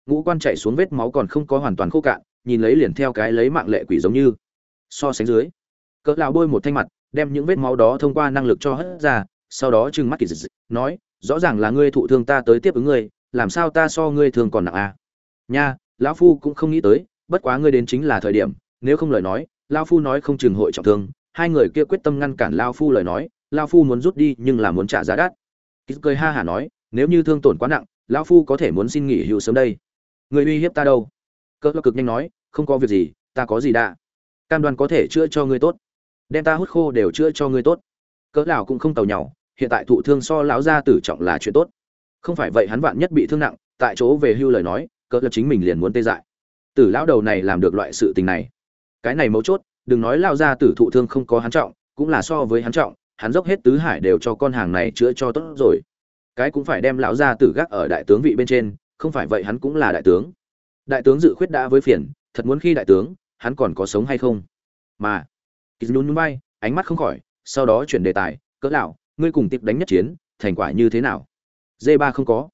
Ngũ quan chạy xuống vết máu còn không có hoàn toàn khô cạn, nhìn lấy liền theo cái lấy mạng lệ quỷ giống như. So sánh dưới, cỡ lão bôi một thanh mặt đem những vết máu đó thông qua năng lực cho hất ra, sau đó trừng mắt kỳ dịch nói, rõ ràng là ngươi thụ thương ta tới tiếp ứng ngươi, làm sao ta so ngươi thường còn nặng à? nha, lão phu cũng không nghĩ tới, bất quá ngươi đến chính là thời điểm, nếu không lời nói, lão phu nói không chừng hội trọng thương. Hai người kia quyết tâm ngăn cản lão phu lời nói, lão phu muốn rút đi nhưng là muốn trả giá đắt. Kýt cười ha hả nói, nếu như thương tổn quá nặng, lão phu có thể muốn xin nghỉ hưu sớm đây. Người uy hiếp ta đâu? Cỡ cực nhanh nói, không có việc gì, ta có gì đã cam đoan có thể chữa cho ngươi tốt đem ta hút khô đều chữa cho ngươi tốt. Cỡ lão cũng không tàu nhàu hiện tại thụ thương so lão gia tử trọng là chuyện tốt. Không phải vậy hắn vạn nhất bị thương nặng, tại chỗ về hưu lời nói, cỡ lập chính mình liền muốn tê dại. Tử lão đầu này làm được loại sự tình này. Cái này mấu chốt, đừng nói lao gia tử thụ thương không có hắn trọng, cũng là so với hắn trọng, hắn dốc hết tứ hải đều cho con hàng này chữa cho tốt rồi. Cái cũng phải đem lão gia tử gác ở đại tướng vị bên trên, không phải vậy hắn cũng là đại tướng. Đại tướng dự khuyết đã với phiền, thật muốn khi đại tướng, hắn còn có sống hay không? Mà kýt nhún bay ánh mắt không khỏi, sau đó chuyển đề tài, cỡ lão, ngươi cùng tiếp đánh nhất chiến, thành quả như thế nào? D ba không có.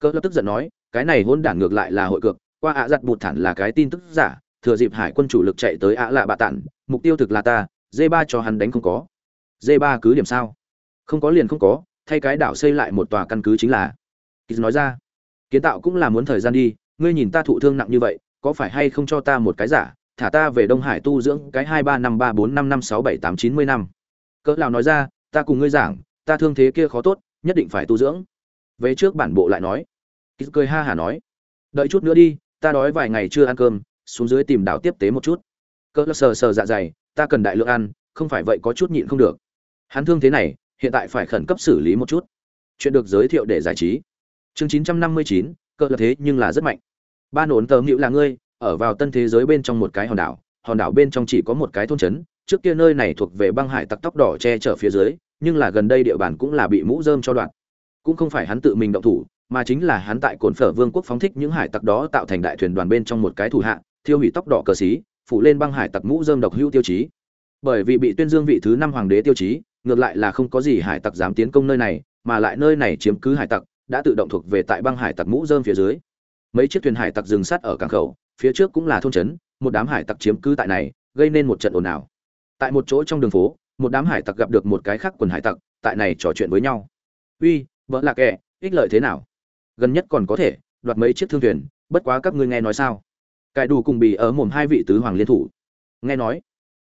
Cỡ lập tức giận nói, cái này hôn đản ngược lại là hội cược, qua ạ giặt bụt thản là cái tin tức giả, thừa dịp hải quân chủ lực chạy tới ạ lạ bạ tản, mục tiêu thực là ta d ba cho hắn đánh không có. D ba cứ điểm sao? Không có liền không có, thay cái đảo xây lại một tòa căn cứ chính là. Kýt nói ra, kiến tạo cũng là muốn thời gian đi, ngươi nhìn ta thụ thương nặng như vậy, có phải hay không cho ta một cái giả thả ta về đông hải tu dưỡng cái hai ba năm ba bốn năm năm sáu bảy tám chín mươi năm. Cỡ lão nói ra ta cùng ngươi giảng ta thương thế kia khó tốt nhất định phải tu dưỡng. Về trước bản bộ lại nói. Kýt cười ha hả nói. Đợi chút nữa đi ta đói vài ngày chưa ăn cơm xuống dưới tìm đảo tiếp tế một chút. Cỡ lão sờ sờ dạ dày ta cần đại lượng ăn không phải vậy có chút nhịn không được. Hắn thương thế này hiện tại phải khẩn cấp xử lý một chút. Chuyện được giới thiệu để giải trí. Chương 959, cỡ là thế nhưng là rất mạnh. Ba nổn tờ hữu là ngươi ở vào tân thế giới bên trong một cái hòn đảo hòn đảo bên trong chỉ có một cái thôn trấn, trước kia nơi này thuộc về băng hải tặc tóc đỏ che chở phía dưới, nhưng là gần đây địa bàn cũng là bị mũ dơm cho đoạn. Cũng không phải hắn tự mình động thủ, mà chính là hắn tại cồn phở vương quốc phóng thích những hải tặc đó tạo thành đại thuyền đoàn bên trong một cái thủ hạ, thiêu hủy tóc đỏ cờ xí, phủ lên băng hải tặc mũ dơm độc hữu tiêu chí. Bởi vì bị tuyên dương vị thứ năm hoàng đế tiêu chí, ngược lại là không có gì hải tặc dám tiến công nơi này, mà lại nơi này chiếm cứ hải tặc, đã tự động thuộc về tại băng hải tặc mũ dơm phía dưới. Mấy chiếc thuyền hải tặc dừng sát ở cảng khẩu phía trước cũng là thôn trấn, một đám hải tặc chiếm cứ tại này, gây nên một trận ồn ào. Tại một chỗ trong đường phố, một đám hải tặc gặp được một cái khác quần hải tặc, tại này trò chuyện với nhau. Uy, vợ là kẻ, ích lợi thế nào? Gần nhất còn có thể, đoạt mấy chiếc thương thuyền, bất quá các ngươi nghe nói sao? Cải đủ cùng bì ở mồm hai vị tứ hoàng liên thủ. Nghe nói,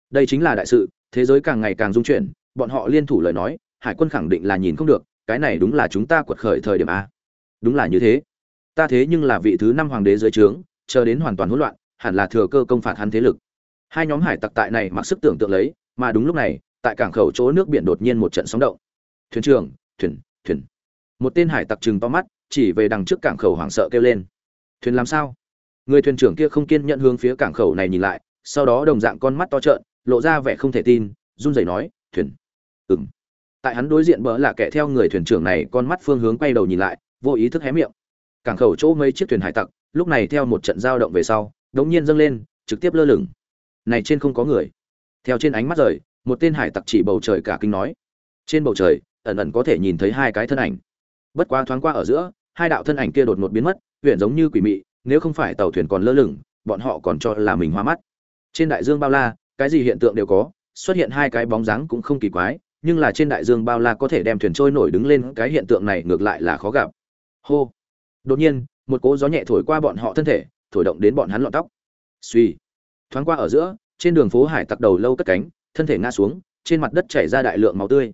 đây chính là đại sự, thế giới càng ngày càng dung chuyển, bọn họ liên thủ lời nói, hải quân khẳng định là nhìn không được, cái này đúng là chúng ta quật khởi thời điểm a. Đúng là như thế. Ta thế nhưng là vị thứ năm hoàng đế dưới trướng chờ đến hoàn toàn hỗn loạn, hẳn là thừa cơ công phạt hắn thế lực. Hai nhóm hải tặc tại này mặc sức tưởng tượng lấy, mà đúng lúc này, tại cảng khẩu chỗ nước biển đột nhiên một trận sóng động. Thuyền trưởng, thuyền thuyền. Một tên hải tặc chừng to mắt, chỉ về đằng trước cảng khẩu hoảng sợ kêu lên. Thuyền làm sao? Người thuyền trưởng kia không kiên nhận hướng phía cảng khẩu này nhìn lại, sau đó đồng dạng con mắt to trợn, lộ ra vẻ không thể tin, run rẩy nói, thuyền. Ừm. tại hắn đối diện bỡ là kẻ theo người thuyền trưởng này con mắt phương hướng quay đầu nhìn lại, vô ý thức hé miệng. Cảng khẩu chỗ mấy chiếc thuyền hải tặc lúc này theo một trận giao động về sau, đống nhiên dâng lên, trực tiếp lơ lửng. Này trên không có người. Theo trên ánh mắt rời, một tên hải tặc chỉ bầu trời cả kinh nói. Trên bầu trời, ẩn ẩn có thể nhìn thấy hai cái thân ảnh. Bất quá thoáng qua ở giữa, hai đạo thân ảnh kia đột ngột biến mất huyện giống như quỷ mị, nếu không phải tàu thuyền còn lơ lửng, bọn họ còn cho là mình hoa mắt. Trên đại dương bao la, cái gì hiện tượng đều có, xuất hiện hai cái bóng dáng cũng không kỳ quái, nhưng là trên đại dương bao la có thể đem thuyền trôi nổi đứng lên, cái hiện tượng này ngược lại là khó gặp. Hô. Đột nhiên một cỗ gió nhẹ thổi qua bọn họ thân thể, thổi động đến bọn hắn lọn tóc. Suy thoáng qua ở giữa, trên đường phố hải tặc đầu lâu cất cánh, thân thể ngã xuống, trên mặt đất chảy ra đại lượng máu tươi.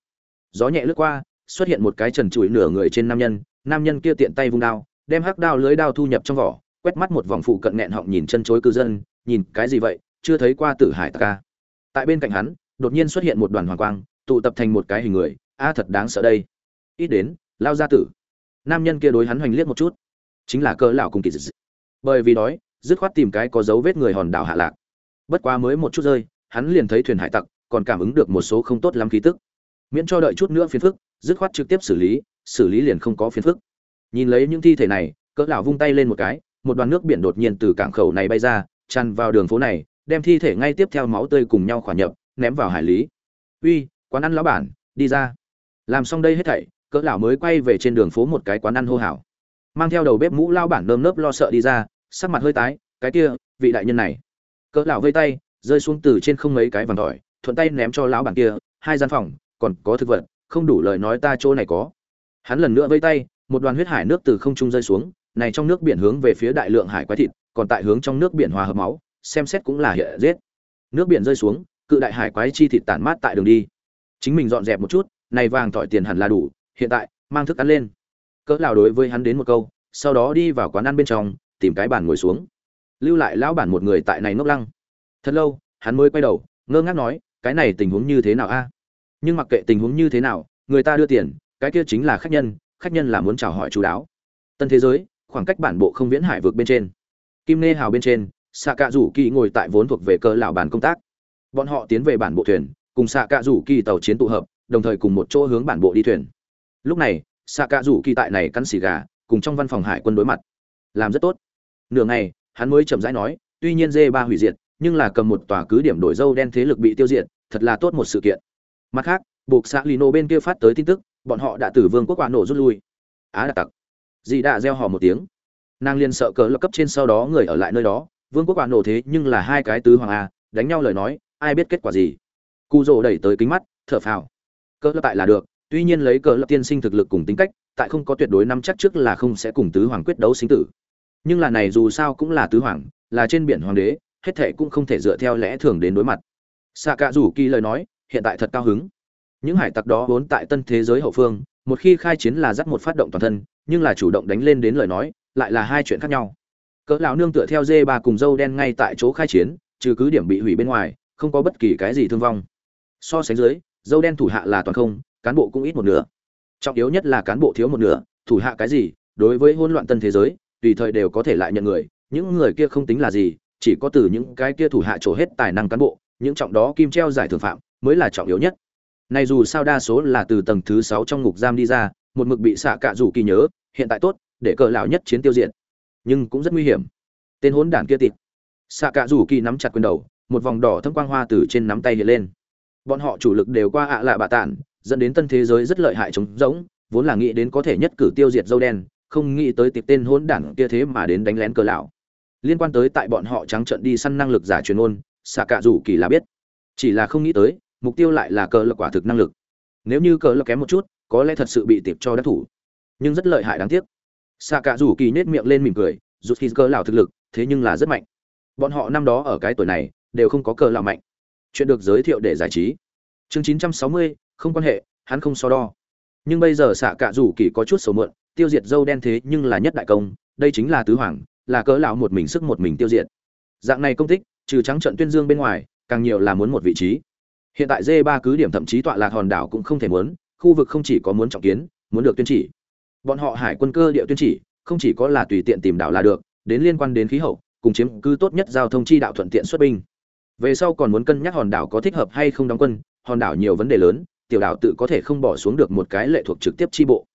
Gió nhẹ lướt qua, xuất hiện một cái trần trụi nửa người trên nam nhân nam nhân kia tiện tay vung đao, đem hắc đao lưới đao thu nhập trong vỏ, quét mắt một vòng phụ cận nghẹn họng nhìn chân chối cư dân, nhìn cái gì vậy, chưa thấy qua tử hải tặc ca. Tại bên cạnh hắn, đột nhiên xuất hiện một đoàn hoàng quang, tụ tập thành một cái hình người, a thật đáng sợ đây. Ít đến, lao ra tử. Nam nhân kia đối hắn hoành liếc một chút chính là cỡ lão cùng kỳ dị. Bởi vì đói, dứt khoát tìm cái có dấu vết người hòn đảo hạ lạc. Bất quá mới một chút rơi, hắn liền thấy thuyền hải tặc, còn cảm ứng được một số không tốt lắm khí tức. Miễn cho đợi chút nữa phiền phức, dứt khoát trực tiếp xử lý xử lý liền không có phiền phức. Nhìn lấy những thi thể này, cỡ lão vung tay lên một cái, một đoàn nước biển đột nhiên từ cảng khẩu này bay ra, tràn vào đường phố này, đem thi thể ngay tiếp theo máu tươi cùng nhau khỏa nhập, ném vào hải lý. Uy, quán ăn lão bản, đi ra. Làm xong đây hết thảy, cỡ lão mới quay về trên đường phố một cái quán ăn hô hào mang theo đầu bếp mũ lão bản nơm nớp lo sợ đi ra, sắc mặt hơi tái, cái kia, vị đại nhân này. Cỡ lão vây tay, rơi xuống từ trên không mấy cái vàng tỏi thuận tay ném cho lão bản kia, hai gian phòng, còn có thực vật, không đủ lời nói ta chỗ này có. Hắn lần nữa vây tay, một đoàn huyết hải nước từ không trung rơi xuống, này trong nước biển hướng về phía đại lượng hải quái thịt, còn tại hướng trong nước biển hòa hợp máu, xem xét cũng là hiện giết. Nước biển rơi xuống, cự đại hải quái chi thịt tản mát tại đường đi. Chính mình dọn dẹp một chút, này vàng tỏi tiền hẳn là đủ, hiện tại, mang thức ăn lên cỡ lão đối với hắn đến một câu, sau đó đi vào quán ăn bên trong, tìm cái bàn ngồi xuống. Lưu lại lão bản một người tại này ngốc lăng. Thật lâu, hắn mới quay đầu, ngơ ngác nói, cái này tình huống như thế nào a? Nhưng mặc kệ tình huống như thế nào, người ta đưa tiền, cái kia chính là khách nhân khách nhân là muốn chào hỏi chú đáo. Tân thế giới, khoảng cách bản bộ không viễn hải vượt bên trên. Kim nê hào bên trên xạ cạ Dụ kỳ ngồi tại vốn thuộc về cơ lão bàn công tác. Bọn họ tiến về bản bộ thuyền, cùng xạ cạ Dụ kỳ tàu chiến tụ hợp, đồng thời cùng một chỗ hướng bản bộ đi thuyền. Lúc này xạ cạ rủ kỳ tại này cắn xì gà, cùng trong văn phòng hải quân đối mặt. Làm rất tốt. Nửa ngày, hắn mới chậm rãi nói, tuy nhiên dê ba hủy diệt, nhưng là cầm một tòa cứ điểm đổi dâu đen thế lực bị tiêu diệt, thật là tốt một sự kiện. Mặt khác, buộc xã lino bên kia phát tới tin tức, bọn họ đã từ vương quốc quả nổ rút lui. Á đặc tặc. Dì đã gieo họ một tiếng. Nàng liền sợ cờ lập cấp trên sau đó người ở lại nơi đó, vương quốc quả nổ thế nhưng là hai cái tứ hoàng a, đánh nhau lời nói, ai biết kết quả gì. Cụ rồ đẩy tới kính mắt, thở phào. Cỡ lập tại là được tuy nhiên lấy cờ lập tiên sinh thực lực cùng tính cách, tại không có tuyệt đối năm chắc trước là không sẽ cùng tứ hoàng quyết đấu sinh tử. Nhưng là này dù sao cũng là tứ hoàng, là trên biển hoàng đế, hết thệ cũng không thể dựa theo lẽ thường đến đối mặt. Xạ cạ rủ kỳ lời nói, hiện tại thật cao hứng. Những hải tặc đó vốn tại tân thế giới hậu phương, một khi khai chiến là dắt một phát động toàn thân, nhưng là chủ động đánh lên đến lời nói, lại là hai chuyện khác nhau. Cỡ lão nương tựa theo dê ba cùng dâu đen ngay tại chỗ khai chiến, trừ cứ điểm bị hủy bên ngoài, không có bất kỳ cái gì thương vong. So sánh dưới, dâu đen thủ hạ là toàn không cán bộ cũng ít một nửa. Trọng yếu nhất là cán bộ thiếu một nửa, thủ hạ cái gì, đối với hỗn loạn tân thế giới, tùy thời đều có thể lại nhận người, những người kia không tính là gì, chỉ có từ những cái kia thủ hạ trổ hết tài năng cán bộ, những trọng đó kim treo giải thưởng phạm, mới là trọng yếu nhất. Này dù sao đa số là từ tầng thứ sáu trong ngục giam đi ra, một mực bị xạ cạ rủ kỳ nhớ, hiện tại tốt, để cờ lão nhất chiến tiêu diệt. Nhưng cũng rất nguy hiểm. Tên hỗn đản kia tịt. Xạ cạ rủ kỳ nắm chặt quyền đầu, một vòng đỏ thâm quang hoa từ trên nắm tay hiện lên. Bọn họ chủ lực đều qua ạ lạ bạ tản dẫn đến tân thế giới rất lợi hại chống rỗng vốn là nghĩ đến có thể nhất cử tiêu diệt dâu đen không nghĩ tới tiệp tên hỗn đản kia thế mà đến đánh lén cờ lão. Liên quan tới tại bọn họ trắng trận đi săn năng lực giả truyền ôn xạ cạ rủ kỳ là biết. Chỉ là không nghĩ tới mục tiêu lại là cờ lực quả thực năng lực. Nếu như cờ lực kém một chút có lẽ thật sự bị tiệp cho đắc thủ. Nhưng rất lợi hại đáng tiếc. Xạ cạ rủ kỳ nết miệng lên mỉm cười rút khi cờ lão thực lực thế nhưng là rất mạnh. Bọn họ năm đó ở cái tuổi này đều không có cờ lão mạnh. Chuyện được giới thiệu để giải trí. Chương 960, không quan hệ, hắn không so đo. Nhưng bây giờ xạ cạ rủ kỳ có chút sầu mượn tiêu diệt dâu đen thế nhưng là nhất đại công, đây chính là tứ hoàng, là cỡ lão một mình sức một mình tiêu diệt. Dạng này công tích, trừ trắng trận tuyên dương bên ngoài, càng nhiều là muốn một vị trí. Hiện tại d ba cứ điểm thậm chí tọa lạc hòn đảo cũng không thể muốn, khu vực không chỉ có muốn trọng kiến, muốn được tuyên chỉ. Bọn họ hải quân cơ địa tuyên chỉ, không chỉ có là tùy tiện tìm đảo là được, đến liên quan đến khí hậu, cùng chiếm cứ tốt nhất giao thông chi đạo thuận tiện xuất binh. Về sau còn muốn cân nhắc hòn đảo có thích hợp hay không đóng quân, hòn đảo nhiều vấn đề lớn tiểu đảo tự có thể không bỏ xuống được một cái lệ thuộc trực tiếp chi bộ.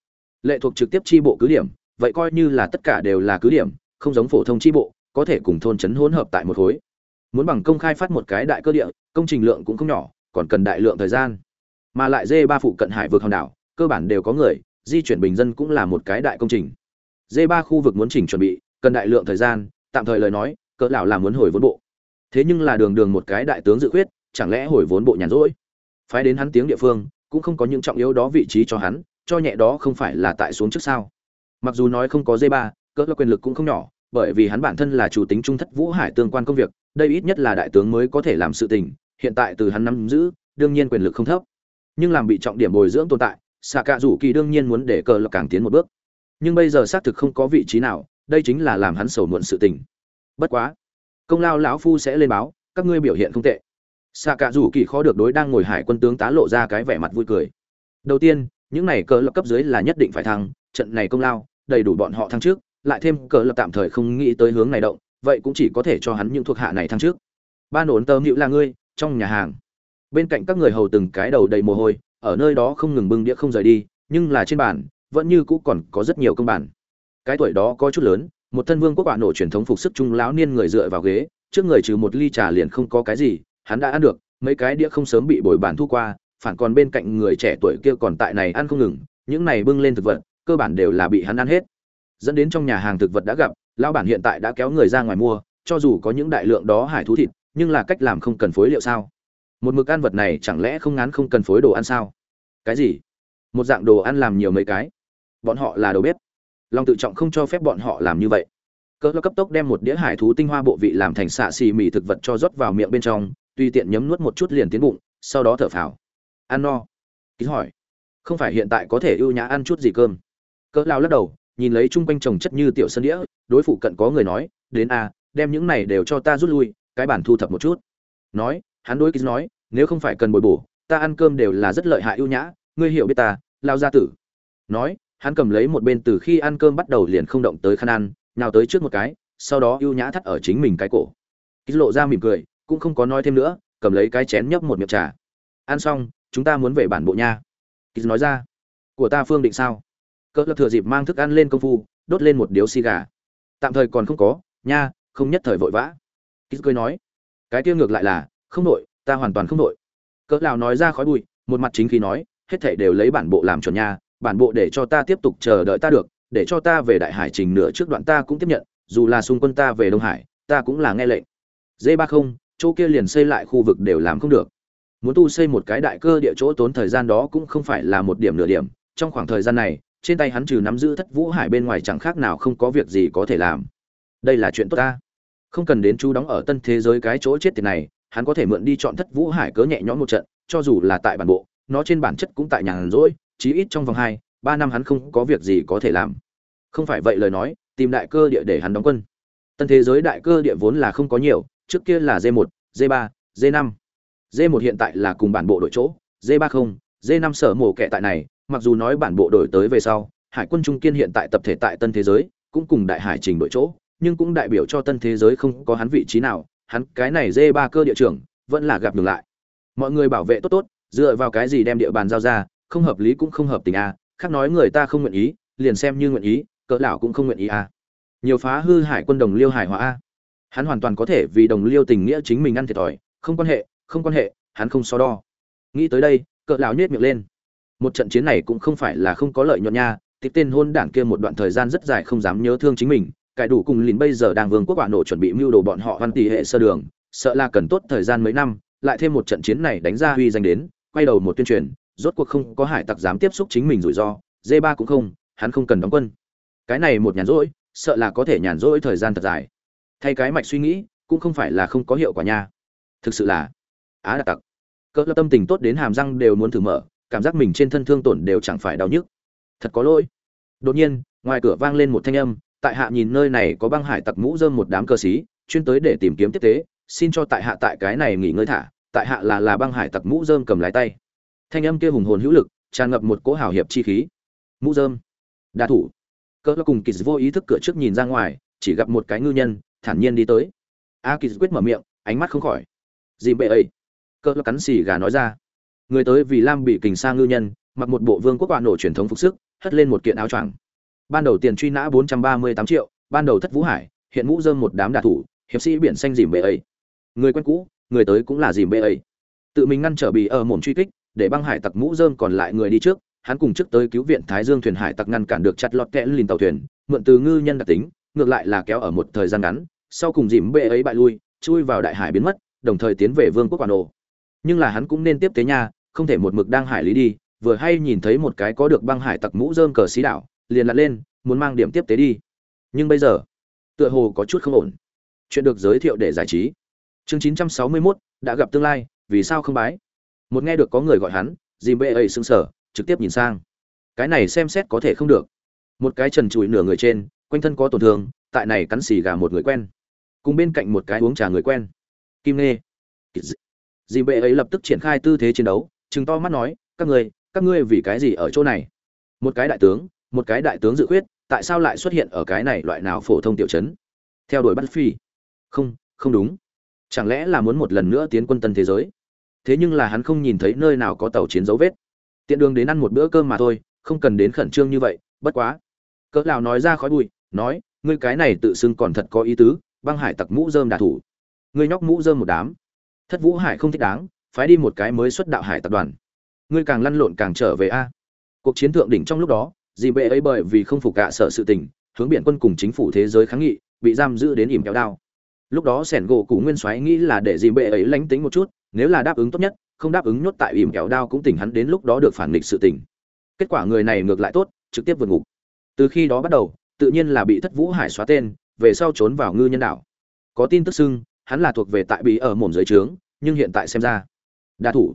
Lệ thuộc trực tiếp chi bộ cứ điểm vậy coi như là tất cả đều là cứ điểm không giống phổ thông chi bộ có thể cùng thôn trấn hỗn hợp tại một khối. Muốn bằng công khai phát một cái đại cơ địa công trình lượng cũng không nhỏ còn cần đại lượng thời gian. Mà lại dê ba phụ cận hải vực hòn đảo cơ bản đều có người di chuyển bình dân cũng là một cái đại công trình. Dê ba khu vực muốn chỉnh chuẩn bị cần đại lượng thời gian tạm thời lời nói cỡ lão là muốn hồi vốn bộ. Thế nhưng là đường đường một cái đại tướng dự quyết, chẳng lẽ hồi vốn bộ nhàn rỗi? Phái đến hắn tiếng địa phương, cũng không có những trọng yếu đó vị trí cho hắn, cho nhẹ đó không phải là tại xuống trước sao. Mặc dù nói không có dây ba cỡ là quyền lực cũng không nhỏ, bởi vì hắn bản thân là chủ tính trung thất vũ hải tương quan công việc, đây ít nhất là đại tướng mới có thể làm sự tình, hiện tại từ hắn nắm giữ, đương nhiên quyền lực không thấp. Nhưng làm bị trọng điểm bồi dưỡng tồn tại xạ cạ rủ kỳ đương nhiên muốn để cờ lộc càng tiến một bước. Nhưng bây giờ xác thực không có vị trí nào, đây chính là làm hắn sầu muộn sự tình. Bất quá, công lao lão phu sẽ lên báo, các ngươi biểu hiện không tệ xạ cạ rủ kỳ khó được đối đang ngồi hải quân tướng tá lộ ra cái vẻ mặt vui cười. Đầu tiên, những này cờ lập cấp dưới là nhất định phải thăng trận này công lao, đầy đủ bọn họ thăng trước, lại thêm cờ lập tạm thời không nghĩ tới hướng này động, vậy cũng chỉ có thể cho hắn những thuộc hạ này thăng trước. Ba nổn tơ hữu là ngươi, trong nhà hàng. Bên cạnh các người hầu từng cái đầu đầy mồ hôi, ở nơi đó không ngừng bưng đĩa không rời đi, nhưng là trên bàn, vẫn như cũ còn có rất nhiều công bản. Cái tuổi đó có chút lớn, một thân vương quốc bạn nổ truyền thống phục sức trung lão niên người dựa vào ghế, trước người trừ một ly trà liền không có cái gì hắn đã ăn được, mấy cái đĩa không sớm bị bồi bàn thu qua, phản còn bên cạnh người trẻ tuổi kia còn tại này ăn không ngừng, những này bưng lên thực vật, cơ bản đều là bị hắn ăn hết. Dẫn đến trong nhà hàng thực vật đã gặp, lão bản hiện tại đã kéo người ra ngoài mua, cho dù có những đại lượng đó hải thú thịt, nhưng là cách làm không cần phối liệu sao? Một mực ăn vật này chẳng lẽ không ngán không cần phối đồ ăn sao? Cái gì? Một dạng đồ ăn làm nhiều mấy cái? Bọn họ là đầu bếp. Lòng tự trọng không cho phép bọn họ làm như vậy. Cỡ cấp tốc đem một đĩa hải thú tinh hoa bộ vị làm thành xạ xì mì thực vật cho rót vào miệng bên trong tùy tiện nhấm nuốt một chút liền tiến bụng, sau đó thở phào. Ăn no. Ký hỏi. Không phải hiện tại có thể ưu nhã ăn chút gì cơm? Cỡ lao lắc đầu, nhìn lấy chung quanh trồng chất như tiểu sân đĩa, đối phụ cận có người nói, đến a đem những này đều cho ta rút lui, cái bản thu thập một chút. Nói, hắn đối ký nói, nếu không phải cần bồi bổ, ta ăn cơm đều là rất lợi hại ưu nhã, ngươi hiểu biết ta, lao gia tử. Nói, hắn cầm lấy một bên từ khi ăn cơm bắt đầu liền không động tới khăn ăn nào tới trước một cái, sau đó ưu nhã thắt ở chính mình cái cổ. Ký lộ ra mỉm cười cũng không có nói thêm nữa, cầm lấy cái chén nhấp một miệng trà. Ăn xong, chúng ta muốn về bản bộ nha. Ký nói ra. Của ta phương định sao? Cỡ thừa dịp mang thức ăn lên công phu, đốt lên một điếu xì gà. Tạm thời còn không có, nha, không nhất thời vội vã. Ký cười nói. Cái kia ngược lại là, không nội ta hoàn toàn không nội cỡ lão nói ra khói bụi, một mặt chính khí nói, hết thảy đều lấy bản bộ làm chuẩn nha, bản bộ để cho ta tiếp tục chờ đợi ta được, để cho ta về đại hải trình nửa trước đoạn ta cũng tiếp nhận, dù là xung quân ta về đông hải, ta cũng là nghe lệnh. D ba không chỗ kia liền xây lại khu vực đều làm không được. Muốn tu xây một cái đại cơ địa chỗ tốn thời gian đó cũng không phải là một điểm nửa điểm. Trong khoảng thời gian này, trên tay hắn trừ nắm giữ thất vũ hải bên ngoài chẳng khác nào không có việc gì có thể làm. Đây là chuyện tốt ta. Không cần đến chú đóng ở tân thế giới cái chỗ chết tiệt này, hắn có thể mượn đi chọn thất vũ hải cớ nhẹ nhõm một trận, cho dù là tại bản bộ, nó trên bản chất cũng tại nhà rỗi, chí ít trong vòng hai, ba năm hắn không có việc gì có thể làm. Không phải vậy lời nói, tìm đại cơ địa để hắn đóng quân. Tân thế giới đại cơ địa vốn là không có nhiều trước kia là d 1 d 3 d 5 d 1 hiện tại là cùng bản bộ đội chỗ d 3 không d năm sở mổ kẻ tại này, mặc dù nói bản bộ đổi tới về sau, hải quân trung kiên hiện tại tập thể tại tân thế giới, cũng cùng đại hải trình đội chỗ, nhưng cũng đại biểu cho tân thế giới không có hắn vị trí nào, hắn cái này dê ba cơ địa trưởng, vẫn là gặp đường lại mọi người bảo vệ tốt tốt, dựa vào cái gì đem địa bàn giao ra, không hợp lý cũng không hợp tình a à. khác nói người ta không nguyện ý, liền xem như nguyện ý, cỡ lão cũng không nguyện ý a à. nhiều phá hư hải quân đồng liêu hải hỏa a à hắn hoàn toàn có thể vì đồng liêu tình nghĩa chính mình ăn thiệt thòi, không quan hệ, không quan hệ, hắn không so đo. Nghĩ tới đây, cỡ lão nhếch miệng lên. Một trận chiến này cũng không phải là không có lợi nhuận nha tiếp tên hôn đảng kia một đoạn thời gian rất dài không dám nhớ thương chính mình, cải đủ cùng lìn bây giờ đang vương quốc quả nổ chuẩn bị mưu đồ bọn họ văn tỷ hệ sơ đường, sợ là cần tốt thời gian mấy năm, lại thêm một trận chiến này đánh ra huy danh đến, quay đầu một tuyên truyền, rốt cuộc không có hải tặc dám tiếp xúc chính mình rủi ro d ba cũng không, hắn không cần đóng quân. Cái này một nhàn rỗi, sợ là có thể nhàn rỗi thời gian thật dài thay cái mạch suy nghĩ, cũng không phải là không có hiệu quả nha. Thực sự là, á đặc tặc. Cỡ tâm tình tốt đến hàm răng đều muốn thử mở, cảm giác mình trên thân thương tổn đều chẳng phải đau nhức. Thật có lỗi. Đột nhiên, ngoài cửa vang lên một thanh âm, tại hạ nhìn nơi này có băng hải tặc mũ dơm một đám cơ sĩ, chuyên tới để tìm kiếm tiếp tế, xin cho tại hạ tại cái này nghỉ ngơi thả, tại hạ là là băng hải tặc mũ dơm cầm lái tay. Thanh âm kia hùng hồn hữu lực, tràn ngập một cỗ hào hiệp chi khí. Mũ dơm đa thủ. Cỡ cùng kỳ vô ý thức cửa trước nhìn ra ngoài, chỉ gặp một cái ngư nhân thản nhiên đi tới. A kỳ quyết mở miệng, ánh mắt không khỏi. Dìm bệ ấy. Cỡ cắn xì gà nói ra. Người tới vì lam bị kình sa ngư nhân, mặc một bộ vương quốc quả nổ truyền thống phục sức, hất lên một kiện áo choàng. Ban đầu tiền truy nã bốn trăm ba mươi tám triệu, ban đầu thất vũ hải, hiện mũ dơm một đám đạ thủ, hiệp sĩ biển xanh dìm bệ ấy. Người quen cũ, người tới cũng là dìm bệ ấy. Tự mình ngăn trở bị ở mồm truy kích, để băng hải tặc mũ dơm còn lại người đi trước, hắn cùng trước tới cứu viện thái dương thuyền hải tặc ngăn cản được chặt lọt kẽ lìn tàu thuyền, mượn từ ngư nhân đặc tính ngược lại là kéo ở một thời gian ngắn sau cùng dìm bệ ấy bại lui chui vào đại hải biến mất đồng thời tiến về vương quốc quản đồ. Nhưng là hắn cũng nên tiếp tế nha không thể một mực đang hải lý đi vừa hay nhìn thấy một cái có được băng hải tặc mũ dơm cờ xí đảo liền lặn lên muốn mang điểm tiếp tế đi. Nhưng bây giờ tựa hồ có chút không ổn. Chuyện được giới thiệu để giải trí. Chương 961, đã gặp tương lai vì sao không bái? Một nghe được có người gọi hắn dìm bệ ấy sững sờ trực tiếp nhìn sang. Cái này xem xét có thể không được. Một cái trần trụi nửa người trên quanh thân có tổn thương, tại này cắn xì gà một người quen. Cùng bên cạnh một cái uống trà người quen. Kim nê dìm bệ ấy lập tức triển khai tư thế chiến đấu chừng to mắt nói, các ngươi các ngươi vì cái gì ở chỗ này? Một cái đại tướng, một cái đại tướng dự khuyết, tại sao lại xuất hiện ở cái này loại nào phổ thông tiểu chấn theo đuổi bắt phi. Không không đúng. Chẳng lẽ là muốn một lần nữa tiến quân tân thế giới? Thế nhưng là hắn không nhìn thấy nơi nào có tàu chiến dấu vết. Tiện đường đến ăn một bữa cơm mà thôi, không cần đến khẩn trương như vậy, bất quá. Cỡ nào nói ra khói bụi nói, ngươi cái này tự xưng còn thật có ý tứ, băng hải tặc mũ dơm đà thủ. Ngươi nhóc mũ dơm một đám. Thất vũ hải không thích đáng, phái đi một cái mới xuất đạo hải tập đoàn. Ngươi càng lăn lộn càng trở về a. Cuộc chiến thượng đỉnh trong lúc đó, dì bệ ấy bởi vì không phục cả sợ sự tình, hướng biển quân cùng chính phủ thế giới kháng nghị, bị giam giữ đến ỉm kéo đao. Lúc đó sẻn gỗ cụ nguyên soái nghĩ là để dì bệ ấy lánh tính một chút, nếu là đáp ứng tốt nhất, không đáp ứng nhốt tại ỉm kéo đao cũng tỉnh hắn đến lúc đó được phản nghịch sự tình. Kết quả người này ngược lại tốt, trực tiếp vượt ngục. Từ khi đó bắt đầu tự nhiên là bị thất vũ hải xóa tên, về sau trốn vào ngư nhân đảo. Có tin tức xưng, hắn là thuộc về tại bị ở mồm dưới trướng, nhưng hiện tại xem ra đa thủ.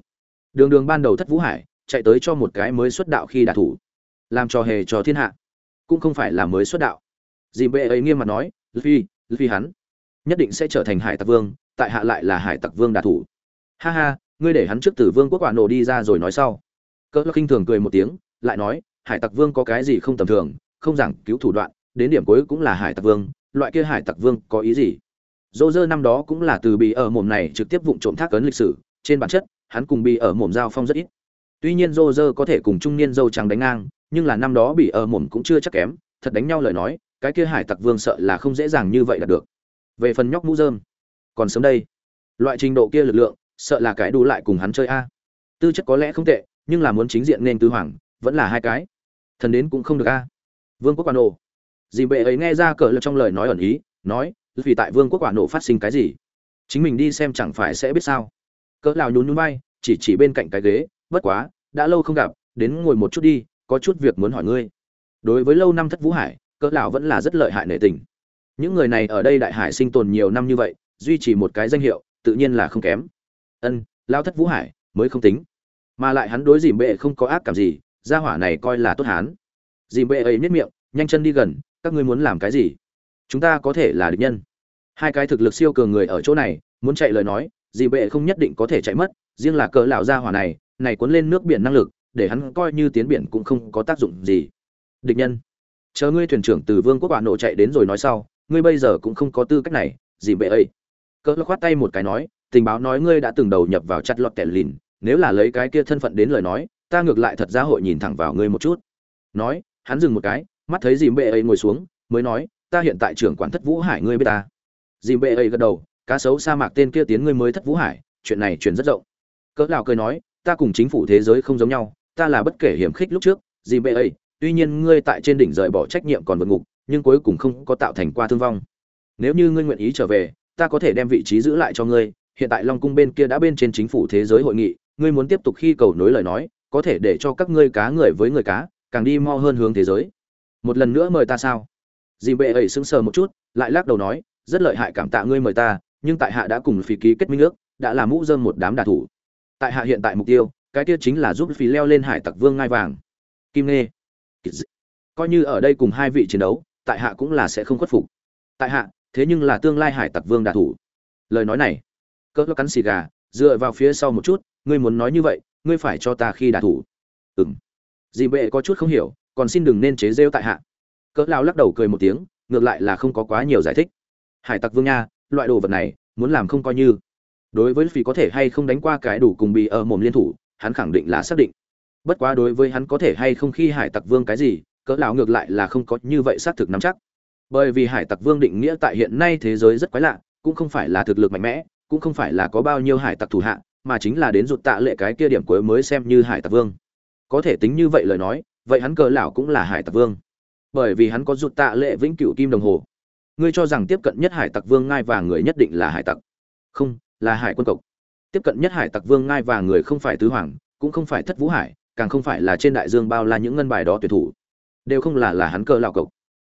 Đường đường ban đầu thất vũ hải, chạy tới cho một cái mới xuất đạo khi đa thủ. Làm trò hề cho thiên hạ. Cũng không phải là mới xuất đạo. Dì bệ ấy nghiêm mặt nói phi phi hắn nhất định sẽ trở thành hải tặc vương, tại hạ lại là hải tặc vương đà thủ. Ha ha, ngươi để hắn trước tử vương quốc quả nổ đi ra rồi nói sau. Cỡ khinh thường cười một tiếng, lại nói, hải tặc vương có cái gì không tầm thường không giảng cứu thủ đoạn, đến điểm cuối cũng là hải tặc vương, loại kia hải tặc vương có ý gì? Dô dơ năm đó cũng là từ bị ở mồm này trực tiếp vụng trộm thác ấn lịch sử, trên bản chất, hắn cùng bị ở mồm giao phong rất ít. Tuy nhiên dô dơ có thể cùng trung niên dâu trắng đánh ngang, nhưng là năm đó bị ở mồm cũng chưa chắc kém, thật đánh nhau lời nói, cái kia hải tặc vương sợ là không dễ dàng như vậy là được. Về phần nhóc mũ dơm còn sớm đây. Loại trình độ kia lực lượng, sợ là cái đủ lại cùng hắn chơi a. Tư chất có lẽ không tệ, nhưng là muốn chính diện nên tứ hoàng, vẫn là hai cái. Thần đến cũng không được a vương quốc Quả nổ. Dì bệ ấy nghe ra cờ lực trong lời nói ẩn ý, nói, vì tại vương quốc quả nổ phát sinh cái gì? Chính mình đi xem chẳng phải sẽ biết sao? Cỡ lào nhún nhún vai, chỉ chỉ bên cạnh cái ghế, bất quá, đã lâu không gặp, đến ngồi một chút đi, có chút việc muốn hỏi ngươi. Đối với lâu năm thất vũ hải, cỡ lão vẫn là rất lợi hại nể tình. Những người này ở đây đại hải sinh tồn nhiều năm như vậy, duy trì một cái danh hiệu, tự nhiên là không kém. Ân lao thất vũ hải, mới không tính. Mà lại hắn đối dìm bệ không có ác cảm gì, gia hỏa này coi là tốt hán dìm bệ ấy nếp miệng, nhanh chân đi gần, các ngươi muốn làm cái gì? Chúng ta có thể là địch nhân. Hai cái thực lực siêu cường người ở chỗ này, muốn chạy lời nói, dì bệ không nhất định có thể chạy mất, riêng là cỡ lão gia hỏa này này cuốn lên nước biển năng lực, để hắn coi như tiến biển cũng không có tác dụng gì. Địch nhân, chờ ngươi thuyền trưởng từ vương quốc bà nộ chạy đến rồi nói sau, ngươi bây giờ cũng không có tư cách này gì bệ ấy. Cỡ khoát tay một cái nói, tình báo nói ngươi đã từng đầu nhập vào chặt lọt tẻ lìn, nếu là lấy cái kia thân phận đến lời nói, ta ngược lại thật ra hội nhìn thẳng vào ngươi một chút. Nói hắn dừng một cái, mắt thấy dìm bệ ấy ngồi xuống, mới nói, ta hiện tại trưởng quản thất vũ hải, ngươi biết ta? Dìm bệ ấy gật đầu, cá sấu sa mạc tên kia tiến ngươi mới thất vũ hải, chuyện này truyền rất rộng. Cỡ lão cười nói, ta cùng chính phủ thế giới không giống nhau, ta là bất kể hiểm khích lúc trước, dìm bệ ấy tuy nhiên ngươi tại trên đỉnh rời bỏ trách nhiệm còn vượt ngục, nhưng cuối cùng không có tạo thành qua thương vong. Nếu như ngươi nguyện ý trở về, ta có thể đem vị trí giữ lại cho ngươi, hiện tại long cung bên kia đã bên trên chính phủ thế giới hội nghị, ngươi muốn tiếp tục khi cầu nối lời nói, có thể để cho các ngươi cá người với người cá càng đi mau hơn hướng thế giới. Một lần nữa mời ta sao? Dì bệ ấy sững sờ một chút, lại lắc đầu nói, rất lợi hại cảm tạ ngươi mời ta, nhưng tại hạ đã cùng phí ký kết minh ước, đã làm mũ dơm một đám đà thủ. Tại hạ hiện tại mục tiêu, cái kia chính là giúp phí leo lên hải tặc vương ngai vàng. Kim nê coi như ở đây cùng hai vị chiến đấu, tại hạ cũng là sẽ không khuất phục. Tại hạ, thế nhưng là tương lai hải tặc vương đà thủ. Lời nói này. Cỡ cắn xì gà, dựa vào phía sau một chút, ngươi muốn nói như vậy, ngươi phải cho ta khi đà thủ. Ừng dì bệ có chút không hiểu, còn xin đừng nên chế rêu tại hạ. Cỡ lao lắc đầu cười một tiếng, ngược lại là không có quá nhiều giải thích. Hải tặc vương nha, loại đồ vật này, muốn làm không coi như. Đối với phi có thể hay không đánh qua cái đủ cùng bị ở mồm liên thủ, hắn khẳng định là xác định. Bất quá đối với hắn có thể hay không khi hải tặc vương cái gì, cỡ lão ngược lại là không có như vậy xác thực nắm chắc. Bởi vì hải tặc vương định nghĩa tại hiện nay thế giới rất quái lạ, cũng không phải là thực lực mạnh mẽ, cũng không phải là có bao nhiêu hải tặc thủ hạ, mà chính là đến rụt tạ lệ cái kia điểm cuối mới xem như hải tặc vương có thể tính như vậy lời nói, vậy hắn cờ lão cũng là hải tặc vương. Bởi vì hắn có rụt tạ lệ vĩnh cửu kim đồng hồ. Ngươi cho rằng tiếp cận nhất hải tặc vương ngai vàng người nhất định là hải tặc. Không, là hải quân cộc. Tiếp cận nhất hải tặc vương ngai vàng người không phải tứ hoàng, cũng không phải thất vũ hải, càng không phải là trên đại dương bao la những ngân bài đó tuyệt thủ. Đều không là là hắn cờ lão cộc.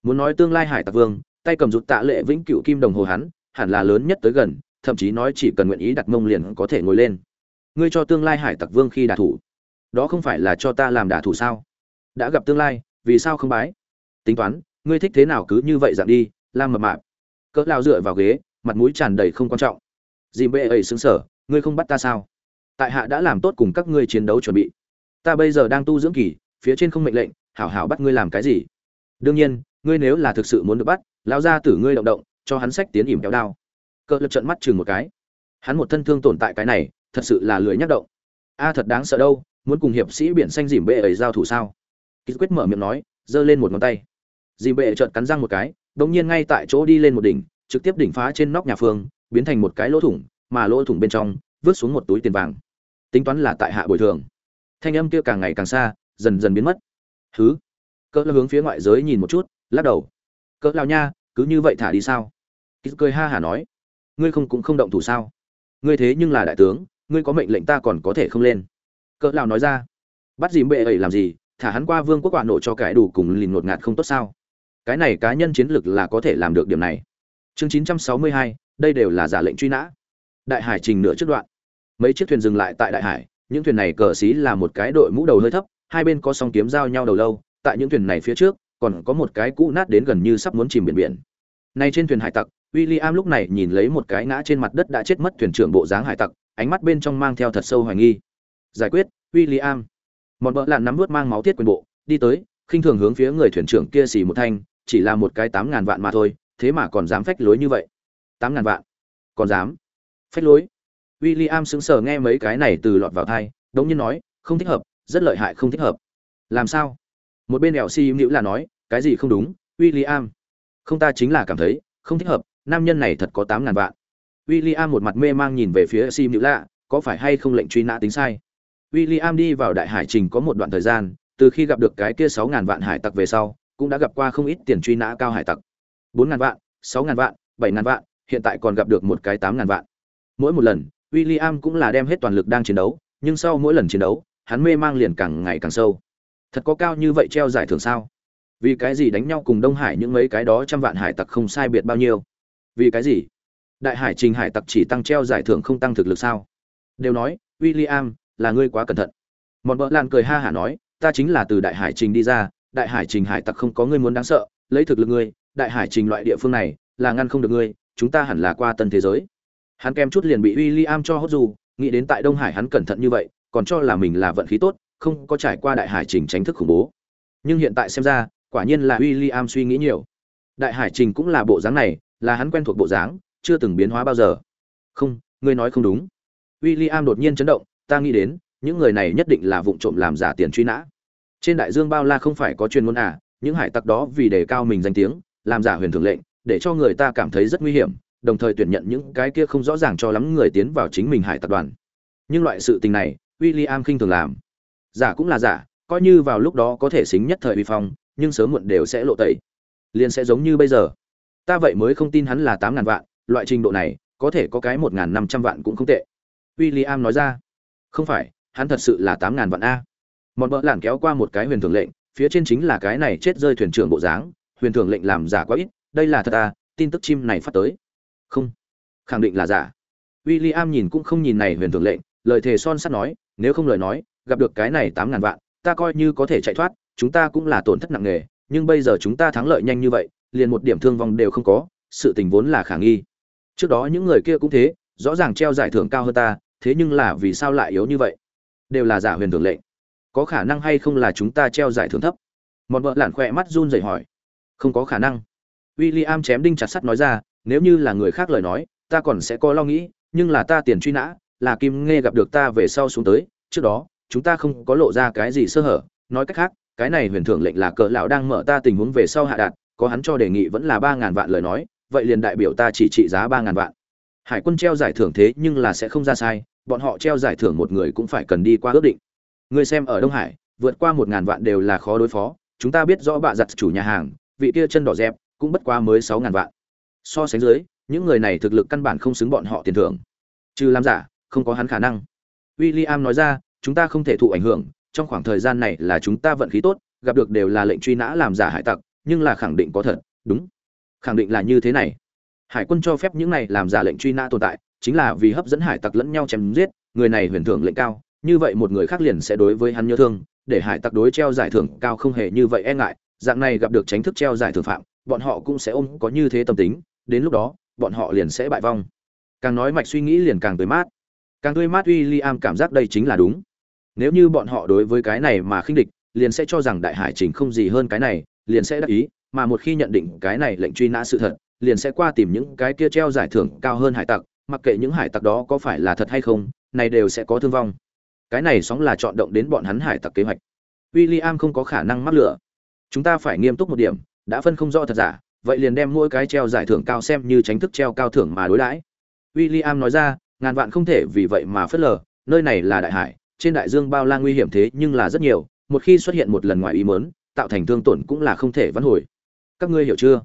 Muốn nói tương lai hải tặc vương, tay cầm rụt tạ lệ vĩnh cửu kim đồng hồ hắn, hẳn là lớn nhất tới gần, thậm chí nói chỉ cần nguyện ý đặt mông liền có thể ngồi lên. Ngươi cho tương lai hải tặc vương khi đạt thủ đó không phải là cho ta làm đả thủ sao? Đã gặp tương lai, vì sao không bái? Tính toán, ngươi thích thế nào cứ như vậy dạng đi lam mập mạp. Cỡ lao dựa vào ghế, mặt mũi tràn đầy không quan trọng. Dìm bệ ấy xứng sở ngươi không bắt ta sao? Tại hạ đã làm tốt cùng các ngươi chiến đấu chuẩn bị. Ta bây giờ đang tu dưỡng kỳ, phía trên không mệnh lệnh, hảo hảo bắt ngươi làm cái gì? Đương nhiên, ngươi nếu là thực sự muốn được bắt lao ra tử ngươi động động, cho hắn sách tiến ỉm kéo đao. Cỡ lập trận mắt chừng một cái. Hắn một thân thương tồn tại cái này, thật sự là lười nhắc động. A, thật đáng sợ đâu muốn cùng hiệp sĩ biển xanh dìm bệ ấy giao thủ sao? Ký quyết mở miệng nói, giơ lên một ngón tay. Dìm bệ trợn cắn răng một cái, đống nhiên ngay tại chỗ đi lên một đỉnh, trực tiếp đỉnh phá trên nóc nhà phương, biến thành một cái lỗ thủng, mà lỗ thủng bên trong, vứt xuống một túi tiền vàng. Tính toán là tại hạ bồi thường. Thanh âm kia càng ngày càng xa, dần dần biến mất. Thứ cỡ hướng phía ngoại giới nhìn một chút, lắc đầu. Cỡ lao nha, cứ như vậy thả đi sao? Ký cười ha hả nói. Ngươi không cũng không động thủ sao? Ngươi thế nhưng là đại tướng, ngươi có mệnh lệnh ta còn có thể không lên cỡ lão nói ra. Bắt dìm bệ ấy làm gì thả hắn qua vương quốc quả nổ cho cái đủ cùng lìn ngột ngạt không tốt sao? Cái này cá nhân chiến lược là có thể làm được điểm này. Chương 962, đây đều là giả lệnh truy nã. Đại hải trình nửa trước đoạn. Mấy chiếc thuyền dừng lại tại đại hải những thuyền này cờ xí là một cái đội mũ đầu hơi thấp hai bên có song kiếm giao nhau đầu lâu tại những thuyền này phía trước còn có một cái cũ nát đến gần như sắp muốn chìm biển biển. Nay trên thuyền hải tặc William lúc này nhìn lấy một cái ngã trên mặt đất đã chết mất thuyền trưởng bộ dáng hải tặc ánh mắt bên trong mang theo thật sâu hoài nghi giải quyết William. Một bợ lạn nắm vớt mang máu thiết quyền bộ đi tới khinh thường hướng phía người thuyền trưởng kia xì một thanh chỉ là một cái tám ngàn vạn mà thôi thế mà còn dám phách lối như vậy. Tám ngàn vạn? Còn dám? Phách lối? William sững sờ nghe mấy cái này từ lọt vào tai, đống nhiên nói không thích hợp rất lợi hại không thích hợp. Làm sao? Một bên đèo si nữ là nói cái gì không đúng William? Không ta chính là cảm thấy không thích hợp nam nhân này thật có tám ngàn vạn. William một mặt mê mang nhìn về phía si nữ lạ có phải hay không lệnh truy nã tính sai? William đi vào đại hải trình có một đoạn thời gian, từ khi gặp được cái kia sáu ngàn vạn hải tặc về sau, cũng đã gặp qua không ít tiền truy nã cao hải tặc. Bốn ngàn vạn, sáu ngàn vạn, bảy ngàn vạn, hiện tại còn gặp được một cái tám ngàn vạn. Mỗi một lần, William cũng là đem hết toàn lực đang chiến đấu, nhưng sau mỗi lần chiến đấu, hắn mê mang liền càng ngày càng sâu. Thật có cao như vậy treo giải thưởng sao? Vì cái gì đánh nhau cùng đông hải những mấy cái đó trăm vạn hải tặc không sai biệt bao nhiêu? Vì cái gì? Đại hải trình hải tặc chỉ tăng treo giải thưởng không tăng thực lực sao? Đều nói, William là ngươi quá cẩn thận. Mọn vợ lan cười ha hả nói, ta chính là từ đại hải trình đi ra, đại hải trình hải tặc không có ngươi muốn đáng sợ, lấy thực lực ngươi, đại hải trình loại địa phương này, là ngăn không được ngươi, chúng ta hẳn là qua tân thế giới. Hắn kem chút liền bị w i l l i am cho hốt dù, nghĩ đến tại đông hải hắn cẩn thận như vậy, còn cho là mình là vận khí tốt, không có trải qua đại hải trình tránh thức khủng bố. Nhưng hiện tại xem ra, quả nhiên là William suy nghĩ nhiều. Đại hải trình cũng là bộ dáng này, là hắn quen thuộc bộ dáng, chưa từng biến hóa bao giờ. Không, ngươi nói không đúng. William đột nhiên chấn động ta nghĩ đến, những người này nhất định là vụ trộm làm giả tiền truy nã. Trên đại dương bao la không phải có chuyên môn à những hải tặc đó vì đề cao mình danh tiếng, làm giả huyền thường lệnh, để cho người ta cảm thấy rất nguy hiểm, đồng thời tuyển nhận những cái kia không rõ ràng cho lắm người tiến vào chính mình hải tập đoàn. Nhưng loại sự tình này, William khinh thường làm. Giả cũng là giả, coi như vào lúc đó có thể xính nhất thời uy phong, nhưng sớm muộn đều sẽ lộ tẩy. Liền sẽ giống như bây giờ. Ta vậy mới không tin hắn là tám ngàn vạn, loại trình độ này, có thể có cái một ngàn năm trăm vạn cũng không tệ. William nói ra không phải, hắn thật sự là tám ngàn vạn a. Mọn bỡ lản kéo qua một cái huyền thường lệnh, phía trên chính là cái này chết rơi thuyền trưởng bộ dáng, huyền thường lệnh làm giả quá ít, đây là thật à tin tức chim này phát tới. Không, khẳng định là giả. William nhìn cũng không nhìn này huyền thường lệnh, lời thề son sắt nói, nếu không lời nói, gặp được cái này tám ngàn vạn, ta coi như có thể chạy thoát, chúng ta cũng là tổn thất nặng nề, nhưng bây giờ chúng ta thắng lợi nhanh như vậy, liền một điểm thương vong đều không có, sự tình vốn là khả nghi. Trước đó những người kia cũng thế, rõ ràng treo giải thưởng cao hơn ta thế nhưng là vì sao lại yếu như vậy? Đều là giả huyền thường lệnh. Có khả năng hay không là chúng ta treo giải thưởng thấp? Một vợ lản khỏe mắt run rẩy hỏi. Không có khả năng. William chém đinh chặt sắt nói ra, nếu như là người khác lời nói, ta còn sẽ có lo nghĩ, nhưng là ta tiền truy nã, là kim nghe gặp được ta về sau xuống tới, trước đó, chúng ta không có lộ ra cái gì sơ hở. Nói cách khác, cái này huyền thưởng lệnh là cỡ lão đang mở ta tình huống về sau hạ đạt, có hắn cho đề nghị vẫn là ba ngàn vạn lời nói, vậy liền đại biểu ta chỉ trị giá ba ngàn vạn hải quân treo giải thưởng thế nhưng là sẽ không ra sai, bọn họ treo giải thưởng một người cũng phải cần đi qua ước định. Người xem ở đông hải, vượt qua một ngàn vạn đều là khó đối phó, chúng ta biết rõ bạ giặt chủ nhà hàng, vị kia chân đỏ dẹp, cũng bất qua mới sáu ngàn vạn. So sánh dưới, những người này thực lực căn bản không xứng bọn họ tiền thưởng. Trừ làm giả, không có hắn khả năng. William nói ra, chúng ta không thể thụ ảnh hưởng, trong khoảng thời gian này là chúng ta vận khí tốt, gặp được đều là lệnh truy nã làm giả hải tặc, nhưng là khẳng định có thật, đúng. Khẳng định là như thế này hải quân cho phép những này làm giả lệnh truy nã tồn tại, chính là vì hấp dẫn hải tặc lẫn nhau chém giết, người này huyền thưởng lệnh cao, như vậy một người khác liền sẽ đối với hắn nhớ thương, để hải tặc đối treo giải thưởng cao không hề như vậy e ngại, dạng này gặp được tránh thức treo giải thưởng phạm, bọn họ cũng sẽ ôm có như thế tâm tính, đến lúc đó, bọn họ liền sẽ bại vong. Càng nói mạch suy nghĩ liền càng tươi mát. Càng tươi mát uy liam cảm giác đây chính là đúng. Nếu như bọn họ đối với cái này mà khinh địch, liền sẽ cho rằng đại hải trình không gì hơn cái này, liền sẽ đắc ý, mà một khi nhận định cái này lệnh truy nã sự thật liền sẽ qua tìm những cái kia treo giải thưởng cao hơn hải tặc, mặc kệ những hải tặc đó có phải là thật hay không, này đều sẽ có thương vong. Cái này sóng là chọn động đến bọn hắn hải tặc kế hoạch. William không có khả năng mắc lửa. Chúng ta phải nghiêm túc một điểm, đã phân không rõ thật giả, vậy liền đem mỗi cái treo giải thưởng cao xem như tránh thức treo cao thưởng mà đối đãi. William nói ra, ngàn vạn không thể vì vậy mà phớt lờ, nơi này là đại hải, trên đại dương bao la nguy hiểm thế nhưng là rất nhiều, một khi xuất hiện một lần ngoài ý mớn tạo thành thương tổn cũng là không thể vãn hồi. Các ngươi hiểu chưa?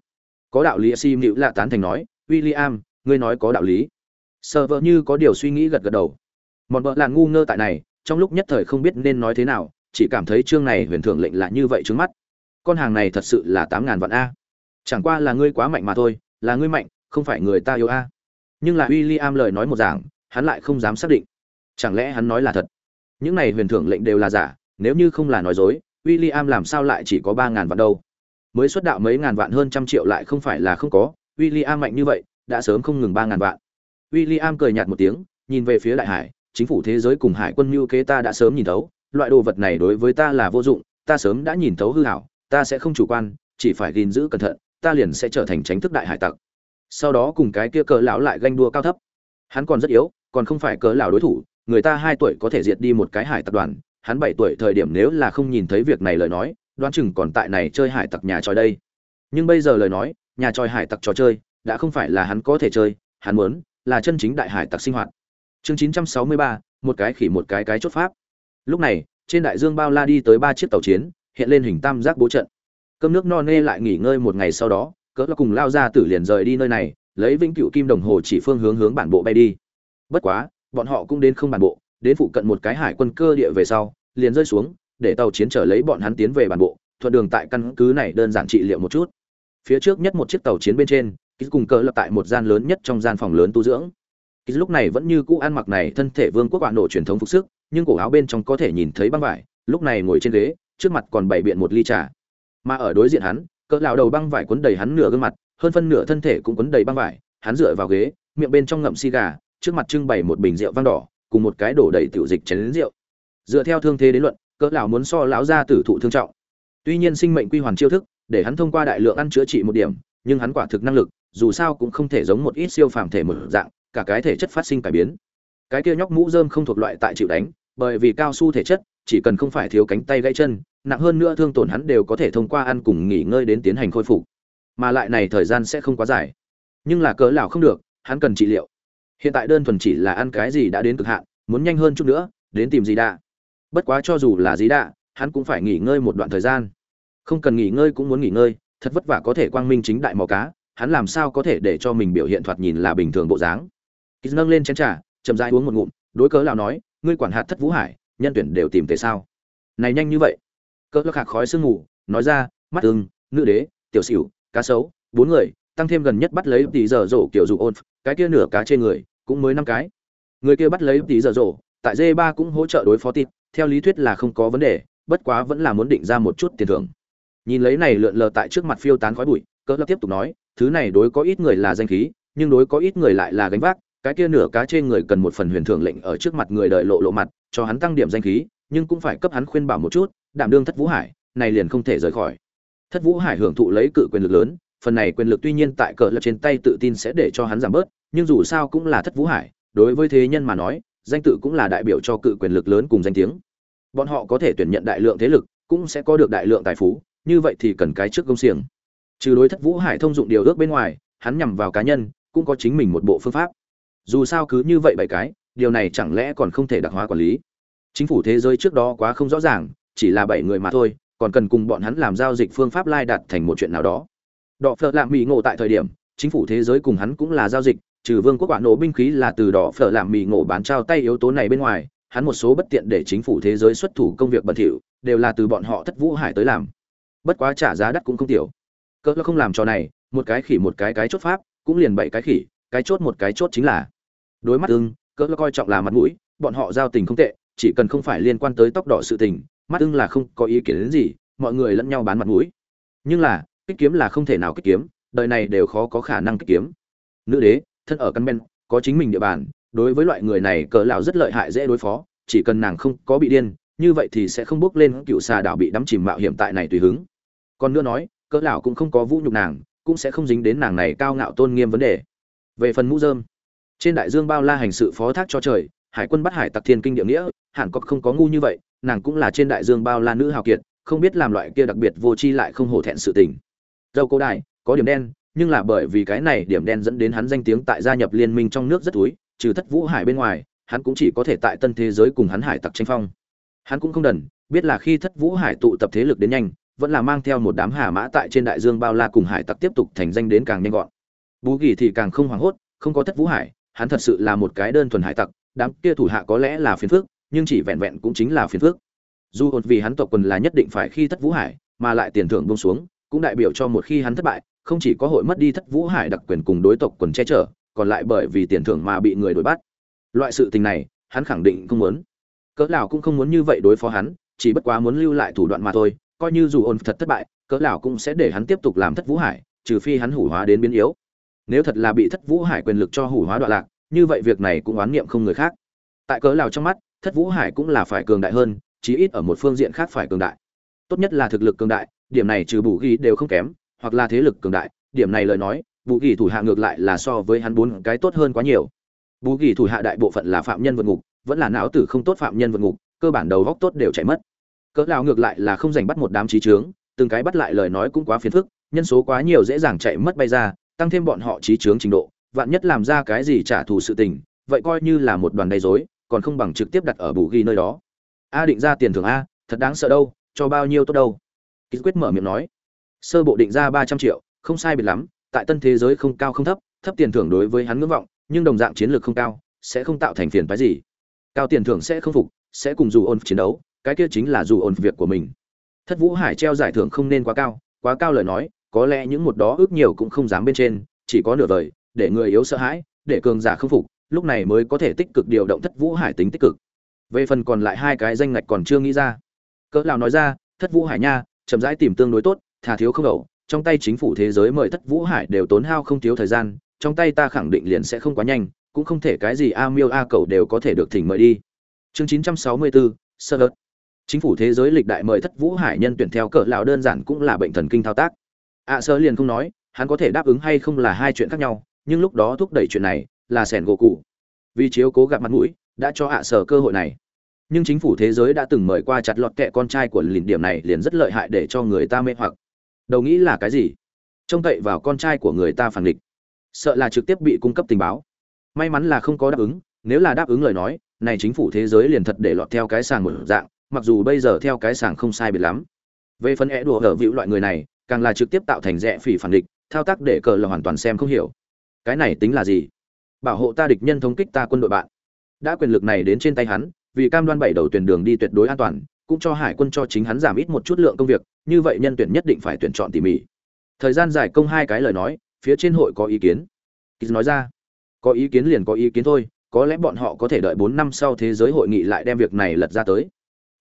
Có đạo lý sim nữ lạ tán thành nói, William, ngươi nói có đạo lý. Sợ vợ như có điều suy nghĩ gật gật đầu. Mọn vợ là ngu ngơ tại này, trong lúc nhất thời không biết nên nói thế nào, chỉ cảm thấy chương này huyền thưởng lệnh là như vậy trước mắt. Con hàng này thật sự là tám ngàn vạn a. Chẳng qua là ngươi quá mạnh mà thôi, là ngươi mạnh, không phải người ta yêu a. Nhưng là w i l l i am lời nói một giảng hắn lại không dám xác định. Chẳng lẽ hắn nói là thật? Những này huyền thưởng lệnh đều là giả, nếu như không là nói dối w i l l i am làm sao lại chỉ có ba ngàn vạn đâu? Mới xuất đạo mấy ngàn vạn hơn trăm triệu lại không phải là không có, William mạnh như vậy, đã sớm không ngừng ba ngàn vạn. William cười nhạt một tiếng, nhìn về phía đại hải, chính phủ thế giới cùng hải quân lưu kế ta đã sớm nhìn thấu, loại đồ vật này đối với ta là vô dụng, ta sớm đã nhìn thấu hư hảo, ta sẽ không chủ quan, chỉ phải gìn giữ cẩn thận, ta liền sẽ trở thành tránh thức đại hải tặc. Sau đó cùng cái kia cỡ lão lại ganh đua cao thấp. Hắn còn rất yếu, còn không phải cỡ lão đối thủ, người ta hai tuổi có thể diệt đi một cái hải tặc đoàn, hắn bảy tuổi thời điểm nếu là không nhìn thấy việc này lời nói đoán chừng còn tại này chơi hải tặc nhà tròi đây. Nhưng bây giờ lời nói nhà tròi hải tặc trò chơi đã không phải là hắn có thể chơi hắn muốn là chân chính đại hải tặc sinh hoạt. Chương 963, một cái khỉ một cái cái chốt pháp. Lúc này trên đại dương bao la đi tới ba chiếc tàu chiến hiện lên hình tam giác bố trận. Cơm nước no nê lại nghỉ ngơi một ngày sau đó cỡ cùng lao ra tử liền rời đi nơi này lấy vĩnh cựu kim đồng hồ chỉ phương hướng hướng bản bộ bay đi. Bất quá bọn họ cũng đến không bản bộ đến phụ cận một cái hải quân cơ địa về sau liền rơi xuống để tàu chiến trở lấy bọn hắn tiến về bản bộ, thuận đường tại căn cứ này đơn giản trị liệu một chút. Phía trước nhất một chiếc tàu chiến bên trên ký cùng cỡ lập tại một gian lớn nhất trong gian phòng lớn tu dưỡng. Ký lúc này vẫn như cũ ăn mặc này thân thể vương quốc bạn nổ truyền thống phục sức, nhưng cổ áo bên trong có thể nhìn thấy băng vải, lúc này ngồi trên ghế, trước mặt còn bày biện một ly trà. Mà ở đối diện hắn cỡ lão đầu băng vải quấn đầy hắn nửa gương mặt, hơn phân nửa thân thể cũng quấn đầy băng vải, hắn dựa vào ghế, miệng bên trong ngậm xì gà, trước mặt trưng bày một bình rượu vang đỏ, cùng một cái đổ đầy tiểu dịch chén rượu. Dựa theo thương thế đến luận cỡ lão muốn so lão gia tử thụ thương trọng. Tuy nhiên sinh mệnh quy hoàn chiêu thức, để hắn thông qua đại lượng ăn chữa trị một điểm, nhưng hắn quả thực năng lực, dù sao cũng không thể giống một ít siêu phàm thể mở dạng, cả cái thể chất phát sinh cải biến. Cái kia nhóc mũ rơm không thuộc loại tại chịu đánh, bởi vì cao su thể chất, chỉ cần không phải thiếu cánh tay gãy chân, nặng hơn nữa thương tổn hắn đều có thể thông qua ăn cùng nghỉ ngơi đến tiến hành khôi phục. Mà lại này thời gian sẽ không quá dài. Nhưng là cỡ lão không được, hắn cần trị liệu. Hiện tại đơn thuần chỉ là ăn cái gì đã đến cực hạn, muốn nhanh hơn chút nữa, đến tìm gì đã bất quá cho dù là gì đã hắn cũng phải nghỉ ngơi một đoạn thời gian. Không cần nghỉ ngơi cũng muốn nghỉ ngơi, thật vất vả có thể quang minh chính đại mò cá, hắn làm sao có thể để cho mình biểu hiện thoạt nhìn là bình thường bộ dáng. Kýt nâng lên chén trà, chậm dãi uống một ngụm, đối cớ lão nói, ngươi quản hạt thất vũ hải, nhân tuyển đều tìm tới sao? Này nhanh như vậy. Cỡ lắc hạc khói sương ngủ nói ra, mắt tương nữ đế, tiểu xỉu, cá sấu, bốn người, tăng thêm gần nhất bắt lấy tỷ giờ rổ kiểu dụ ôn, cái kia nửa cá trên người, cũng mới năm cái. Người kia bắt lấy tỷ giờ rổ, tại d ba cũng hỗ trợ đối phó tịt theo lý thuyết là không có vấn đề, bất quá vẫn là muốn định ra một chút tiền thưởng. Nhìn lấy này lượn lờ tại trước mặt phiêu tán khói bụi, cỡ lắc tiếp tục nói, thứ này đối có ít người là danh khí, nhưng đối có ít người lại là gánh vác, cái kia nửa cá trên người cần một phần huyền thưởng lệnh ở trước mặt người đợi lộ lộ mặt, cho hắn tăng điểm danh khí, nhưng cũng phải cấp hắn khuyên bảo một chút, đảm đương thất vũ hải, này liền không thể rời khỏi. Thất vũ hải hưởng thụ lấy cự quyền lực lớn, phần này quyền lực tuy nhiên tại cờ lập trên tay tự tin sẽ để cho hắn giảm bớt, nhưng dù sao cũng là thất vũ hải, đối với thế nhân mà nói danh tự cũng là đại biểu cho cự quyền lực lớn cùng danh tiếng. Bọn họ có thể tuyển nhận đại lượng thế lực, cũng sẽ có được đại lượng tài phú, như vậy thì cần cái trước công xiềng. Trừ đối thất vũ hải thông dụng điều ước bên ngoài, hắn nhằm vào cá nhân, cũng có chính mình một bộ phương pháp. Dù sao cứ như vậy bảy cái, điều này chẳng lẽ còn không thể đặc hóa quản lý? Chính phủ thế giới trước đó quá không rõ ràng, chỉ là bảy người mà thôi, còn cần cùng bọn hắn làm giao dịch phương pháp lai đặt thành một chuyện nào đó. Đọ Phật Lạm mỹ ngộ tại thời điểm, chính phủ thế giới cùng hắn cũng là giao dịch trừ vương quốc quả nổ binh khí là từ đỏ phở làm mì ngộ bán trao tay yếu tố này bên ngoài, hắn một số bất tiện để chính phủ thế giới xuất thủ công việc bẩn thỉu, đều là từ bọn họ thất vũ hải tới làm. Bất quá trả giá đắt cũng không tiểu. Cỡ không làm trò này, một cái khỉ một cái cái chốt pháp, cũng liền bảy cái khỉ, cái chốt một cái chốt chính là. Đối mắt ưng, cỡ coi trọng là mặt mũi, bọn họ giao tình không tệ, chỉ cần không phải liên quan tới tóc đỏ sự tình, mắt ưng là không có ý kiến đến gì, mọi người lẫn nhau bán mặt mũi. Nhưng là, kích kiếm là không thể nào kích kiếm, đời này đều khó có khả năng kích kiếm. Nữ đế thân ở căn ben có chính mình địa bàn, đối với loại người này cỡ lão rất lợi hại dễ đối phó, chỉ cần nàng không có bị điên, như vậy thì sẽ không bước lên cựu xà đảo bị đắm chìm mạo hiểm tại này tùy hứng. Còn nữa nói cỡ lão cũng không có vũ nhục nàng, cũng sẽ không dính đến nàng này cao ngạo tôn nghiêm vấn đề. Về phần mũ dơm trên đại dương bao la hành sự phó thác cho trời, hải quân bắt hải tặc thiên kinh địa nghĩa, hẳn có không có ngu như vậy, nàng cũng là trên đại dương bao la nữ hào kiệt, không biết làm loại kia đặc biệt vô chi lại không hổ thẹn sự tình. Dâu cô đại có điểm đen nhưng là bởi vì cái này điểm đen dẫn đến hắn danh tiếng tại gia nhập liên minh trong nước rất túi trừ thất vũ hải bên ngoài, hắn cũng chỉ có thể tại tân thế giới cùng hắn hải tặc tranh phong. Hắn cũng không đần, biết là khi thất vũ hải tụ tập thế lực đến nhanh, vẫn là mang theo một đám hà mã tại trên đại dương bao la cùng hải tặc tiếp tục thành danh đến càng nhanh gọn. Bú kỳ thì càng không hoảng hốt, không có thất vũ hải, hắn thật sự là một cái đơn thuần hải tặc, đám kia thủ hạ có lẽ là phiền phước nhưng chỉ vẹn vẹn cũng chính là phiền phước dù hột vì hắn tộc quần là nhất định phải khi thất vũ hải, mà lại tiền thưởng bông xuống, cũng đại biểu cho một khi hắn thất bại không chỉ có hội mất đi thất vũ hải đặc quyền cùng đối tộc quần che chở, còn lại bởi vì tiền thưởng mà bị người đuổi bắt. Loại sự tình này, hắn khẳng định không muốn. Cỡ lão cũng không muốn như vậy đối phó hắn, chỉ bất quá muốn lưu lại thủ đoạn mà thôi, coi như dù ôn thật thất bại, cỡ lão cũng sẽ để hắn tiếp tục làm thất vũ hải, trừ phi hắn hủ hóa đến biến yếu. Nếu thật là bị thất vũ hải quyền lực cho hủ hóa đoạn lạc, như vậy việc này cũng oán niệm không người khác. Tại cỡ lão trong mắt, thất vũ hải cũng là phải cường đại hơn, chí ít ở một phương diện khác phải cường đại. Tốt nhất là thực lực cường đại, điểm này trừ bù ghi đều không kém hoặc là thế lực cường đại, điểm này lời nói bù ghi thủ hạ ngược lại là so với hắn bốn cái tốt hơn quá nhiều. Bù ghi thủ hạ đại bộ phận là phạm nhân vượt ngục, vẫn là não tử không tốt phạm nhân vượt ngục, cơ bản đầu góc tốt đều chạy mất. Cỡ lao ngược lại là không giành bắt một đám trí trướng từng cái bắt lại lời nói cũng quá phiền phức, nhân số quá nhiều dễ dàng chạy mất bay ra, tăng thêm bọn họ trí trướng trình độ, vạn nhất làm ra cái gì trả thù sự tình, vậy coi như là một đoàn gây rối, còn không bằng trực tiếp đặt ở bù ghi nơi đó. A định ra tiền thưởng a, thật đáng sợ đâu, cho bao nhiêu tốt đâu. Ký quyết mở miệng nói sơ bộ định ra ba trăm triệu, không sai biệt lắm, tại tân thế giới không cao không thấp thấp tiền thưởng đối với hắn ngưỡng vọng, nhưng đồng dạng chiến lược không cao, sẽ không tạo thành phiền phái gì. Cao tiền thưởng sẽ không phục, sẽ cùng dù ôn chiến đấu, cái kia chính là dù ôn việc của mình. Thất vũ hải treo giải thưởng không nên quá cao quá cao lời nói, có lẽ những một đó ước nhiều cũng không dám bên trên, chỉ có nửa vời, để người yếu sợ hãi, để cường giả không phục, lúc này mới có thể tích cực điều động thất vũ hải tính tích cực. Về phần còn lại hai cái danh ngạch còn chưa nghĩ ra. Cỡ lão nói ra, thất vũ hải nha, chậm rãi tìm tương đối tốt thà thiếu không đầu trong tay chính phủ thế giới mời thất vũ hải đều tốn hao không thiếu thời gian trong tay ta khẳng định liền sẽ không quá nhanh cũng không thể cái gì a miêu a cầu đều có thể được thỉnh mời đi. Chương 964, sơ lợt chính phủ thế giới lịch đại mời thất vũ hải nhân tuyển theo cỡ lão đơn giản cũng là bệnh thần kinh thao tác. Ạ à, sơ liền không nói hắn có thể đáp ứng hay không là hai chuyện khác nhau nhưng lúc đó thúc đẩy chuyện này là sẻn gỗ cụ. Vì chiếu cố gặp mặt mũi đã cho ạ à sở cơ hội này. Nhưng chính phủ thế giới đã từng mời qua chặt lọt kẹ con trai của lìn điểm này liền rất lợi hại để cho người ta mê hoặc đầu nghĩ là cái gì? Trông cậy vào con trai của người ta phản địch sợ là trực tiếp bị cung cấp tình báo. May mắn là không có đáp ứng, nếu là đáp ứng lời nói, này chính phủ thế giới liền thật để lọt theo cái sàng một dạng, mặc dù bây giờ theo cái sàng không sai biệt lắm. Về phần é đùa ở vịu loại người này, càng là trực tiếp tạo thành rẽ phỉ phản địch thao tác để cờ là hoàn toàn xem không hiểu. Cái này tính là gì? Bảo hộ ta địch nhân thống kích ta quân đội bạn. Đã quyền lực này đến trên tay hắn, vì cam đoan bảy đầu tuyển đường đi tuyệt đối an toàn cũng cho hải quân cho chính hắn giảm ít một chút lượng công việc, như vậy nhân tuyển nhất định phải tuyển chọn tỉ mỉ. Thời gian giải công hai cái lời nói, phía trên hội có ý kiến. Kýt nói ra, có ý kiến liền có ý kiến thôi, có lẽ bọn họ có thể đợi bốn năm sau thế giới hội nghị lại đem việc này lật ra tới.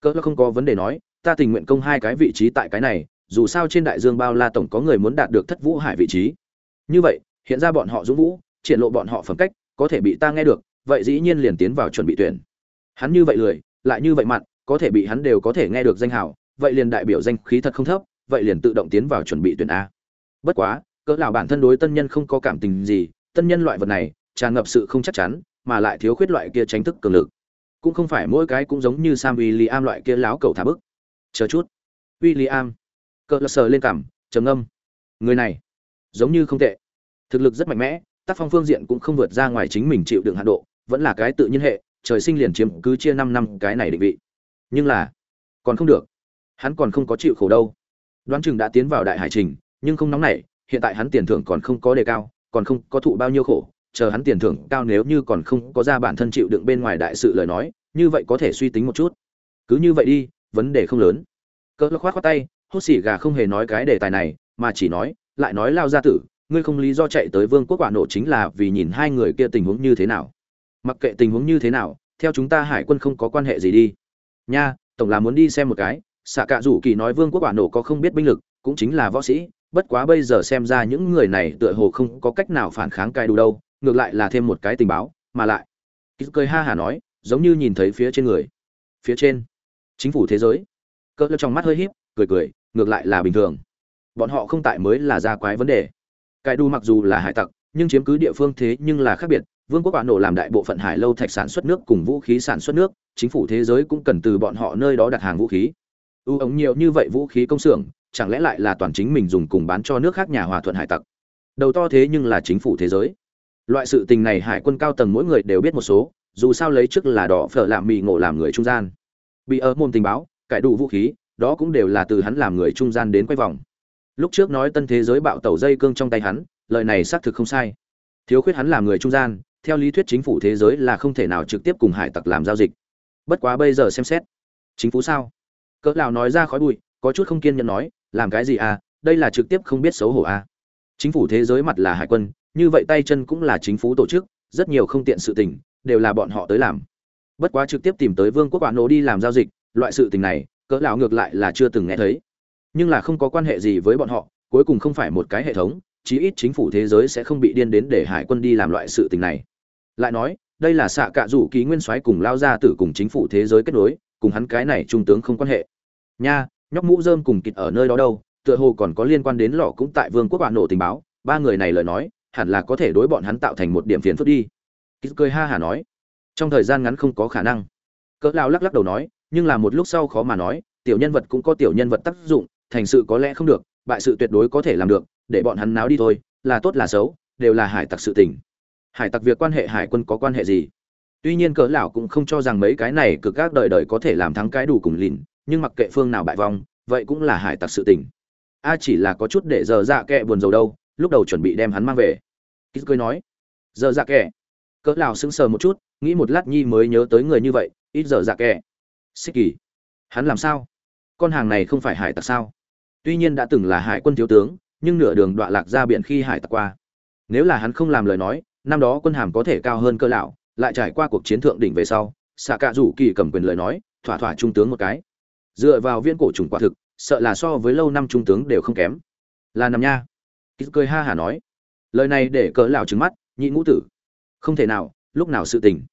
Cỡ không có vấn đề nói, ta tình nguyện công hai cái vị trí tại cái này, dù sao trên đại dương bao la tổng có người muốn đạt được thất vũ hải vị trí. Như vậy, hiện ra bọn họ dũng vũ, triển lộ bọn họ phẩm cách, có thể bị ta nghe được, vậy dĩ nhiên liền tiến vào chuẩn bị tuyển. Hắn như vậy lười, lại như vậy mặn có thể bị hắn đều có thể nghe được danh hào, vậy liền đại biểu danh khí thật không thấp, vậy liền tự động tiến vào chuẩn bị tuyển a. Bất quá, cỡ lão bản thân đối tân nhân không có cảm tình gì, tân nhân loại vật này, tràn ngập sự không chắc chắn, mà lại thiếu khuyết loại kia tránh thức cường lực. Cũng không phải mỗi cái cũng giống như sam William loại kia láo cầu thả bức chờ chút. William. Cỡ lão sờ lên cảm trầm ngâm. Người này, giống như không tệ. Thực lực rất mạnh mẽ, tác phong phương diện cũng không vượt ra ngoài chính mình chịu đựng hạn độ, vẫn là cái tự nhiên hệ, trời sinh liền chiếm cứ chia năm năm cái này định vị nhưng là, còn không được. Hắn còn không có chịu khổ đâu. Đoán chừng đã tiến vào đại hải trình, nhưng không nóng nảy, hiện tại hắn tiền thưởng còn không có đề cao, còn không có thụ bao nhiêu khổ. Chờ hắn tiền thưởng cao nếu như còn không có ra bản thân chịu đựng bên ngoài đại sự lời nói, như vậy có thể suy tính một chút. Cứ như vậy đi, vấn đề không lớn. Cỡ khoát khoát tay hốt xỉ gà không hề nói cái đề tài này, mà chỉ nói, lại nói lao ra tử, ngươi không lý do chạy tới vương quốc quả nổ chính là vì nhìn hai người kia tình huống như thế nào. Mặc kệ tình huống như thế nào, theo chúng ta hải quân không có quan hệ gì đi nha, tổng là muốn đi xem một cái. Xạ cạ rủ kỳ nói vương quốc quả nổ có không biết binh lực, cũng chính là võ sĩ. Bất quá bây giờ xem ra những người này tựa hồ không có cách nào phản kháng cai đủ đâu, ngược lại là thêm một cái tình báo, mà lại. Kýt cười ha hả nói, giống như nhìn thấy phía trên người. Phía trên. Chính phủ thế giới. Cỡ trong mắt hơi híp, cười cười, ngược lại là bình thường. Bọn họ không tại mới là ra quái vấn đề. Cai đủ mặc dù là hải tặc, nhưng chiếm cứ địa phương thế nhưng là khác biệt vương quốc quả nổ làm đại bộ phận hải lâu thạch sản xuất nước cùng vũ khí sản xuất nước, chính phủ thế giới cũng cần từ bọn họ nơi đó đặt hàng vũ khí. Ưu ống nhiều như vậy vũ khí công xưởng, chẳng lẽ lại là toàn chính mình dùng cùng bán cho nước khác nhà hòa thuận hải tặc? Đầu to thế nhưng là chính phủ thế giới. Loại sự tình này hải quân cao tầng mỗi người đều biết một số, dù sao lấy trước là đỏ phở làm mì ngộ làm người trung gian. Bị ở môn tình báo, cải đủ vũ khí, đó cũng đều là từ hắn làm người trung gian đến quay vòng. Lúc trước nói tân thế giới bạo tẩu dây cương trong tay hắn, lời này xác thực không sai. Thiếu khuyết hắn làm người trung gian theo lý thuyết chính phủ thế giới là không thể nào trực tiếp cùng hải tặc làm giao dịch. Bất quá bây giờ xem xét, chính phủ sao? Cỡ lão nói ra khói bụi, có chút không kiên nhẫn nói, làm cái gì à đây là trực tiếp không biết xấu hổ à. Chính phủ thế giới mặt là hải quân, như vậy tay chân cũng là chính phủ tổ chức, rất nhiều không tiện sự tình, đều là bọn họ tới làm. Bất quá trực tiếp tìm tới vương quốc quản nổ đi làm giao dịch, loại sự tình này, cỡ lão ngược lại là chưa từng nghe thấy. Nhưng là không có quan hệ gì với bọn họ, cuối cùng không phải một cái hệ thống, chí ít chính phủ thế giới sẽ không bị điên đến để hải quân đi làm loại sự tình này lại nói, đây là xạ cạ rủ ký nguyên soái cùng lao ra tử cùng chính phủ thế giới kết nối, cùng hắn cái này trung tướng không quan hệ. Nha, nhóc mũ dơm cùng kịt ở nơi đó đâu, tựa hồ còn có liên quan đến lọ cũng tại vương quốc bạn nổ tình báo, ba người này lời nói, hẳn là có thể đối bọn hắn tạo thành một điểm phiền phức đi. Kịt cười ha hả nói, trong thời gian ngắn không có khả năng. Cỡ lao lắc lắc đầu nói, nhưng là một lúc sau khó mà nói, tiểu nhân vật cũng có tiểu nhân vật tác dụng, thành sự có lẽ không được, bại sự tuyệt đối có thể làm được, để bọn hắn náo đi thôi, là tốt là xấu, đều là hải tặc sự tình hải tặc việc quan hệ hải quân có quan hệ gì? Tuy nhiên cỡ lão cũng không cho rằng mấy cái này cực các đời đời có thể làm thắng cái đủ cùng lìn, nhưng mặc kệ phương nào bại vong, vậy cũng là hải tặc sự tình. A chỉ là có chút để giờ dạ kệ buồn rầu đâu, lúc đầu chuẩn bị đem hắn mang về. Kýt cười nói, giờ dạ kệ cỡ lão sững sờ một chút, nghĩ một lát nhi mới nhớ tới người như vậy, ít giờ dạ kệ xích kỳ, hắn làm sao? Con hàng này không phải hải tặc sao? Tuy nhiên đã từng là hải quân thiếu tướng, nhưng nửa đường đọa lạc ra biển khi hải tặc qua. Nếu là hắn không làm lời nói năm đó quân hàm có thể cao hơn cơ lão, lại trải qua cuộc chiến thượng đỉnh về sau xạ cạ rủ kỳ cầm quyền lời nói, thỏa thỏa trung tướng một cái. Dựa vào viên cổ trùng quả thực, sợ là so với lâu năm trung tướng đều không kém. Là nằm nha. Kýt cười ha hả nói. Lời này để cỡ lão trứng mắt, nhị ngũ tử. Không thể nào, lúc nào sự tình.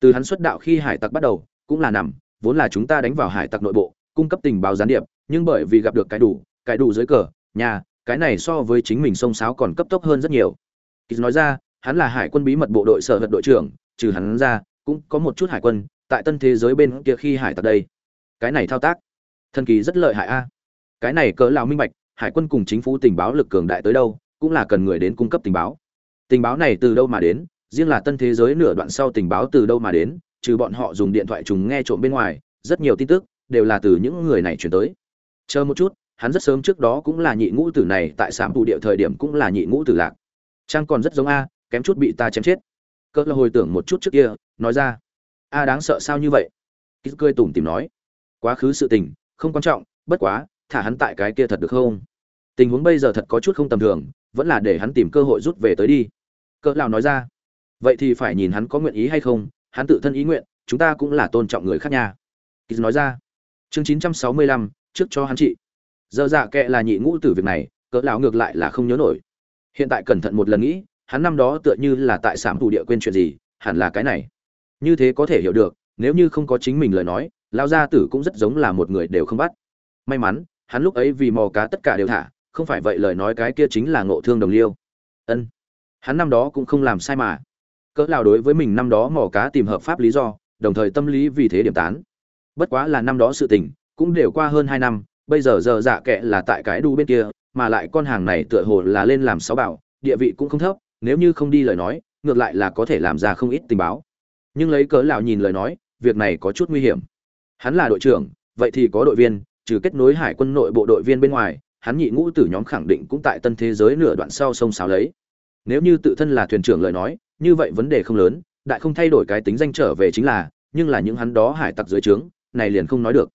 Từ hắn xuất đạo khi hải tặc bắt đầu, cũng là nằm, vốn là chúng ta đánh vào hải tặc nội bộ, cung cấp tình báo gián điệp, nhưng bởi vì gặp được cái đủ cái đủ dưới cờ, nhà, cái này so với chính mình sông sáo còn cấp tốc hơn rất nhiều. Kýt nói ra hắn là hải quân bí mật bộ đội sở hật đội trưởng, trừ hắn ra, cũng có một chút hải quân tại tân thế giới bên kia khi hải tặc đây. Cái này thao tác, thần kỳ rất lợi hại a. Cái này cỡ lào minh bạch, hải quân cùng chính phủ tình báo lực cường đại tới đâu, cũng là cần người đến cung cấp tình báo. Tình báo này từ đâu mà đến? Riêng là tân thế giới nửa đoạn sau tình báo từ đâu mà đến? Trừ bọn họ dùng điện thoại trùng nghe trộm bên ngoài, rất nhiều tin tức đều là từ những người này chuyển tới. Chờ một chút, hắn rất sớm trước đó cũng là nhị ngũ tử này, tại sạm tụ địa thời điểm cũng là nhị ngũ tử lạc. Trang còn rất giống a kém chút bị ta chém chết. Cỡ là hồi tưởng một chút trước kia nói ra a đáng sợ sao như vậy? Kýt cười tủm tìm nói quá khứ sự tình không quan trọng bất quá thả hắn tại cái kia thật được không? Tình huống bây giờ thật có chút không tầm thường vẫn là để hắn tìm cơ hội rút về tới đi. Cỡ lão nói ra vậy thì phải nhìn hắn có nguyện ý hay không hắn tự thân ý nguyện chúng ta cũng là tôn trọng người khác nha. Kýt nói ra chương 965, trước cho hắn trị. Giờ dạ kệ là nhị ngũ tử việc này cỡ lão ngược lại là không nhớ nổi. Hiện tại cẩn thận một lần nghĩ hắn năm đó tựa như là tại sảm thủ địa quên chuyện gì, hẳn là cái này. Như thế có thể hiểu được, nếu như không có chính mình lời nói, lão gia tử cũng rất giống là một người đều không bắt. May mắn, hắn lúc ấy vì mò cá tất cả đều thả, không phải vậy lời nói cái kia chính là ngộ thương đồng liêu. Ân, hắn năm đó cũng không làm sai mà. Cỡ lão đối với mình năm đó mò cá tìm hợp pháp lý do, đồng thời tâm lý vì thế điểm tán. Bất quá là năm đó sự tình, cũng đều qua hơn hai năm, bây giờ giờ dạ kệ là tại cái đu bên kia, mà lại con hàng này tựa hồ là lên làm sáu bảo, địa vị cũng không thấp nếu như không đi lời nói, ngược lại là có thể làm ra không ít tình báo. Nhưng lấy cớ lão nhìn lời nói, việc này có chút nguy hiểm. Hắn là đội trưởng, vậy thì có đội viên, trừ kết nối hải quân nội bộ đội viên bên ngoài, hắn nhị ngũ tử nhóm khẳng định cũng tại tân thế giới nửa đoạn sau sông sáo lấy. Nếu như tự thân là thuyền trưởng lời nói, như vậy vấn đề không lớn, đại không thay đổi cái tính danh trở về chính là, nhưng là những hắn đó hải tặc dưới trướng, này liền không nói được.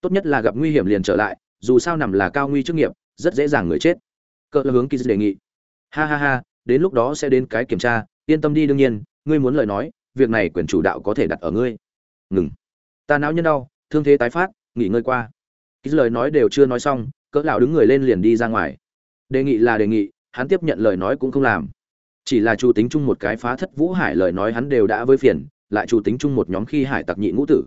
Tốt nhất là gặp nguy hiểm liền trở lại, dù sao nằm là cao nguy chức nghiệp, rất dễ dàng người chết. Cỡ hướng kỳ đề nghị. Ha ha ha đến lúc đó sẽ đến cái kiểm tra, yên tâm đi đương nhiên, ngươi muốn lời nói, việc này quyền chủ đạo có thể đặt ở ngươi. Ngừng. Ta não nhân đau, thương thế tái phát, nghỉ ngơi qua. Kỳ lời nói đều chưa nói xong, cỡ lão đứng người lên liền đi ra ngoài. Đề nghị là đề nghị, hắn tiếp nhận lời nói cũng không làm. Chỉ là chủ tính chung một cái phá thất vũ hải lời nói hắn đều đã với phiền, lại chủ tính chung một nhóm khi hải tặc nhị ngũ tử.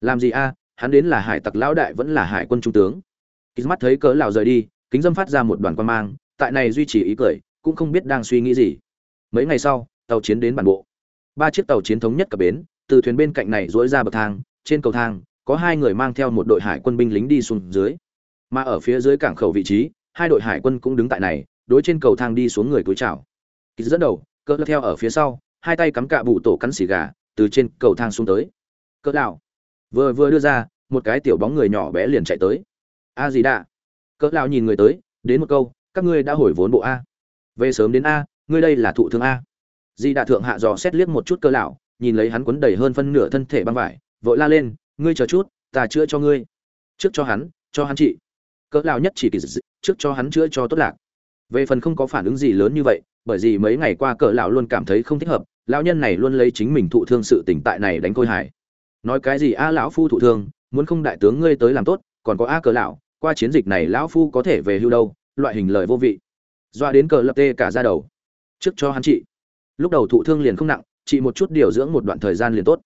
Làm gì a, hắn đến là hải tặc lão đại vẫn là hải quân trung tướng. Kýt mắt thấy cỡ lão rời đi, kính dâm phát ra một đoàn quan mang, tại này duy trì ý cười cũng không biết đang suy nghĩ gì. Mấy ngày sau, tàu chiến đến bản bộ. Ba chiếc tàu chiến thống nhất cập bến, từ thuyền bên cạnh này dỗi ra bậc thang, trên cầu thang, có hai người mang theo một đội hải quân binh lính đi xuống dưới. Mà ở phía dưới cảng khẩu vị trí, hai đội hải quân cũng đứng tại này, đối trên cầu thang đi xuống người túi chào. Kýt dẫn đầu, cỡ theo ở phía sau, hai tay cắm cạ bụ tổ cắn xì gà, từ trên cầu thang xuống tới. Cỡ lão, vừa vừa đưa ra, một cái tiểu bóng người nhỏ bé liền chạy tới. A gì đã cỡ lão nhìn người tới, đến một câu, các ngươi đã hồi vốn bộ a về sớm đến a, ngươi đây là thụ thương a. Di đạ thượng hạ dò xét liếc một chút cơ lão, nhìn lấy hắn quấn đầy hơn phân nửa thân thể băng vải, vội la lên, ngươi chờ chút, ta chữa cho ngươi. Trước cho hắn cho hắn trị. Cỡ lão nhất chỉ kỳ dị trước cho hắn chữa cho tốt lạc. Về phần không có phản ứng gì lớn như vậy, bởi vì mấy ngày qua cỡ lão luôn cảm thấy không thích hợp, lão nhân này luôn lấy chính mình thụ thương sự tình tại này đánh côi hải nói cái gì a lão phu thụ thương, muốn không đại tướng ngươi tới làm tốt, còn có a cỡ lão, qua chiến dịch này lão phu có thể về hưu đâu, loại hình lời vô vị doa đến cờ lập tê cả ra đầu. Trước cho hắn trị lúc đầu thụ thương liền không nặng trị một chút điều dưỡng một đoạn thời gian liền tốt.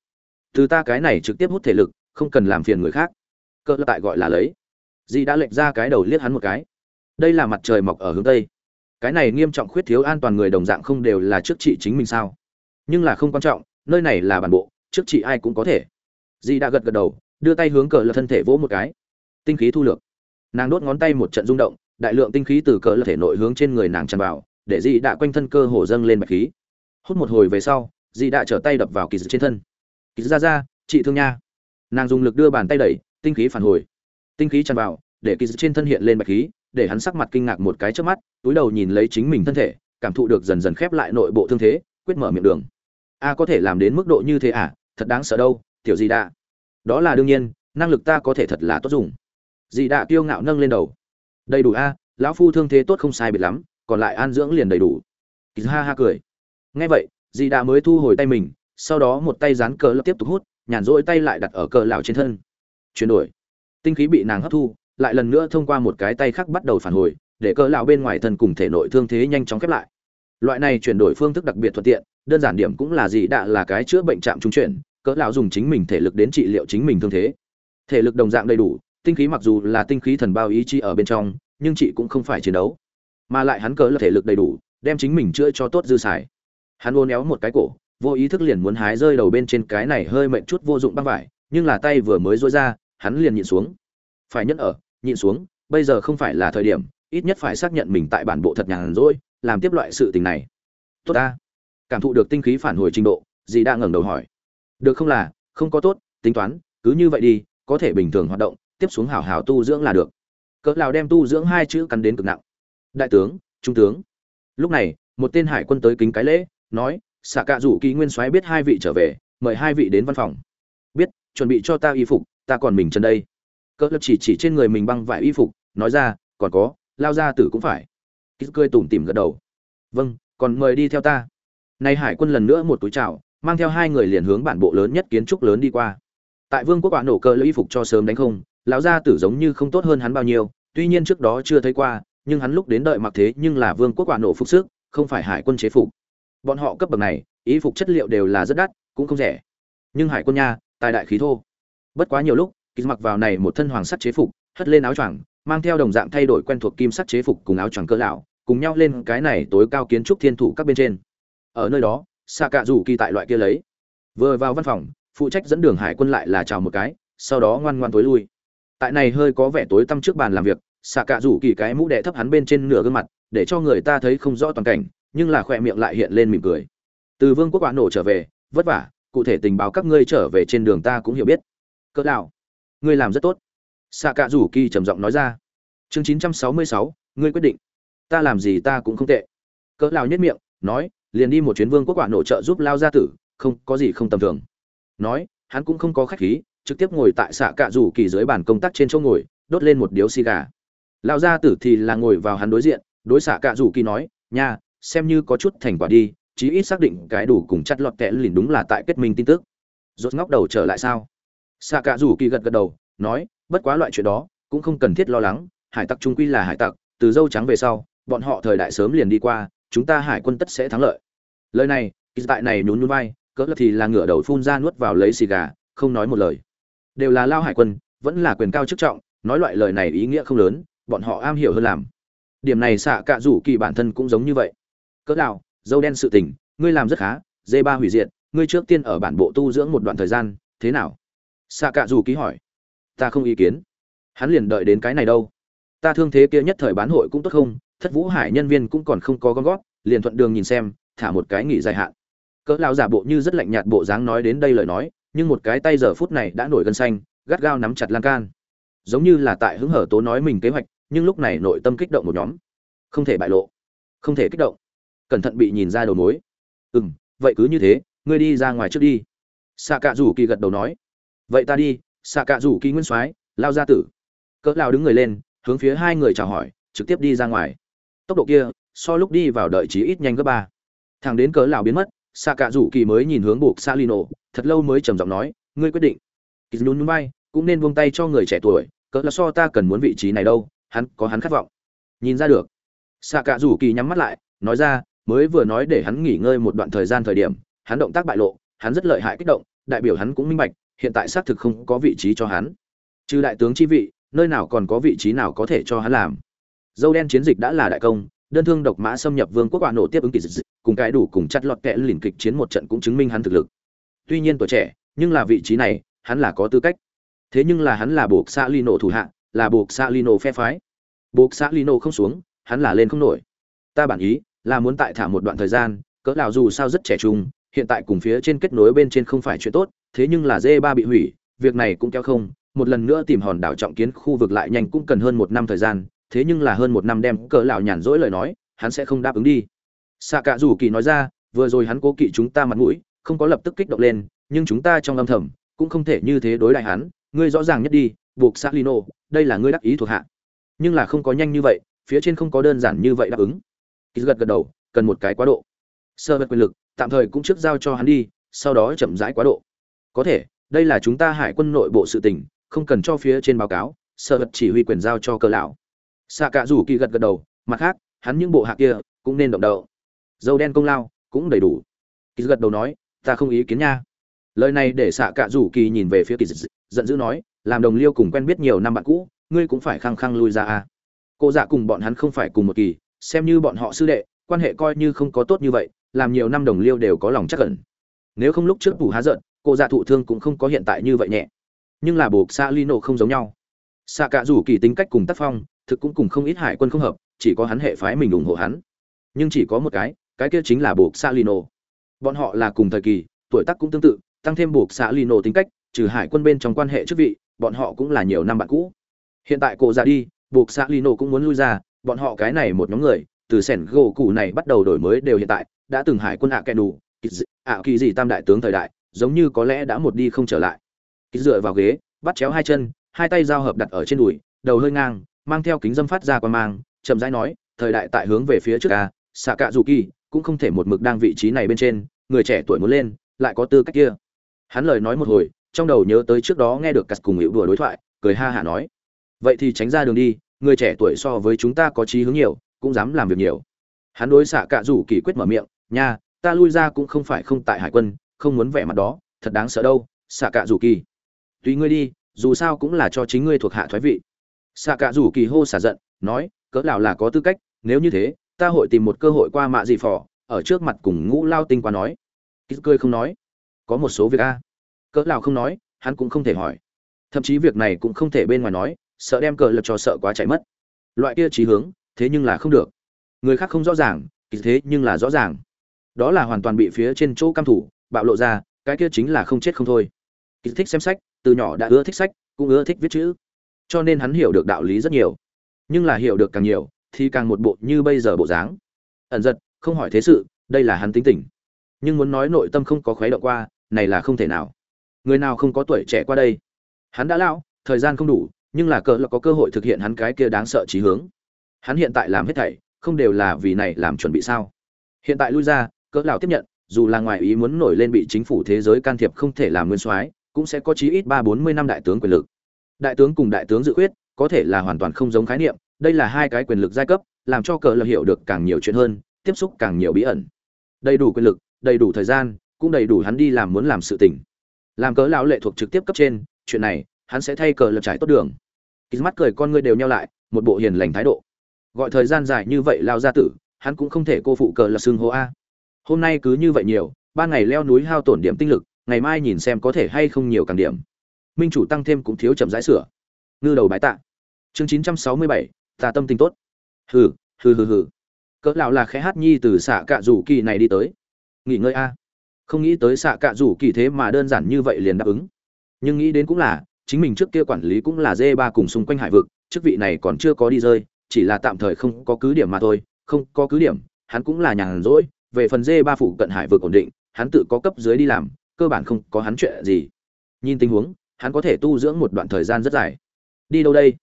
Từ ta cái này trực tiếp hút thể lực, không cần làm phiền người khác. Cờ lập tại gọi là lấy. Dì đã lệch ra cái đầu liếc hắn một cái. Đây là mặt trời mọc ở hướng tây. Cái này nghiêm trọng khuyết thiếu an toàn người đồng dạng không đều là trước trị chính mình sao? Nhưng là không quan trọng, nơi này là bản bộ, trước trị ai cũng có thể. Dì đã gật gật đầu, đưa tay hướng cờ lập thân thể vỗ một cái. Tinh khí thu lược. Nàng đốt ngón tay một trận rung động đại lượng tinh khí từ cỡ là thể nội hướng trên người nàng tràn vào, để dị đã quanh thân cơ hồ dâng lên bạch khí. Hút một hồi về sau, dị đã trở tay đập vào kỳ trên thân. Kỳ ra ra, chị thương nha. Nàng dùng lực đưa bàn tay đẩy, tinh khí phản hồi. Tinh khí tràn vào, để kỳ trên thân hiện lên bạch khí, để hắn sắc mặt kinh ngạc một cái trước mắt, túi đầu nhìn lấy chính mình thân thể, cảm thụ được dần dần khép lại nội bộ thương thế, quyết mở miệng đường. A, có thể làm đến mức độ như thế à? Thật đáng sợ đâu, tiểu dị đã đó là đương nhiên, năng lực ta có thể thật là tốt dùng. Dị đạ kiêu ngạo nâng lên đầu đầy đủ a, lão phu thương thế tốt không sai biệt lắm, còn lại an dưỡng liền đầy đủ. Kỳ ha ha cười. Ngay vậy dì đã mới thu hồi tay mình, sau đó một tay dán cờ lập tiếp tục hút, nhàn rỗi tay lại đặt ở cờ lão trên thân. Chuyển đổi. Tinh khí bị nàng hấp thu, lại lần nữa thông qua một cái tay khác bắt đầu phản hồi, để cờ lão bên ngoài thân cùng thể nội thương thế nhanh chóng khép lại. Loại này chuyển đổi phương thức đặc biệt thuận tiện, đơn giản điểm cũng là gì đã là cái chữa bệnh trạm trung chuyển cỡ lão dùng chính mình thể lực đến trị liệu chính mình thương thế. Thể lực đồng dạng đầy đủ tinh khí mặc dù là tinh khí thần bao ý chí ở bên trong, nhưng chị cũng không phải chiến đấu. Mà lại hắn cỡ là thể lực đầy đủ, đem chính mình chữa cho tốt dư xài. Hắn ôn éo một cái cổ, vô ý thức liền muốn hái rơi đầu bên trên cái này hơi mệnh chút vô dụng băng vải, nhưng là tay vừa mới dối ra, hắn liền nhịn xuống. Phải nhẫn ở, nhịn xuống, bây giờ không phải là thời điểm, ít nhất phải xác nhận mình tại bản bộ thật nhàn rỗi, làm tiếp loại sự tình này. Tốt ta. Cảm thụ được tinh khí phản hồi trình độ, dì đã ngẩng đầu hỏi. Được không là, không có tốt, tính toán, cứ như vậy đi, có thể bình thường hoạt động tiếp xuống hảo hảo tu dưỡng là được. Cỡ lào đem tu dưỡng hai chữ cắn đến cực nặng. Đại tướng, trung tướng. Lúc này, một tên hải quân tới kính cái lễ, nói, xạ cạ rủ ký nguyên soái biết hai vị trở về, mời hai vị đến văn phòng. Biết, chuẩn bị cho ta y phục, ta còn mình chân đây. Cỡ lập chỉ chỉ trên người mình băng vải y phục, nói ra, còn có, lao ra tử cũng phải. Kýt cười tủm tỉm gật đầu. Vâng còn mời đi theo ta. Nay hải quân lần nữa một túi chào, mang theo hai người liền hướng bản bộ lớn nhất kiến trúc lớn đi qua. Tại vương quốc quả nổ cỡ lấy y phục cho sớm đánh không lão gia tử giống như không tốt hơn hắn bao nhiêu, tuy nhiên trước đó chưa thấy qua, nhưng hắn lúc đến đợi mặc thế nhưng là vương quốc quả nổ phục sức, không phải hải quân chế phục. Bọn họ cấp bậc này y phục chất liệu đều là rất đắt, cũng không rẻ. Nhưng hải quân nha, tài đại khí thô. Bất quá nhiều lúc ký mặc vào này một thân hoàng sắt chế phục, hất lên áo choàng, mang theo đồng dạng thay đổi quen thuộc kim sắt chế phục cùng áo choàng cỡ lão, cùng nhau lên cái này tối cao kiến trúc thiên thủ các bên trên. Ở nơi đó xạ cạ rủ kỳ tại loại kia lấy. Vừa vào văn phòng, phụ trách dẫn đường hải quân lại là chào một cái, sau đó ngoan ngoan tối lui tại này hơi có vẻ tối tăm trước bàn làm việc, xạ cạ rủ kỳ cái mũ đệ thấp hắn bên trên nửa gương mặt, để cho người ta thấy không rõ toàn cảnh, nhưng là khỏe miệng lại hiện lên mỉm cười. Từ vương quốc quả nổ trở về, vất vả, cụ thể tình báo các ngươi trở về trên đường ta cũng hiểu biết. Cỡ đạo ngươi làm rất tốt. Xạ cạ rủ kỳ trầm giọng nói ra. Chương chín trăm sáu mươi sáu, ngươi quyết định. Ta làm gì ta cũng không tệ. Cỡ lào nhất miệng, nói, liền đi một chuyến vương quốc quả nổ trợ giúp lao gia tử, không có gì không tầm thường. Nói, hắn cũng không có khách khí trực tiếp ngồi tại xạ cạ rủ kỳ dưới bàn công tác trên chỗ ngồi, đốt lên một điếu xì gà. Lao gia tử thì là ngồi vào hắn đối diện, đối xạ cạ rủ kỳ nói, nha, xem như có chút thành quả đi, chí ít xác định cái đủ cùng chặt lọt kẽ lìn đúng là tại kết minh tin tức. Rốt ngóc đầu trở lại sao xạ cạ rủ kỳ gật gật đầu, nói, bất quá loại chuyện đó, cũng không cần thiết lo lắng, hải tặc trung quy là hải tặc, từ dâu trắng về sau, bọn họ thời đại sớm liền đi qua, chúng ta hải quân tất sẽ thắng lợi. Lời này tại này nhún nhún vai, cỡ thì là ngửa đầu phun ra nuốt vào lấy xì gà, không nói một lời đều là lao hải quân, vẫn là quyền cao chức trọng, nói loại lời này ý nghĩa không lớn, bọn họ am hiểu hơn làm. Điểm này xạ cạ rủ kỳ bản thân cũng giống như vậy. Cỡ đạo dâu đen sự tình, ngươi làm rất khá, dê ba hủy diệt, ngươi trước tiên ở bản bộ tu dưỡng một đoạn thời gian, thế nào? Xạ cạ rủ ký hỏi. Ta không ý kiến. Hắn liền đợi đến cái này đâu. Ta thương thế kia nhất thời bán hội cũng tốt không, thất vũ hải nhân viên cũng còn không có gom gót liền thuận đường nhìn xem, thả một cái nghỉ dài hạn. Cỡ lao giả bộ như rất lạnh nhạt bộ dáng nói đến đây lời nói nhưng một cái tay giờ phút này đã nổi gân xanh, gắt gao nắm chặt lan can. Giống như là tại hứng hở tố nói mình kế hoạch, nhưng lúc này nội tâm kích động một nhóm. Không thể bại lộ. Không thể kích động. Cẩn thận bị nhìn ra đầu mối. Ừ vậy cứ như thế, ngươi đi ra ngoài trước đi. Xạ cạ rủ kỳ gật đầu nói. Vậy ta đi. Xạ cạ rủ kỳ nguyên soái, lao ra tử. Cỡ lao đứng người lên, hướng phía hai người chào hỏi, trực tiếp đi ra ngoài. Tốc độ kia, so lúc đi vào đợi chí ít nhanh gấp ba. Thằng đến cỡ lao biến mất xạ cả rủ kỳ mới nhìn hướng buộc xa lino thật lâu mới trầm giọng nói, ngươi quyết định. Kỳ nhún nhún bay cũng nên buông tay cho người trẻ tuổi, cỡ là so ta cần muốn vị trí này đâu, hắn có hắn khát vọng. Nhìn ra được. Xạ cả rủ kỳ nhắm mắt lại, nói ra, mới vừa nói để hắn nghỉ ngơi một đoạn thời gian thời điểm, hắn động tác bại lộ, hắn rất lợi hại kích động, đại biểu hắn cũng minh bạch, hiện tại xác thực không có vị trí cho hắn. Trừ đại tướng chi vị, nơi nào còn có vị trí nào có thể cho hắn làm. Dâu đen chiến dịch đã là đại công, đơn thương độc mã xâm nhập vương quốc quả nổ tiếp ứng kỳ dịch cùng cái đủ cùng chặt lọt kẽ lìn kịch chiến một trận cũng chứng minh hắn thực lực. Tuy nhiên tuổi trẻ, nhưng là vị trí này, hắn là có tư cách. Thế nhưng là hắn là buộc xa lino thủ hạ, là buộc xa lino phe phái. Buộc xa lino không xuống, hắn là lên không nổi. Ta bản ý là muốn tại thả một đoạn thời gian, cỡ nào dù sao rất trẻ trung, hiện tại cùng phía trên kết nối bên trên không phải chuyện tốt, thế nhưng là dê ba bị hủy, việc này cũng kéo không, một lần nữa tìm hòn đảo trọng kiến khu vực lại nhanh cũng cần hơn một năm thời gian, thế nhưng là hơn một năm đem cỡ lão nhàn rỗi lời nói, hắn sẽ không đáp ứng đi xạ cả dù kỳ nói ra, vừa rồi hắn cố kỵ chúng ta mặt mũi, không có lập tức kích động lên, nhưng chúng ta trong âm thầm, cũng không thể như thế đối đại hắn. Ngươi rõ ràng nhất đi, buộc xác lino, đây là ngươi đắc ý thuộc hạ. Nhưng là không có nhanh như vậy, phía trên không có đơn giản như vậy đáp ứng. Kỳ gật gật đầu, cần một cái quá độ. Sơ vật quyền lực, tạm thời cũng trước giao cho hắn đi, sau đó chậm rãi quá độ. Có thể, đây là chúng ta hải quân nội bộ sự tình, không cần cho phía trên báo cáo, sơ vật chỉ huy quyền giao cho cơ lão. Xạ cả rủ kỳ gật gật đầu, mặt khác, hắn những bộ hạ kia cũng nên động đậu dâu đen công lao cũng đầy đủ. Kỳ gật đầu nói, ta không ý kiến nha. Lời này để xạ cạ rủ kỳ nhìn về phía kỳ giận dữ nói, làm đồng liêu cùng quen biết nhiều năm bạn cũ, ngươi cũng phải khăng khăng lui ra à cô dạ cùng bọn hắn không phải cùng một kỳ, xem như bọn họ sư đệ, quan hệ coi như không có tốt như vậy, làm nhiều năm đồng liêu đều có lòng chắc cẩn nếu không lúc trước phủ há giận, cô dạ thụ thương cũng không có hiện tại như vậy nhẹ. Nhưng là buộc xa lino không giống nhau. Xạ cạ rủ kỳ tính cách cùng tác phong, thực cũng cùng không ít hải quân không hợp, chỉ có hắn hệ phái mình ủng hộ hắn. Nhưng chỉ có một cái cái kia chính là buộc xa lino bọn họ là cùng thời kỳ, tuổi tác cũng tương tự, tăng thêm buộc xã lino tính cách, trừ hải quân bên trong quan hệ chức vị, bọn họ cũng là nhiều năm bạn cũ. Hiện tại cổ ra đi, buộc xã lino cũng muốn lui ra, bọn họ cái này một nhóm người, từ sẻn gỗ cụ này bắt đầu đổi mới đều hiện tại, đã từng hải quân ạ kẻ đủ ạ kỳ gì tam đại tướng thời đại, giống như có lẽ đã một đi không trở lại. Ký dựa vào ghế, bắt chéo hai chân, hai tay giao hợp đặt ở trên đùi, đầu hơi ngang, mang theo kính dâm phát ra qua mang, chậm rãi nói, thời đại tại hướng về phía trước ca xạ cạ dù kỳ cũng không thể một mực đang vị trí này bên trên, người trẻ tuổi muốn lên, lại có tư cách kia. Hắn lời nói một hồi, trong đầu nhớ tới trước đó nghe được cắt cùng hữu đùa đối thoại, cười ha hả nói, vậy thì tránh ra đường đi, người trẻ tuổi so với chúng ta có trí hướng nhiều, cũng dám làm việc nhiều. Hắn đối xạ cạ rủ kỳ quyết mở miệng, nha, ta lui ra cũng không phải không tại hải quân, không muốn vẻ mặt đó, thật đáng sợ đâu, xạ cạ rủ kỳ. Tùy ngươi đi, dù sao cũng là cho chính ngươi thuộc hạ thoái vị. Xạ cạ rủ kỳ hô xả giận, nói, cỡ nào là có tư cách, nếu như thế ta hội tìm một cơ hội qua mạ dị phò, ở trước mặt cùng ngũ lao tinh qua nói. Kýt cười không nói. Có một số việc a. Cỡ nào không nói, hắn cũng không thể hỏi. Thậm chí việc này cũng không thể bên ngoài nói, sợ đem cờ lật cho sợ quá chạy mất. Loại kia trí hướng, thế nhưng là không được. Người khác không rõ ràng kỳ thế nhưng là rõ ràng. Đó là hoàn toàn bị phía trên chỗ cam thủ, bạo lộ ra, cái kia chính là không chết không thôi. Kỳ thích xem sách, từ nhỏ đã ưa thích sách, cũng ưa thích viết chữ. Cho nên hắn hiểu được đạo lý rất nhiều. Nhưng là hiểu được càng nhiều thì càng một bộ như bây giờ bộ dáng. Ẩn giật, không hỏi thế sự, đây là hắn tính tình. Nhưng muốn nói nội tâm không có khuấy động qua, này là không thể nào. Người nào không có tuổi trẻ qua đây? Hắn đã lao thời gian không đủ, nhưng là cỡ là có cơ hội thực hiện hắn cái kia đáng sợ trí hướng. Hắn hiện tại làm hết thảy, không đều là vì này làm chuẩn bị sao? Hiện tại lui ra cỡ lão tiếp nhận, dù là ngoài ý muốn nổi lên bị chính phủ thế giới can thiệp không thể làm nguyên soái, cũng sẽ có chí ít ba bốn mươi năm đại tướng quyền lực. Đại tướng cùng đại tướng dự quyết có thể là hoàn toàn không giống khái niệm đây là hai cái quyền lực giai cấp làm cho cờ lợi hiểu được càng nhiều chuyện hơn tiếp xúc càng nhiều bí ẩn. Đầy đủ quyền lực đầy đủ thời gian cũng đầy đủ hắn đi làm muốn làm sự tình. Làm cớ lão lệ thuộc trực tiếp cấp trên chuyện này hắn sẽ thay cờ lập trải tốt đường. Kýt mắt cười con ngươi đều nhau lại một bộ hiền lành thái độ. Gọi thời gian dài như vậy lao ra tử hắn cũng không thể cô phụ cờ là xương hô a. Hôm nay cứ như vậy nhiều ba ngày leo núi hao tổn điểm tinh lực ngày mai nhìn xem có thể hay không nhiều càng điểm. Minh chủ tăng thêm cũng thiếu chậm rãi sửa. Ngư đầu bái tạ. Chương 967, ta tâm tình tốt. Hừ hừ hừ hừ. Cỡ lão là khẽ hát nhi từ xạ cạ rủ kỳ này đi tới. Nghỉ ngơi a. À. không nghĩ tới xạ cạ rủ kỳ thế mà đơn giản như vậy liền đáp ứng. Nhưng nghĩ đến cũng là, chính mình trước kia quản lý cũng là dê ba cùng xung quanh hải vực, chức vị này còn chưa có đi rơi, chỉ là tạm thời không có cứ điểm mà thôi, không có cứ điểm, hắn cũng là nhàn rỗi, về phần dê ba phụ cận hải vực ổn định, hắn tự có cấp dưới đi làm, cơ bản không có hắn chuyện gì. Nhìn tình huống, hắn có thể tu dưỡng một đoạn thời gian rất dài. Đi đâu đây?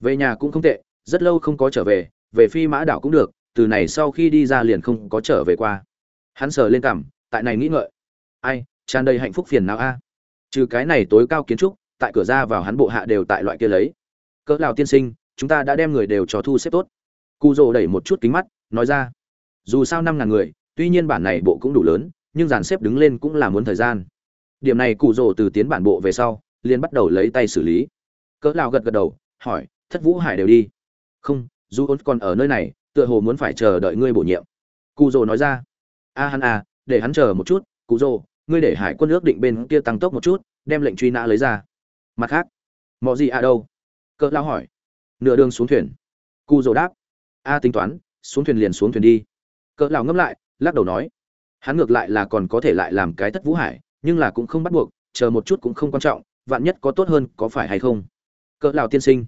Về nhà cũng không tệ rất lâu không có trở về về phi mã đảo cũng được, từ này sau khi đi ra liền không có trở về qua. Hắn sờ lên cằm, tại này nghĩ ngợi. Ai, tràn đầy hạnh phúc phiền não a. Trừ cái này tối cao kiến trúc, tại cửa ra vào hắn bộ hạ đều tại loại kia lấy. Cỡ lào tiên sinh, chúng ta đã đem người đều cho thu xếp tốt. Cụ rồ đẩy một chút kính mắt, nói ra. Dù sao năm ngàn người, tuy nhiên bản này bộ cũng đủ lớn, nhưng dàn xếp đứng lên cũng là muốn thời gian. Điểm này cụ rồ từ tiến bản bộ về sau, liền bắt đầu lấy tay xử lý. Cỡ lào gật gật đầu, hỏi, thất vũ hải đều đi không, dù ôn còn ở nơi này, tựa hồ muốn phải chờ đợi ngươi bổ nhiệm. Cụ rồ nói ra. A hắn a để hắn chờ một chút cụ rồ ngươi để hải quân ước định bên kia tăng tốc một chút, đem lệnh truy nã lấy ra. Mặt khác mọi gì à đâu? Cỡ lao hỏi. Nửa đường xuống thuyền. Cụ rồ đáp. A tính toán, xuống thuyền liền xuống thuyền đi. Cỡ lao ngâm lại, lắc đầu nói. Hắn ngược lại là còn có thể lại làm cái thất vũ hải, nhưng là cũng không bắt buộc, chờ một chút cũng không quan trọng, vạn nhất có tốt hơn có phải hay không? Cỡ lao tiên sinh.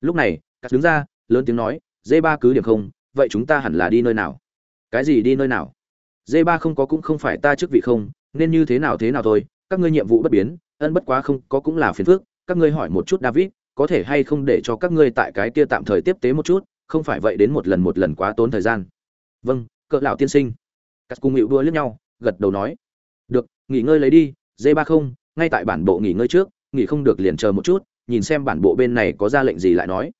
Lúc này cắt đứng ra lớn tiếng nói, dê ba cứ điểm không, vậy chúng ta hẳn là đi nơi nào? Cái gì đi nơi nào? Dê ba không có cũng không phải ta chức vị không, nên như thế nào thế nào thôi, các ngươi nhiệm vụ bất biến, ân bất quá không có cũng là phiền phức, các ngươi hỏi một chút david, có thể hay không để cho các ngươi tại cái kia tạm thời tiếp tế một chút, không phải vậy đến một lần một lần quá tốn thời gian. Vâng cỡ lão tiên sinh. Cắt cung hiệu đua lướt nhau, gật đầu nói. Được, nghỉ ngơi lấy đi, dê ba không, ngay tại bản bộ nghỉ ngơi trước, nghỉ không được liền chờ một chút, nhìn xem bản bộ bên này có ra lệnh gì lại nói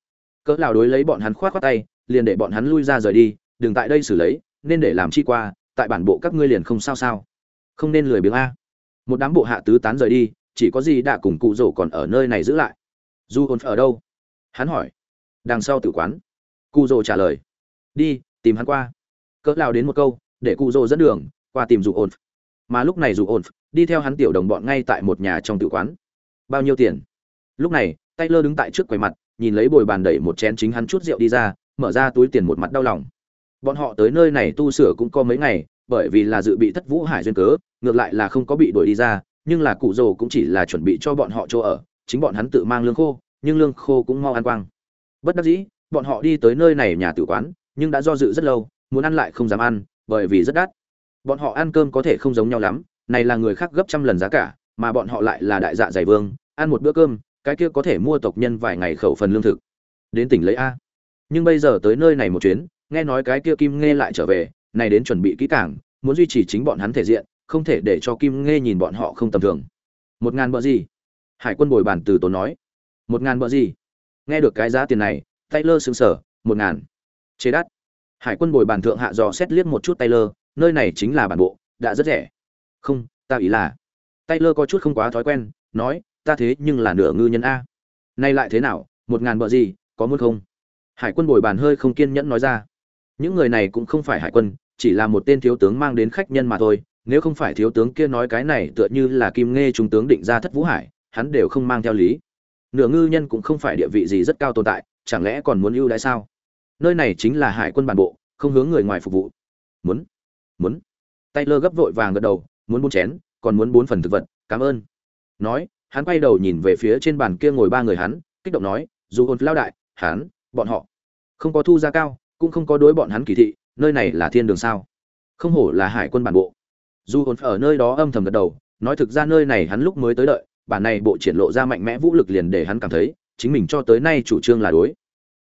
cỡ lão đối lấy bọn hắn khoát khoát tay, liền để bọn hắn lui ra rời đi, đừng tại đây xử lấy, nên để làm chi qua, tại bản bộ các ngươi liền không sao sao. Không nên lười biếng a. Một đám bộ hạ tứ tán rời đi, chỉ có gì đã cùng cụ rổ còn ở nơi này giữ lại. Du hồn ở đâu? hắn hỏi. Đằng sau tử quán. Cụ rổ trả lời. Đi, tìm hắn qua. Cỡ lao đến một câu, để cụ rổ dẫn đường, qua tìm dù ổn. Mà lúc này dù ổn, đi theo hắn tiểu đồng bọn ngay tại một nhà trong tử quán. Bao nhiêu tiền? Lúc này, taylor đứng tại trước quầy mặt nhìn lấy bồi bàn đẩy một chén chính hắn chút rượu đi ra, mở ra túi tiền một mặt đau lòng. Bọn họ tới nơi này tu sửa cũng có mấy ngày, bởi vì là dự bị thất vũ hải duyên cớ, ngược lại là không có bị đuổi đi ra, nhưng là cụ rồ cũng chỉ là chuẩn bị cho bọn họ chỗ ở, chính bọn hắn tự mang lương khô, nhưng lương khô cũng mau ăn quang. Bất đắc dĩ, bọn họ đi tới nơi này nhà tử quán, nhưng đã do dự rất lâu, muốn ăn lại không dám ăn, bởi vì rất đắt. Bọn họ ăn cơm có thể không giống nhau lắm, này là người khác gấp trăm lần giá cả, mà bọn họ lại là đại dạ dày vương, ăn một bữa cơm cái kia có thể mua tộc nhân vài ngày khẩu phần lương thực. Đến tỉnh lấy a. Nhưng bây giờ tới nơi này một chuyến, nghe nói cái kia kim nghe lại trở về, này đến chuẩn bị kỹ càng, muốn duy trì chính bọn hắn thể diện, không thể để cho kim nghe nhìn bọn họ không tầm thường. Một ngàn bờ gì? Hải quân bồi bàn từ tốn nói. Một ngàn bờ gì? Nghe được cái giá tiền này, taylor sững sờ, một ngàn. Chế đắt. Hải quân bồi bàn thượng hạ dò xét liếc một chút taylor, nơi này chính là bản bộ, đã rất rẻ. Không, ta ý là, taylor có chút không quá thói quen, nói ta thế nhưng là nửa ngư nhân a. Nay lại thế nào, một ngàn bờ gì, có muốn không? Hải quân bồi bàn hơi không kiên nhẫn nói ra. Những người này cũng không phải hải quân, chỉ là một tên thiếu tướng mang đến khách nhân mà thôi. Nếu không phải thiếu tướng kia nói cái này tựa như là kim nghe trung tướng định ra thất vũ hải, hắn đều không mang theo lý. Nửa ngư nhân cũng không phải địa vị gì rất cao tồn tại, chẳng lẽ còn muốn ưu đãi sao? Nơi này chính là hải quân bản bộ, không hướng người ngoài phục vụ. Muốn muốn. Taylor gấp vội vàng gật đầu, muốn bốn chén, còn muốn bốn phần thực vật, cảm ơn. Nói hắn quay đầu nhìn về phía trên bàn kia ngồi ba người hắn, kích động nói, dù hồn lao đại, hắn, bọn họ, không có thu ra cao, cũng không có đối bọn hắn kỳ thị, nơi này là thiên đường sao? Không hổ là hải quân bản bộ. Dù hồn ở nơi đó âm thầm gật đầu, nói thực ra nơi này hắn lúc mới tới đợi, bản này bộ triển lộ ra mạnh mẽ vũ lực liền để hắn cảm thấy, chính mình cho tới nay chủ trương là đối.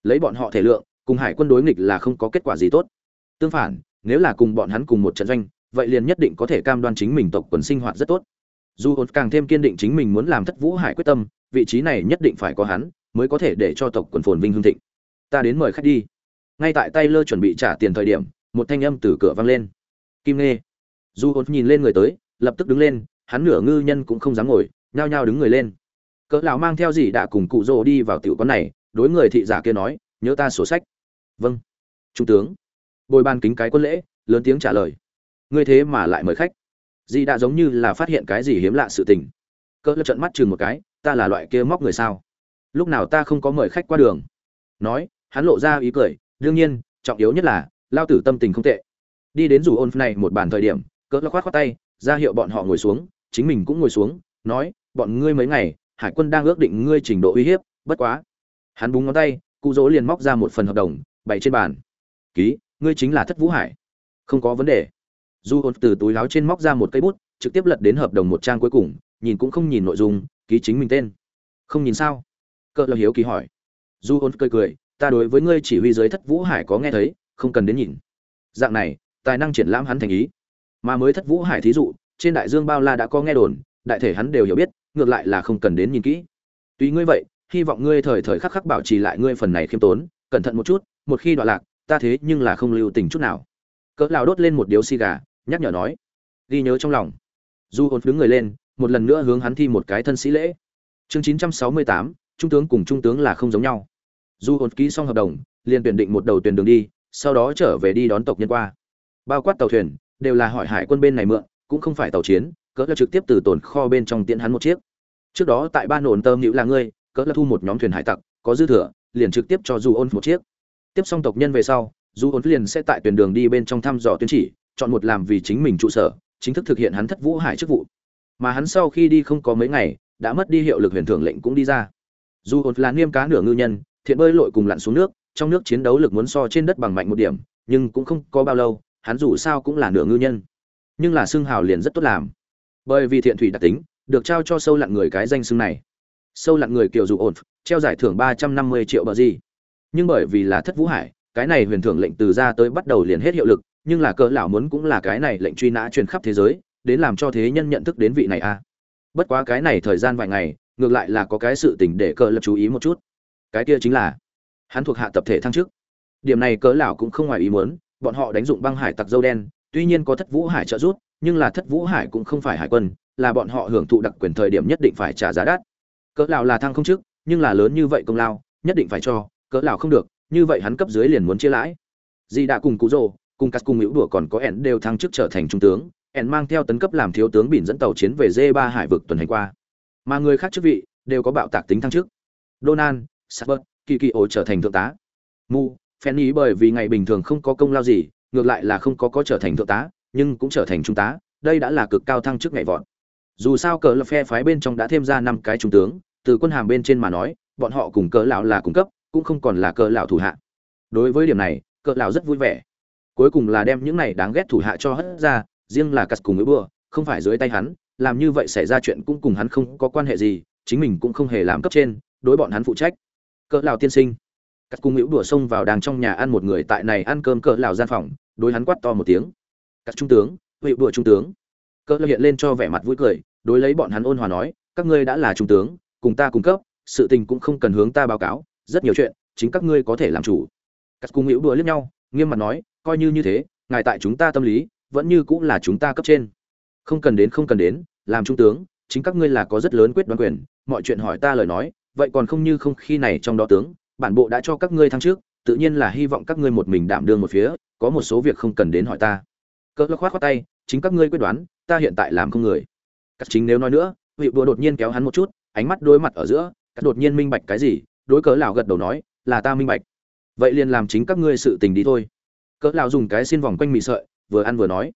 Lấy bọn họ thể lượng, cùng hải quân đối nghịch là không có kết quả gì tốt. Tương phản, nếu là cùng bọn hắn cùng một trận doanh, vậy liền nhất định có thể cam đoan chính mình tộc quần sinh hoạt rất tốt dù hồn càng thêm kiên định chính mình muốn làm thất vũ hải quyết tâm, vị trí này nhất định phải có hắn, mới có thể để cho tộc quần phồn vinh hương thịnh. Ta đến mời khách đi. Ngay tại tay lơ chuẩn bị trả tiền thời điểm, một thanh âm từ cửa vang lên. Kim nghe dù hồn nhìn lên người tới, lập tức đứng lên, hắn nửa ngư nhân cũng không dám ngồi, nhao nhao đứng người lên. Cỡ lão mang theo gì đã cùng cụ rồ đi vào tiểu quán này, đối người thị giả kia nói, nhớ ta sổ sách. Vâng. Trung tướng. Bồi ban kính cái quân lễ, lớn tiếng trả lời. Ngươi thế mà lại mời khách dì đã giống như là phát hiện cái gì hiếm lạ sự tình. Cỡ lập trận mắt chừng một cái, ta là loại kia móc người sao? Lúc nào ta không có mời khách qua đường? Nói, hắn lộ ra ý cười, đương nhiên, trọng yếu nhất là, lao tử tâm tình không tệ. Đi đến rủ ôn này một bàn thời điểm cỡ lập khoát khoát tay, ra hiệu bọn họ ngồi xuống, chính mình cũng ngồi xuống, nói, bọn ngươi mấy ngày, hải quân đang ước định ngươi trình độ uy hiếp, bất quá. Hắn búng ngón tay, cụ dỗ liền móc ra một phần hợp đồng, bày trên bàn. Ký, ngươi chính là thất vũ hải. Không có vấn đề du hồn từ túi láo trên móc ra một cây bút, trực tiếp lật đến hợp đồng một trang cuối cùng, nhìn cũng không nhìn nội dung, ký chính mình tên. Không nhìn sao? Cỡ là hiếu kỳ hỏi. Du hồn cười cười, ta đối với ngươi chỉ huy giới thất vũ hải có nghe thấy, không cần đến nhìn. Dạng này, tài năng triển lãm hắn thành ý. Mà mới thất vũ hải thí dụ, trên đại dương bao la đã có nghe đồn, đại thể hắn đều hiểu biết, ngược lại là không cần đến nhìn kỹ. Tuy ngươi vậy, hy vọng ngươi thời thời khắc khắc bảo trì lại ngươi phần này khiêm tốn, cẩn thận một chút, một khi đoạn lạc, ta thế nhưng là không lưu tình chút nào. Cỡ lão đốt lên một điếu xì gà nhắc nhở nói. Ghi nhớ trong lòng. Du hồn đứng người lên một lần nữa hướng hắn thi một cái thân sĩ lễ. Chương 968, trung tướng cùng trung tướng là không giống nhau. Du hồn ký xong hợp đồng liền tuyển định một đầu tuyển đường đi sau đó trở về đi đón tộc nhân qua. Bao quát tàu thuyền đều là hỏi hải quân bên này mượn cũng không phải tàu chiến cỡ là trực tiếp từ tồn kho bên trong tiễn hắn một chiếc. Trước đó tại ba nổn tơm nhữ là ngươi cỡ là thu một nhóm thuyền hải tặc có dư thừa liền trực tiếp cho du ôn một chiếc. Tiếp xong tộc nhân về sau du ôn liền sẽ tại tuyển đường đi bên trong thăm dò tuyến chỉ chọn một làm vì chính mình trụ sở, chính thức thực hiện hắn thất vũ hải chức vụ. Mà hắn sau khi đi không có mấy ngày, đã mất đi hiệu lực huyền thưởng lệnh cũng đi ra. Du ôn là niêm cá nửa ngư nhân, thiện bơi lội cùng lặn xuống nước, trong nước chiến đấu lực muốn so trên đất bằng mạnh một điểm, nhưng cũng không có bao lâu, hắn dù sao cũng là nửa ngư nhân. Nhưng là xương hào liền rất tốt làm. Bởi vì thiện thủy đặc tính, được trao cho sâu lặn người cái danh xưng này. Sâu lặn người kiều dù ổn treo giải thưởng ba trăm năm mươi triệu bờ gì. Nhưng bởi vì là thất vũ hải, cái này huyền thưởng lệnh từ ra tới bắt đầu liền hết hiệu lực nhưng là cỡ lão muốn cũng là cái này lệnh truy nã truyền khắp thế giới, đến làm cho thế nhân nhận thức đến vị này a bất quá cái này thời gian vài ngày, ngược lại là có cái sự tình để cỡ lập chú ý một chút. Cái kia chính là, hắn thuộc hạ tập thể thăng chức. Điểm này cỡ lão cũng không ngoài ý muốn, bọn họ đánh dụng băng hải tặc dâu đen, tuy nhiên có thất vũ hải trợ giúp, nhưng là thất vũ hải cũng không phải hải quân, là bọn họ hưởng thụ đặc quyền thời điểm nhất định phải trả giá đắt. Cỡ lão là thăng không chức, nhưng là lớn như vậy công lao, nhất định phải cho, cỡ lão không được, như vậy hắn cấp dưới liền muốn chia lãi. Di đã cùng cụ rồ cùng cắt cùng hữu đùa còn có ẻn đều thăng chức trở thành trung tướng, ẻn mang theo tấn cấp làm thiếu tướng bỉn dẫn tàu chiến về d 3 hải vực tuần hành qua. Mà người khác chức vị đều có bạo tạc tính thăng chức. Donald, saber kỳ kỳ ổ trở thành thượng tá. Mu fanny bởi vì ngày bình thường không có công lao gì, ngược lại là không có có trở thành thượng tá, nhưng cũng trở thành trung tá, đây đã là cực cao thăng chức nhảy vọt. Dù sao cờ lập phe phái bên trong đã thêm ra năm cái trung tướng, từ quân hàm bên trên mà nói, bọn họ cùng cờ lão là cung cấp, cũng không còn là cờ lão thủ hạ. Đối với điểm này, cờ lão rất vui vẻ cuối cùng là đem những này đáng ghét thủ hạ cho hất ra, riêng là cắt cùng với bừa không phải dưới tay hắn, làm như vậy xảy ra chuyện cũng cùng hắn không có quan hệ gì, chính mình cũng không hề làm cấp trên, đối bọn hắn phụ trách. Cỡ lão tiên sinh. Cắt cùng hữu đùa xông vào đàng trong nhà ăn một người tại này ăn cơm cỡ lão gian phòng, đối hắn quát to một tiếng. Cắt trung tướng hữu đùa trung tướng. Cỡ lão hiện lên cho vẻ mặt vui cười, đối lấy bọn hắn ôn hòa nói, các ngươi đã là trung tướng, cùng ta cung cấp, sự tình cũng không cần hướng ta báo cáo, rất nhiều chuyện, chính các ngươi có thể làm chủ. Cắt cùng hữu đùa liếc nhau, nghiêm mặt nói coi như như thế, ngài tại chúng ta tâm lý, vẫn như cũng là chúng ta cấp trên. Không cần đến, không cần đến, làm trung tướng, chính các ngươi là có rất lớn quyết đoán quyền, mọi chuyện hỏi ta lời nói, vậy còn không như không khi này trong đó tướng, bản bộ đã cho các ngươi thăng trước, tự nhiên là hy vọng các ngươi một mình đảm đương một phía, có một số việc không cần đến hỏi ta. Cỡ khoát khoát tay, chính các ngươi quyết đoán, ta hiện tại làm không người. Các chính nếu nói nữa, vị đùa đột nhiên kéo hắn một chút, ánh mắt đối mặt ở giữa, các đột nhiên minh bạch cái gì, đối cỡ lão gật đầu nói, là ta minh bạch. Vậy liền làm chính các ngươi sự tình đi thôi cỡ lão dùng cái xin vòng quanh mì sợi, vừa ăn vừa nói.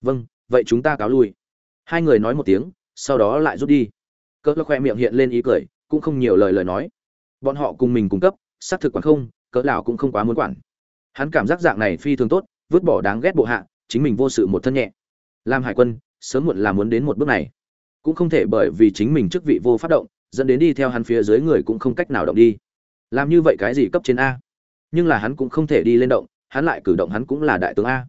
Vâng vậy chúng ta cáo lui. Hai người nói một tiếng, sau đó lại rút đi. Cỡ lão khoe miệng hiện lên ý cười, cũng không nhiều lời lời nói. Bọn họ cùng mình cung cấp, xác thực quản không, cỡ lão cũng không quá muốn quản. Hắn cảm giác dạng này phi thường tốt, vứt bỏ đáng ghét bộ hạ, chính mình vô sự một thân nhẹ. Làm hải quân, sớm muộn là muốn đến một bước này. Cũng không thể bởi vì chính mình chức vị vô phát động, dẫn đến đi theo hắn phía dưới người cũng không cách nào động đi. Làm như vậy cái gì cấp trên a? Nhưng là hắn cũng không thể đi lên động hắn lại cử động hắn cũng là đại tướng a.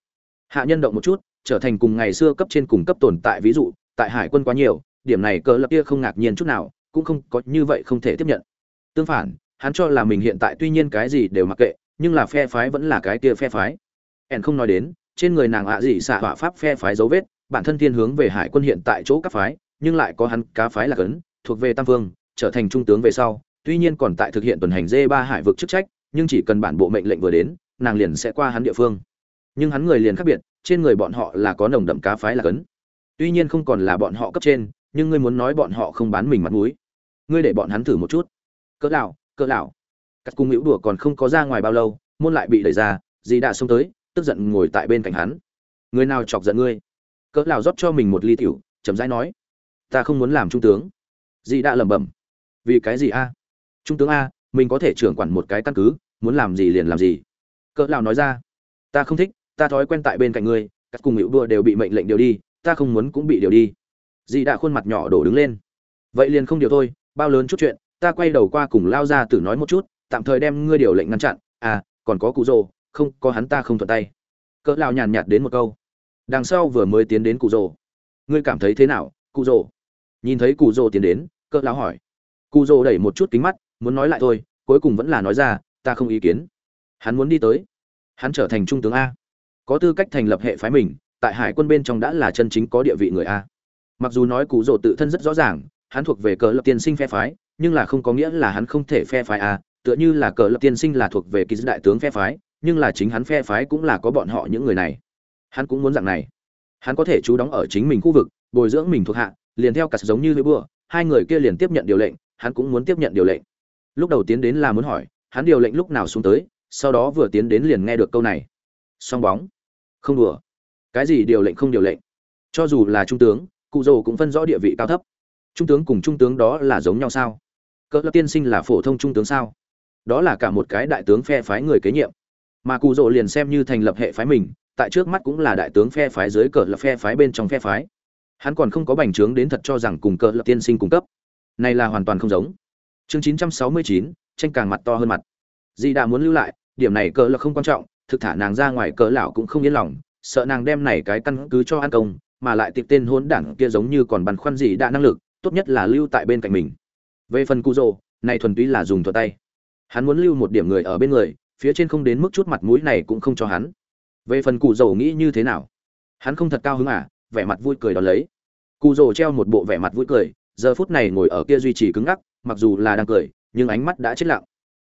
Hạ nhân động một chút, trở thành cùng ngày xưa cấp trên cùng cấp tồn tại ví dụ, tại hải quân quá nhiều, điểm này cờ lập kia không ngạc nhiên chút nào, cũng không có như vậy không thể tiếp nhận. Tương phản, hắn cho là mình hiện tại tuy nhiên cái gì đều mặc kệ, nhưng là phe phái vẫn là cái kia phe phái. Ẻn không nói đến, trên người nàng ạ gì xạ họa pháp phe phái dấu vết, bản thân thiên hướng về hải quân hiện tại chỗ các phái, nhưng lại có hắn cá phái là cấn, thuộc về tam vương, trở thành trung tướng về sau, tuy nhiên còn tại thực hiện tuần hành dê ba hải vực chức trách, nhưng chỉ cần bản bộ mệnh lệnh vừa đến nàng liền sẽ qua hắn địa phương. Nhưng hắn người liền khác biệt, trên người bọn họ là có nồng đậm cá phái là cấn. Tuy nhiên không còn là bọn họ cấp trên, nhưng ngươi muốn nói bọn họ không bán mình mặt mũi. Ngươi để bọn hắn thử một chút. Cỡ lão cỡ lão. Các cung hữu đùa còn không có ra ngoài bao lâu, môn lại bị đẩy ra, dì đã xông tới, tức giận ngồi tại bên cạnh hắn. Người nào chọc giận ngươi? Cỡ lão rót cho mình một ly tiểu, chậm rãi nói. Ta không muốn làm trung tướng. Dì đã lẩm bẩm. Vì cái gì a? Trung tướng a, mình có thể trưởng quản một cái căn cứ, muốn làm gì liền làm gì cỡ lão nói ra, ta không thích, ta thói quen tại bên cạnh ngươi, các cùng hữu đùa đều bị mệnh lệnh điều đi, ta không muốn cũng bị điều đi. Dì đã khuôn mặt nhỏ đổ đứng lên. Vậy liền không điều thôi, bao lớn chút chuyện, ta quay đầu qua cùng lao ra tử nói một chút, tạm thời đem ngươi điều lệnh ngăn chặn à còn có cụ rồ, không, có hắn ta không thuận tay. Cỡ lão nhàn nhạt đến một câu. Đằng sau vừa mới tiến đến cụ rồ. Ngươi cảm thấy thế nào, cụ rồ? Nhìn thấy cụ rồ tiến đến, cỡ lão hỏi. Cụ rồ đẩy một chút kính mắt, muốn nói lại thôi, cuối cùng vẫn là nói ra, ta không ý kiến hắn muốn đi tới. Hắn trở thành trung tướng a. Có tư cách thành lập hệ phái mình, tại hải quân bên trong đã là chân chính có địa vị người a. Mặc dù nói cụ rồ tự thân rất rõ ràng, hắn thuộc về cờ lập tiên sinh phe phái, nhưng là không có nghĩa là hắn không thể phe phái a, tựa như là cờ lập tiên sinh là thuộc về kỳ đại tướng phe phái, nhưng là chính hắn phe phái cũng là có bọn họ những người này. Hắn cũng muốn dạng này. Hắn có thể chú đóng ở chính mình khu vực, bồi dưỡng mình thuộc hạ, liền theo cả giống như lưỡi bùa, hai người kia liền tiếp nhận điều lệnh, hắn cũng muốn tiếp nhận điều lệnh. Lúc đầu tiến đến là muốn hỏi, hắn điều lệnh lúc nào xuống tới sau đó vừa tiến đến liền nghe được câu này. Song bóng. Không đùa. Cái gì điều lệnh không điều lệnh. Cho dù là trung tướng cụ dầu cũng phân rõ địa vị cao thấp. Trung tướng cùng trung tướng đó là giống nhau sao? Cỡ lập tiên sinh là phổ thông trung tướng sao? Đó là cả một cái đại tướng phe phái người kế nhiệm. Mà cụ dồ liền xem như thành lập hệ phái mình tại trước mắt cũng là đại tướng phe phái dưới cờ lập phe phái bên trong phe phái. Hắn còn không có bành trướng đến thật cho rằng cùng cờ lập tiên sinh cung cấp. Này là hoàn toàn không giống. Chương 969, tranh càng mặt to hơn mặt. Dì đã muốn lưu lại điểm này cỡ là không quan trọng, thực thả nàng ra ngoài cỡ lão cũng không yên lòng, sợ nàng đem này cái căn cứ cho an công, mà lại tịp tên hỗn đảng kia giống như còn băn khoăn gì đã năng lực, tốt nhất là lưu tại bên cạnh mình. Về phần cu rồ này thuần túy là dùng thuật tay. Hắn muốn lưu một điểm người ở bên người, phía trên không đến mức chút mặt mũi này cũng không cho hắn. Về phần cụ dầu nghĩ như thế nào? Hắn không thật cao hứng à vẻ mặt vui cười đón lấy. Cụ dầu treo một bộ vẻ mặt vui cười, giờ phút này ngồi ở kia duy trì cứng ngắc, mặc dù là đang cười, nhưng ánh mắt đã chết lặng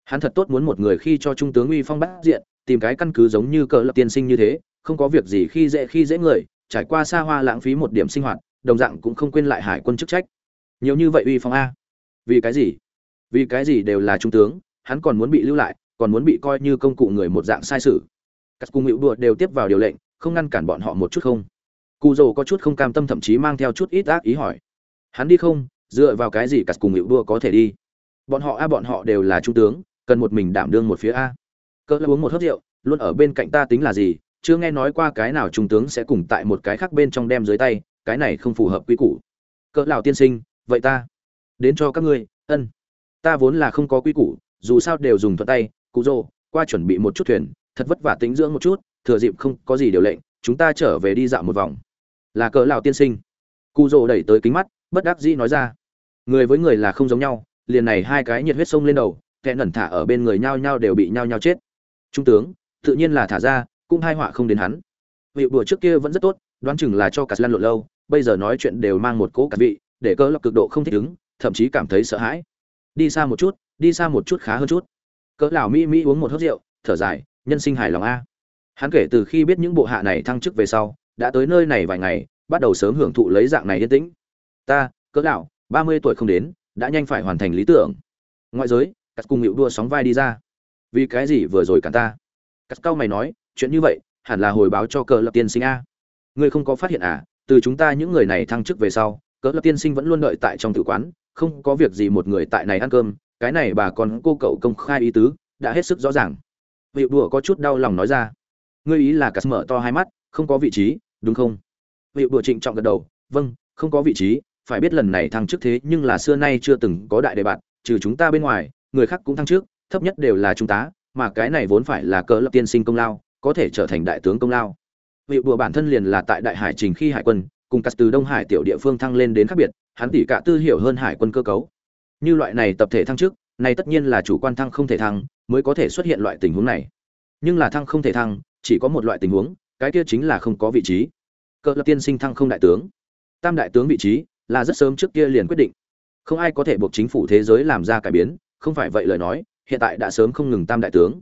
hắn thật tốt muốn một người khi cho trung tướng uy phong bắt diện, tìm cái căn cứ giống như cờ lập tiên sinh như thế, không có việc gì khi dễ khi dễ người, trải qua xa hoa lãng phí một điểm sinh hoạt, đồng dạng cũng không quên lại hải quân chức trách. Nhiều như vậy uy phong a. Vì cái gì? Vì cái gì đều là trung tướng, hắn còn muốn bị lưu lại, còn muốn bị coi như công cụ người một dạng sai sự. Các cung hữu đùa đều tiếp vào điều lệnh, không ngăn cản bọn họ một chút không? Cụ Dầu có chút không cam tâm thậm chí mang theo chút ít ác ý hỏi. Hắn đi không? Dựa vào cái gì cắt cùng hữu đua có thể đi? Bọn họ a, bọn họ đều là trung tướng cần một mình đảm đương một phía a. Cỡ là uống một hớp rượu, luôn ở bên cạnh ta tính là gì, chưa nghe nói qua cái nào trung tướng sẽ cùng tại một cái khác bên trong đem dưới tay, cái này không phù hợp quy củ. Cỡ lào tiên sinh, vậy ta đến cho các ngươi, ân. Ta vốn là không có quy củ, dù sao đều dùng thuận tay, cụ rô qua chuẩn bị một chút thuyền, thật vất vả tính dưỡng một chút, thừa dịp không có gì điều lệnh, chúng ta trở về đi dạo một vòng. Là cỡ lào tiên sinh. Cụ rô đẩy tới kính mắt, bất đắc dĩ nói ra. Người với người là không giống nhau, liền này hai cái nhiệt huyết sông lên đầu kẻ nẩn thả ở bên người nhau nhau đều bị nhau nhau chết. Trung tướng, tự nhiên là thả ra, cũng hai họa không đến hắn. Vị bùa trước kia vẫn rất tốt, đoán chừng là cho cả lăn lộn lâu, bây giờ nói chuyện đều mang một cỗ cả vị, để cơ lọc cực độ không thích ứng, thậm chí cảm thấy sợ hãi. Đi xa một chút, đi xa một chút khá hơn chút. Cỡ lão mỹ mỹ uống một hớp rượu, thở dài, nhân sinh hài lòng a. Hắn kể từ khi biết những bộ hạ này thăng chức về sau, đã tới nơi này vài ngày, bắt đầu sớm hưởng thụ lấy dạng này yên tĩnh. Ta, cỡ lão, ba mươi tuổi không đến, đã nhanh phải hoàn thành lý tưởng. Ngoại giới cắt cùng hiệu đua sóng vai đi ra. Vì cái gì vừa rồi cản ta? Cắt cao mày nói, chuyện như vậy, hẳn là hồi báo cho cỡ lập tiên sinh a. Ngươi không có phát hiện à từ chúng ta những người này thăng chức về sau cỡ lập tiên sinh vẫn luôn đợi tại trong tử quán, không có việc gì một người tại này ăn cơm, cái này bà còn cô cậu công khai ý tứ, đã hết sức rõ ràng. Hiệu đùa có chút đau lòng nói ra. Ngươi ý là cắt mở to hai mắt, không có vị trí, đúng không? Hiệu đùa trịnh trọng gật đầu vâng không có vị trí, phải biết lần này thăng chức thế nhưng là xưa nay chưa từng có đại đề bạn trừ chúng ta bên ngoài người khác cũng thăng trước thấp nhất đều là trung tá, mà cái này vốn phải là cỡ lập tiên sinh công lao có thể trở thành đại tướng công lao. Vị bùa bản thân liền là tại đại hải trình khi hải quân cùng cắt từ đông hải tiểu địa phương thăng lên đến khác biệt hắn tỉ cả tư hiểu hơn hải quân cơ cấu. Như loại này tập thể thăng trước này tất nhiên là chủ quan thăng không thể thăng mới có thể xuất hiện loại tình huống này. Nhưng là thăng không thể thăng chỉ có một loại tình huống cái kia chính là không có vị trí. Cỡ lập tiên sinh thăng không đại tướng. Tam đại tướng vị trí là rất sớm trước kia liền quyết định. Không ai có thể buộc chính phủ thế giới làm ra cải biến không phải vậy lời nói, hiện tại đã sớm không ngừng tam đại tướng.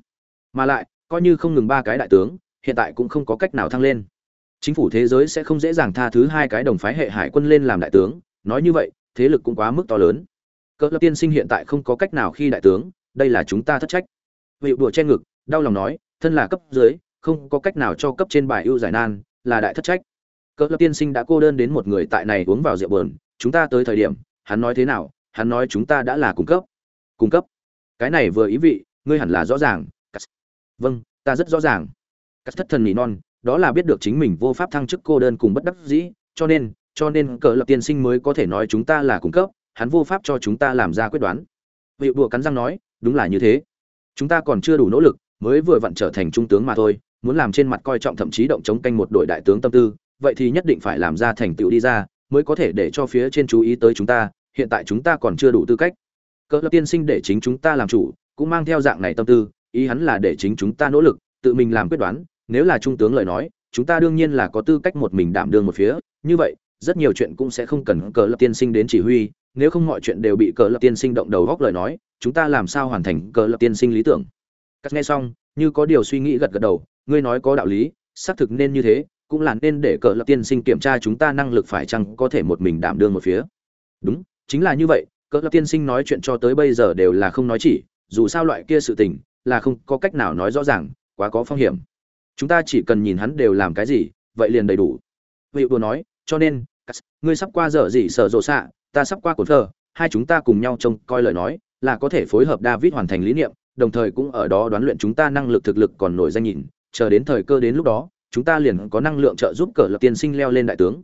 Mà lại, coi như không ngừng ba cái đại tướng, hiện tại cũng không có cách nào thăng lên. Chính phủ thế giới sẽ không dễ dàng tha thứ hai cái đồng phái hệ hải quân lên làm đại tướng, nói như vậy, thế lực cũng quá mức to lớn. Cỡ lập tiên sinh hiện tại không có cách nào khi đại tướng, đây là chúng ta thất trách. Vị đùa che ngực, đau lòng nói, thân là cấp dưới, không có cách nào cho cấp trên bài ưu giải nan, là đại thất trách. Cỡ lập tiên sinh đã cô đơn đến một người tại này uống vào rượu bờn chúng ta tới thời điểm, hắn nói thế nào, hắn nói chúng ta đã là cung cấp cung cấp. Cái này vừa ý vị, ngươi hẳn là rõ ràng. Vâng ta rất rõ ràng. Cắt thất thần nỉ non, đó là biết được chính mình vô pháp thăng chức cô đơn cùng bất đắc dĩ, cho nên cho nên cờ lập tiên sinh mới có thể nói chúng ta là cung cấp, hắn vô pháp cho chúng ta làm ra quyết đoán. Vị đùa cắn răng nói, đúng là như thế. Chúng ta còn chưa đủ nỗ lực, mới vừa vặn trở thành trung tướng mà thôi, muốn làm trên mặt coi trọng thậm chí động chống canh một đội đại tướng tâm tư, vậy thì nhất định phải làm ra thành tựu đi ra, mới có thể để cho phía trên chú ý tới chúng ta, hiện tại chúng ta còn chưa đủ tư cách cỡ lập tiên sinh để chính chúng ta làm chủ, cũng mang theo dạng này tâm tư, ý hắn là để chính chúng ta nỗ lực, tự mình làm quyết đoán, nếu là trung tướng lời nói, chúng ta đương nhiên là có tư cách một mình đảm đương một phía, như vậy, rất nhiều chuyện cũng sẽ không cần cờ lập tiên sinh đến chỉ huy, nếu không mọi chuyện đều bị cờ lập tiên sinh động đầu góc lời nói, chúng ta làm sao hoàn thành cờ lập tiên sinh lý tưởng. Cắt nghe xong, như có điều suy nghĩ gật gật đầu, ngươi nói có đạo lý, xác thực nên như thế, cũng là nên để cờ lập tiên sinh kiểm tra chúng ta năng lực phải chăng có thể một mình đảm đương một phía. Đúng, chính là như vậy cỡ lập tiên sinh nói chuyện cho tới bây giờ đều là không nói chỉ, dù sao loại kia sự tình là không có cách nào nói rõ ràng, quá có phong hiểm. Chúng ta chỉ cần nhìn hắn đều làm cái gì, vậy liền đầy đủ. Vị đùa nói, cho nên ngươi sắp qua giờ gì sở rộ xạ, ta sắp qua cột thờ hai chúng ta cùng nhau trông coi lời nói, là có thể phối hợp david hoàn thành lý niệm, đồng thời cũng ở đó đoán luyện chúng ta năng lực thực lực còn nổi danh nhìn, chờ đến thời cơ đến lúc đó, chúng ta liền có năng lượng trợ giúp cờ lập tiên sinh leo lên đại tướng.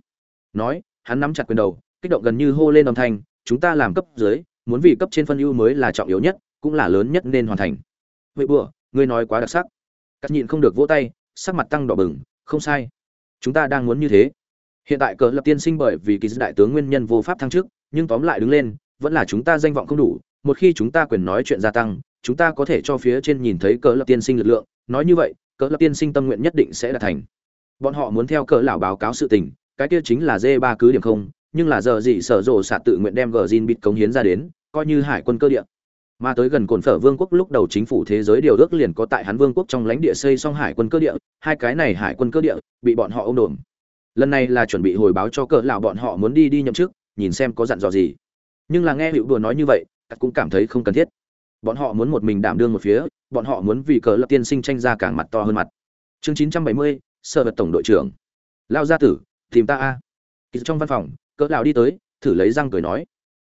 Nói, hắn nắm chặt quyền đầu, kích động gần như hô lên âm thanh chúng ta làm cấp dưới muốn vì cấp trên phân ưu mới là trọng yếu nhất cũng là lớn nhất nên hoàn thành. Vậy bùa, ngươi nói quá đặc sắc. Cắt nhịn không được vỗ tay sắc mặt tăng đỏ bừng không sai. Chúng ta đang muốn như thế. Hiện tại cờ lập tiên sinh bởi vì kỳ đại tướng nguyên nhân vô pháp thăng trước nhưng tóm lại đứng lên vẫn là chúng ta danh vọng không đủ. Một khi chúng ta quyền nói chuyện gia tăng chúng ta có thể cho phía trên nhìn thấy cờ lập tiên sinh lực lượng. Nói như vậy cờ lập tiên sinh tâm nguyện nhất định sẽ đạt thành. Bọn họ muốn theo cờ lão báo cáo sự tình cái kia chính là dê ba cứ điểm không nhưng là giờ gì sở rộ xạ tự nguyện đem gờ zin bịt cống hiến ra đến coi như hải quân cơ địa. Mà tới gần cồn phở vương quốc lúc đầu chính phủ thế giới điều ước liền có tại hắn vương quốc trong lãnh địa xây xong hải quân cơ địa hai cái này hải quân cơ địa bị bọn họ ôm đồn lần này là chuẩn bị hồi báo cho cỡ lão bọn họ muốn đi đi nhậm chức nhìn xem có dặn dò gì. Nhưng là nghe hữu đùa nói như vậy cũng cảm thấy không cần thiết. Bọn họ muốn một mình đảm đương một phía bọn họ muốn vì cỡ lập tiên sinh tranh ra càng mặt to hơn mặt. Chương 970, sở vật tổng đội trưởng. Lao gia tử tìm ta a. Trong văn phòng cỡ lão đi tới, thử lấy răng cười nói.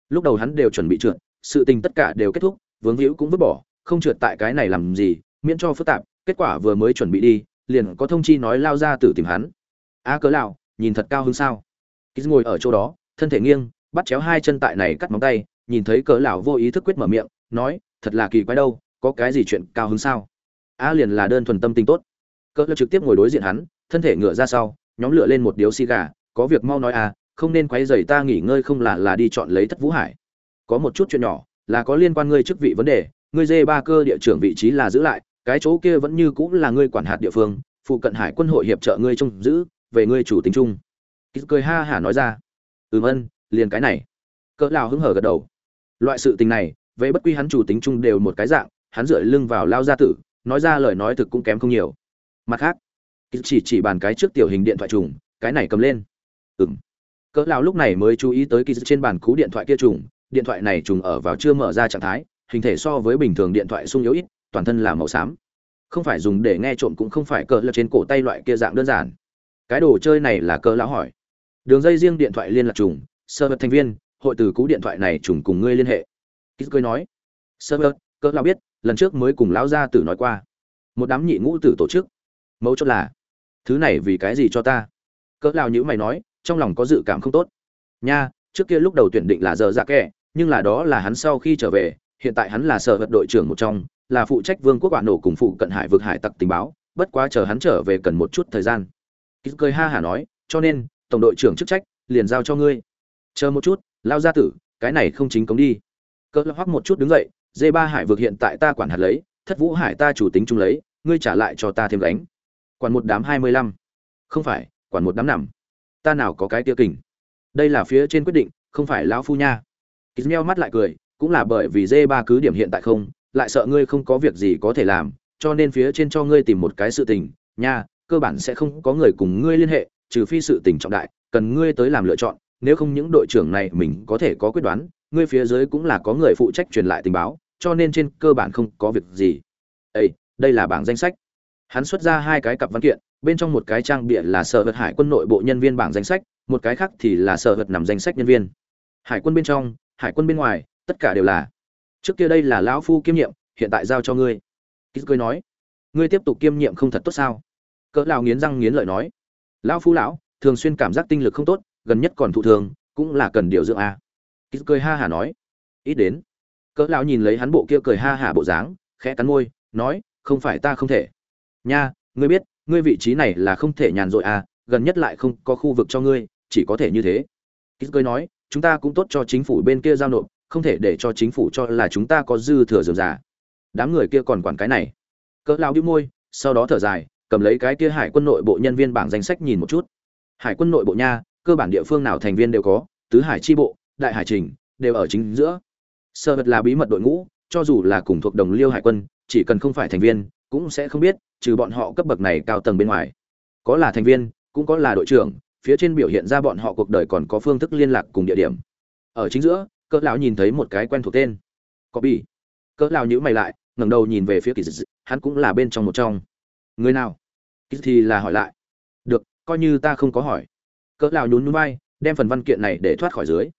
Lúc đầu hắn đều chuẩn bị trượt, sự tình tất cả đều kết thúc, vướng hữu cũng vứt bỏ, không trượt tại cái này làm gì, miễn cho phức tạp, kết quả vừa mới chuẩn bị đi, liền có thông chi nói lao ra tử tìm hắn. A cỡ lão nhìn thật cao hứng sao? Kýt ngồi ở chỗ đó, thân thể nghiêng, bắt chéo hai chân tại này cắt móng tay, nhìn thấy cỡ lão vô ý thức quyết mở miệng, nói, thật là kỳ quái đâu, có cái gì chuyện cao hứng sao? A liền là đơn thuần tâm tình tốt. Cỡ lão trực tiếp ngồi đối diện hắn, thân thể ngửa ra sau, nhóm lửa lên một điếu xì gà, có việc mau nói à không nên quấy rầy ta nghỉ ngơi không là là đi chọn lấy thất vũ hải. Có một chút chuyện nhỏ, là có liên quan ngươi chức vị vấn đề, ngươi dê ba cơ địa trưởng vị trí là giữ lại, cái chỗ kia vẫn như cũng là ngươi quản hạt địa phương, phụ cận hải quân hội hiệp trợ ngươi trông giữ, về ngươi chủ tính chung. Kýt cười ha hả nói ra. Ừm ân, liền cái này. Cỡ lao hứng hở gật đầu. Loại sự tình này, về bất quy hắn chủ tính chung đều một cái dạng, hắn dựa lưng vào lao gia tử, nói ra lời nói thực cũng kém không nhiều. Mặt khác chỉ chỉ bàn cái trước tiểu hình điện thoại trùng, cái này cầm lên. Ừm cỡ lão lúc này mới chú ý tới kỳ trên bàn cú điện thoại kia trùng, điện thoại này trùng ở vào chưa mở ra trạng thái, hình thể so với bình thường điện thoại sung yếu ít, toàn thân là màu xám. Không phải dùng để nghe trộm cũng không phải cỡ lật trên cổ tay loại kia dạng đơn giản. Cái đồ chơi này là cỡ lão hỏi. Đường dây riêng điện thoại liên lạc trùng, server thành viên, hội từ cú điện thoại này trùng cùng ngươi liên hệ. Kỳ cười nói. Server, cỡ lão biết, lần trước mới cùng lão gia tử nói qua. Một đám nhị ngũ tử tổ chức. Mấu chốt là, thứ này vì cái gì cho ta? Cỡ lão nhữ mày nói trong lòng có dự cảm không tốt. Nha, trước kia lúc đầu tuyển định là giờ dạ kẻ, nhưng là đó là hắn sau khi trở về, hiện tại hắn là sở vật đội trưởng một trong, là phụ trách vương quốc quả nổ cùng phụ cận hải vực hải tặc tình báo, bất quá chờ hắn trở về cần một chút thời gian. Kýt cười ha hả nói, cho nên, tổng đội trưởng chức trách, liền giao cho ngươi. Chờ một chút, lao gia tử, cái này không chính cống đi. Cỡ hoắc một chút đứng dậy d ba hải vực hiện tại ta quản hạt lấy, thất vũ hải ta chủ tính chung lấy, ngươi trả lại cho ta thêm gánh. Quản một đám hai mươi lăm. Không phải, quản một đám nằm ta nào có cái tia kình? Đây là phía trên quyết định, không phải lão phu nha. Kýt meo mắt lại cười, cũng là bởi vì dê ba cứ điểm hiện tại không, lại sợ ngươi không có việc gì có thể làm, cho nên phía trên cho ngươi tìm một cái sự tình. Nha, cơ bản sẽ không có người cùng ngươi liên hệ, trừ phi sự tình trọng đại, cần ngươi tới làm lựa chọn. Nếu không những đội trưởng này mình có thể có quyết đoán, ngươi phía dưới cũng là có người phụ trách truyền lại tình báo, cho nên trên cơ bản không có việc gì. Ây đây là bảng danh sách. Hắn xuất ra hai cái cặp văn kiện bên trong một cái trang bịa là sở vật hải quân nội bộ nhân viên bảng danh sách, một cái khác thì là sở vật nằm danh sách nhân viên. Hải quân bên trong, hải quân bên ngoài, tất cả đều là, trước kia đây là lão phu kiêm nhiệm, hiện tại giao cho ngươi. Kýt cười nói, ngươi tiếp tục kiêm nhiệm không thật tốt sao? Cỡ lão nghiến răng nghiến lợi nói, lão phu lão, thường xuyên cảm giác tinh lực không tốt, gần nhất còn thụ thường, cũng là cần điều dưỡng a. Kýt cười ha hả nói, ít đến. Cỡ lão nhìn lấy hắn bộ kia cười ha hả bộ dáng, khẽ cắn môi, nói, không phải ta không thể. Nha, ngươi biết ngươi vị trí này là không thể nhàn rỗi à gần nhất lại không có khu vực cho ngươi, chỉ có thể như thế. Kýt cười nói, chúng ta cũng tốt cho chính phủ bên kia giao nộp, không thể để cho chính phủ cho là chúng ta có dư thừa dườm giả. đám người kia còn quản cái này. Cỡ lao đĩu môi, sau đó thở dài, cầm lấy cái kia hải quân nội bộ nhân viên bảng danh sách nhìn một chút. Hải quân nội bộ nha, cơ bản địa phương nào thành viên đều có, tứ hải tri bộ, đại hải trình, đều ở chính giữa. Sơ vật là bí mật đội ngũ, cho dù là cùng thuộc đồng liêu hải quân, chỉ cần không phải thành viên, cũng sẽ không biết trừ bọn họ cấp bậc này cao tầng bên ngoài. Có là thành viên, cũng có là đội trưởng, phía trên biểu hiện ra bọn họ cuộc đời còn có phương thức liên lạc cùng địa điểm. Ở chính giữa, cỡ lão nhìn thấy một cái quen thuộc tên. Có bị cỡ lão nhíu mày lại, ngẩng đầu nhìn về phía kỳ dị hắn cũng là bên trong một trong. Người nào? Kỳ thì là hỏi lại. Được, coi như ta không có hỏi. Cỡ lão nhún nhún vai, đem phần văn kiện này để thoát khỏi dưới.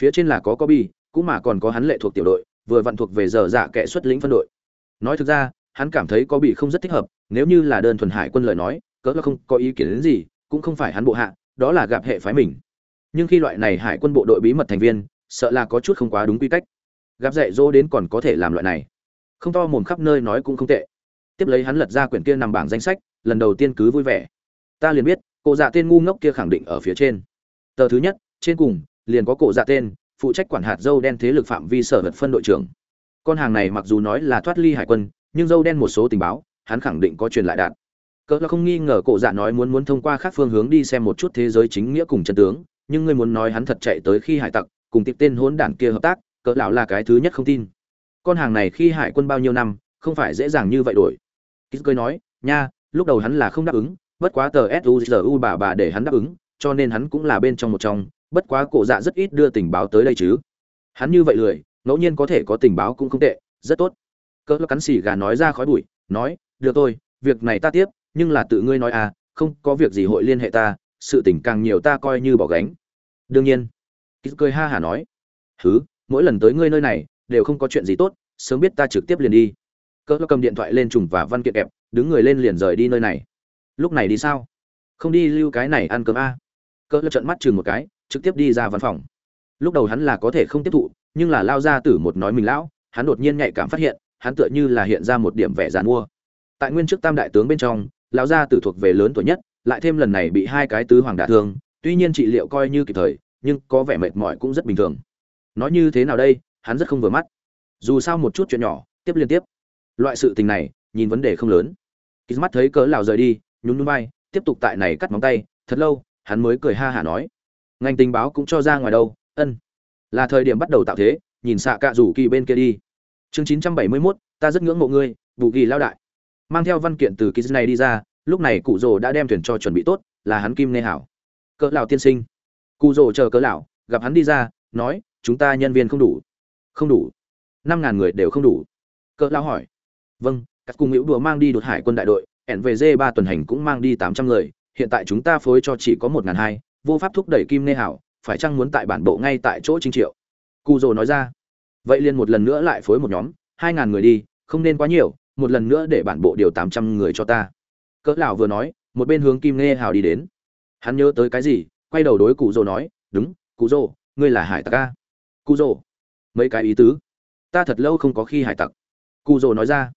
Phía trên là có có bị cũng mà còn có hắn lệ thuộc tiểu đội, vừa vận thuộc về giờ dạ kệ xuất lĩnh phân đội. Nói thực ra, hắn cảm thấy có bị không rất thích hợp nếu như là đơn thuần hải quân lời nói, cỡ là không có ý kiến đến gì, cũng không phải hắn bộ hạ, đó là gặp hệ phái mình. Nhưng khi loại này hải quân bộ đội bí mật thành viên, sợ là có chút không quá đúng quy cách. Gặp dạy dỗ đến còn có thể làm loại này. Không to mồm khắp nơi nói cũng không tệ. Tiếp lấy hắn lật ra quyển kia nằm bảng danh sách, lần đầu tiên cứ vui vẻ. Ta liền biết cụ dạ tên ngu ngốc kia khẳng định ở phía trên. Tờ thứ nhất, trên cùng, liền có cụ dạ tên, phụ trách quản hạt dâu đen thế lực phạm vi sở vật phân đội trưởng. Con hàng này mặc dù nói là thoát ly hải quân, nhưng dâu đen một số tình báo hắn khẳng định có truyền lại đạn. cỡ là không nghi ngờ cổ dạ nói muốn muốn thông qua khác phương hướng đi xem một chút thế giới chính nghĩa cùng chân tướng, nhưng ngươi muốn nói hắn thật chạy tới khi hải tặc, cùng tiếp tên hỗn đản kia hợp tác, cỡ lão là cái thứ nhất không tin. Con hàng này khi hải quân bao nhiêu năm, không phải dễ dàng như vậy đổi. Kýt cười nói, nha, lúc đầu hắn là không đáp ứng, bất quá tờ suzu bà bà để hắn đáp ứng, cho nên hắn cũng là bên trong một trong, bất quá cổ dạ rất ít đưa tình báo tới đây chứ. Hắn như vậy lười, ngẫu nhiên có thể có tình báo cũng không tệ, rất tốt. Cỡ cắn xì gà nói ra khói bụi, nói được tôi việc này ta tiếp nhưng là tự ngươi nói à không có việc gì hội liên hệ ta sự tình càng nhiều ta coi như bỏ gánh. Đương nhiên. Kýt cười ha hả nói. Thứ, mỗi lần tới ngươi nơi này đều không có chuyện gì tốt sớm biết ta trực tiếp liền đi. Cỡ cầm điện thoại lên trùng và văn kiện kẹp đứng người lên liền rời đi nơi này. Lúc này đi sao? Không đi lưu cái này ăn cơm a à. cỡ trận mắt chừng một cái trực tiếp đi ra văn phòng. Lúc đầu hắn là có thể không tiếp thụ nhưng là lao ra tử một nói mình lão hắn đột nhiên nhạy cảm phát hiện hắn tựa như là hiện ra một điểm vẻ giàn mua tại nguyên chức tam đại tướng bên trong lão gia tử thuộc về lớn tuổi nhất lại thêm lần này bị hai cái tứ hoàng đả thương tuy nhiên trị liệu coi như kịp thời nhưng có vẻ mệt mỏi cũng rất bình thường. Nói như thế nào đây hắn rất không vừa mắt. Dù sao một chút chuyện nhỏ tiếp liên tiếp. Loại sự tình này nhìn vấn đề không lớn. Kýt mắt thấy cớ lào rời đi nhún núi bay tiếp tục tại này cắt móng tay thật lâu hắn mới cười ha hả nói. Ngành tình báo cũng cho ra ngoài đâu ân. Là thời điểm bắt đầu tạo thế nhìn xạ cạ rủ kỳ bên kia đi. Chương chín trăm bảy mươi 971, ta rất ngưỡng mộ ngươi vụ kỳ lao đại mang theo văn kiện từ ký này đi ra, lúc này cụ rồ đã đem thuyền cho chuẩn bị tốt, là hắn kim nê hảo. Cỡ lão tiên sinh. Cụ rồ chờ cỡ lão, gặp hắn đi ra, nói, chúng ta nhân viên không đủ. Không đủ? Năm ngàn người đều không đủ? Cỡ lão hỏi. Vâng các cung hữu đùa mang đi đột hải quân đại đội nvg ba tuần hành cũng mang đi tám trăm người, hiện tại chúng ta phối cho chỉ có một ngàn hai, vô pháp thúc đẩy kim nê hảo, phải chăng muốn tại bản bộ ngay tại chỗ trinh triệu? Cụ rồ nói ra. Vậy liền một lần nữa lại phối một nhóm, hai ngàn người đi, không nên quá nhiều một lần nữa để bản bộ điều tám trăm người cho ta. Cỡ lão vừa nói, một bên hướng kim nghe hào đi đến. Hắn nhớ tới cái gì, quay đầu đối cụ rồ nói, đúng, cụ rồ ngươi là hải tặc a? Cụ rồ mấy cái ý tứ? Ta thật lâu không có khi hải tặc. Cụ rồ nói ra.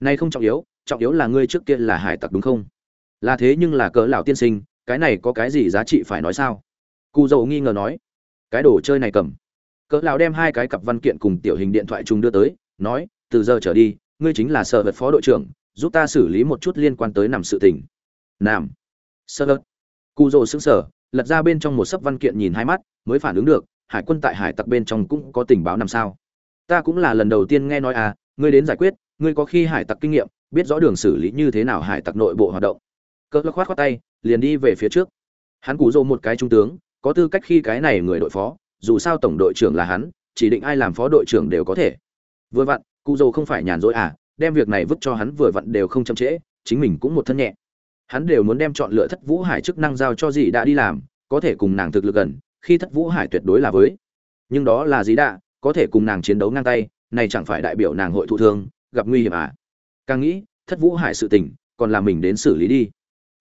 Nay không trọng yếu trọng yếu là ngươi trước kia là hải tặc đúng không? Là thế nhưng là cỡ lão tiên sinh, cái này có cái gì giá trị phải nói sao? Cụ rồ nghi ngờ nói. Cái đồ chơi này cầm. Cỡ lão đem hai cái cặp văn kiện cùng tiểu hình điện thoại chung đưa tới, nói, từ giờ trở đi ngươi chính là sở vật phó đội trưởng, giúp ta xử lý một chút liên quan tới nằm sự tình. Nam sơ vật. Cụ rồ xứng sở lật ra bên trong một sấp văn kiện nhìn hai mắt, mới phản ứng được, hải quân tại hải tặc bên trong cũng có tình báo nằm sao. Ta cũng là lần đầu tiên nghe nói à ngươi đến giải quyết, ngươi có khi hải tặc kinh nghiệm, biết rõ đường xử lý như thế nào hải tặc nội bộ hoạt động. Cỡ khoát khoát tay, liền đi về phía trước. Hắn cụ rồ một cái trung tướng, có tư cách khi cái này người đội phó, dù sao tổng đội trưởng là hắn, chỉ định ai làm phó đội trưởng đều có thể. Vừa vặn cụ dầu không phải nhàn rỗi à đem việc này vứt cho hắn vừa vặn đều không chậm trễ, chính mình cũng một thân nhẹ. Hắn đều muốn đem chọn lựa thất vũ hải chức năng giao cho dì đã đi làm, có thể cùng nàng thực lực gần, khi thất vũ hải tuyệt đối là với. Nhưng đó là dì đã có thể cùng nàng chiến đấu ngang tay, này chẳng phải đại biểu nàng hội thụ thương, gặp nguy hiểm à. Càng nghĩ, thất vũ hải sự tình, còn là mình đến xử lý đi.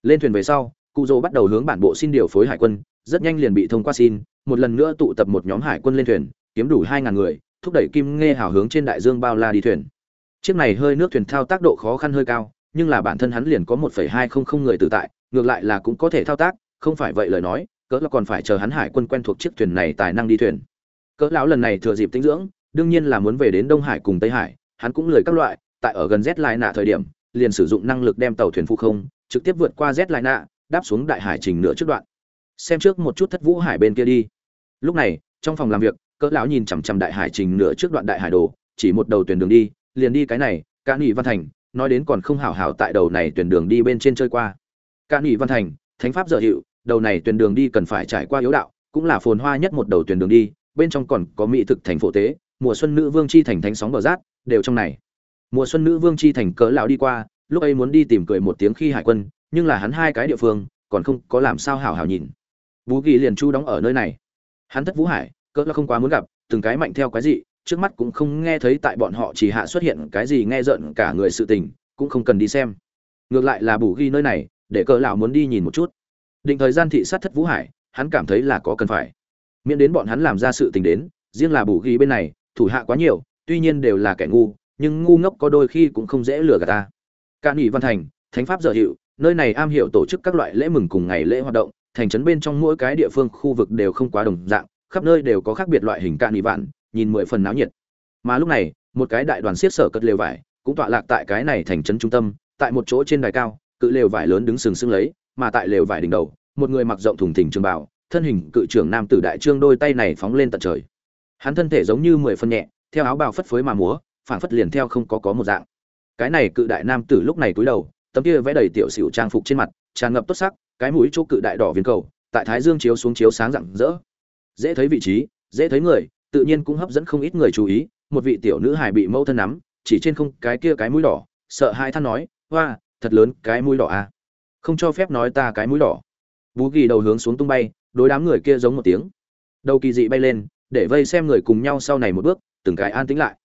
Lên thuyền về sau, cụ dỗ bắt đầu hướng bản bộ xin điều phối hải quân, rất nhanh liền bị thông qua xin, một lần nữa tụ tập một nhóm hải quân lên thuyền, kiếm đủ hai ngàn người thúc đẩy kim nghe hào hướng trên đại dương bao la đi thuyền. Chiếc này hơi nước thuyền thao tác độ khó khăn hơi cao, nhưng là bản thân hắn liền có một phẩy hai không không người tự tại, ngược lại là cũng có thể thao tác, không phải vậy lời nói, cỡ là còn phải chờ hắn hải quân quen thuộc chiếc thuyền này tài năng đi thuyền. Cỡ lão lần này thừa dịp tinh dưỡng, đương nhiên là muốn về đến đông hải cùng tây hải, hắn cũng lười các loại, tại ở gần z lại nạ thời điểm, liền sử dụng năng lực đem tàu thuyền phụ không, trực tiếp vượt qua z lại nạ, đáp xuống đại hải trình nửa trước đoạn. Xem trước một chút thất vũ hải bên kia đi. Lúc này, trong phòng làm việc cỡ lão nhìn chằm chằm đại hải trình nửa trước đoạn đại hải đồ, chỉ một đầu tuyển đường đi, liền đi cái này, cả nghị văn thành, nói đến còn không hảo hảo tại đầu này tuyển đường đi bên trên chơi qua. Cả nghị văn thành, thánh pháp dở hiệu đầu này tuyển đường đi cần phải trải qua yếu đạo, cũng là phồn hoa nhất một đầu tuyển đường đi, bên trong còn có mỹ thực thành phố tế, mùa xuân nữ vương chi thành thánh sóng bờ rát, đều trong này. Mùa xuân nữ vương chi thành cỡ lão đi qua, lúc ấy muốn đi tìm cười một tiếng khi hải quân, nhưng là hắn hai cái địa phương, còn không có làm sao hảo hảo nhìn. Bú ghi liền chu đóng ở nơi này. Hắn thất vũ hải cỡ là không quá muốn gặp, từng cái mạnh theo cái gì trước mắt cũng không nghe thấy tại bọn họ chỉ hạ xuất hiện cái gì nghe giận cả người sự tình, cũng không cần đi xem. Ngược lại là bù ghi nơi này, để cỡ lão muốn đi nhìn một chút. Định thời gian thị sát thất vũ hải, hắn cảm thấy là có cần phải. Miễn đến bọn hắn làm ra sự tình đến, riêng là bù ghi bên này, thủ hạ quá nhiều, tuy nhiên đều là kẻ ngu, nhưng ngu ngốc có đôi khi cũng không dễ lừa gạt ta. Cạn nghị văn thành, thánh pháp dở hiệu nơi này am hiểu tổ chức các loại lễ mừng cùng ngày lễ hoạt động, thành trấn bên trong mỗi cái địa phương khu vực đều không quá đồng dạng khắp nơi đều có khác biệt loại hình cạn nhị vạn, nhìn mười phần náo nhiệt. Mà lúc này, một cái đại đoàn xiết sở cất lều vải, cũng tọa lạc tại cái này thành trấn trung tâm, tại một chỗ trên đài cao, cự lều vải lớn đứng sừng sững lấy, mà tại lều vải đỉnh đầu, một người mặc rộng thùng thình trường bảo thân hình cự trưởng nam tử đại trương đôi tay này phóng lên tận trời. Hắn thân thể giống như mười phân nhẹ, theo áo bào phất phới mà múa phản phất liền theo không có có một dạng. Cái này cự đại nam tử lúc này cúi đầu, tấm kia vẽ đầy tiểu xỉu trang phục trên mặt, tràn ngập tốt sắc, cái mũi chỗ cự đại đỏ viên cầu, tại thái dương chiếu xuống chiếu sáng rạng rỡ dễ thấy vị trí, dễ thấy người, tự nhiên cũng hấp dẫn không ít người chú ý. Một vị tiểu nữ hài bị mẫu thân nắm, chỉ trên không cái kia cái mũi đỏ, sợ hai than nói hoa thật lớn, cái mũi đỏ à? Không cho phép nói ta cái mũi đỏ. Bú ghi đầu hướng xuống tung bay, đối đám người kia giống một tiếng. Đầu kỳ dị bay lên, để vây xem người cùng nhau sau này một bước, từng cái an tĩnh lại.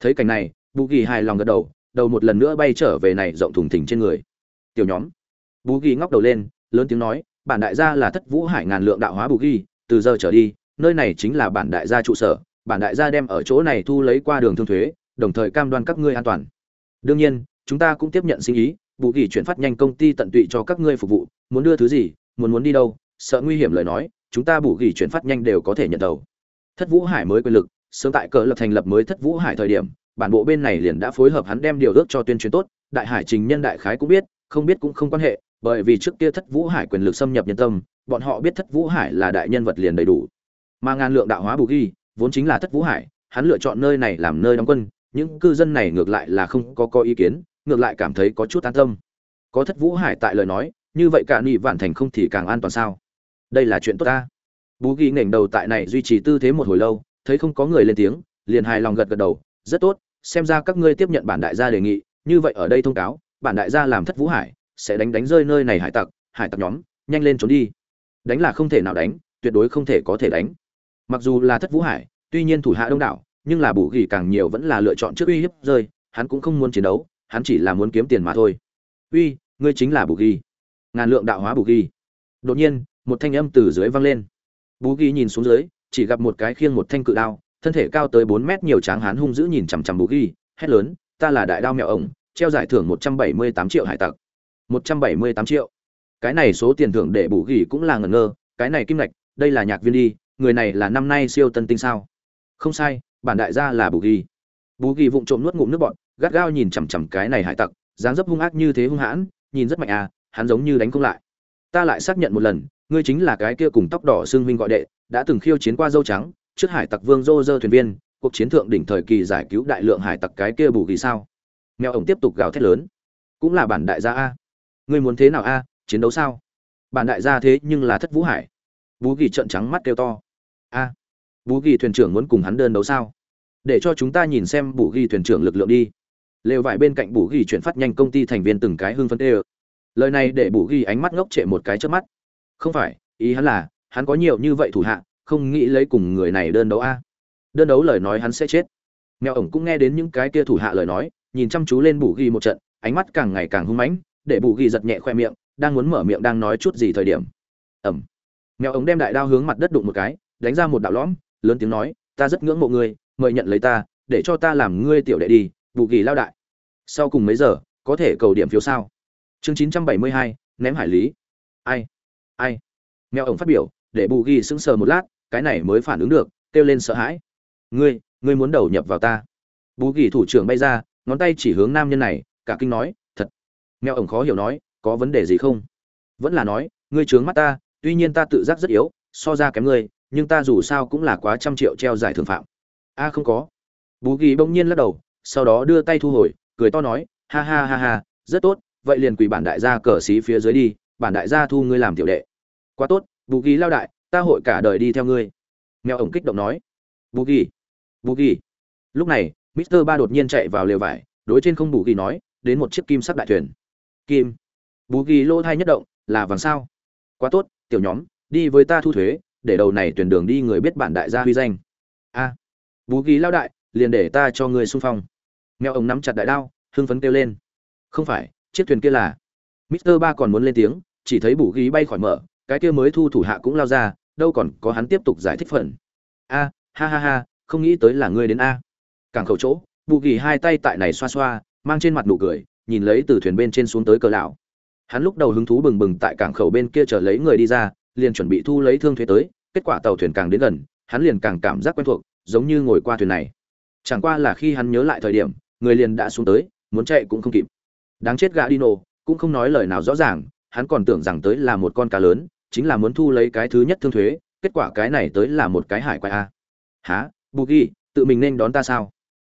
Thấy cảnh này, bú ghi hài lòng gật đầu đầu một lần nữa bay trở về này rộng thùng thình trên người. Tiểu nhóm. Bú ghi ngóc đầu lên, lớn tiếng nói, bản đại gia là thất vũ hải ngàn lượng đạo hóa bù ghi từ giờ trở đi, nơi này chính là bản đại gia trụ sở, bản đại gia đem ở chỗ này thu lấy qua đường thương thuế, đồng thời cam đoan các ngươi an toàn. Đương nhiên, chúng ta cũng tiếp nhận sinh ý, vụ kỳ chuyển phát nhanh công ty tận tụy cho các ngươi phục vụ, muốn đưa thứ gì, muốn muốn đi đâu, sợ nguy hiểm lời nói, chúng ta bù gỉ chuyển phát nhanh đều có thể nhận đầu. Thất vũ hải mới quyền lực, sớm tại cờ lập thành lập mới thất vũ hải thời điểm, bản bộ bên này liền đã phối hợp hắn đem điều ước cho tuyên truyền tốt, đại hải trình nhân đại khái cũng biết, không biết cũng không quan hệ bởi vì trước kia thất vũ hải quyền lực xâm nhập nhân tâm, bọn họ biết thất vũ hải là đại nhân vật liền đầy đủ. Mà ngàn lượng đạo hóa bù ghi, vốn chính là thất vũ hải, hắn lựa chọn nơi này làm nơi đóng quân, những cư dân này ngược lại là không có có ý kiến, ngược lại cảm thấy có chút an tâm. Có thất vũ hải tại lời nói, như vậy cả nghị vạn thành không thì càng an toàn sao? Đây là chuyện tốt ta. Bú ghi nghển đầu tại này duy trì tư thế một hồi lâu, thấy không có người lên tiếng, liền hài lòng gật gật đầu, rất tốt, xem ra các ngươi tiếp nhận bản đại gia đề nghị, như vậy ở đây thông cáo, bản đại gia làm thất vũ hải sẽ đánh đánh rơi nơi này hải tặc hải tặc nhóm, nhanh lên trốn đi. Đánh là không thể nào đánh, tuyệt đối không thể có thể đánh. Mặc dù là thất vũ hải, tuy nhiên thủ hạ đông đảo, nhưng là bù gỉ càng nhiều vẫn là lựa chọn trước uy hiếp rơi, hắn cũng không muốn chiến đấu, hắn chỉ là muốn kiếm tiền mà thôi. Uy, ngươi chính là bù ghi ngàn lượng đạo hóa bù ghi đột nhiên, một thanh âm từ dưới vang lên. Bù ghi nhìn xuống dưới, chỉ gặp một cái khiêng một thanh cự đao, thân thể cao tới bốn mét nhiều tráng hán hung dữ nhìn chằm chằm bù ghi hét lớn, ta là đại đao mèo ổng, treo giải thưởng một trăm bảy mươi tám triệu hải tặc một trăm bảy mươi tám triệu. Cái này số tiền thưởng để bù ghi cũng là ngẩn ngơ, cái này kim ngạch, đây là nhạc viên đi, người này là năm nay siêu tân tinh sao? Không sai, bản đại gia là bù ghi bù ghi vụng trộm nuốt ngụm nước bọn gắt gao nhìn chằm chằm cái này hải tặc, dáng dấp hung ác như thế hung hãn, nhìn rất mạnh à hắn giống như đánh không lại. Ta lại xác nhận một lần, ngươi chính là cái kia cùng tóc đỏ xương huynh gọi đệ, đã từng khiêu chiến qua dâu trắng, trước hải tặc vương dô dơ thuyền viên, cuộc chiến thượng đỉnh thời kỳ giải cứu đại lượng hải tặc cái kia bù ghi sao? Mèo ổng tiếp tục gào thét lớn. Cũng là bản đại gia a ngươi muốn thế nào a, chiến đấu sao? Bản đại gia thế nhưng là thất vũ hải. Bú ghi trợn trắng mắt kêu to. A, bú ghi thuyền trưởng muốn cùng hắn đơn đấu sao? Để cho chúng ta nhìn xem bù ghi thuyền trưởng lực lượng đi. Lều vải bên cạnh bù ghi chuyển phát nhanh công ty thành viên từng cái hưng phân tê lời này để bù ghi ánh mắt ngốc trệ một cái trước mắt. Không phải, ý hắn là, hắn có nhiều như vậy thủ hạ, không nghĩ lấy cùng người này đơn đấu a. Đơn đấu lời nói hắn sẽ chết. Mèo ổng cũng nghe đến những cái kia thủ hạ lời nói, nhìn chăm chú lên bù ghi một trận, ánh mắt càng ngày càng hung mãnh để bù ghi giật nhẹ khoe miệng, đang muốn mở miệng đang nói chút gì thời điểm. Ẩm. Mèo ống đem đại đao hướng mặt đất đụng một cái, đánh ra một đạo lõm, lớn tiếng nói, ta rất ngưỡng mộ ngươi, mời nhận lấy ta, để cho ta làm ngươi tiểu đệ đi, bù kỳ lao đại. Sau cùng mấy giờ, có thể cầu điểm phiếu sao? Chương chín trăm bảy mươi hai, ném hải lý. Ai? Ai? Mèo ổng phát biểu, để bù ghi sững sờ một lát, cái này mới phản ứng được, kêu lên sợ hãi. Ngươi ngươi muốn đầu nhập vào ta? Bù ghi thủ trưởng bay ra, ngón tay chỉ hướng nam nhân này, cả kinh nói mèo ổng khó hiểu nói, có vấn đề gì không? Vẫn là nói, ngươi trướng mắt ta, tuy nhiên ta tự giác rất yếu, so ra kém ngươi, nhưng ta dù sao cũng là quá trăm triệu treo giải thưởng phạm. A, không có. Bú ghi bỗng nhiên lắc đầu, sau đó đưa tay thu hồi, cười to nói, ha ha ha ha, rất tốt, vậy liền quỳ bản đại gia cờ xí phía dưới đi, bản đại gia thu ngươi làm tiểu đệ. Quá tốt, bú ghi lao đại, ta hội cả đời đi theo ngươi. Mèo ổng kích động nói. Bú ghi bú ghi. Lúc này, mister ba đột nhiên chạy vào lều vải, đối trên không bù ghi nói, đến một chiếc kim sắc đại thuyền kim. Bú ghi lỗ thai nhất động, là vàng sao? Quá tốt, tiểu nhóm, đi với ta thu thuế, để đầu này tuyển đường đi người biết bản đại gia huy danh. A. Bú ghi lao đại, liền để ta cho người xung phong. Mèo ông nắm chặt đại đao, hưng phấn kêu lên. Không phải, chiếc thuyền kia là. Mister ba còn muốn lên tiếng, chỉ thấy bù ghi bay khỏi mở, cái kia mới thu thủ hạ cũng lao ra, đâu còn có hắn tiếp tục giải thích phần. A, ha ha ha, không nghĩ tới là ngươi đến a. Cảng khẩu chỗ bù ghi hai tay tại này xoa xoa, mang trên mặt nụ cười nhìn lấy từ thuyền bên trên xuống tới cờ lão. Hắn lúc đầu hứng thú bừng bừng tại cảng khẩu bên kia chờ lấy người đi ra, liền chuẩn bị thu lấy thương thuế tới, kết quả tàu thuyền càng đến gần, hắn liền càng cảm giác quen thuộc, giống như ngồi qua thuyền này. Chẳng qua là khi hắn nhớ lại thời điểm, người liền đã xuống tới, muốn chạy cũng không kịp. Đáng chết gã dino, cũng không nói lời nào rõ ràng, hắn còn tưởng rằng tới là một con cá lớn, chính là muốn thu lấy cái thứ nhất thương thuế, kết quả cái này tới là một cái hải quái a. Há bù ghi, tự mình nên đón ta sao?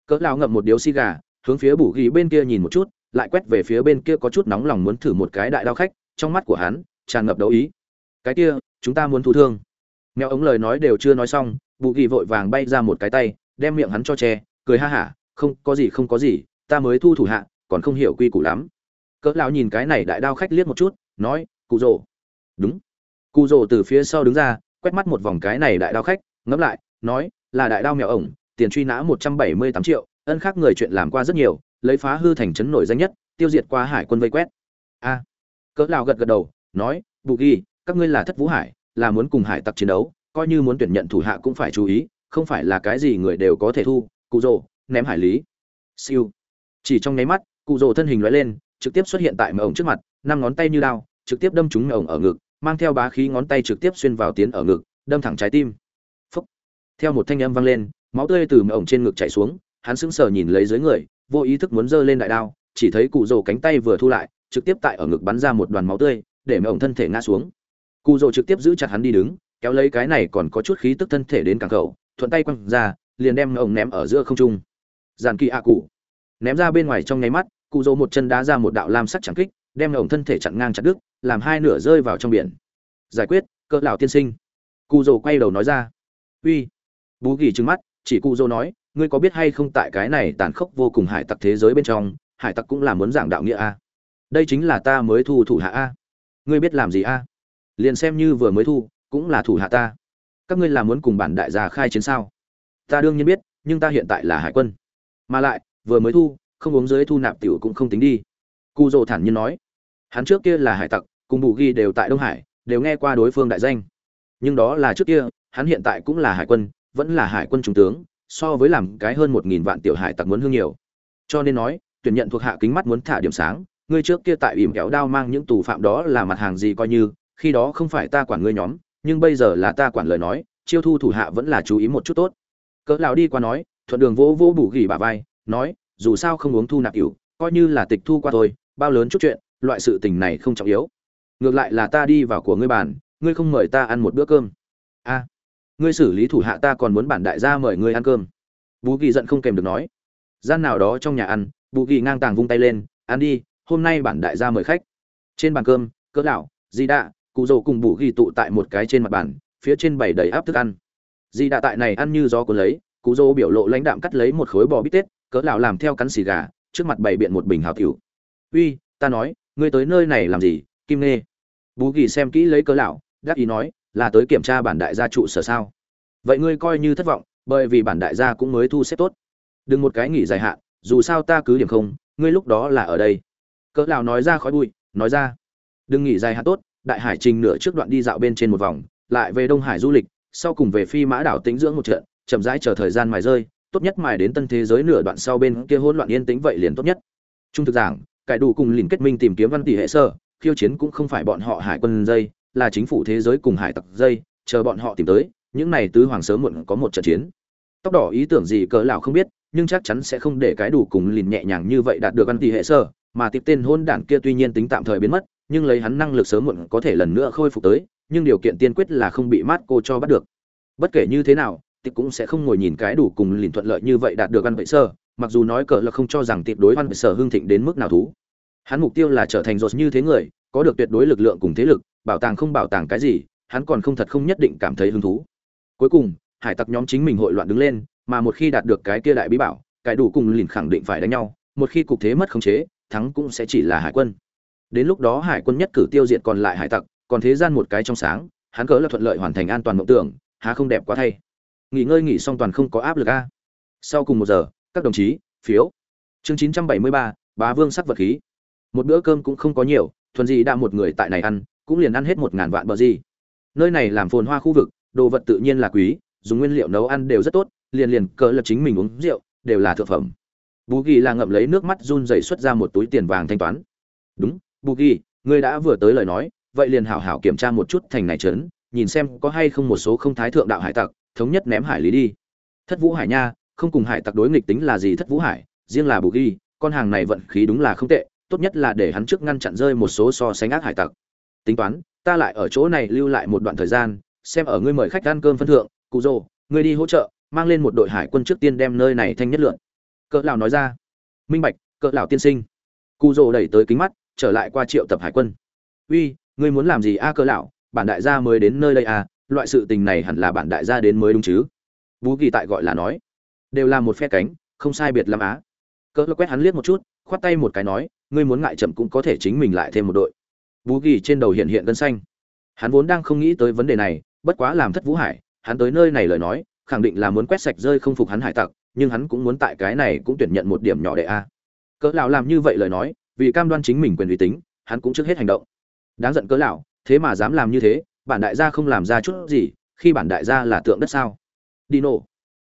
Cỡ lão ngậm một điếu xì gà, hướng phía bù ghi bên kia nhìn một chút lại quét về phía bên kia có chút nóng lòng muốn thử một cái đại đao khách, trong mắt của hắn tràn ngập đấu ý. Cái kia, chúng ta muốn thu thương. Mèo ống lời nói đều chưa nói xong, bù ghi vội vàng bay ra một cái tay, đem miệng hắn cho che, cười ha hả, không, có gì, không có gì, ta mới thu thủ hạ, còn không hiểu quy củ lắm. Cỡ lão nhìn cái này đại đao khách liếc một chút, nói, cụ rồ. Đúng. Cụ rồ từ phía sau đứng ra, quét mắt một vòng cái này đại đao khách, ngẫm lại, nói, là đại đao mèo ổng, tiền truy nã một trăm bảy mươi tám triệu, ân khác người chuyện làm qua rất nhiều lấy phá hư thành trấn nổi danh nhất, tiêu diệt qua hải quân vây quét. A. Cỡ lão gật gật đầu, nói, bù ghi, các ngươi là thất vũ hải, là muốn cùng hải tặc chiến đấu, coi như muốn tuyển nhận thủ hạ cũng phải chú ý, không phải là cái gì người đều có thể thu. Cụ rồ ném hải lý. Siêu. Chỉ trong nháy mắt, cụ rồ thân hình lóe lên, trực tiếp xuất hiện tại mờ ổng trước mặt, năm ngón tay như đao, trực tiếp đâm trúng mờ ổng ở ngực, mang theo bá khí ngón tay trực tiếp xuyên vào tiến ở ngực, đâm thẳng trái tim. Phúc. theo một thanh âm vang lên, máu tươi từ mờ ổng trên ngực chảy xuống, hắn sững sờ nhìn lấy dưới người vô ý thức muốn giơ lên đại đao, chỉ thấy cụ rồ cánh tay vừa thu lại, trực tiếp tại ở ngực bắn ra một đoàn máu tươi, để mẹ ổng thân thể ngã xuống. Cụ rồ trực tiếp giữ chặt hắn đi đứng, kéo lấy cái này còn có chút khí tức thân thể đến càng khẩu, thuận tay quăng ra, liền đem ổng ném ở giữa không trung. Giàn kỳ ạ cụ ném ra bên ngoài trong nháy mắt, cụ dỗ một chân đá ra một đạo lam sắc chẳng kích, đem ổng thân thể chặn ngang chặt đứt, làm hai nửa rơi vào trong biển. Giải quyết, cỡ lão tiên sinh. Cụ dỗ quay đầu nói ra. Uy. Bú gỉ trừng mắt, chỉ cụ dỗ nói ngươi có biết hay không tại cái này tàn khốc vô cùng hải tặc thế giới bên trong, hải tặc cũng là muốn giảng đạo nghĩa a? Đây chính là ta mới thu thủ hạ a. Ngươi biết làm gì a? Liền xem như vừa mới thu, cũng là thủ hạ ta. Các ngươi là muốn cùng bản đại gia khai chiến sao? Ta đương nhiên biết, nhưng ta hiện tại là hải quân. Mà lại, vừa mới thu, không uống dưới thu nạp tiểu cũng không tính đi. Cu dỗ thản nhiên nói. Hắn trước kia là hải tặc, cùng bù ghi đều tại đông hải, đều nghe qua đối phương đại danh. Nhưng đó là trước kia, hắn hiện tại cũng là hải quân, vẫn là hải quân trung tướng so với làm cái hơn một nghìn vạn tiểu hải tặc muốn hương nhiều. Cho nên nói, tuyển nhận thuộc hạ kính mắt muốn thả điểm sáng, ngươi trước kia tại ỉm kéo đao mang những tù phạm đó là mặt hàng gì coi như, khi đó không phải ta quản ngươi nhóm, nhưng bây giờ là ta quản lời nói, chiêu thu thủ hạ vẫn là chú ý một chút tốt. Cỡ lão đi qua nói, thuận đường vỗ vỗ bù gỉ bà vai, nói, dù sao không uống thu nạp ỉu, coi như là tịch thu qua thôi, bao lớn chút chuyện, loại sự tình này không trọng yếu. Ngược lại là ta đi vào của ngươi bàn, ngươi không mời ta ăn một bữa cơm. A ngươi xử lý thủ hạ ta còn muốn bản đại gia mời ngươi ăn cơm. Bù ghi giận không kèm được nói. Gian nào đó trong nhà ăn bù ghi ngang tàng vung tay lên, ăn đi, hôm nay bản đại gia mời khách. Trên bàn cơm, cỡ lão, di đạ, cụ dầu cùng bù ghi tụ tại một cái trên mặt bàn, phía trên bày đầy áp thức ăn. Di đạ tại này ăn như gió cuốn lấy, cụ dầu biểu lộ lãnh đạm cắt lấy một khối bò bít tết, cỡ lão làm theo cắn xì gà, trước mặt bày biện một bình hào tiểu. Uy, ta nói, ngươi tới nơi này làm gì, kim nê bú kỳ xem kỹ lấy cỡ lão, đắc ý nói là tới kiểm tra bản đại gia trụ sở sao? Vậy ngươi coi như thất vọng, bởi vì bản đại gia cũng mới thu xếp tốt. Đừng một cái nghỉ dài hạn, dù sao ta cứ điểm không, ngươi lúc đó là ở đây. Cỡ lão nói ra khói bụi, nói ra. Đừng nghỉ dài hạn tốt, đại hải trình nửa trước đoạn đi dạo bên trên một vòng, lại về đông hải du lịch, sau cùng về phi mã đảo tĩnh dưỡng một trận, chậm rãi chờ thời gian mài rơi, tốt nhất mài đến tân thế giới nửa đoạn sau bên kia hỗn loạn yên tĩnh vậy liền tốt nhất. Trung thực giảng, cải đủ cùng liền kết minh tìm kiếm văn tỷ hệ sơ khiêu chiến cũng không phải bọn họ hải quân dây là chính phủ thế giới cùng hải tặc dây, chờ bọn họ tìm tới, những này tứ hoàng sớm muộn có một trận chiến. Tóc đỏ ý tưởng gì cỡ lão không biết, nhưng chắc chắn sẽ không để cái đủ cùng lìn nhẹ nhàng như vậy đạt được văn tỷ hệ sơ mà tiếp tên hôn đản kia tuy nhiên tính tạm thời biến mất, nhưng lấy hắn năng lực sớm muộn có thể lần nữa khôi phục tới, nhưng điều kiện tiên quyết là không bị mát cô cho bắt được. Bất kể như thế nào tiệp cũng sẽ không ngồi nhìn cái đủ cùng lìn thuận lợi như vậy đạt được ăn vệ sơ mặc dù nói cỡ là không cho rằng tiệp đối văn sơ hưng thịnh đến mức nào thú. Hắn mục tiêu là trở thành rột như thế người, có được tuyệt đối lực lượng cùng thế lực bảo tàng không bảo tàng cái gì, hắn còn không thật không nhất định cảm thấy hứng thú. Cuối cùng, hải tặc nhóm chính mình hội loạn đứng lên, mà một khi đạt được cái kia đại bí bảo, cái đủ cùng liền khẳng định phải đánh nhau, một khi cục thế mất khống chế, thắng cũng sẽ chỉ là hải quân. Đến lúc đó hải quân nhất cử tiêu diệt còn lại hải tặc, còn thế gian một cái trong sáng, hắn cỡ là thuận lợi hoàn thành an toàn mộng tưởng, há không đẹp quá thay. Nghỉ ngơi nghỉ xong toàn không có áp lực a. Sau cùng một giờ, các đồng chí, phiếu. Chương chín trăm bảy mươi ba, bá vương sắc vật khí. Một bữa cơm cũng không có nhiều, thuần gì đã một người tại này ăn cũng liền ăn hết một ngàn vạn bờ gì. Nơi này làm phồn hoa khu vực, đồ vật tự nhiên là quý, dùng nguyên liệu nấu ăn đều rất tốt, liền liền cỡ lập chính mình uống rượu, đều là thượng phẩm. Bù ghi là ngậm lấy nước mắt run rẩy xuất ra một túi tiền vàng thanh toán. Đúng, bù ghi, ngươi đã vừa tới lời nói, vậy liền hảo hảo kiểm tra một chút thành này trấn, nhìn xem có hay không một số không thái thượng đạo hải tặc, thống nhất ném hải lý đi. Thất vũ hải nha, không cùng hải tặc đối nghịch tính là gì thất vũ hải? Riêng là bù ghi, con hàng này vận khí đúng là không tệ, tốt nhất là để hắn trước ngăn chặn rơi một số so sánh ác hải tặc tính toán, ta lại ở chỗ này lưu lại một đoạn thời gian, xem ở ngươi mời khách ăn cơm phân thượng, cụ rồ, ngươi đi hỗ trợ, mang lên một đội hải quân trước tiên đem nơi này thanh nhất lượn. Cỡ lão nói ra. Minh bạch, cỡ lão tiên sinh. Cụ rồ đẩy tới kính mắt, trở lại qua triệu tập hải quân. Uy, ngươi muốn làm gì a cỡ lão? Bản đại gia mới đến nơi đây à? Loại sự tình này hẳn là bản đại gia đến mới đúng chứ? Bú kỳ tại gọi là nói. Đều là một phe cánh, không sai biệt lắm á. Cỡ quét hắn liếc một chút, khoát tay một cái nói, ngươi muốn ngại chậm cũng có thể chính mình lại thêm một đội bú kỳ trên đầu hiện hiện gân xanh. Hắn vốn đang không nghĩ tới vấn đề này, bất quá làm thất vũ hải, hắn tới nơi này lời nói, khẳng định là muốn quét sạch rơi không phục hắn hải tặc, nhưng hắn cũng muốn tại cái này cũng tuyển nhận một điểm nhỏ đệ a. Cỡ lão làm như vậy lời nói, vì cam đoan chính mình quyền uy tín, hắn cũng trước hết hành động. Đáng giận cỡ lão, thế mà dám làm như thế, bản đại gia không làm ra chút gì, khi bản đại gia là tượng đất sao? Đi nổ.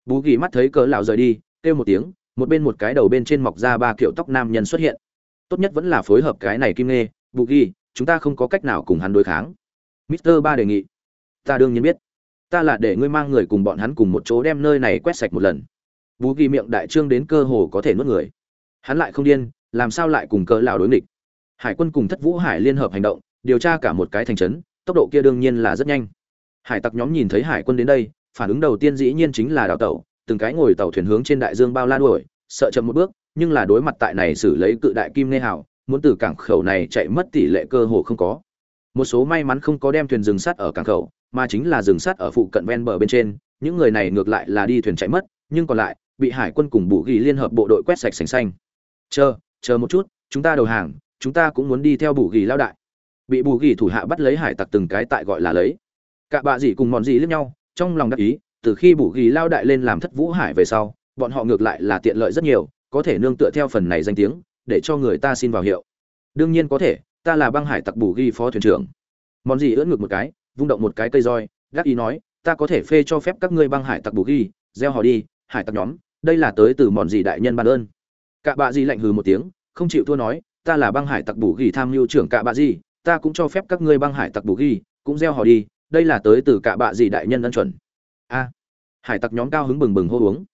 Bú ghi mắt thấy cỡ lão rời đi, kêu một tiếng, một bên một cái đầu bên trên mọc ra ba kiểu tóc nam nhân xuất hiện. Tốt nhất vẫn là phối hợp cái này kim nghe bù ghi chúng ta không có cách nào cùng hắn đối kháng. Mister ba đề nghị. Ta đương nhiên biết. Ta là để ngươi mang người cùng bọn hắn cùng một chỗ đem nơi này quét sạch một lần. Bú ghi miệng đại trương đến cơ hồ có thể nuốt người. Hắn lại không điên, làm sao lại cùng cỡ lão đối nghịch? Hải quân cùng thất vũ hải liên hợp hành động, điều tra cả một cái thành trấn, tốc độ kia đương nhiên là rất nhanh. Hải tặc nhóm nhìn thấy hải quân đến đây, phản ứng đầu tiên dĩ nhiên chính là đào tẩu từng cái ngồi tàu thuyền hướng trên đại dương bao la đuổi, sợ chậm một bước, nhưng là đối mặt tại này xử lấy cự đại kim nê hào muốn từ cảng khẩu này chạy mất tỷ lệ cơ hồ không có. Một số may mắn không có đem thuyền dừng sát ở cảng khẩu, mà chính là dừng sát ở phụ cận ven bờ bên trên. Những người này ngược lại là đi thuyền chạy mất, nhưng còn lại, bị hải quân cùng bù ghi liên hợp bộ đội quét sạch sành xanh. Chờ chờ một chút, chúng ta đầu hàng, chúng ta cũng muốn đi theo bù ghi lao đại. Bị bù ghi thủ hạ bắt lấy hải tặc từng cái tại gọi là lấy. Cả bạ gì cùng mòn gì liếc nhau, trong lòng đắc ý, từ khi bù ghi lao đại lên làm thất vũ hải về sau, bọn họ ngược lại là tiện lợi rất nhiều, có thể nương tựa theo phần này danh tiếng để cho người ta xin vào hiệu. Đương nhiên có thể, ta là băng hải tặc bù ghi phó thuyền trưởng. Mòn gì ưỡn ngược một cái, vung động một cái cây roi, gác ý nói, ta có thể phê cho phép các ngươi băng hải tặc bù ghi, gieo họ đi, hải tặc nhóm, đây là tới từ mòn gì đại nhân ban ơn. Cạ bạ gì lạnh hừ một tiếng, không chịu thua nói, ta là băng hải tặc bù ghi tham mưu trưởng cạ bạ gì ta cũng cho phép các ngươi băng hải tặc bù ghi, cũng gieo họ đi, đây là tới từ cạ bạ gì đại nhân ân chuẩn. A, hải tặc nhóm cao hứng bừng bừng hô uống.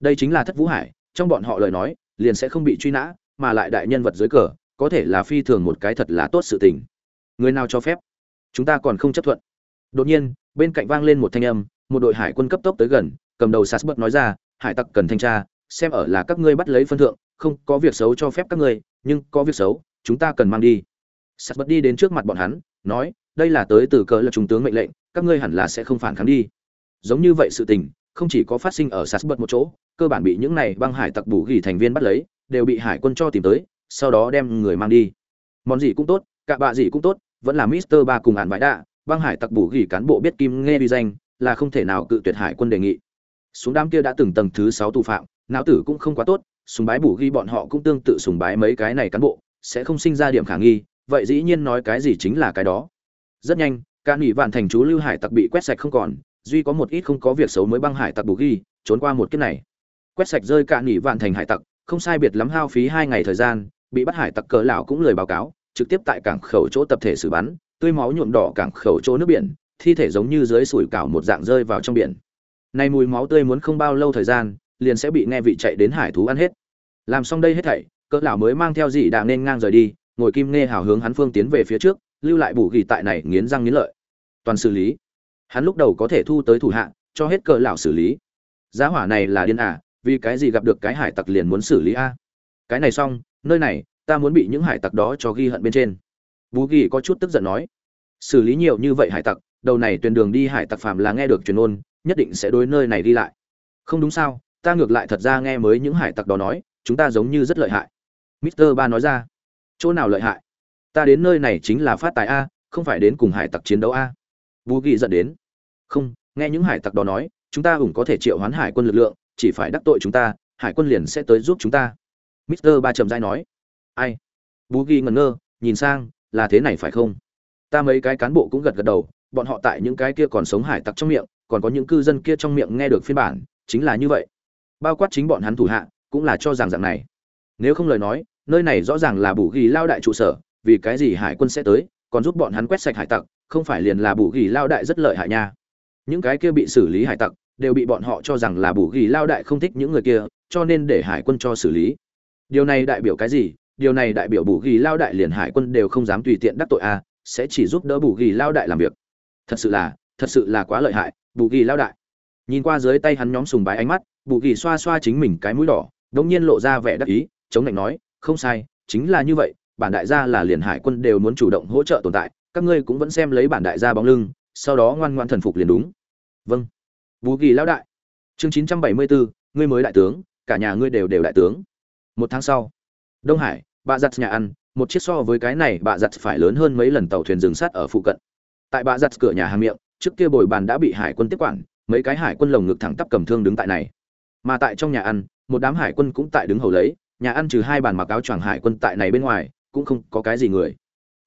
Đây chính là thất vũ hải, trong bọn họ lời nói, liền sẽ không bị truy nã mà lại đại nhân vật dưới cờ, có thể là phi thường một cái thật là tốt sự tình. Người nào cho phép? Chúng ta còn không chấp thuận. Đột nhiên, bên cạnh vang lên một thanh âm, một đội hải quân cấp tốc tới gần, cầm đầu sas bớt nói ra, hải tặc cần thanh tra, xem ở là các ngươi bắt lấy phân thượng, không có việc xấu cho phép các ngươi, nhưng có việc xấu, chúng ta cần mang đi. Sas bớt đi đến trước mặt bọn hắn, nói, đây là tới từ cờ là trung tướng mệnh lệnh, các ngươi hẳn là sẽ không phản kháng đi. Giống như vậy sự tình, không chỉ có phát sinh ở sas bớt một chỗ, cơ bản bị những này băng hải tặc bù gỉ thành viên bắt lấy đều bị hải quân cho tìm tới, sau đó đem người mang đi. Món gì cũng tốt, cả bạ gì cũng tốt, vẫn là mister ba cùng hạn bãi đạ, băng hải tặc bù ghi cán bộ biết kim nghe uy danh, là không thể nào cự tuyệt hải quân đề nghị. Xuống đám kia đã từng tầng thứ sáu tù phạm, não tử cũng không quá tốt sùng bái bù ghi bọn họ cũng tương tự sùng bái mấy cái này cán bộ, sẽ không sinh ra điểm khả nghi, vậy dĩ nhiên nói cái gì chính là cái đó. Rất nhanh, cả nghỉ vạn thành chú lưu hải tặc bị quét sạch không còn, duy có một ít không có việc xấu mới băng hải tặc bù ghi trốn qua một kiếp này. Quét sạch rơi cả nghỉ vạn thành hải tặc không sai biệt lắm hao phí hai ngày thời gian, bị bắt hải tặc cờ lão cũng lời báo cáo, trực tiếp tại cảng khẩu chỗ tập thể xử bắn, tươi máu nhuộm đỏ cảng khẩu chỗ nước biển, thi thể giống như dưới sủi cảo một dạng rơi vào trong biển. Nay mùi máu tươi muốn không bao lâu thời gian, liền sẽ bị nghe vị chạy đến hải thú ăn hết. Làm xong đây hết thảy cỡ lão mới mang theo dị đạng nên ngang rời đi, ngồi kim nghe hào hướng hắn phương tiến về phía trước, lưu lại bù gỉ tại này nghiến răng nghiến lợi. Toàn xử lý. Hắn lúc đầu có thể thu tới thủ hạ, cho hết cỡ lão xử lý. Giá hỏa này là điên à vì cái gì gặp được cái hải tặc liền muốn xử lý a? Cái này xong, nơi này, ta muốn bị những hải tặc đó cho ghi hận bên trên. Bú ghi có chút tức giận nói. Xử lý nhiều như vậy hải tặc, đầu này tuyển đường đi hải tặc phàm là nghe được truyền ôn, nhất định sẽ đối nơi này đi lại. Không đúng sao, ta ngược lại thật ra nghe mới những hải tặc đó nói, chúng ta giống như rất lợi hại. Mister ba nói ra. Chỗ nào lợi hại? Ta đến nơi này chính là phát tài a, không phải đến cùng hải tặc chiến đấu a. Bú ghi dẫn đến. Không, nghe những hải tặc đó nói, chúng ta cũng có thể triệu hoán hải quân lực lượng chỉ phải đắc tội chúng ta, hải quân liền sẽ tới giúp chúng ta. Mister ba trầm dai nói. Ai? Bú ghi ngẩn ngơ, nhìn sang, là thế này phải không? Ta mấy cái cán bộ cũng gật gật đầu, bọn họ tại những cái kia còn sống hải tặc trong miệng, còn có những cư dân kia trong miệng nghe được phiên bản, chính là như vậy. Bao quát chính bọn hắn thủ hạ, cũng là cho rằng dạng này. Nếu không lời nói, nơi này rõ ràng là bù ghi lao đại trụ sở, vì cái gì hải quân sẽ tới, còn giúp bọn hắn quét sạch hải tặc, không phải liền là bù ghi lao đại rất lợi hại nha. Những cái kia bị xử lý hải tặc đều bị bọn họ cho rằng là bù ghi lao đại không thích những người kia, cho nên để hải quân cho xử lý. Điều này đại biểu cái gì? Điều này đại biểu bù ghi lao đại liền hải quân đều không dám tùy tiện đắc tội a, sẽ chỉ giúp đỡ bù ghi lao đại làm việc. Thật sự là, thật sự là quá lợi hại, bù ghi lao đại. Nhìn qua dưới tay hắn nhóm sùng bái ánh mắt, bù ghi xoa xoa chính mình cái mũi đỏ, đống nhiên lộ ra vẻ đắc ý, chống lạnh nói, không sai, chính là như vậy, bản đại gia là liền hải quân đều muốn chủ động hỗ trợ tồn tại, các ngươi cũng vẫn xem lấy bản đại gia bóng lưng, sau đó ngoan ngoan thần phục liền đúng. Vâng bù kỳ lão đại. Chương chín trăm bảy mươi bốn ngươi mới đại tướng, cả nhà ngươi đều đều đại tướng. Một tháng sau, đông hải, bạ giặt nhà ăn, một chiếc so với cái này bạ giặt phải lớn hơn mấy lần tàu thuyền dừng sát ở phụ cận. Tại bạ giặt cửa nhà hàng miệng, trước kia bồi bàn đã bị hải quân tiếp quản, mấy cái hải quân lồng ngực thẳng tắp cầm thương đứng tại này. Mà tại trong nhà ăn, một đám hải quân cũng tại đứng hầu lấy, nhà ăn trừ hai bàn mặc áo choàng hải quân tại này bên ngoài, cũng không có cái gì người.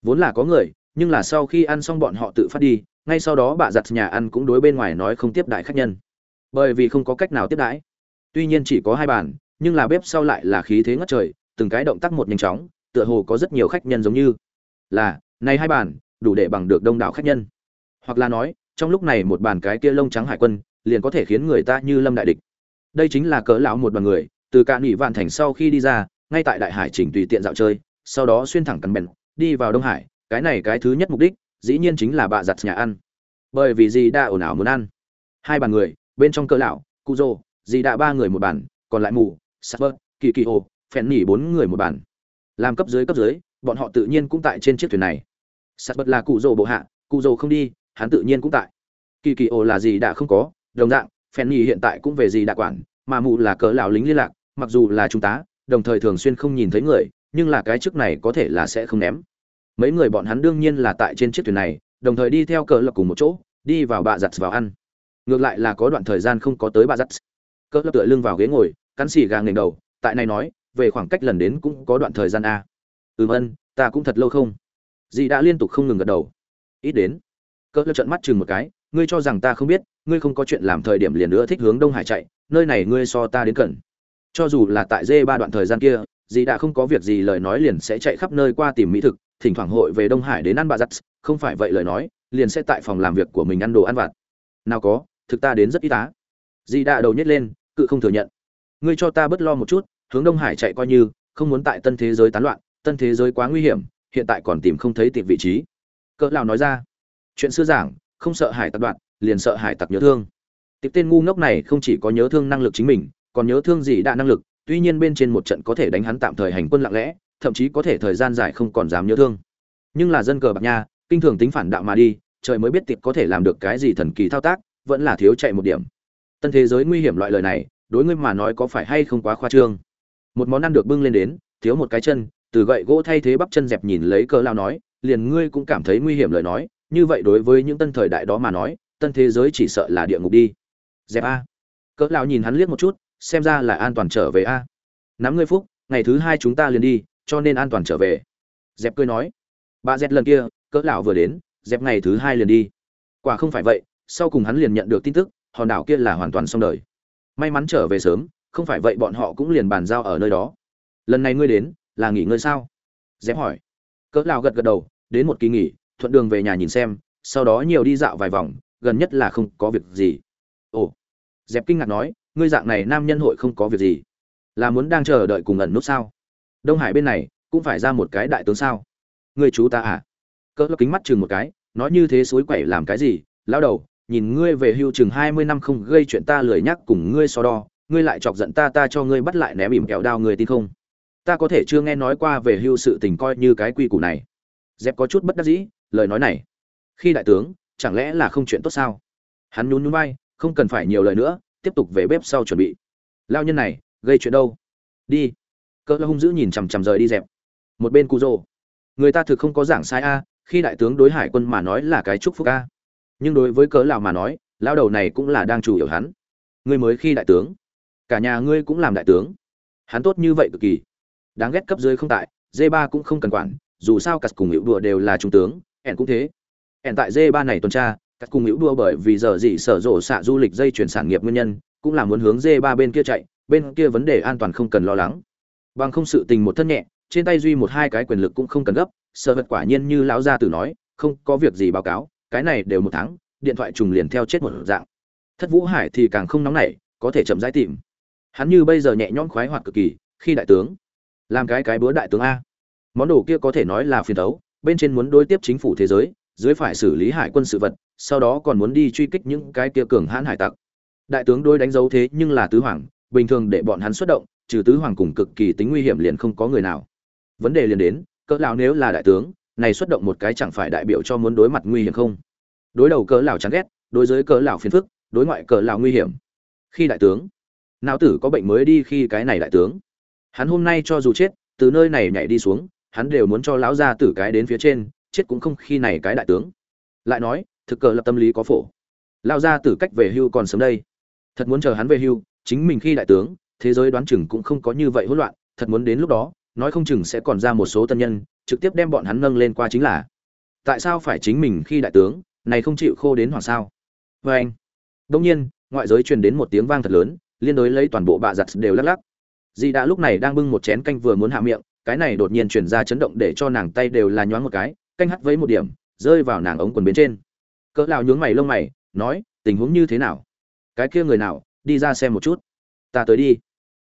Vốn là có người nhưng là sau khi ăn xong bọn họ tự phát đi, ngay sau đó bà giặt nhà ăn cũng đối bên ngoài nói không tiếp đại khách nhân. Bởi vì không có cách nào tiếp đãi. Tuy nhiên chỉ có hai bàn, nhưng là bếp sau lại là khí thế ngất trời, từng cái động tác một nhanh chóng, tựa hồ có rất nhiều khách nhân giống như là, này hai bàn, đủ để bằng được đông đảo khách nhân. Hoặc là nói, trong lúc này một bàn cái kia lông trắng hải quân, liền có thể khiến người ta như lâm đại địch. Đây chính là cỡ lão một đoàn người, từ cạn nghỉ vạn thành sau khi đi ra, ngay tại đại hải chỉnh tùy tiện dạo chơi, sau đó xuyên thẳng cắn bèn, đi vào đông hải cái này cái thứ nhất mục đích, dĩ nhiên chính là bạ giặt nhà ăn. Bởi vì gì đã ồn ào muốn ăn. Hai bàn người, bên trong cỡ lão cụ rô dì đã ba người một bàn, còn lại mù sapper kỳ kỳ ô phèn nỉ bốn người một bàn. Làm cấp dưới cấp dưới, bọn họ tự nhiên cũng tại trên chiếc thuyền này. Sapper là cụ rô bộ hạ cụ rô không đi, hắn tự nhiên cũng tại. Kỳ kỳ ô là gì đã không có, đồng dạng phèn nỉ hiện tại cũng về gì đã quản, mà mù là cỡ lão lính liên lạc, mặc dù là trung tá đồng thời thường xuyên không nhìn thấy người, nhưng là cái chức này có thể là sẽ không ném mấy người bọn hắn đương nhiên là tại trên chiếc thuyền này, đồng thời đi theo cỡ lập cùng một chỗ, đi vào bạ giặt vào ăn. Ngược lại là có đoạn thời gian không có tới bạ giặt. Cỡ lập tựa lưng vào ghế ngồi, cắn xì gà nghềnh đầu, tại này nói, về khoảng cách lần đến cũng có đoạn thời gian a. Ừm ân ta cũng thật lâu không. Dì đã liên tục không ngừng gật đầu. Ít đến. Cỡ lập trận mắt chừng một cái, ngươi cho rằng ta không biết, ngươi không có chuyện làm thời điểm liền nữa thích hướng đông hải chạy, nơi này ngươi so ta đến cần cho dù là tại dê ba đoạn thời gian kia, dì đã không có việc gì lời nói liền sẽ chạy khắp nơi qua tìm mỹ thực thỉnh thoảng hội về đông hải đến ăn bà giặt, không phải vậy lời nói, liền sẽ tại phòng làm việc của mình ăn đồ ăn vặt. Nào có, thực ta đến rất ít tá dì đạ đầu nhét lên, cự không thừa nhận. Ngươi cho ta bớt lo một chút, hướng đông hải chạy coi như, không muốn tại tân thế giới tán loạn, tân thế giới quá nguy hiểm, hiện tại còn tìm không thấy tìm vị trí. Cỡ lão nói ra. Chuyện xưa giảng, không sợ hải tặc đoạn liền sợ hải tặc nhớ thương. Tiệp tên ngu ngốc này không chỉ có nhớ thương năng lực chính mình, còn nhớ thương gì đã năng lực, tuy nhiên bên trên một trận có thể đánh hắn tạm thời hành quân lặng lẽ thậm chí có thể thời gian dài không còn dám nhớ thương. Nhưng là dân cờ bạc nha, kinh thường tính phản đạo mà đi, trời mới biết tiệp có thể làm được cái gì thần kỳ thao tác, vẫn là thiếu chạy một điểm. Tân thế giới nguy hiểm loại lời này, đối ngươi mà nói có phải hay không quá khoa trương? Một món ăn được bưng lên đến, thiếu một cái chân, từ gậy gỗ thay thế bắp chân dẹp nhìn lấy cờ lao nói, liền ngươi cũng cảm thấy nguy hiểm lời nói, như vậy đối với những tân thời đại đó mà nói, tân thế giới chỉ sợ là địa ngục đi. Dẹp a. Cỡ lão nhìn hắn liếc một chút, xem ra là an toàn trở về a. Nắm ngươi phúc, ngày thứ hai chúng ta liền đi cho nên an toàn trở về. Dẹp cười nói, bà dẹp lần kia, cỡ lão vừa đến, dẹp ngày thứ hai liền đi. Quả không phải vậy, sau cùng hắn liền nhận được tin tức, hòn đảo kia là hoàn toàn xong đời. May mắn trở về sớm, không phải vậy bọn họ cũng liền bàn giao ở nơi đó. Lần này ngươi đến, là nghỉ ngơi sao? Dẹp hỏi. Cỡ lão gật gật đầu, đến một kỳ nghỉ, thuận đường về nhà nhìn xem, sau đó nhiều đi dạo vài vòng, gần nhất là không có việc gì. Ồ. Dẹp kinh ngạc nói, ngươi dạng này nam nhân hội không có việc gì? Là muốn đang chờ đợi cùng ẩn nút sao? Đông hải bên này cũng phải ra một cái đại tướng sao? Ngươi chú ta à? Cỡ kính mắt chừng một cái, nói như thế suối quẩy làm cái gì? Lão đầu, nhìn ngươi về hưu chừng hai mươi năm không gây chuyện ta lười nhắc cùng ngươi so đo, ngươi lại chọc giận ta ta cho ngươi bắt lại ném ỉm kẹo đao người tin không? Ta có thể chưa nghe nói qua về hưu sự tình coi như cái quy củ này. Dẹp có chút bất đắc dĩ, lời nói này. Khi đại tướng, chẳng lẽ là không chuyện tốt sao? Hắn nhún nhún vai, không cần phải nhiều lời nữa, tiếp tục về bếp sau chuẩn bị. Lao nhân này, gây chuyện đâu? Đi cỡ hung dữ nhìn chằm chằm rời đi dẹp. Một bên cu rô người ta thực không có giảng sai a, khi đại tướng đối hải quân mà nói là cái chúc phúc a. Nhưng đối với cớ lão mà nói lao đầu này cũng là đang chủ hiểu hắn. Ngươi mới khi đại tướng, cả nhà ngươi cũng làm đại tướng. Hắn tốt như vậy cực kỳ. Đáng ghét cấp dưới không tại d ba cũng không cần quản, dù sao cắt cùng hữu đùa đều là trung tướng, ẻn cũng thế. Ẻn tại d ba này tuần tra, cắt cùng hữu đùa bởi vì giờ gì sở rộ xạ du lịch dây chuyển sản nghiệp nguyên nhân, cũng là muốn hướng d ba bên kia chạy, bên kia vấn đề an toàn không cần lo lắng bằng không sự tình một thân nhẹ, trên tay duy một hai cái quyền lực cũng không cần gấp, sợ vật quả nhiên như lão gia tử nói, không có việc gì báo cáo, cái này đều một tháng, điện thoại trùng liền theo chết một dạng. Thất vũ hải thì càng không nóng nảy, có thể chậm rãi tìm. Hắn như bây giờ nhẹ nhõm khoái hoạt cực kỳ, khi đại tướng, làm cái cái bữa đại tướng a. Món đồ kia có thể nói là phiền tấu bên trên muốn đối tiếp chính phủ thế giới, dưới phải xử lý hải quân sự vật, sau đó còn muốn đi truy kích những cái kia cường hãn hải tặc. Đại tướng đối đánh dấu thế nhưng là tứ hoàng, bình thường để bọn hắn xuất động trừ tứ hoàng cùng cực kỳ tính nguy hiểm liền không có người nào. Vấn đề liền đến, cỡ lão nếu là đại tướng, này xuất động một cái chẳng phải đại biểu cho muốn đối mặt nguy hiểm không? Đối đầu cỡ lão chán ghét, đối dưới cỡ lão phiền phức, đối ngoại cỡ lão nguy hiểm. Khi đại tướng não tử có bệnh mới đi khi cái này đại tướng. Hắn hôm nay cho dù chết, từ nơi này nhảy đi xuống, hắn đều muốn cho lão gia tử cái đến phía trên, chết cũng không khi này cái đại tướng. Lại nói, thực cờ lập tâm lý có phổ. Lão gia tử cách về hưu còn sớm đây. Thật muốn chờ hắn về hưu, chính mình khi đại tướng thế giới đoán chừng cũng không có như vậy hỗn loạn, thật muốn đến lúc đó, nói không chừng sẽ còn ra một số tân nhân, trực tiếp đem bọn hắn nâng lên qua chính là, tại sao phải chính mình khi đại tướng, này không chịu khô đến hoàng sao? Vê anh đông nhiên, ngoại giới truyền đến một tiếng vang thật lớn, liên đối lấy toàn bộ bạ giặt đều lắc lắc. Di đã lúc này đang bưng một chén canh vừa muốn hạ miệng, cái này đột nhiên truyền ra chấn động để cho nàng tay đều là nhoáng một cái, canh hắt với một điểm, rơi vào nàng ống quần bên trên. Cỡ lão nhướng mày lông mày, nói, tình huống như thế nào? Cái kia người nào, đi ra xem một chút. Ta tới đi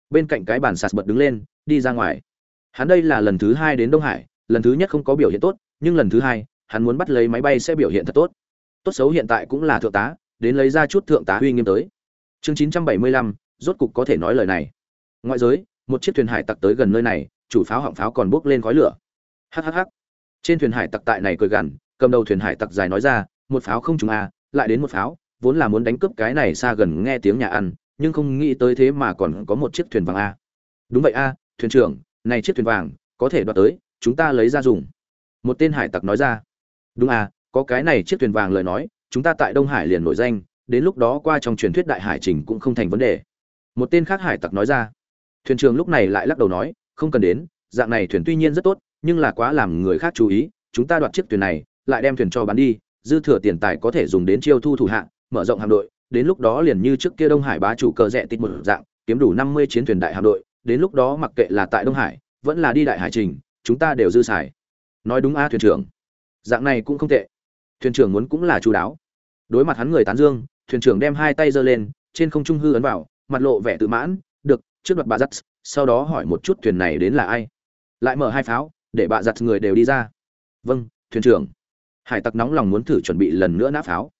bên cạnh cái bàn sạt bật đứng lên, đi ra ngoài. Hắn đây là lần thứ hai đến đông hải, lần thứ nhất không có biểu hiện tốt, nhưng lần thứ hai, hắn muốn bắt lấy máy bay sẽ biểu hiện thật tốt. Tốt xấu hiện tại cũng là thượng tá, đến lấy ra chút thượng tá uy nghiêm tới. Chương chín trăm bảy mươi lăm, rốt cục có thể nói lời này. Ngoại giới, một chiếc thuyền hải tặc tới gần nơi này, chủ pháo họng pháo còn bốc lên khói lửa. Hhh trên thuyền hải tặc tại này cười gằn, cầm đầu thuyền hải tặc dài nói ra, một pháo không trúng a lại đến một pháo, vốn là muốn đánh cướp cái này xa gần nghe tiếng nhà ăn nhưng không nghĩ tới thế mà còn có một chiếc thuyền vàng a. Đúng vậy a, thuyền trưởng, này chiếc thuyền vàng, có thể đoạt tới, chúng ta lấy ra dùng. Một tên hải tặc nói ra. Đúng a, có cái này chiếc thuyền vàng lời nói, chúng ta tại đông hải liền nổi danh, đến lúc đó qua trong truyền thuyết đại hải trình cũng không thành vấn đề. Một tên khác hải tặc nói ra. Thuyền trưởng lúc này lại lắc đầu nói, không cần đến, dạng này thuyền tuy nhiên rất tốt, nhưng là quá làm người khác chú ý, chúng ta đoạt chiếc thuyền này, lại đem thuyền cho bán đi, dư thừa tiền tài có thể dùng đến chiêu thu thủ hạng mở rộng hạm đội đến lúc đó liền như trước kia đông hải bá chủ cờ rẽ tít một dạng, kiếm đủ năm mươi chiến thuyền đại hạm đội, đến lúc đó mặc kệ là tại đông hải, vẫn là đi đại hải trình, chúng ta đều dư xài. Nói đúng a, thuyền trưởng. Dạng này cũng không tệ. Thuyền trưởng muốn cũng là chú đáo. Đối mặt hắn người tán dương, thuyền trưởng đem hai tay giơ lên, trên không trung hư ấn vào, mặt lộ vẻ tự mãn, được, trước đoạt bà giặt, sau đó hỏi một chút thuyền này đến là ai. Lại mở hai pháo, để bà giặt người đều đi ra. Vâng thuyền trưởng. Hải tặc nóng lòng muốn thử chuẩn bị lần nữa nã pháo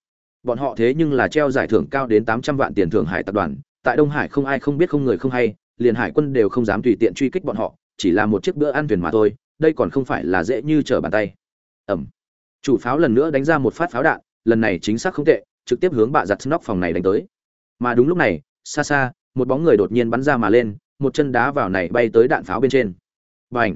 bọn họ thế nhưng là treo giải thưởng cao đến tám trăm vạn tiền thưởng hải tập đoàn, tại đông hải không ai không biết không người không hay, liền hải quân đều không dám tùy tiện truy kích bọn họ, chỉ là một chiếc bữa ăn thuyền mà thôi, đây còn không phải là dễ như trở bàn tay. Ẩm. Chủ pháo lần nữa đánh ra một phát pháo đạn, lần này chính xác không tệ, trực tiếp hướng bạ giặt nóc phòng này đánh tới. Mà đúng lúc này, xa xa, một bóng người đột nhiên bắn ra mà lên, một chân đá vào này bay tới đạn pháo bên trên. Và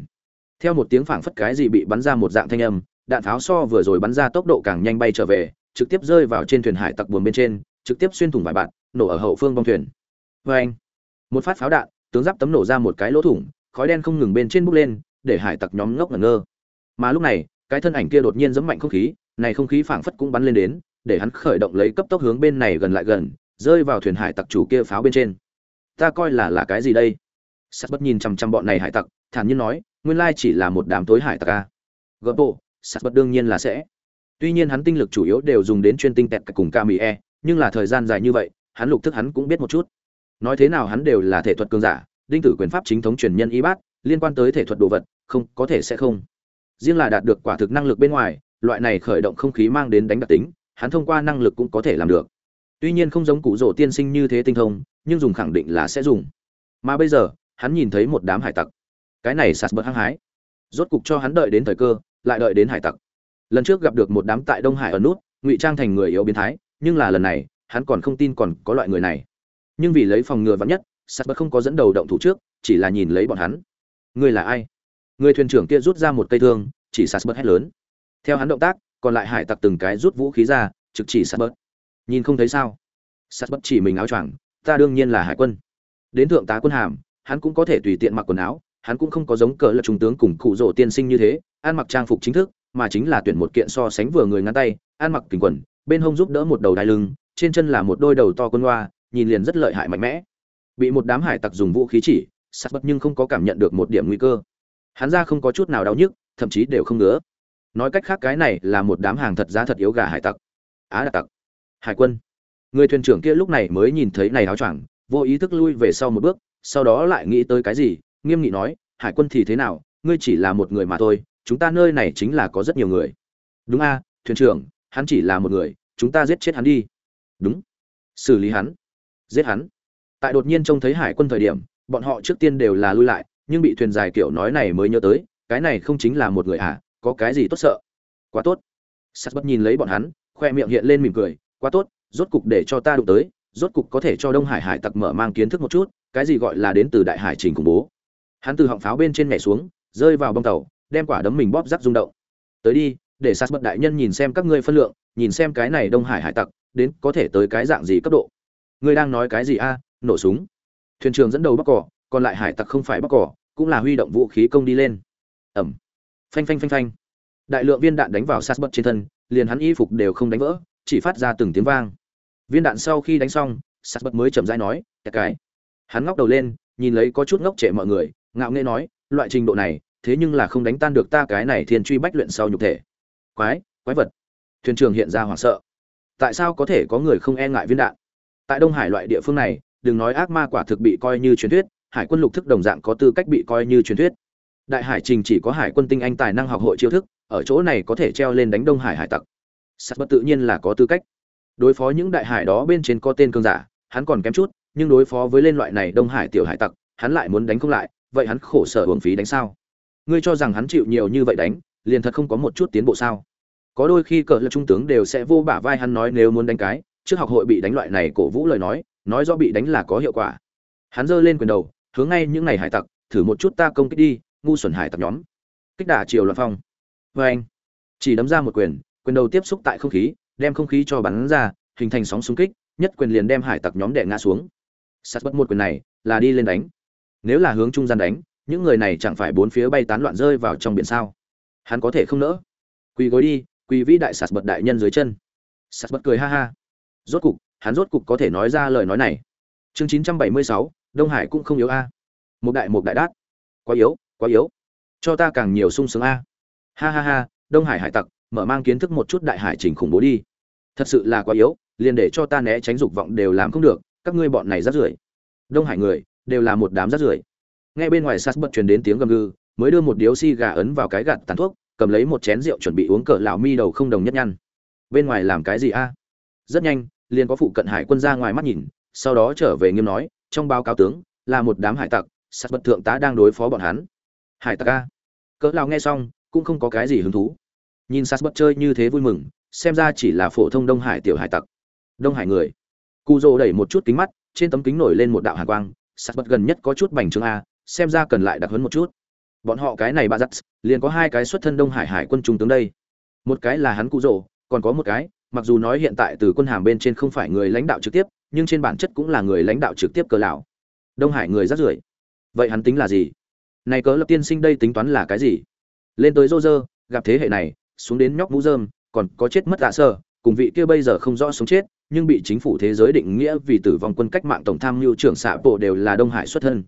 theo một tiếng phảng phất cái gì bị bắn ra một dạng thanh âm, đạn pháo so vừa rồi bắn ra tốc độ càng nhanh bay trở về trực tiếp rơi vào trên thuyền hải tặc buồm bên trên, trực tiếp xuyên thủng vài bạn, nổ ở hậu phương bong thuyền. Vê anh, một phát pháo đạn, tướng giáp tấm nổ ra một cái lỗ thủng, khói đen không ngừng bên trên bốc lên, để hải tặc nhóm ngốc ngẩn ngơ. Mà lúc này, cái thân ảnh kia đột nhiên giẫm mạnh không khí, này không khí phảng phất cũng bắn lên đến, để hắn khởi động lấy cấp tốc hướng bên này gần lại gần, rơi vào thuyền hải tặc chủ kia pháo bên trên. Ta coi là là cái gì đây? Sắt bất nhìn chằm chằm bọn này hải tặc, thản nhiên nói, nguyên lai chỉ là một đám tối hải tặc à. a gấp bộ sắt bất đương nhiên là sẽ. Tuy nhiên hắn tinh lực chủ yếu đều dùng đến chuyên tinh tẹt cùng Kamie, nhưng là thời gian dài như vậy, hắn lục thức hắn cũng biết một chút. Nói thế nào hắn đều là thể thuật cường giả, đinh tử quyền pháp chính thống truyền nhân y bát, liên quan tới thể thuật đồ vật, không, có thể sẽ không. Riêng là đạt được quả thực năng lực bên ngoài, loại này khởi động không khí mang đến đánh đặc tính, hắn thông qua năng lực cũng có thể làm được. Tuy nhiên không giống cụ rỗ tiên sinh như thế tinh thông, nhưng dùng khẳng định là sẽ dùng. Mà bây giờ, hắn nhìn thấy một đám hải tặc. Cái này sạt bớt hăng hái. Rốt cục cho hắn đợi đến thời cơ, lại đợi đến hải tặc lần trước gặp được một đám tại đông hải ở nút, ngụy trang thành người yếu biến thái, nhưng là lần này, hắn còn không tin còn có loại người này. Nhưng vì lấy phòng ngừa vắn nhất, sắt bất không có dẫn đầu động thủ trước, chỉ là nhìn lấy bọn hắn. Người là ai? Người thuyền trưởng kia rút ra một cây thương, chỉ sắt bất hét lớn. Theo hắn động tác, còn lại hải tặc từng cái rút vũ khí ra, trực chỉ sắt bất. Nhìn không thấy sao? Sắt bất chỉ mình áo choàng, ta đương nhiên là hải quân. Đến thượng tá quân hàm, hắn cũng có thể tùy tiện mặc quần áo, hắn cũng không có giống cờ là trung tướng cùng cụ rỗ tiên sinh như thế, ăn mặc trang phục chính thức mà chính là tuyển một kiện so sánh vừa người ngắn tay, ăn mặc kính quần, bên hông giúp đỡ một đầu đai lưng, trên chân là một đôi đầu to quân hoa, nhìn liền rất lợi hại mạnh mẽ. Bị một đám hải tặc dùng vũ khí chỉ sắt bất nhưng không có cảm nhận được một điểm nguy cơ. Hắn ra không có chút nào đau nhức, thậm chí đều không ngứa. Nói cách khác cái này là một đám hàng thật giá thật yếu gà hải tặc. Á đặc tặc. Hải quân. Người thuyền trưởng kia lúc này mới nhìn thấy này áo choàng, vô ý thức lui về sau một bước, sau đó lại nghĩ tới cái gì, nghiêm nghị nói, hải quân thì thế nào? Ngươi chỉ là một người mà thôi chúng ta nơi này chính là có rất nhiều người. Đúng a, thuyền trưởng, hắn chỉ là một người, chúng ta giết chết hắn đi. Đúng. Xử lý hắn. Giết hắn. Tại đột nhiên trông thấy hải quân thời điểm, bọn họ trước tiên đều là lui lại, nhưng bị thuyền dài kiểu nói này mới nhớ tới, cái này không chính là một người à có cái gì tốt sợ? Quá tốt. Sắt bất nhìn lấy bọn hắn, khoe miệng hiện lên mỉm cười, quá tốt, rốt cục để cho ta đụng tới, rốt cục có thể cho đông hải hải tặc mở mang kiến thức một chút, cái gì gọi là đến từ đại hải trình khủng bố. Hắn từ họng pháo bên trên nhảy xuống, rơi vào bông tàu đem quả đấm mình bóp rắc rung động. Tới đi, để sát bất đại nhân nhìn xem các ngươi phân lượng, nhìn xem cái này đông hải hải tặc, đến có thể tới cái dạng gì cấp độ. Ngươi đang nói cái gì a? Nổ súng. Thuyền trưởng dẫn đầu bắc cỏ, còn lại hải tặc không phải bắc cỏ, cũng là huy động vũ khí công đi lên. Ẩm. Phanh phanh phanh phanh. Đại lượng viên đạn đánh vào sát bất trên thân, liền hắn y phục đều không đánh vỡ, chỉ phát ra từng tiếng vang. Viên đạn sau khi đánh xong sát bất mới chậm rãi nói, cái. Hắn ngóc đầu lên, nhìn lấy có chút ngốc trẻ mọi người, ngạo nghễ nói, loại trình độ này thế nhưng là không đánh tan được ta cái này thiên truy bách luyện sau nhục thể. Quái quái vật. Thuyền trưởng hiện ra hoảng sợ. Tại sao có thể có người không e ngại viên đạn? Tại đông hải loại địa phương này, đừng nói ác ma quả thực bị coi như truyền thuyết, hải quân lục thức đồng dạng có tư cách bị coi như truyền thuyết. Đại hải trình chỉ có hải quân tinh anh tài năng học hội chiêu thức, ở chỗ này có thể treo lên đánh đông hải hải tặc. Sắt bất tự nhiên là có tư cách. Đối phó những đại hải đó bên trên có tên cương giả, hắn còn kém chút, nhưng đối phó với lên loại này đông hải tiểu hải tặc, hắn lại muốn đánh không lại, vậy hắn khổ sở hưởng phí đánh sao? Ngươi cho rằng hắn chịu nhiều như vậy đánh, liền thật không có một chút tiến bộ sao? Có đôi khi cờ là trung tướng đều sẽ vô bả vai hắn nói nếu muốn đánh cái, trước học hội bị đánh loại này cổ vũ lời nói nói do bị đánh là có hiệu quả. Hắn giơ lên quyền đầu, hướng ngay những ngày hải tặc, thử một chút ta công kích đi, ngu xuẩn hải tặc nhóm. Kích đả chiều loạn phong. Vê anh, chỉ đấm ra một quyền quyền đầu tiếp xúc tại không khí, đem không khí cho bắn ra, hình thành sóng xung kích, nhất quyền liền đem hải tặc nhóm đệ ngã xuống. Sắt bất một quyền này là đi lên đánh. Nếu là hướng trung gian đánh những người này chẳng phải bốn phía bay tán loạn rơi vào trong biển sao? Hắn có thể không nỡ. Quỳ gối đi, quỳ vĩ đại sạt bật đại nhân dưới chân. Sạt bật cười ha ha. Rốt cục, hắn rốt cục có thể nói ra lời nói này. Chương chín trăm bảy mươi sáu, đông hải cũng không yếu a. Một đại một đại đát. Quá yếu quá yếu. Cho ta càng nhiều sung sướng a. Ha ha ha, đông hải hải tặc, mở mang kiến thức một chút đại hải trình khủng bố đi. Thật sự là quá yếu, liền để cho ta né tránh dục vọng đều làm không được, các ngươi bọn này rát rưởi. Đông hải người, đều là một đám rát rưởi nghe bên ngoài sas bật truyền đến tiếng gầm gừ, mới đưa một điếu xi gà ấn vào cái gạt tàn thuốc, cầm lấy một chén rượu chuẩn bị uống cỡ lão mi đầu không đồng nhất nhăn. Bên ngoài làm cái gì a? Rất nhanh, liền có phụ cận hải quân ra ngoài mắt nhìn, sau đó trở về nghiêm nói, trong báo cáo tướng, là một đám hải tặc sas bật thượng tá đang đối phó bọn hắn. Hải tặc a? Cỡ lão nghe xong, cũng không có cái gì hứng thú. Nhìn sas bật chơi như thế vui mừng, xem ra chỉ là phổ thông đông hải tiểu hải tặc. Đông hải người. Cụ rồ đẩy một chút kính mắt, trên tấm kính nổi lên một đạo hàn quang sắt bật gần nhất có chút bành trướng a xem ra cần lại đặc huấn một chút. Bọn họ cái này ba giặt, liền có hai cái xuất thân đông hải hải quân trung tướng đây. Một cái là hắn cụ rồ, còn có một cái, mặc dù nói hiện tại từ quân hàm bên trên không phải người lãnh đạo trực tiếp, nhưng trên bản chất cũng là người lãnh đạo trực tiếp cờ lão. Đông hải người rất rưởi. Vậy hắn tính là gì? Này cớ lập tiên sinh đây tính toán là cái gì? Lên tới rô rơ, gặp thế hệ này, xuống đến nhóc mũ dơm còn có chết mất dạ sơ, cùng vị kia bây giờ không rõ sống chết, nhưng bị chính phủ thế giới định nghĩa vì tử vong quân cách mạng tổng tham mưu trưởng xạ bộ đều là đông hải xuất thân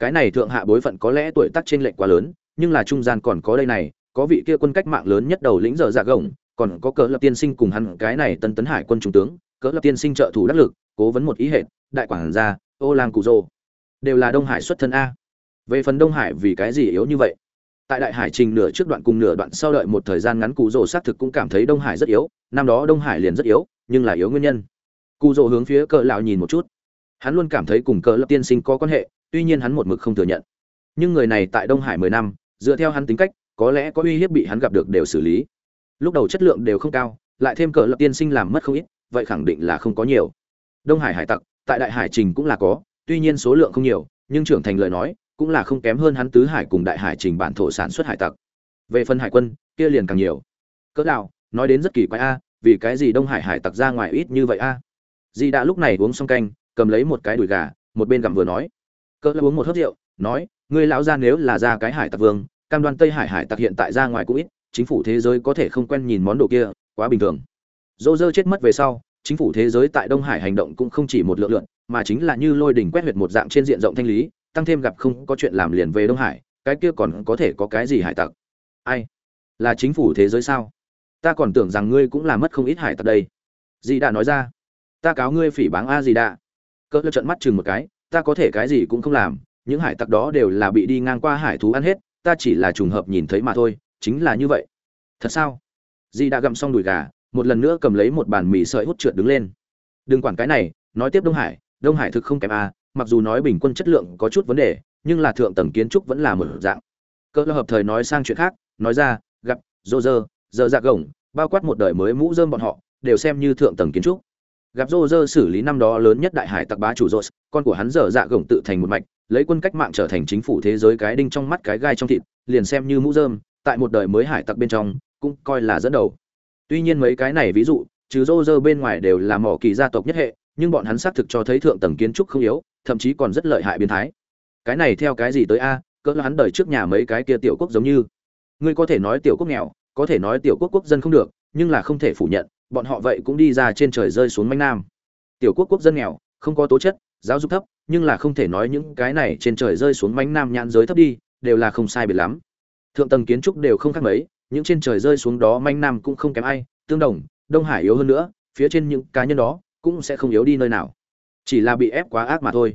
cái này thượng hạ bối phận có lẽ tuổi tác trên lệnh quá lớn, nhưng là trung gian còn có đây này, có vị kia quân cách mạng lớn nhất đầu lĩnh giờ dạ gồng, còn có cỡ lập tiên sinh cùng hắn cái này tân tấn hải quân trung tướng, cỡ lập tiên sinh trợ thủ đắc lực, cố vấn một ý hệ đại quản gia, ô lang cụ rô. Đều là đông hải xuất thân a. Về phần đông hải vì cái gì yếu như vậy? Tại đại hải trình nửa trước đoạn cùng nửa đoạn sau đợi một thời gian ngắn cụ rồ xác thực cũng cảm thấy đông hải rất yếu, năm đó đông hải liền rất yếu, nhưng là yếu nguyên nhân. Cụ rồ hướng phía cỡ lão nhìn một chút. Hắn luôn cảm thấy cùng cỡ lập tiên sinh có quan hệ tuy nhiên hắn một mực không thừa nhận. Nhưng người này tại đông hải mười năm dựa theo hắn tính cách có lẽ có uy hiếp bị hắn gặp được đều xử lý. Lúc đầu chất lượng đều không cao lại thêm cỡ lập tiên sinh làm mất không ít vậy khẳng định là không có nhiều. Đông hải hải tặc tại đại hải trình cũng là có tuy nhiên số lượng không nhiều nhưng trưởng thành lời nói cũng là không kém hơn hắn tứ hải cùng đại hải trình bản thổ sản xuất hải tặc. Về phần hải quân kia liền càng nhiều. Cỡ nào, nói đến rất kỳ quái a vì cái gì đông hải hải tặc ra ngoài ít như vậy a? Di đã lúc này uống xong canh cầm lấy một cái đùi gà một bên gặm vừa nói cỡ uống một hớp rượu, nói, ngươi lão ra nếu là ra cái hải tặc vương, cam đoan tây hải hải tặc hiện tại ra ngoài cũng ít, chính phủ thế giới có thể không quen nhìn món đồ kia, quá bình thường. Dô dơ chết mất về sau, chính phủ thế giới tại đông hải hành động cũng không chỉ một lượng lượn mà chính là như lôi đỉnh quét huyệt một dạng trên diện rộng thanh lý, tăng thêm gặp không có chuyện làm liền về đông hải, cái kia còn có thể có cái gì hải tặc? Ai? Là chính phủ thế giới sao? Ta còn tưởng rằng ngươi cũng là mất không ít hải tặc đây. Dì đã nói ra. Ta cáo ngươi phỉ báng a dì đã cỡ trận mắt chừng một cái ta có thể cái gì cũng không làm, những hải tặc đó đều là bị đi ngang qua hải thú ăn hết, ta chỉ là trùng hợp nhìn thấy mà thôi, chính là như vậy. Thật sao? Dì đã gặm xong đùi gà, một lần nữa cầm lấy một bàn mì sợi hút trượt đứng lên. Đừng quản cái này, nói tiếp đông hải đông hải thực không kém à? mặc dù nói bình quân chất lượng có chút vấn đề, nhưng là thượng tầng kiến trúc vẫn là một dạng. Cỡ hợp thời nói sang chuyện khác, nói ra, gặp dô dơ giờ dạc gồng, bao quát một đời mới mũ dơm bọn họ, đều xem như thượng tầng kiến trúc gặp rô rơ xử lý năm đó lớn nhất đại hải tặc bá chủ rô con của hắn giờ dạ gồng tự thành một mạch, lấy quân cách mạng trở thành chính phủ thế giới cái đinh trong mắt cái gai trong thịt, liền xem như mũ dơm tại một đời mới hải tặc bên trong, cũng coi là dẫn đầu. Tuy nhiên mấy cái này ví dụ, trừ rô rơ bên ngoài đều là mỏ kỳ gia tộc nhất hệ, nhưng bọn hắn xác thực cho thấy thượng tầng kiến trúc không yếu, thậm chí còn rất lợi hại biến thái. Cái này theo cái gì tới a, cỡ hắn đời trước nhà mấy cái kia tiểu quốc giống như. Ngươi có thể nói tiểu quốc nghèo, có thể nói tiểu quốc quốc dân không được, nhưng là không thể phủ nhận bọn họ vậy cũng đi ra trên trời rơi xuống manh nam. Tiểu quốc quốc dân nghèo, không có tố chất, giáo dục thấp, nhưng là không thể nói những cái này trên trời rơi xuống manh nam nhãn giới thấp đi, đều là không sai biệt lắm. Thượng tầng kiến trúc đều không khác mấy, những trên trời rơi xuống đó manh nam cũng không kém ai, tương đồng, đông hải yếu hơn nữa, phía trên những cá nhân đó cũng sẽ không yếu đi nơi nào. Chỉ là bị ép quá ác mà thôi.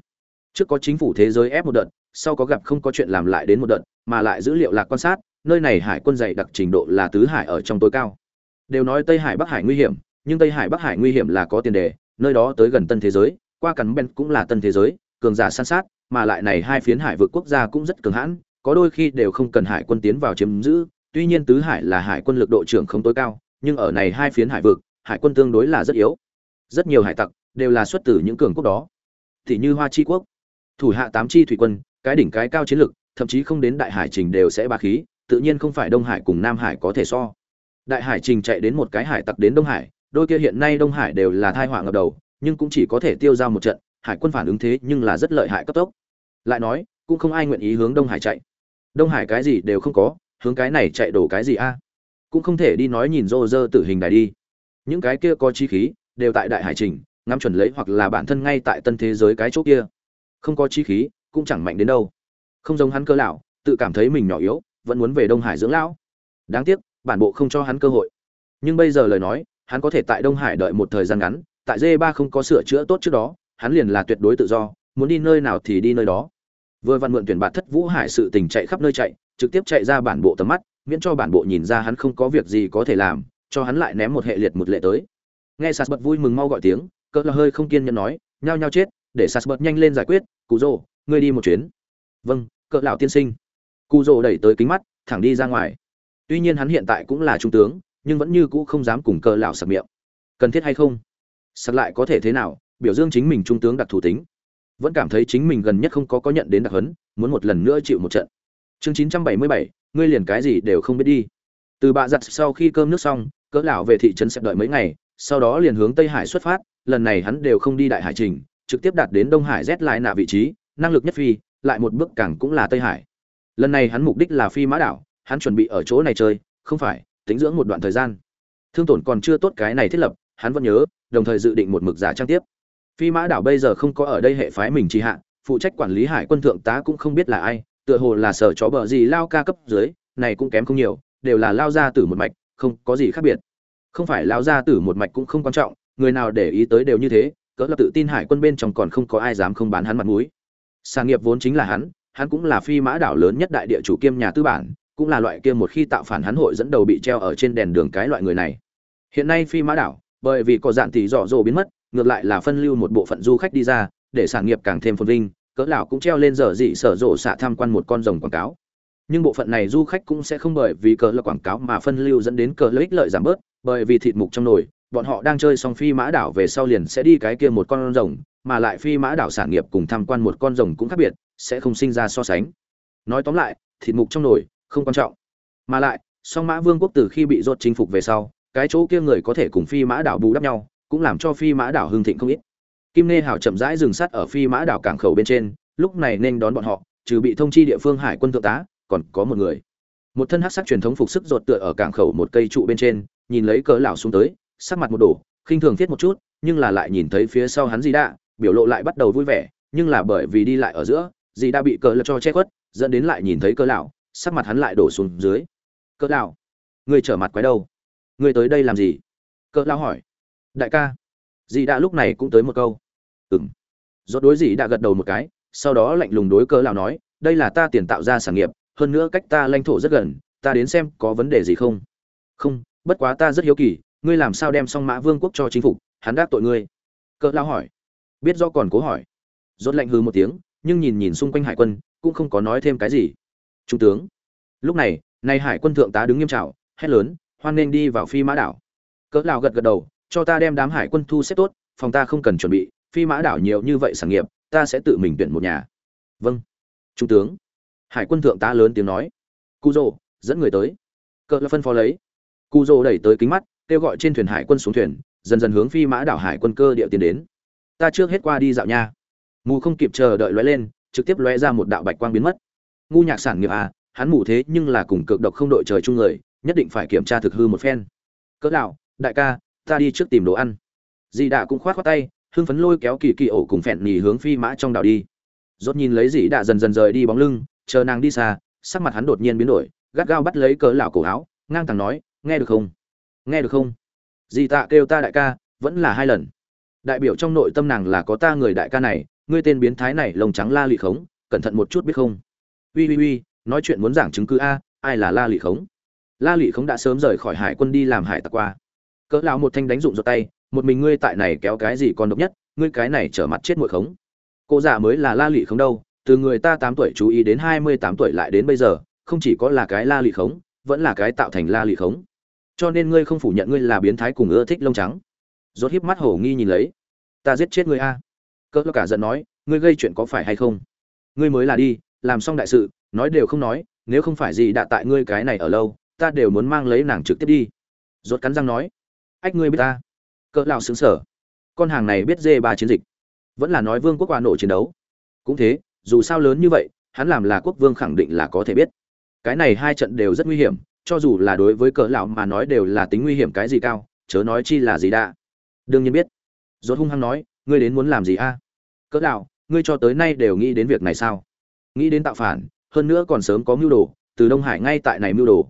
Trước có chính phủ thế giới ép một đợt, sau có gặp không có chuyện làm lại đến một đợt, mà lại dữ liệu lạc quan sát, nơi này hải quân dày đặc trình độ là tứ hải ở trong tối cao đều nói tây hải bắc hải nguy hiểm, nhưng tây hải bắc hải nguy hiểm là có tiền đề, nơi đó tới gần tân thế giới, qua cắn ben cũng là tân thế giới, cường giả san sát, mà lại này hai phiến hải vực quốc gia cũng rất cường hãn, có đôi khi đều không cần hải quân tiến vào chiếm giữ, tuy nhiên tứ hải là hải quân lực độ trưởng không tối cao, nhưng ở này hai phiến hải vực, hải quân tương đối là rất yếu. Rất nhiều hải tặc đều là xuất từ những cường quốc đó. Thì như hoa chi quốc, thủ hạ tám chi thủy quân, cái đỉnh cái cao chiến lực, thậm chí không đến đại hải trình đều sẽ ba khí, tự nhiên không phải đông hải cùng nam hải có thể so đại hải trình chạy đến một cái hải tặc đến đông hải, đôi kia hiện nay đông hải đều là thai họa ngập đầu, nhưng cũng chỉ có thể tiêu ra một trận, hải quân phản ứng thế nhưng là rất lợi hại cấp tốc. Lại nói, cũng không ai nguyện ý hướng đông hải chạy. Đông hải cái gì đều không có, hướng cái này chạy đổ cái gì a? Cũng không thể đi nói nhìn rô rơ tử hình đài đi. Những cái kia có chi khí, đều tại đại hải trình, ngắm chuẩn lấy hoặc là bản thân ngay tại tân thế giới cái chỗ kia. Không có chi khí, cũng chẳng mạnh đến đâu. Không giống hắn cơ lão, tự cảm thấy mình nhỏ yếu, vẫn muốn về đông hải dưỡng lão. Đáng tiếc bản bộ không cho hắn cơ hội. Nhưng bây giờ lời nói, hắn có thể tại đông hải đợi một thời gian ngắn, tại d ba không có sửa chữa tốt trước đó, hắn liền là tuyệt đối tự do, muốn đi nơi nào thì đi nơi đó. Vừa văn mượn tuyển bạt thất vũ hải sự tình chạy khắp nơi chạy, trực tiếp chạy ra bản bộ tầm mắt, miễn cho bản bộ nhìn ra hắn không có việc gì có thể làm, cho hắn lại ném một hệ liệt một lệ tới. Nghe sas bật vui mừng mau gọi tiếng, cỡ là hơi không kiên nhẫn nói, nhao nhao chết, để sas bật nhanh lên giải quyết, Cù rồ ngươi đi một chuyến. Vâng cỡ lão tiên sinh. Cù rồ đẩy tới kính mắt, thẳng đi ra ngoài tuy nhiên hắn hiện tại cũng là trung tướng nhưng vẫn như cũ không dám cùng cờ lão sặc miệng. Cần thiết hay không? Sặc lại có thể thế nào biểu dương chính mình trung tướng đặc thủ tính. Vẫn cảm thấy chính mình gần nhất không có có nhận đến đặc huấn muốn một lần nữa chịu một trận. Chương 977, ngươi liền cái gì đều không biết đi. Từ bạ giặt sau khi cơm nước xong cỡ lão về thị trấn sẽ đợi mấy ngày sau đó liền hướng tây hải xuất phát lần này hắn đều không đi đại hải trình trực tiếp đạt đến đông hải rét lại nạ vị trí năng lực nhất phi lại một bước càng cũng là tây hải. Lần này hắn mục đích là phi mã đảo hắn chuẩn bị ở chỗ này chơi, không phải, tính dưỡng một đoạn thời gian. Thương tổn còn chưa tốt cái này thiết lập, hắn vẫn nhớ, đồng thời dự định một mực giả trang tiếp. Phi mã đảo bây giờ không có ở đây hệ phái mình trì hạ, phụ trách quản lý hải quân thượng tá cũng không biết là ai, tựa hồ là sở chó bờ gì lao ca cấp dưới, này cũng kém không nhiều, đều là lao ra tử một mạch, không có gì khác biệt. Không phải lao ra tử một mạch cũng không quan trọng, người nào để ý tới đều như thế cỡ là tự tin hải quân bên trong còn không có ai dám không bán hắn mặt mũi. Sản nghiệp vốn chính là hắn hắn cũng là phi mã đảo lớn nhất đại địa chủ kiêm nhà tư bản cũng là loại kia một khi tạo phản hắn hội dẫn đầu bị treo ở trên đèn đường cái loại người này. Hiện nay phi mã đảo, bởi vì có dạn tỷ dọ dỗ biến mất, ngược lại là phân lưu một bộ phận du khách đi ra, để sản nghiệp càng thêm phồn vinh, cỡ lão cũng treo lên dở dị sở rộ xạ tham quan một con rồng quảng cáo. Nhưng bộ phận này du khách cũng sẽ không bởi vì cờ là quảng cáo mà phân lưu dẫn đến cờ lợi ích lợi giảm bớt, bởi vì thịt mục trong nồi, bọn họ đang chơi xong phi mã đảo về sau liền sẽ đi cái kia một con rồng, mà lại phi mã đảo sản nghiệp cùng tham quan một con rồng cũng khác biệt, sẽ không sinh ra so sánh. Nói tóm lại, thịt mục trong nồi không quan trọng. Mà lại, song mã vương quốc từ khi bị rốt chinh phục về sau, cái chỗ kia người có thể cùng phi mã đảo bù đắp nhau, cũng làm cho phi mã đảo hưng thịnh không ít. Kim nê hảo chậm rãi dừng sắt ở phi mã đảo cảng khẩu bên trên, lúc này nên đón bọn họ, trừ bị thông chi địa phương hải quân thượng tá, còn có một người. Một thân hắc sắc truyền thống phục sức rột tựa ở cảng khẩu một cây trụ bên trên, nhìn lấy cỡ lão xuống tới, sắc mặt một đổ, khinh thường thiết một chút, nhưng là lại nhìn thấy phía sau hắn gì đã biểu lộ lại bắt đầu vui vẻ, nhưng là bởi vì đi lại ở giữa gì đã bị cỡ lão cho che khuất, dẫn đến lại nhìn thấy cỡ lão sắc mặt hắn lại đổ xuống dưới. Cỡ lão người trở mặt quái đâu? Người tới đây làm gì? Cỡ lão hỏi. Đại ca, dì đã lúc này cũng tới một câu. Ừm. Rốt đối dì đã gật đầu một cái, sau đó lạnh lùng đối cỡ lão nói, đây là ta tiền tạo ra sản nghiệp, hơn nữa cách ta lãnh thổ rất gần, ta đến xem có vấn đề gì không? Không, bất quá ta rất hiếu kỳ, ngươi làm sao đem xong mã vương quốc cho chính phủ, hắn đáp tội ngươi. Cỡ lão hỏi. Biết do còn cố hỏi. Rốt lạnh hừ một tiếng, nhưng nhìn nhìn xung quanh hải quân, cũng không có nói thêm cái gì trung tướng. Lúc này nay hải quân thượng tá đứng nghiêm trào hét lớn hoan nên đi vào phi mã đảo. Cỡ lão gật gật đầu cho ta đem đám hải quân thu xếp tốt phòng ta không cần chuẩn bị phi mã đảo nhiều như vậy sản nghiệp ta sẽ tự mình tuyển một nhà. Vâng. Trung tướng. Hải quân thượng tá lớn tiếng nói. Cu Dô, dẫn người tới. Cỡ lão phân phó lấy. Cu Dô đẩy tới kính mắt kêu gọi trên thuyền hải quân xuống thuyền dần dần hướng phi mã đảo hải quân cơ địa tiến đến. Ta trước hết qua đi dạo nha. Mù không kịp chờ đợi lóe lên trực tiếp lóe ra một đạo bạch quang biến mất ngu nhạc sản nghiệp à hắn mù thế nhưng là cùng cực độc không đội trời chung người, nhất định phải kiểm tra thực hư một phen. Cỡ đạo đại ca, ta đi trước tìm đồ ăn. Dì đạ cũng khoát khoát tay, hưng phấn lôi kéo kỳ kỳ ổ cùng phẹn nhì hướng phi mã trong đảo đi. Rốt nhìn lấy dì đạ dần dần rời đi bóng lưng, chờ nàng đi xa, sắc mặt hắn đột nhiên biến đổi, gắt gao bắt lấy cỡ lão cổ áo, ngang thẳng nói, nghe được không? Nghe được không? Dì tạ kêu ta đại ca, vẫn là hai lần. Đại biểu trong nội tâm nàng là có ta người đại ca này, ngươi tên biến thái này lồng trắng la lị khống, cẩn thận một chút biết không? Uy uy uy, nói chuyện muốn giảng chứng cứ a, ai là la lị khống? La lị khống đã sớm rời khỏi hải quân đi làm hải tặc qua. Cỡ lão một thanh đánh dụng giọt tay, một mình ngươi tại này kéo cái gì còn độc nhất, ngươi cái này trở mặt chết muội khống. Cô già mới là la lị khống đâu, từ người ta tám tuổi chú ý đến hai mươi tám tuổi lại đến bây giờ, không chỉ có là cái la lị khống, vẫn là cái tạo thành la lị khống. Cho nên ngươi không phủ nhận ngươi là biến thái cùng ưa thích lông trắng. Rốt híp mắt hổ nghi nhìn lấy. Ta giết chết ngươi a. Cỡ cả giận nói, ngươi gây chuyện có phải hay không? Ngươi mới là đi làm xong đại sự, nói đều không nói, nếu không phải gì đã tại ngươi cái này ở lâu, ta đều muốn mang lấy nàng trực tiếp đi. Rốt cắn răng nói. Ách ngươi biết ta. Cỡ lão sướng sở con hàng này biết dê ba chiến dịch. Vẫn là nói vương quốc qua nổ chiến đấu. Cũng thế, dù sao lớn như vậy, hắn làm là quốc vương khẳng định là có thể biết. Cái này hai trận đều rất nguy hiểm, cho dù là đối với cỡ lão mà nói đều là tính nguy hiểm cái gì cao, chớ nói chi là gì đã. Đương nhiên biết. Rốt hung hăng nói, ngươi đến muốn làm gì a? Cỡ lão, ngươi cho tới nay đều nghĩ đến việc này sao? Nghĩ đến tạo phản, hơn nữa còn sớm có mưu đồ, từ đông hải ngay tại này mưu đồ.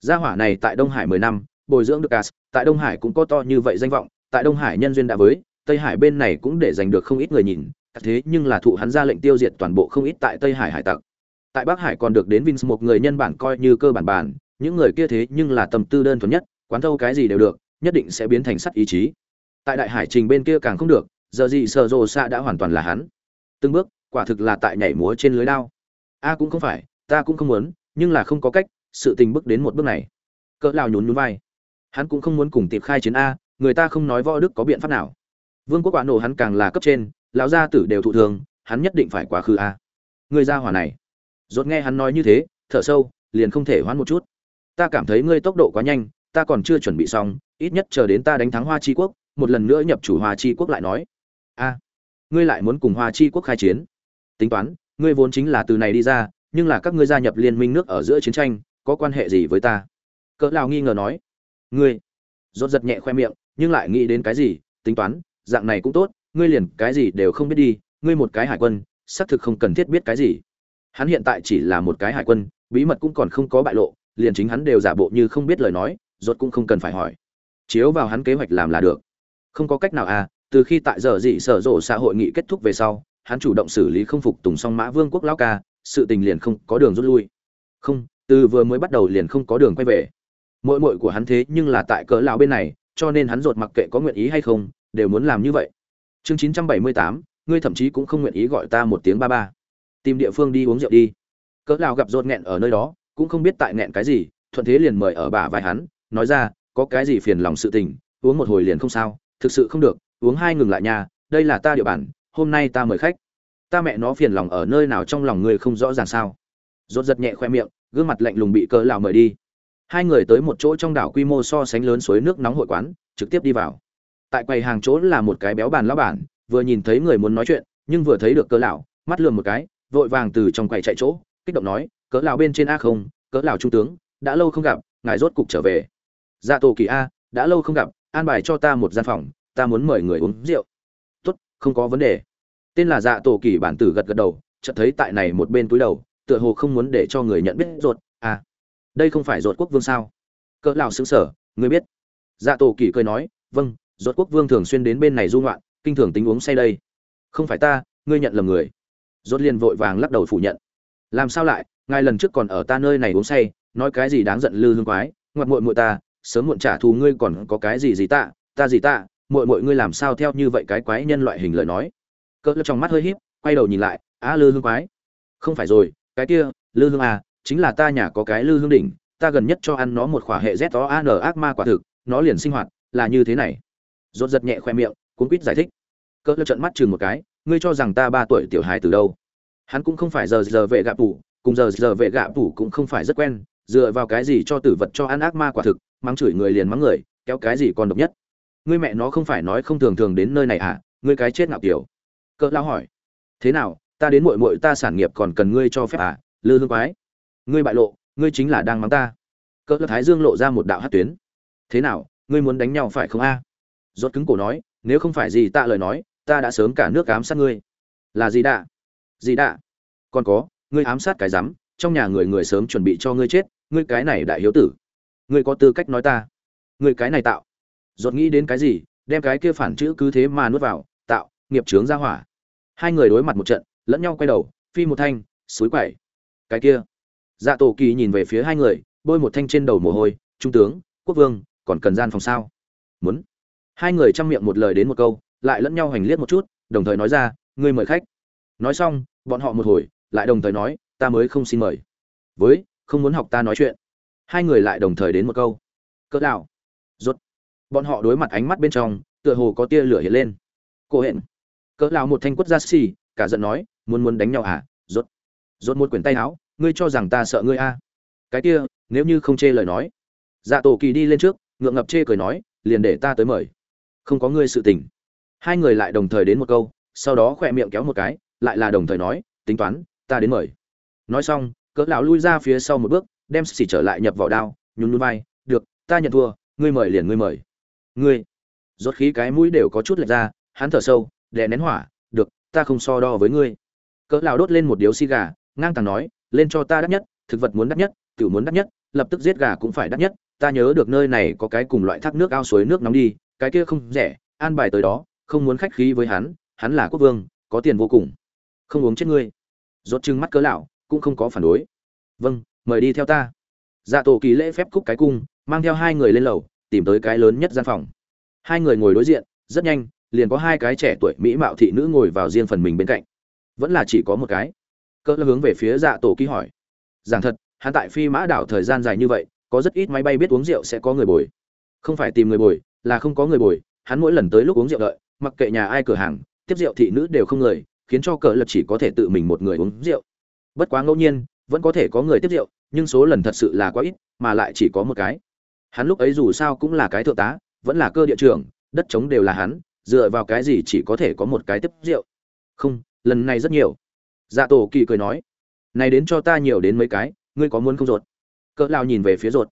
Gia hỏa này tại đông hải mười năm, bồi dưỡng được cas tại đông hải cũng có to như vậy danh vọng, tại đông hải nhân duyên đã với, tây hải bên này cũng để giành được không ít người nhìn, thế nhưng là thụ hắn ra lệnh tiêu diệt toàn bộ không ít tại tây hải hải tặc. Tại bắc hải còn được đến vins một người nhân bản coi như cơ bản bản, những người kia thế nhưng là tâm tư đơn thuần nhất, quán thâu cái gì đều được, nhất định sẽ biến thành sắt ý chí. Tại đại hải trình bên kia càng không được, giờ gì sợ rồ xạ đã hoàn toàn là hắn. Từng bước quả thực là tại nhảy múa trên lưới đao. A cũng không phải, ta cũng không muốn, nhưng là không có cách, sự tình bước đến một bước này. Cỡ lao nhún nhún vai. Hắn cũng không muốn cùng tiệp khai chiến a, người ta không nói võ đức có biện pháp nào. Vương quốc quả nổ hắn càng là cấp trên, lão gia tử đều thụ thường, hắn nhất định phải quá khứ a. Người gia hỏa này. Rốt nghe hắn nói như thế, thở sâu, liền không thể hoãn một chút. Ta cảm thấy ngươi tốc độ quá nhanh, ta còn chưa chuẩn bị xong, ít nhất chờ đến ta đánh thắng hoa chi quốc, một lần nữa nhập chủ hoa chi quốc lại nói. A, ngươi lại muốn cùng hoa chi quốc khai chiến tính toán, ngươi vốn chính là từ này đi ra, nhưng là các ngươi gia nhập liên minh nước ở giữa chiến tranh, có quan hệ gì với ta? Cỡ lao nghi ngờ nói. Ngươi. Rốt giật nhẹ khoe miệng, nhưng lại nghĩ đến cái gì? Tính toán, dạng này cũng tốt, ngươi liền cái gì đều không biết đi, ngươi một cái hải quân, xác thực không cần thiết biết cái gì. Hắn hiện tại chỉ là một cái hải quân, bí mật cũng còn không có bại lộ, liền chính hắn đều giả bộ như không biết lời nói, rốt cũng không cần phải hỏi. Chiếu vào hắn kế hoạch làm là được. Không có cách nào à từ khi tại giờ dị sở rộ xã hội nghị kết thúc về sau hắn chủ động xử lý không phục tùng song mã vương quốc lão ca sự tình liền không có đường rút lui. Không từ vừa mới bắt đầu liền không có đường quay về. Mội mội của hắn thế nhưng là tại cỡ lão bên này cho nên hắn rột mặc kệ có nguyện ý hay không đều muốn làm như vậy. Chương 978, ngươi thậm chí cũng không nguyện ý gọi ta một tiếng ba ba. Tìm địa phương đi uống rượu đi. Cỡ lão gặp rột nghẹn ở nơi đó cũng không biết tại nghẹn cái gì thuận thế liền mời ở bả vai hắn nói ra có cái gì phiền lòng sự tình uống một hồi liền không sao thực sự không được uống hai ngừng lại nhà đây là ta địa bàn hôm nay ta mời khách. Ta mẹ nó phiền lòng ở nơi nào trong lòng ngươi không rõ ràng sao? Rốt giật nhẹ khoe miệng, gương mặt lạnh lùng bị cỡ lão mời đi. Hai người tới một chỗ trong đảo quy mô so sánh lớn suối nước nóng hội quán, trực tiếp đi vào. Tại quầy hàng chỗ là một cái béo bàn lão bản, vừa nhìn thấy người muốn nói chuyện, nhưng vừa thấy được cỡ lão, mắt lườm một cái, vội vàng từ trong quầy chạy chỗ, kích động nói cỡ lão bên trên a không cỡ lão trung tướng, đã lâu không gặp, ngài rốt cục trở về. Dạ tổ kỳ a, đã lâu không gặp, an bài cho ta một gian phòng, ta muốn mời người uống rượu không có vấn đề. Tên là dạ tổ kỳ bản tử gật gật đầu, chợt thấy tại này một bên túi đầu, tựa hồ không muốn để cho người nhận biết ruột à đây không phải ruột quốc vương sao? Cỡ lão xứng sở ngươi biết. Dạ tổ kỳ cười nói vâng ruột quốc vương thường xuyên đến bên này du ngoạn, kinh thường tính uống say đây. Không phải ta, ngươi nhận lầm người. Ruột liền vội vàng lắc đầu phủ nhận. Làm sao lại, ngài lần trước còn ở ta nơi này uống say, nói cái gì đáng giận lư hương quái ngoặt muội muội ta, sớm muộn trả thù ngươi còn có cái gì gì tạ ta gì tạ mọi mọi ngươi làm sao theo như vậy cái quái nhân loại hình lời nói? Cỡ trong mắt hơi híp, quay đầu nhìn lại, á, lư hương quái. Không phải rồi, cái kia, lư hương à chính là ta nhà có cái lư hương đỉnh, ta gần nhất cho ăn nó một khỏa hệ z o an ác ma quả thực, nó liền sinh hoạt, là như thế này. Rốt giật nhẹ khoe miệng, cuốn quýt giải thích. Cỡ trận mắt chừng một cái, ngươi cho rằng ta ba tuổi tiểu hài từ đâu? Hắn cũng không phải giờ giờ vệ gạ tủ, cùng giờ giờ vệ gạ tủ cũng không phải rất quen, dựa vào cái gì cho tử vật cho ăn ác ma quả thực, mắng chửi người liền mắng người, kéo cái gì còn độc nhất? Ngươi mẹ nó không phải nói không thường thường đến nơi này à ngươi cái chết ngạo kiểu. Cỡ lao hỏi. Thế nào, ta đến muội muội ta sản nghiệp còn cần ngươi cho phép à lư hương quái. Ngươi bại lộ, ngươi chính là đang mắng ta. Cỡ thái dương lộ ra một đạo hát tuyến. Thế nào, ngươi muốn đánh nhau phải không a? Rốt cứng cổ nói, nếu không phải gì tạ lời nói, ta đã sớm cả nước ám sát ngươi. Là gì đạ? Gì đạ? Còn có, ngươi ám sát cái rắm, trong nhà người người sớm chuẩn bị cho ngươi chết, ngươi cái này đại hiếu tử. Ngươi có tư cách nói ta. Ngươi cái này tạo rốt nghĩ đến cái gì, đem cái kia phản chữ cứ thế mà nuốt vào, tạo, nghiệp chướng ra hỏa. Hai người đối mặt một trận, lẫn nhau quay đầu, phi một thanh, suối quẩy. Cái kia. Dạ tổ kỳ nhìn về phía hai người, bôi một thanh trên đầu mồ hôi, trung tướng, quốc vương, còn cần gian phòng sao? Muốn. Hai người chăm miệng một lời đến một câu, lại lẫn nhau hành liếc một chút, đồng thời nói ra, ngươi mời khách. Nói xong, bọn họ một hồi, lại đồng thời nói, ta mới không xin mời. Với, không muốn học ta nói chuyện. Hai người lại đồng thời đến một câu. Cỡ đạo rốt bọn họ đối mặt ánh mắt bên trong, tựa hồ có tia lửa hiện lên. Cô hẹn. Cỡ lão một thanh quất ra xì, cả giận nói, muốn muốn đánh nhau à? Rốt rốt một quyển tay áo, ngươi cho rằng ta sợ ngươi à? cái kia, nếu như không chê lời nói. Dạ tổ kỳ đi lên trước, ngượng ngập chê cười nói, liền để ta tới mời. Không có ngươi sự tình. Hai người lại đồng thời đến một câu, sau đó khỏe miệng kéo một cái, lại là đồng thời nói, tính toán, ta đến mời. Nói xong, cỡ lão lui ra phía sau một bước, đem xì trở lại nhập vào đao, nhún nhún vai, được, ta nhận thua, ngươi mời liền ngươi mời ngươi. Rốt khí cái mũi đều có chút lệch ra, hắn thở sâu, đè nén hỏa, được, ta không so đo với ngươi. Cỡ lão đốt lên một điếu xì gà, ngang tàng nói, lên cho ta đắt nhất, thực vật muốn đắt nhất, tiểu muốn đắt nhất, lập tức giết gà cũng phải đắt nhất, ta nhớ được nơi này có cái cùng loại thác nước ao suối nước nóng đi, cái kia không rẻ, an bài tới đó, không muốn khách khí với hắn hắn là quốc vương, có tiền vô cùng. Không uống chết ngươi. Rốt trừng mắt cỡ lão, cũng không có phản đối. Vâng mời đi theo ta. Dạ tổ kỳ lễ phép cúc cái cung, mang theo hai người lên lầu tìm tới cái lớn nhất gian phòng. Hai người ngồi đối diện, rất nhanh, liền có hai cái trẻ tuổi mỹ mạo thị nữ ngồi vào riêng phần mình bên cạnh. Vẫn là chỉ có một cái. Cỡ hướng về phía dạ tổ ký hỏi. Giảng thật, hắn tại phi mã đảo thời gian dài như vậy, có rất ít máy bay biết uống rượu sẽ có người bồi. Không phải tìm người bồi, là không có người bồi, hắn mỗi lần tới lúc uống rượu đợi, mặc kệ nhà ai cửa hàng, tiếp rượu thị nữ đều không người, khiến cho cỡ lập chỉ có thể tự mình một người uống rượu. Bất quá ngẫu nhiên, vẫn có thể có người tiếp rượu, nhưng số lần thật sự là quá ít, mà lại chỉ có một cái hắn lúc ấy dù sao cũng là cái thượng tá, vẫn là cơ địa trưởng, đất trống đều là hắn, dựa vào cái gì chỉ có thể có một cái tiếp rượu? Không, lần này rất nhiều. Dạ tổ kỳ cười nói, này đến cho ta nhiều đến mấy cái, ngươi có muốn không rột cỡ lao nhìn về phía rột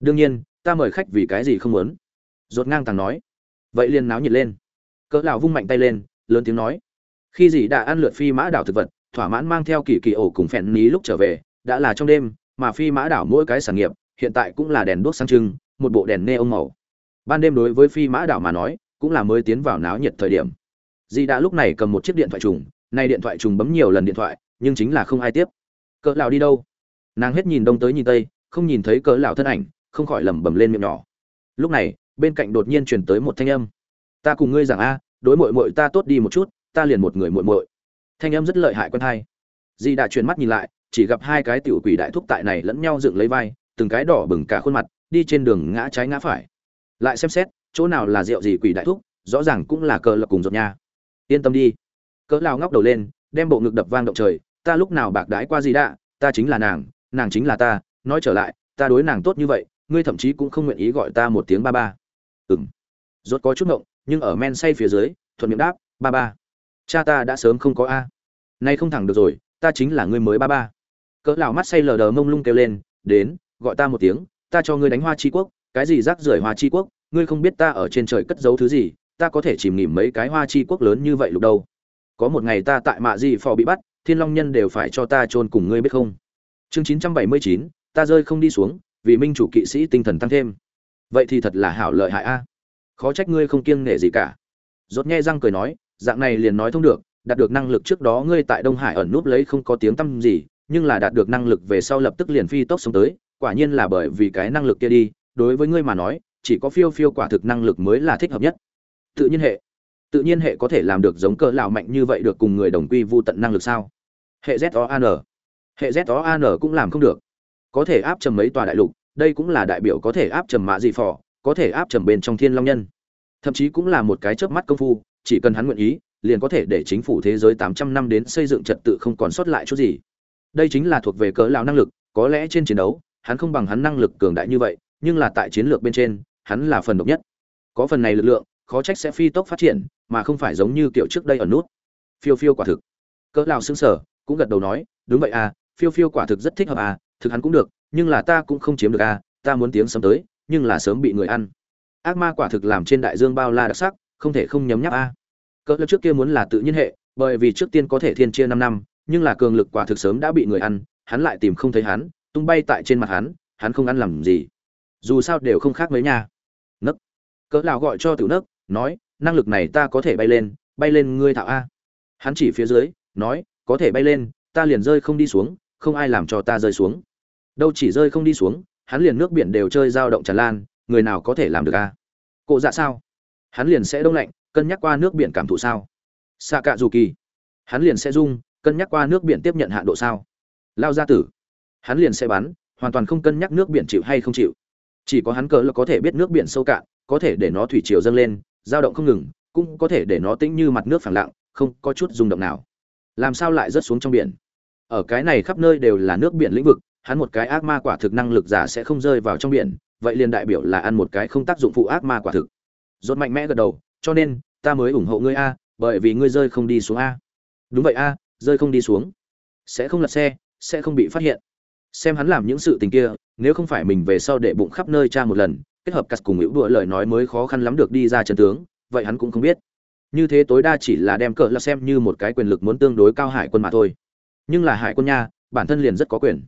đương nhiên, ta mời khách vì cái gì không muốn? Rột ngang tàng nói. Vậy liền náo nhiệt lên. Cỡ lao vung mạnh tay lên, lớn tiếng nói, khi gì đã ăn lượt phi mã đảo thực vật, thỏa mãn mang theo kỳ kỳ ổ cùng phèn ní lúc trở về, đã là trong đêm, mà phi mã đảo mỗi cái sản nghiệp, hiện tại cũng là đèn đuốc sáng trưng một bộ đèn neon màu. Ban đêm đối với phi mã đảo mà nói, cũng là mới tiến vào náo nhiệt thời điểm. Di đã lúc này cầm một chiếc điện thoại trùng, nay điện thoại trùng bấm nhiều lần điện thoại, nhưng chính là không ai tiếp. Cỡ lão đi đâu? Nàng hết nhìn đông tới nhìn tây, không nhìn thấy cỡ lão thân ảnh, không khỏi lẩm bẩm lên miệng nhỏ. Lúc này, bên cạnh đột nhiên truyền tới một thanh âm. Ta cùng ngươi rằng a, đối muội muội ta tốt đi một chút, ta liền một người muội muội. Thanh âm rất lợi hại quân hai di đã chuyển mắt nhìn lại, chỉ gặp hai cái tiểu quỷ đại thúc tại này lẫn nhau dựng lấy vai, từng cái đỏ bừng cả khuôn mặt đi trên đường ngã trái ngã phải. Lại xem xét, chỗ nào là rượu gì quỷ đại thúc, rõ ràng cũng là cờ lập cùng giọt nha. Yên tâm đi. Cỡ lao ngóc đầu lên, đem bộ ngực đập vang động trời, ta lúc nào bạc đái qua gì đã, ta chính là nàng nàng chính là ta, nói trở lại, ta đối nàng tốt như vậy, ngươi thậm chí cũng không nguyện ý gọi ta một tiếng ba ba. Ừng rốt có chút ngộng, nhưng ở men say phía dưới, thuận miệng đáp, ba ba. Cha ta đã sớm không có a. Nay không thẳng được rồi, ta chính là ngươi mới ba ba. Cỡ lão mắt say lờ đờ mông lung kêu lên, đến, gọi ta một tiếng ta cho ngươi đánh hoa chi quốc, cái gì rác rưởi hoa chi quốc, ngươi không biết ta ở trên trời cất giấu thứ gì, ta có thể chìm nghỉm mấy cái hoa chi quốc lớn như vậy lục đâu. Có một ngày ta tại mạ Di phò bị bắt, thiên long nhân đều phải cho ta chôn cùng ngươi biết không? Chương chín trăm bảy mươi chín, ta rơi không đi xuống, vì minh chủ kỵ sĩ tinh thần tăng thêm. Vậy thì thật là hảo lợi hại a. Khó trách ngươi không kiêng nể gì cả. Rốt nghe răng cười nói, dạng này liền nói thông được, đạt được năng lực trước đó ngươi tại đông hải ẩn núp lấy không có tiếng tăm gì, nhưng là đạt được năng lực về sau lập tức liền phi tốc sống tới quả nhiên là bởi vì cái năng lực kia đi, đối với ngươi mà nói, chỉ có phiêu phiêu quả thực năng lực mới là thích hợp nhất. Tự nhiên hệ, tự nhiên hệ có thể làm được giống cỡ lão mạnh như vậy được cùng người đồng quy vu tận năng lực sao? Hệ z o an hệ z o an cũng làm không được. Có thể áp trầm mấy tòa đại lục, đây cũng là đại biểu có thể áp trầm mạ dị phò, có thể áp trầm bên trong thiên long nhân. Thậm chí cũng là một cái chớp mắt công phu, chỉ cần hắn nguyện ý, liền có thể để chính phủ thế giới 800 năm đến xây dựng trật tự không còn sót lại chút gì. Đây chính là thuộc về cỡ lão năng lực, có lẽ trên chiến đấu hắn không bằng hắn năng lực cường đại như vậy, nhưng là tại chiến lược bên trên, hắn là phần độc nhất. Có phần này lực lượng, khó trách sẽ phi tốc phát triển, mà không phải giống như kiểu trước đây ở nút. Phiêu phiêu quả thực. Cỡ lão sững sờ, cũng gật đầu nói, đúng vậy à phiêu phiêu quả thực rất thích hợp à thực hắn cũng được, nhưng là ta cũng không chiếm được à ta muốn tiếng sớm tới, nhưng là sớm bị người ăn. Ác ma quả thực làm trên đại dương bao la đặc sắc, không thể không nhấm nháp a cỡ lão trước kia muốn là tự nhiên hệ, bởi vì trước tiên có thể thiên chia năm năm, nhưng là cường lực quả thực sớm đã bị người ăn, hắn lại tìm không thấy hắn tung bay tại trên mặt hắn hắn không ăn làm gì. Dù sao đều không khác mấy nhà nấc. Cỡ lão gọi cho tiểu nấc, nói, năng lực này ta có thể bay lên bay lên ngươi thạo a. Hắn chỉ phía dưới, nói, có thể bay lên, ta liền rơi không đi xuống, không ai làm cho ta rơi xuống. Đâu chỉ rơi không đi xuống, hắn liền nước biển đều chơi dao động tràn lan, người nào có thể làm được a? Cộ dạ sao? Hắn liền sẽ đông lạnh, cân nhắc qua nước biển cảm thụ sao? Xạ cạ dù kỳ hắn liền sẽ rung, cân nhắc qua nước biển tiếp nhận hạn độ sao? Lao gia tử hắn liền sẽ bắn, hoàn toàn không cân nhắc nước biển chịu hay không chịu. Chỉ có hắn cờ là có thể biết nước biển sâu cạn, có thể để nó thủy chiều dâng lên, dao động không ngừng, cũng có thể để nó tĩnh như mặt nước phẳng lặng, không có chút rung động nào. Làm sao lại rớt xuống trong biển? Ở cái này khắp nơi đều là nước biển lĩnh vực, hắn một cái ác ma quả thực năng lực giả sẽ không rơi vào trong biển, vậy liền đại biểu là ăn một cái không tác dụng phụ ác ma quả thực. Rốt mạnh mẽ gật đầu, cho nên, ta mới ủng hộ ngươi a, bởi vì ngươi rơi không đi xuống a. Đúng vậy a, rơi không đi xuống. Sẽ không lật xe, sẽ không bị phát hiện xem hắn làm những sự tình kia, nếu không phải mình về sau để bụng khắp nơi tra một lần, kết hợp cắt cùng hữu đũa lời nói mới khó khăn lắm được đi ra chân tướng, vậy hắn cũng không biết. Như thế tối đa chỉ là đem cỡ là xem như một cái quyền lực muốn tương đối cao hải quân mà thôi. Nhưng là hải quân nha, bản thân liền rất có quyền.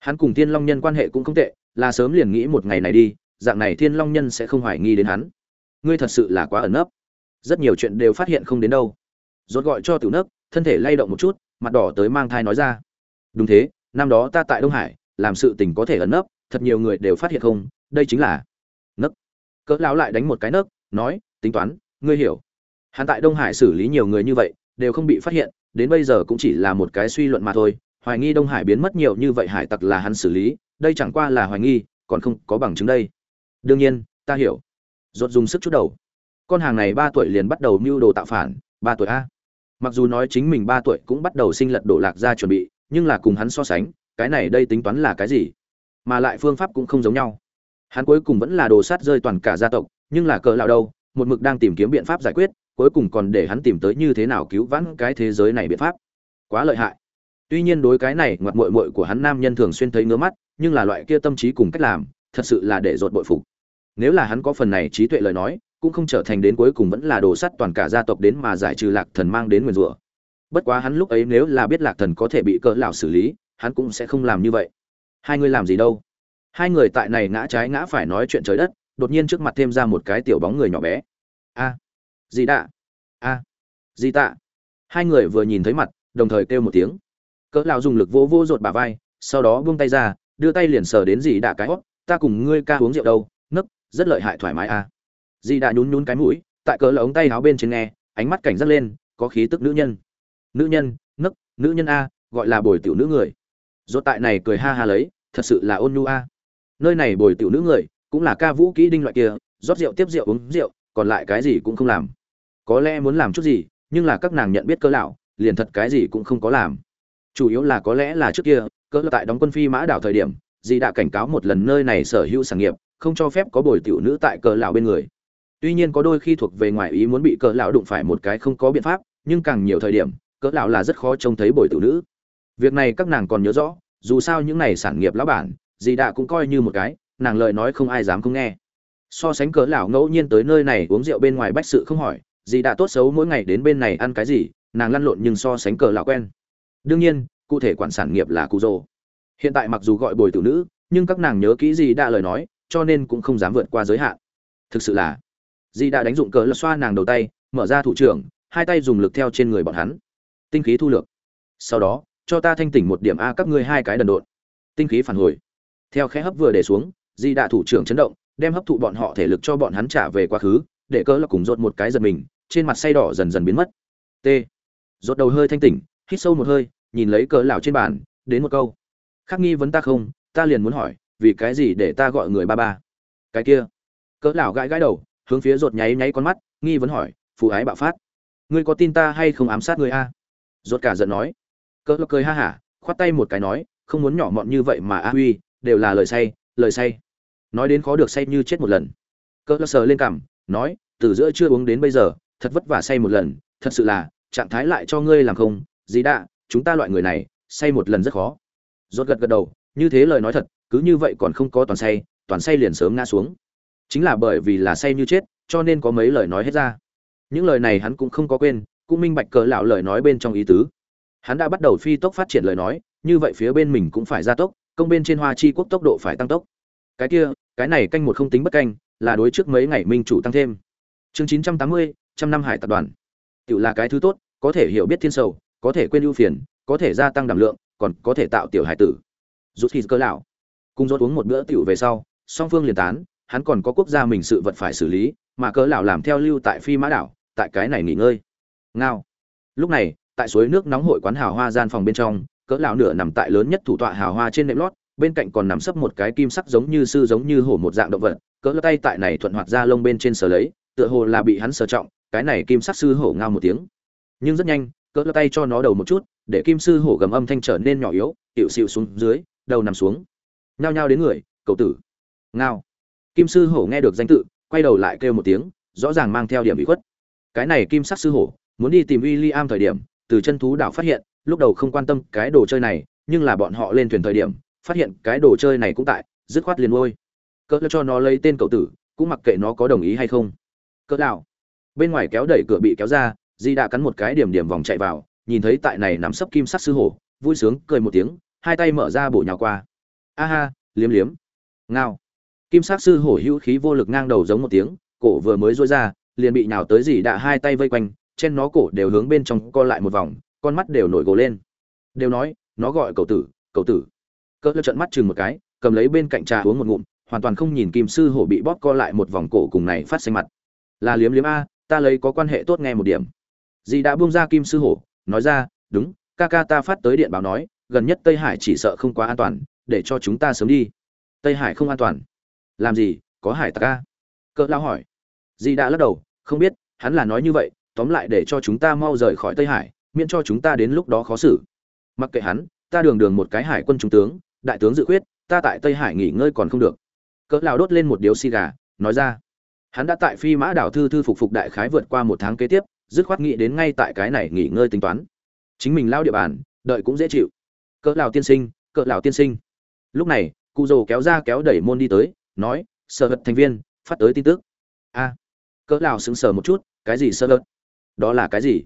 Hắn cùng thiên long nhân quan hệ cũng không tệ, là sớm liền nghĩ một ngày này đi, dạng này thiên long nhân sẽ không hoài nghi đến hắn. Ngươi thật sự là quá ẩn nấp. Rất nhiều chuyện đều phát hiện không đến đâu. Rốt gọi cho tiểu nấc, thân thể lay động một chút, mặt đỏ tới mang thai nói ra. Đúng thế năm đó ta tại đông hải, làm sự tình có thể ẩn nấp, thật nhiều người đều phát hiện không, đây chính là nấc. Cỡ lão lại đánh một cái nấc, nói, tính toán, ngươi hiểu. Hắn tại đông hải xử lý nhiều người như vậy, đều không bị phát hiện, đến bây giờ cũng chỉ là một cái suy luận mà thôi, hoài nghi đông hải biến mất nhiều như vậy hải tặc là hắn xử lý, đây chẳng qua là hoài nghi, còn không có bằng chứng đây. Đương nhiên, ta hiểu. Rốt dùng sức chút đầu. Con hàng này ba tuổi liền bắt đầu mưu đồ tạo phản, ba tuổi a. Mặc dù nói chính mình ba tuổi cũng bắt đầu sinh lật đổ lạc ra chuẩn bị nhưng là cùng hắn so sánh, cái này đây tính toán là cái gì? Mà lại phương pháp cũng không giống nhau. Hắn cuối cùng vẫn là đồ sát rơi toàn cả gia tộc, nhưng là cỡ lão đâu, một mực đang tìm kiếm biện pháp giải quyết, cuối cùng còn để hắn tìm tới như thế nào cứu vãn cái thế giới này biện pháp. Quá lợi hại. Tuy nhiên đối cái này ngoặt mội mội của hắn nam nhân thường xuyên thấy ngứa mắt, nhưng là loại kia tâm trí cùng cách làm, thật sự là để dột bội phục. Nếu là hắn có phần này trí tuệ lời nói, cũng không trở thành đến cuối cùng vẫn là đồ sắt toàn cả gia tộc đến mà giải trừ lạc thần mang đến nguyền rủa bất quá hắn lúc ấy nếu là biết lạc thần có thể bị cỡ lão xử lý hắn cũng sẽ không làm như vậy. Hai người làm gì đâu? Hai người tại này ngã trái ngã phải nói chuyện trời đất đột nhiên trước mặt thêm ra một cái tiểu bóng người nhỏ bé. A. À, gì đạ. A. À, gì tạ. Hai người vừa nhìn thấy mặt đồng thời kêu một tiếng. Cỡ lão dùng lực vô vô rột bả vai sau đó buông tay ra đưa tay liền sờ đến dì đạ cái hót ta cùng ngươi ca uống rượu đâu nấc rất lợi hại thoải mái a. À. dì đạ nhún nhún cái mũi tại cỡ lão ống tay áo bên trên nghe ánh mắt cảnh giác lên có khí tức nữ nhân nữ nhân nấc nữ nhân a, gọi là bồi tiểu nữ người. Rốt tại này cười ha ha lấy, thật sự là ôn nhu a. Nơi này bồi tiểu nữ người, cũng là ca vũ kỹ đinh loại kia, rót rượu tiếp rượu uống rượu, còn lại cái gì cũng không làm. Có lẽ muốn làm chút gì, nhưng là các nàng nhận biết cơ lão, liền thật cái gì cũng không có làm. Chủ yếu là có lẽ là trước kia cỡ tại đóng quân phi mã đảo thời điểm, dì đã cảnh cáo một lần nơi này sở hữu sản nghiệp, không cho phép có bồi tiểu nữ tại cờ lão bên người. Tuy nhiên có đôi khi thuộc về ngoài ý muốn bị cờ lão đụng phải một cái không có biện pháp, nhưng càng nhiều thời điểm cỡ lão là rất khó trông thấy bồi tiểu nữ. Việc này các nàng còn nhớ rõ, dù sao những này sản nghiệp lão bản, dì đã cũng coi như một cái, nàng lời nói không ai dám không nghe. So sánh cỡ lão ngẫu nhiên tới nơi này uống rượu bên ngoài bách sự không hỏi, dì đã tốt xấu mỗi ngày đến bên này ăn cái gì, nàng lăn lộn nhưng so sánh cỡ lão quen. Đương nhiên, cụ thể quản sản nghiệp là cụ rồ. Hiện tại mặc dù gọi bồi tử nữ, nhưng các nàng nhớ kỹ gì đã lời nói, cho nên cũng không dám vượt qua giới hạn. Thực sự là, dì đã đánh dụng cỡ là xoa nàng đầu tay, mở ra thủ trưởng, hai tay dùng lực theo trên người bọn hắn tinh khí thu lược. Sau đó, cho ta thanh tỉnh một điểm a các ngươi hai cái đần độn. Tinh khí phản hồi. Theo khẽ hấp vừa để xuống, di đạ thủ trưởng chấn động, đem hấp thụ bọn họ thể lực cho bọn hắn trả về quá khứ, để cỡ là cùng rột một cái giật mình, trên mặt say đỏ dần dần biến mất. T. Rốt đầu hơi thanh tỉnh, hít sâu một hơi, nhìn lấy cỡ lão trên bàn, đến một câu. Khắc nghi vấn ta không, ta liền muốn hỏi, vì cái gì để ta gọi người ba ba? Cái kia. Cỡ lão gãi gãi đầu, hướng phía rột nháy nháy con mắt, nghi vấn hỏi, phù ái bạo phát, ngươi có tin ta hay không ám sát ngươi a? Rốt cả giận nói. Cỡ lão cười ha hả, khoát tay một cái nói, không muốn nhỏ mọn như vậy mà a huy, đều là lời say lời say. Nói đến khó được say như chết một lần. Cỡ lão sờ lên cằm, nói, từ giữa chưa uống đến bây giờ, thật vất vả say một lần, thật sự là, trạng thái lại cho ngươi làm không, gì đã chúng ta loại người này, say một lần rất khó. Rốt gật gật đầu, như thế lời nói thật, cứ như vậy còn không có toàn say toàn say liền sớm ngã xuống. Chính là bởi vì là say như chết, cho nên có mấy lời nói hết ra. Những lời này hắn cũng không có quên cũng minh bạch cỡ lão lời nói bên trong ý tứ. Hắn đã bắt đầu phi tốc phát triển lời nói, như vậy phía bên mình cũng phải gia tốc, công bên trên hoa chi quốc tốc độ phải tăng tốc. Cái kia, cái này canh một không tính bất canh, là đối trước mấy ngày minh chủ tăng thêm. Chương chín trăm tám mươi, trăm năm hải tập đoàn. Tự là cái thứ tốt, có thể hiểu biết thiên sầu, có thể quên ưu phiền, có thể gia tăng đảm lượng, còn có thể tạo tiểu hải tử. Rút khi cơ lão. Cùng rốt uống một bữa tiểu về sau, song phương liền tán, hắn còn có quốc gia mình sự vật phải xử lý, mà cỡ lão làm theo lưu tại phi mã đảo, tại cái này nghỉ ngơi ngao. Lúc này, tại suối nước nóng hội quán hào hoa gian phòng bên trong, cỡ lão nửa nằm tại lớn nhất thủ tọa hào hoa trên nệm lót, bên cạnh còn nằm sấp một cái kim sắc giống như sư giống như hổ một dạng động vật, cỡ lão tay tại này thuận hoạt ra lông bên trên sờ lấy, tựa hồ là bị hắn sờ trọng, cái này kim sắc sư hổ ngao một tiếng. Nhưng rất nhanh, cỡ lão tay cho nó đầu một chút, để kim sư hổ gầm âm thanh trở nên nhỏ yếu, tiểu xịu xuống dưới, đầu nằm xuống. Nhao nhao đến người, cậu tử. Ngao. Kim sư hổ nghe được danh tự, quay đầu lại kêu một tiếng, rõ ràng mang theo điểm bị khuất. Cái này kim sắc sư hổ muốn đi tìm William thời điểm, từ chân thú đảo phát hiện, lúc đầu không quan tâm cái đồ chơi này, nhưng là bọn họ lên thuyền thời điểm, phát hiện cái đồ chơi này cũng tại, dứt khoát liền nuôi. Cỡ cho nó lấy tên cậu tử, cũng mặc kệ nó có đồng ý hay không. Cỡ nào bên ngoài kéo đẩy cửa bị kéo ra, di đã cắn một cái điểm điểm vòng chạy vào, nhìn thấy tại này nắm sấp kim sắc sư hổ, vui sướng, cười một tiếng, hai tay mở ra bổ nhào qua. A ha, liếm liếm. Ngao. Kim sắc sư hổ hữu khí vô lực ngang đầu giống một tiếng, cổ vừa mới rối ra, liền bị nhào tới dì đã hai tay vây quanh trên nó cổ đều hướng bên trong co lại một vòng, con mắt đều nổi gồ lên. Đều nói, nó gọi cậu tử cậu tử. Cỡ trận mắt chừng một cái, cầm lấy bên cạnh trà uống một ngụm, hoàn toàn không nhìn kim sư hổ bị bóp co lại một vòng cổ cùng này phát xanh mặt. Là liếm liếm a, ta lấy có quan hệ tốt nghe một điểm. Dì đã buông ra kim sư hổ, nói ra, đúng, ca ca ta phát tới điện báo nói, gần nhất tây hải chỉ sợ không quá an toàn, để cho chúng ta sớm đi. Tây hải không an toàn. Làm gì, có hải tặc ca cỡ lao hỏi. Dì đã lắc đầu, không biết, hắn là nói như vậy tóm lại để cho chúng ta mau rời khỏi tây hải, miễn cho chúng ta đến lúc đó khó xử. Mặc kệ hắn, ta đường đường một cái hải quân trung tướng, đại tướng dự quyết ta tại tây hải nghỉ ngơi còn không được. Cỡ lao đốt lên một điếu xì gà, nói ra. Hắn đã tại phi mã đảo thư thư phục phục đại khái vượt qua một tháng kế tiếp, dứt khoát nghĩ đến ngay tại cái này nghỉ ngơi tính toán. Chính mình lao địa bàn, đợi cũng dễ chịu. Cỡ lão tiên sinh, cỡ lão tiên sinh. Lúc này, cụ rồ kéo ra kéo đẩy môn đi tới, nói, sở hật thành viên, phát tới tin tức. A. Cỡ lão sững sờ một chút, cái gì sơ hật? Đó là cái gì?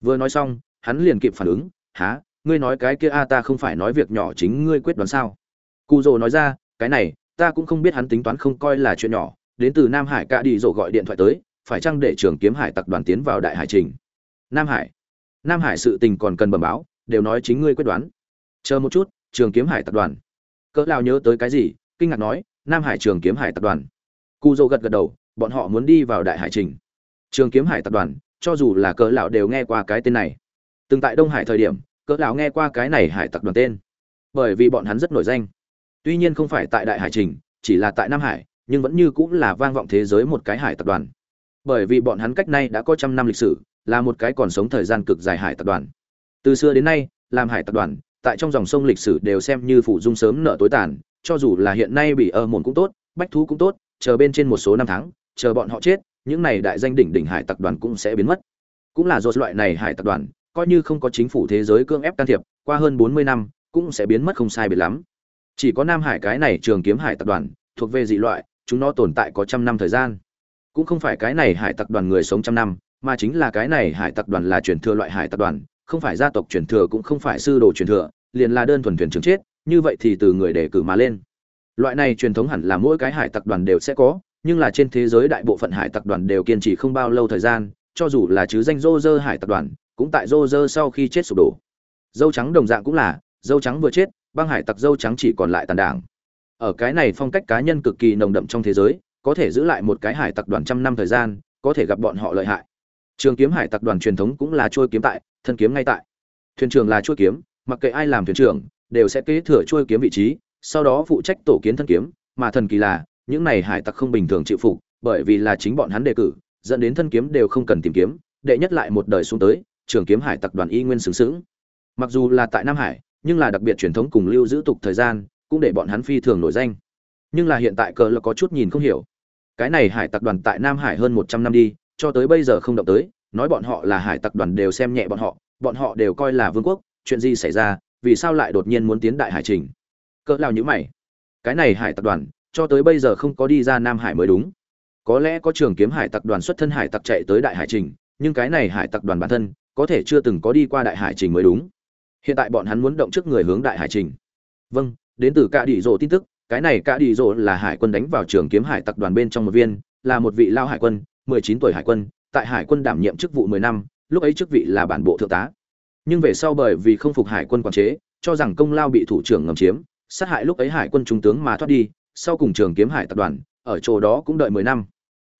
Vừa nói xong, hắn liền kịp phản ứng há ngươi nói cái kia a, ta không phải nói việc nhỏ chính ngươi quyết đoán sao? Cụ rồ nói ra, cái này, ta cũng không biết hắn tính toán không coi là chuyện nhỏ. Đến từ nam hải ca đi rồ gọi điện thoại tới, phải chăng để trường kiếm hải tặc đoàn tiến vào đại hải trình? Nam hải nam hải sự tình còn cần bẩm báo, đều nói chính ngươi quyết đoán. Chờ một chút trường kiếm hải tập đoàn. Cỡ lao nhớ tới cái gì, kinh ngạc nói, nam hải trường kiếm hải tập đoàn. Cu dô gật gật đầu, bọn họ muốn đi vào đại hải trình. Trường kiếm hải tập đoàn cho dù là cỡ lão đều nghe qua cái tên này. Từng tại đông hải thời điểm, cỡ lão nghe qua cái này hải tặc đoàn tên. Bởi vì bọn hắn rất nổi danh. Tuy nhiên không phải tại đại hải trình, chỉ là tại nam hải, nhưng vẫn như cũng là vang vọng thế giới một cái hải tập đoàn. Bởi vì bọn hắn cách nay đã có trăm năm lịch sử, là một cái còn sống thời gian cực dài hải tập đoàn. Từ xưa đến nay, làm hải tập đoàn, tại trong dòng sông lịch sử đều xem như phụ dung sớm nợ tối tàn, cho dù là hiện nay bị ở mồn cũng tốt, bách thú cũng tốt, chờ bên trên một số năm tháng, chờ bọn họ chết những này đại danh đỉnh đỉnh hải tặc đoàn cũng sẽ biến mất. Cũng là do loại này hải tặc đoàn, coi như không có chính phủ thế giới cưỡng ép can thiệp, qua hơn bốn mươi năm, cũng sẽ biến mất không sai biệt lắm. Chỉ có nam hải cái này trường kiếm hải tặc đoàn, thuộc về dị loại, chúng nó tồn tại có trăm năm thời gian. Cũng không phải cái này hải tặc đoàn người sống trăm năm, mà chính là cái này hải tặc đoàn là truyền thừa loại hải tặc đoàn, không phải gia tộc truyền thừa cũng không phải sư đồ truyền thừa, liền là đơn thuần thuyền trưởng chết, như vậy thì từ người đề cử mà lên. Loại này truyền thống hẳn là mỗi cái hải tặc đoàn đều sẽ có nhưng là trên thế giới đại bộ phận hải tập đoàn đều kiên trì không bao lâu thời gian, cho dù là chứ danh rô rơ hải tập đoàn, cũng tại rô rơ sau khi chết sụp đổ. Dâu trắng đồng dạng cũng là, dâu trắng vừa chết, băng hải tặc dâu trắng chỉ còn lại tàn đảng. Ở cái này phong cách cá nhân cực kỳ nồng đậm trong thế giới, có thể giữ lại một cái hải tặc đoàn trăm năm thời gian, có thể gặp bọn họ lợi hại. Trường kiếm hải tặc đoàn truyền thống cũng là trôi kiếm tại, thân kiếm ngay tại. Thuyền trưởng là trôi kiếm, mặc kệ ai làm thuyền trưởng, đều sẽ kế thừa trôi kiếm vị trí, sau đó phụ trách tổ kiến thân kiếm, mà thần kỳ là những này hải tặc không bình thường chịu phục, bởi vì là chính bọn hắn đề cử, dẫn đến thân kiếm đều không cần tìm kiếm, đệ nhất lại một đời xuống tới, trường kiếm hải tặc đoàn y nguyên sướng sướng. mặc dù là tại nam hải, nhưng là đặc biệt truyền thống cùng lưu giữ tục thời gian, cũng để bọn hắn phi thường nổi danh. Nhưng là hiện tại cờ là có chút nhìn không hiểu. Cái này hải tặc đoàn tại nam hải hơn một trăm năm đi, cho tới bây giờ không động tới, nói bọn họ là hải tặc đoàn đều xem nhẹ bọn họ bọn họ đều coi là vương quốc, chuyện gì xảy ra, vì sao lại đột nhiên muốn tiến đại hải trình? Cỡ lao như mày. Cái này hải tặc đoàn cho tới bây giờ không có đi ra nam hải mới đúng. Có lẽ có trường kiếm hải tặc đoàn xuất thân hải tặc chạy tới đại hải trình, nhưng cái này hải tặc đoàn bản thân, có thể chưa từng có đi qua đại hải trình mới đúng. Hiện tại bọn hắn muốn động trước người hướng đại hải trình. Vâng đến từ cả đi rộ tin tức, cái này cả đi rộ là hải quân đánh vào trường kiếm hải tặc đoàn bên trong một viên, là một vị lao hải quân, mười chín tuổi hải quân, tại hải quân đảm nhiệm chức vụ mười năm, lúc ấy chức vị là bản bộ thượng tá. Nhưng về sau bởi vì không phục hải quân quản chế, cho rằng công lao bị thủ trưởng ngầm chiếm, sát hại lúc ấy hải quân trung tướng mà thoát đi sau cùng trường kiếm hải tập đoàn, ở chỗ đó cũng đợi mười năm.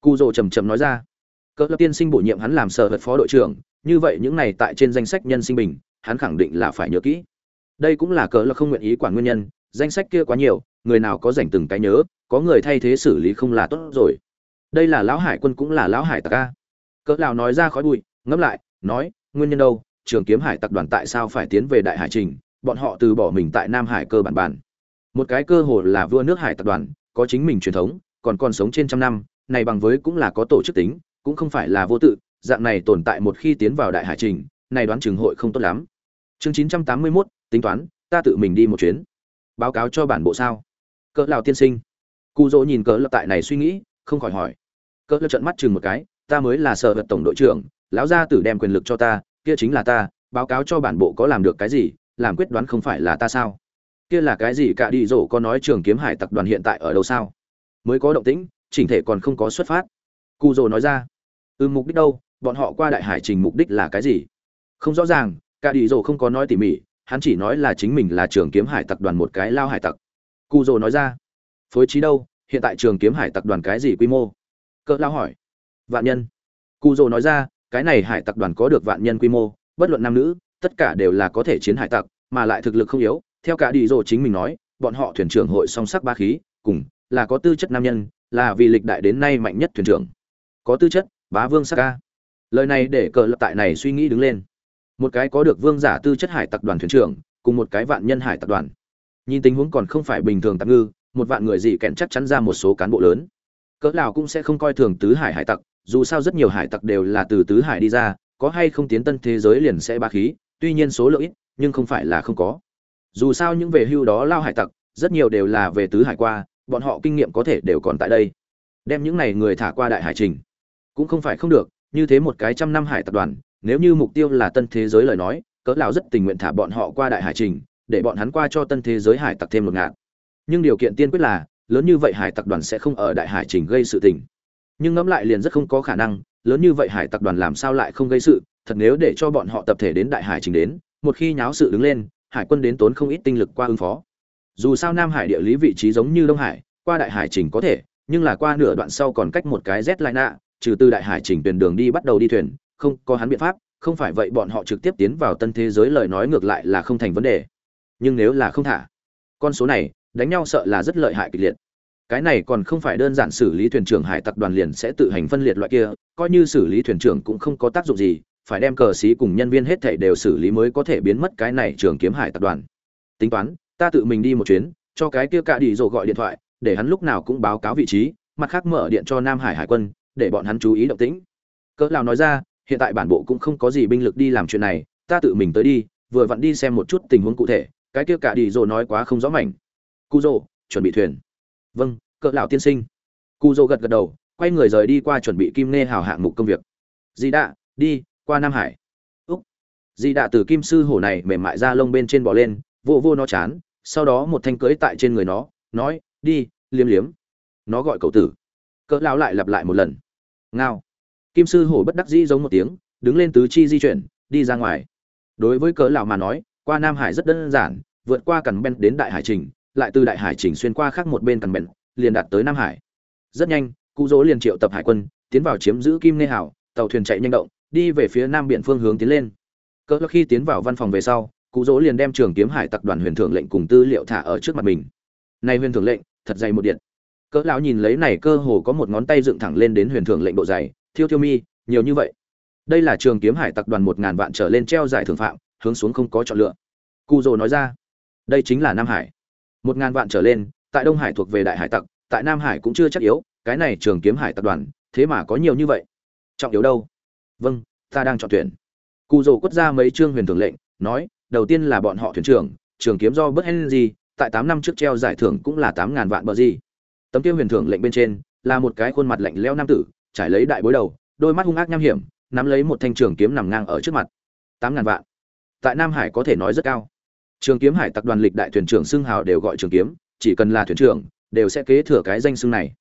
Cu rồ trầm trầm nói ra. Cỡ lập tiên sinh bổ nhiệm hắn làm sở vật phó đội trưởng, như vậy những này tại trên danh sách nhân sinh bình, hắn khẳng định là phải nhớ kỹ. Đây cũng là cỡ là không nguyện ý quản nguyên nhân, danh sách kia quá nhiều, người nào có dành từng cái nhớ, có người thay thế xử lý không là tốt rồi. Đây là lão hải quân cũng là lão hải tặc ca cỡ lão nói ra khói bụi, ngẫm lại, nói, nguyên nhân đâu? Trường kiếm hải tặc đoàn tại sao phải tiến về đại hải trình? Bọn họ từ bỏ mình tại nam hải cơ bản bản một cái cơ hội là vua nước hải tập đoàn có chính mình truyền thống còn còn sống trên trăm năm này bằng với cũng là có tổ chức tính cũng không phải là vô tự dạng này tồn tại một khi tiến vào đại hải trình này đoán chừng hội không tốt lắm. Chương chín trăm tám mươi 981, tính toán ta tự mình đi một chuyến. Báo cáo cho bản bộ sao? Cỡ lào tiên sinh. Cụ dỗ nhìn cỡ lập tại này suy nghĩ không khỏi hỏi. Cỡ lập trận mắt chừng một cái ta mới là sở vật tổng đội trưởng lão gia tử đem quyền lực cho ta kia chính là ta báo cáo cho bản bộ có làm được cái gì làm quyết đoán không phải là ta sao? Kia là cái gì cả đi rổ có nói trường kiếm hải tặc đoàn hiện tại ở đâu sao? Mới có động tĩnh, chỉnh thể còn không có xuất phát. Cụ rồ nói ra. Ừ mục đích đâu? Bọn họ qua đại hải trình mục đích là cái gì? Không rõ ràng, cả đi rổ không có nói tỉ mỉ, hắn chỉ nói là chính mình là trường kiếm hải tặc đoàn một cái lao hải tặc. Cụ rồ nói ra. Phối trí đâu? Hiện tại trường kiếm hải tặc đoàn cái gì quy mô? Cỡ lao hỏi. Vạn nhân. Cụ rồ nói ra, cái này hải tặc đoàn có được vạn nhân quy mô, bất luận nam nữ, tất cả đều là có thể chiến hải tặc, mà lại thực lực không yếu theo cả đi rồ chính mình nói, bọn họ thuyền trưởng hội song sắc ba khí, cùng, là có tư chất nam nhân, là vì lịch đại đến nay mạnh nhất thuyền trưởng. Có tư chất, bá vương sắc ca. Lời này để cờ lập tại này suy nghĩ đứng lên. Một cái có được vương giả tư chất hải tặc đoàn thuyền trưởng, cùng một cái vạn nhân hải tặc đoàn. Nhìn tình huống còn không phải bình thường tạm ngư, một vạn người dị kẹn chắc chắn ra một số cán bộ lớn. Cỡ nào cũng sẽ không coi thường tứ hải hải tặc, dù sao rất nhiều hải tặc đều là từ tứ hải đi ra, có hay không tiến tân thế giới liền sẽ ba khí, tuy nhiên số lượng ít, nhưng không phải là không có dù sao những về hưu đó lao hải tặc, rất nhiều đều là về tứ hải qua, bọn họ kinh nghiệm có thể đều còn tại đây. Đem những này người thả qua đại hải trình, cũng không phải không được, như thế một cái trăm năm hải tập đoàn, nếu như mục tiêu là tân thế giới lời nói, cỡ lão rất tình nguyện thả bọn họ qua đại hải trình, để bọn hắn qua cho tân thế giới hải tặc thêm một ngạt nhưng điều kiện tiên quyết là, lớn như vậy hải tặc đoàn sẽ không ở đại hải trình gây sự tình. Nhưng ngẫm lại liền rất không có khả năng, lớn như vậy hải tặc đoàn làm sao lại không gây sự, thật nếu để cho bọn họ tập thể đến đại hải trình đến, một khi nháo sự đứng lên hải quân đến tốn không ít tinh lực qua ứng phó. Dù sao nam hải địa lý vị trí giống như đông hải, qua đại hải trình có thể, nhưng là qua nửa đoạn sau còn cách một cái z lại nạ trừ từ đại hải trình tuyển đường đi bắt đầu đi thuyền, không có hắn biện pháp, không phải vậy bọn họ trực tiếp tiến vào tân thế giới lời nói ngược lại là không thành vấn đề. Nhưng nếu là không thả, con số này đánh nhau sợ là rất lợi hại kịch liệt. Cái này còn không phải đơn giản xử lý thuyền trưởng hải tặc đoàn liền sẽ tự hành phân liệt loại kia, coi như xử lý thuyền trưởng cũng không có tác dụng gì phải đem cờ sĩ cùng nhân viên hết thảy đều xử lý mới có thể biến mất cái này trường kiếm hải tập đoàn. Tính toán, ta tự mình đi một chuyến, cho cái kia cả đi rồi gọi điện thoại, để hắn lúc nào cũng báo cáo vị trí, mặt khác mở điện cho nam hải hải quân, để bọn hắn chú ý động tĩnh. Cỡ lão nói ra, hiện tại bản bộ cũng không có gì binh lực đi làm chuyện này, ta tự mình tới đi, vừa vặn đi xem một chút tình huống cụ thể, cái kia cả đi rồi nói quá không rõ mảnh. Cu chuẩn bị thuyền. Vâng cỡ lão tiên sinh. Cu gật gật đầu, quay người rời đi qua chuẩn bị kim nê hào hạng mục công việc. Gì đã đi qua nam hải. Úc. Di đạ từ kim sư hổ này mềm mại ra lông bên trên bò lên, vô vô nó chán, sau đó một thanh cưới tại trên người nó, nói, đi, liếm liếm. Nó gọi cậu tử. Cỡ lão lại lặp lại một lần. Ngao. Kim sư hổ bất đắc dĩ giống một tiếng, đứng lên tứ chi di chuyển, đi ra ngoài. Đối với cỡ lão mà nói, qua nam hải rất đơn giản, vượt qua cằn ben đến đại hải trình, lại từ đại hải trình xuyên qua khác một bên cằn ben liền đạt tới nam hải. Rất nhanh, cụ dỗ liền triệu tập hải quân, tiến vào chiếm giữ kim nê hảo tàu thuyền chạy nhanh động đi về phía nam biển phương hướng tiến lên. Cỡ khi tiến vào văn phòng về sau, cụ dỗ liền đem trường kiếm hải tặc đoàn huyền thưởng lệnh cùng tư liệu thả ở trước mặt mình. Này huyền thưởng lệnh, thật dày một điện. Cỡ lão nhìn lấy này cơ hồ có một ngón tay dựng thẳng lên đến huyền thưởng lệnh độ dày, thiêu thiêu mi, nhiều như vậy. Đây là trường kiếm hải tặc đoàn một ngàn vạn trở lên treo giải thưởng phạm, hướng xuống không có chọn lựa. Cụ dỗ nói ra, đây chính là nam hải. Một ngàn vạn trở lên, tại đông hải thuộc về đại hải tặc, tại nam hải cũng chưa chắc yếu, cái này trường kiếm hải tập đoàn, thế mà có nhiều như vậy. Trọng yếu đâu? Vâng ta đang chọn tuyển. Cụ rồ quất ra mấy chương huyền thường lệnh, nói, đầu tiên là bọn họ thuyền trưởng, trường kiếm do bất gì tại tám năm trước treo giải thưởng cũng là tám ngàn vạn bờ gì tấm tiêu huyền thưởng lệnh bên trên, là một cái khuôn mặt lạnh lẽo nam tử, trải lấy đại bối đầu, đôi mắt hung ác nham hiểm, nắm lấy một thanh trường kiếm nằm ngang ở trước mặt. Tám ngàn vạn. Tại nam hải có thể nói rất cao. Trường kiếm hải tập đoàn lịch đại thuyền trưởng xưng hào đều gọi trường kiếm, chỉ cần là thuyền trưởng, đều sẽ kế thừa cái danh xưng này.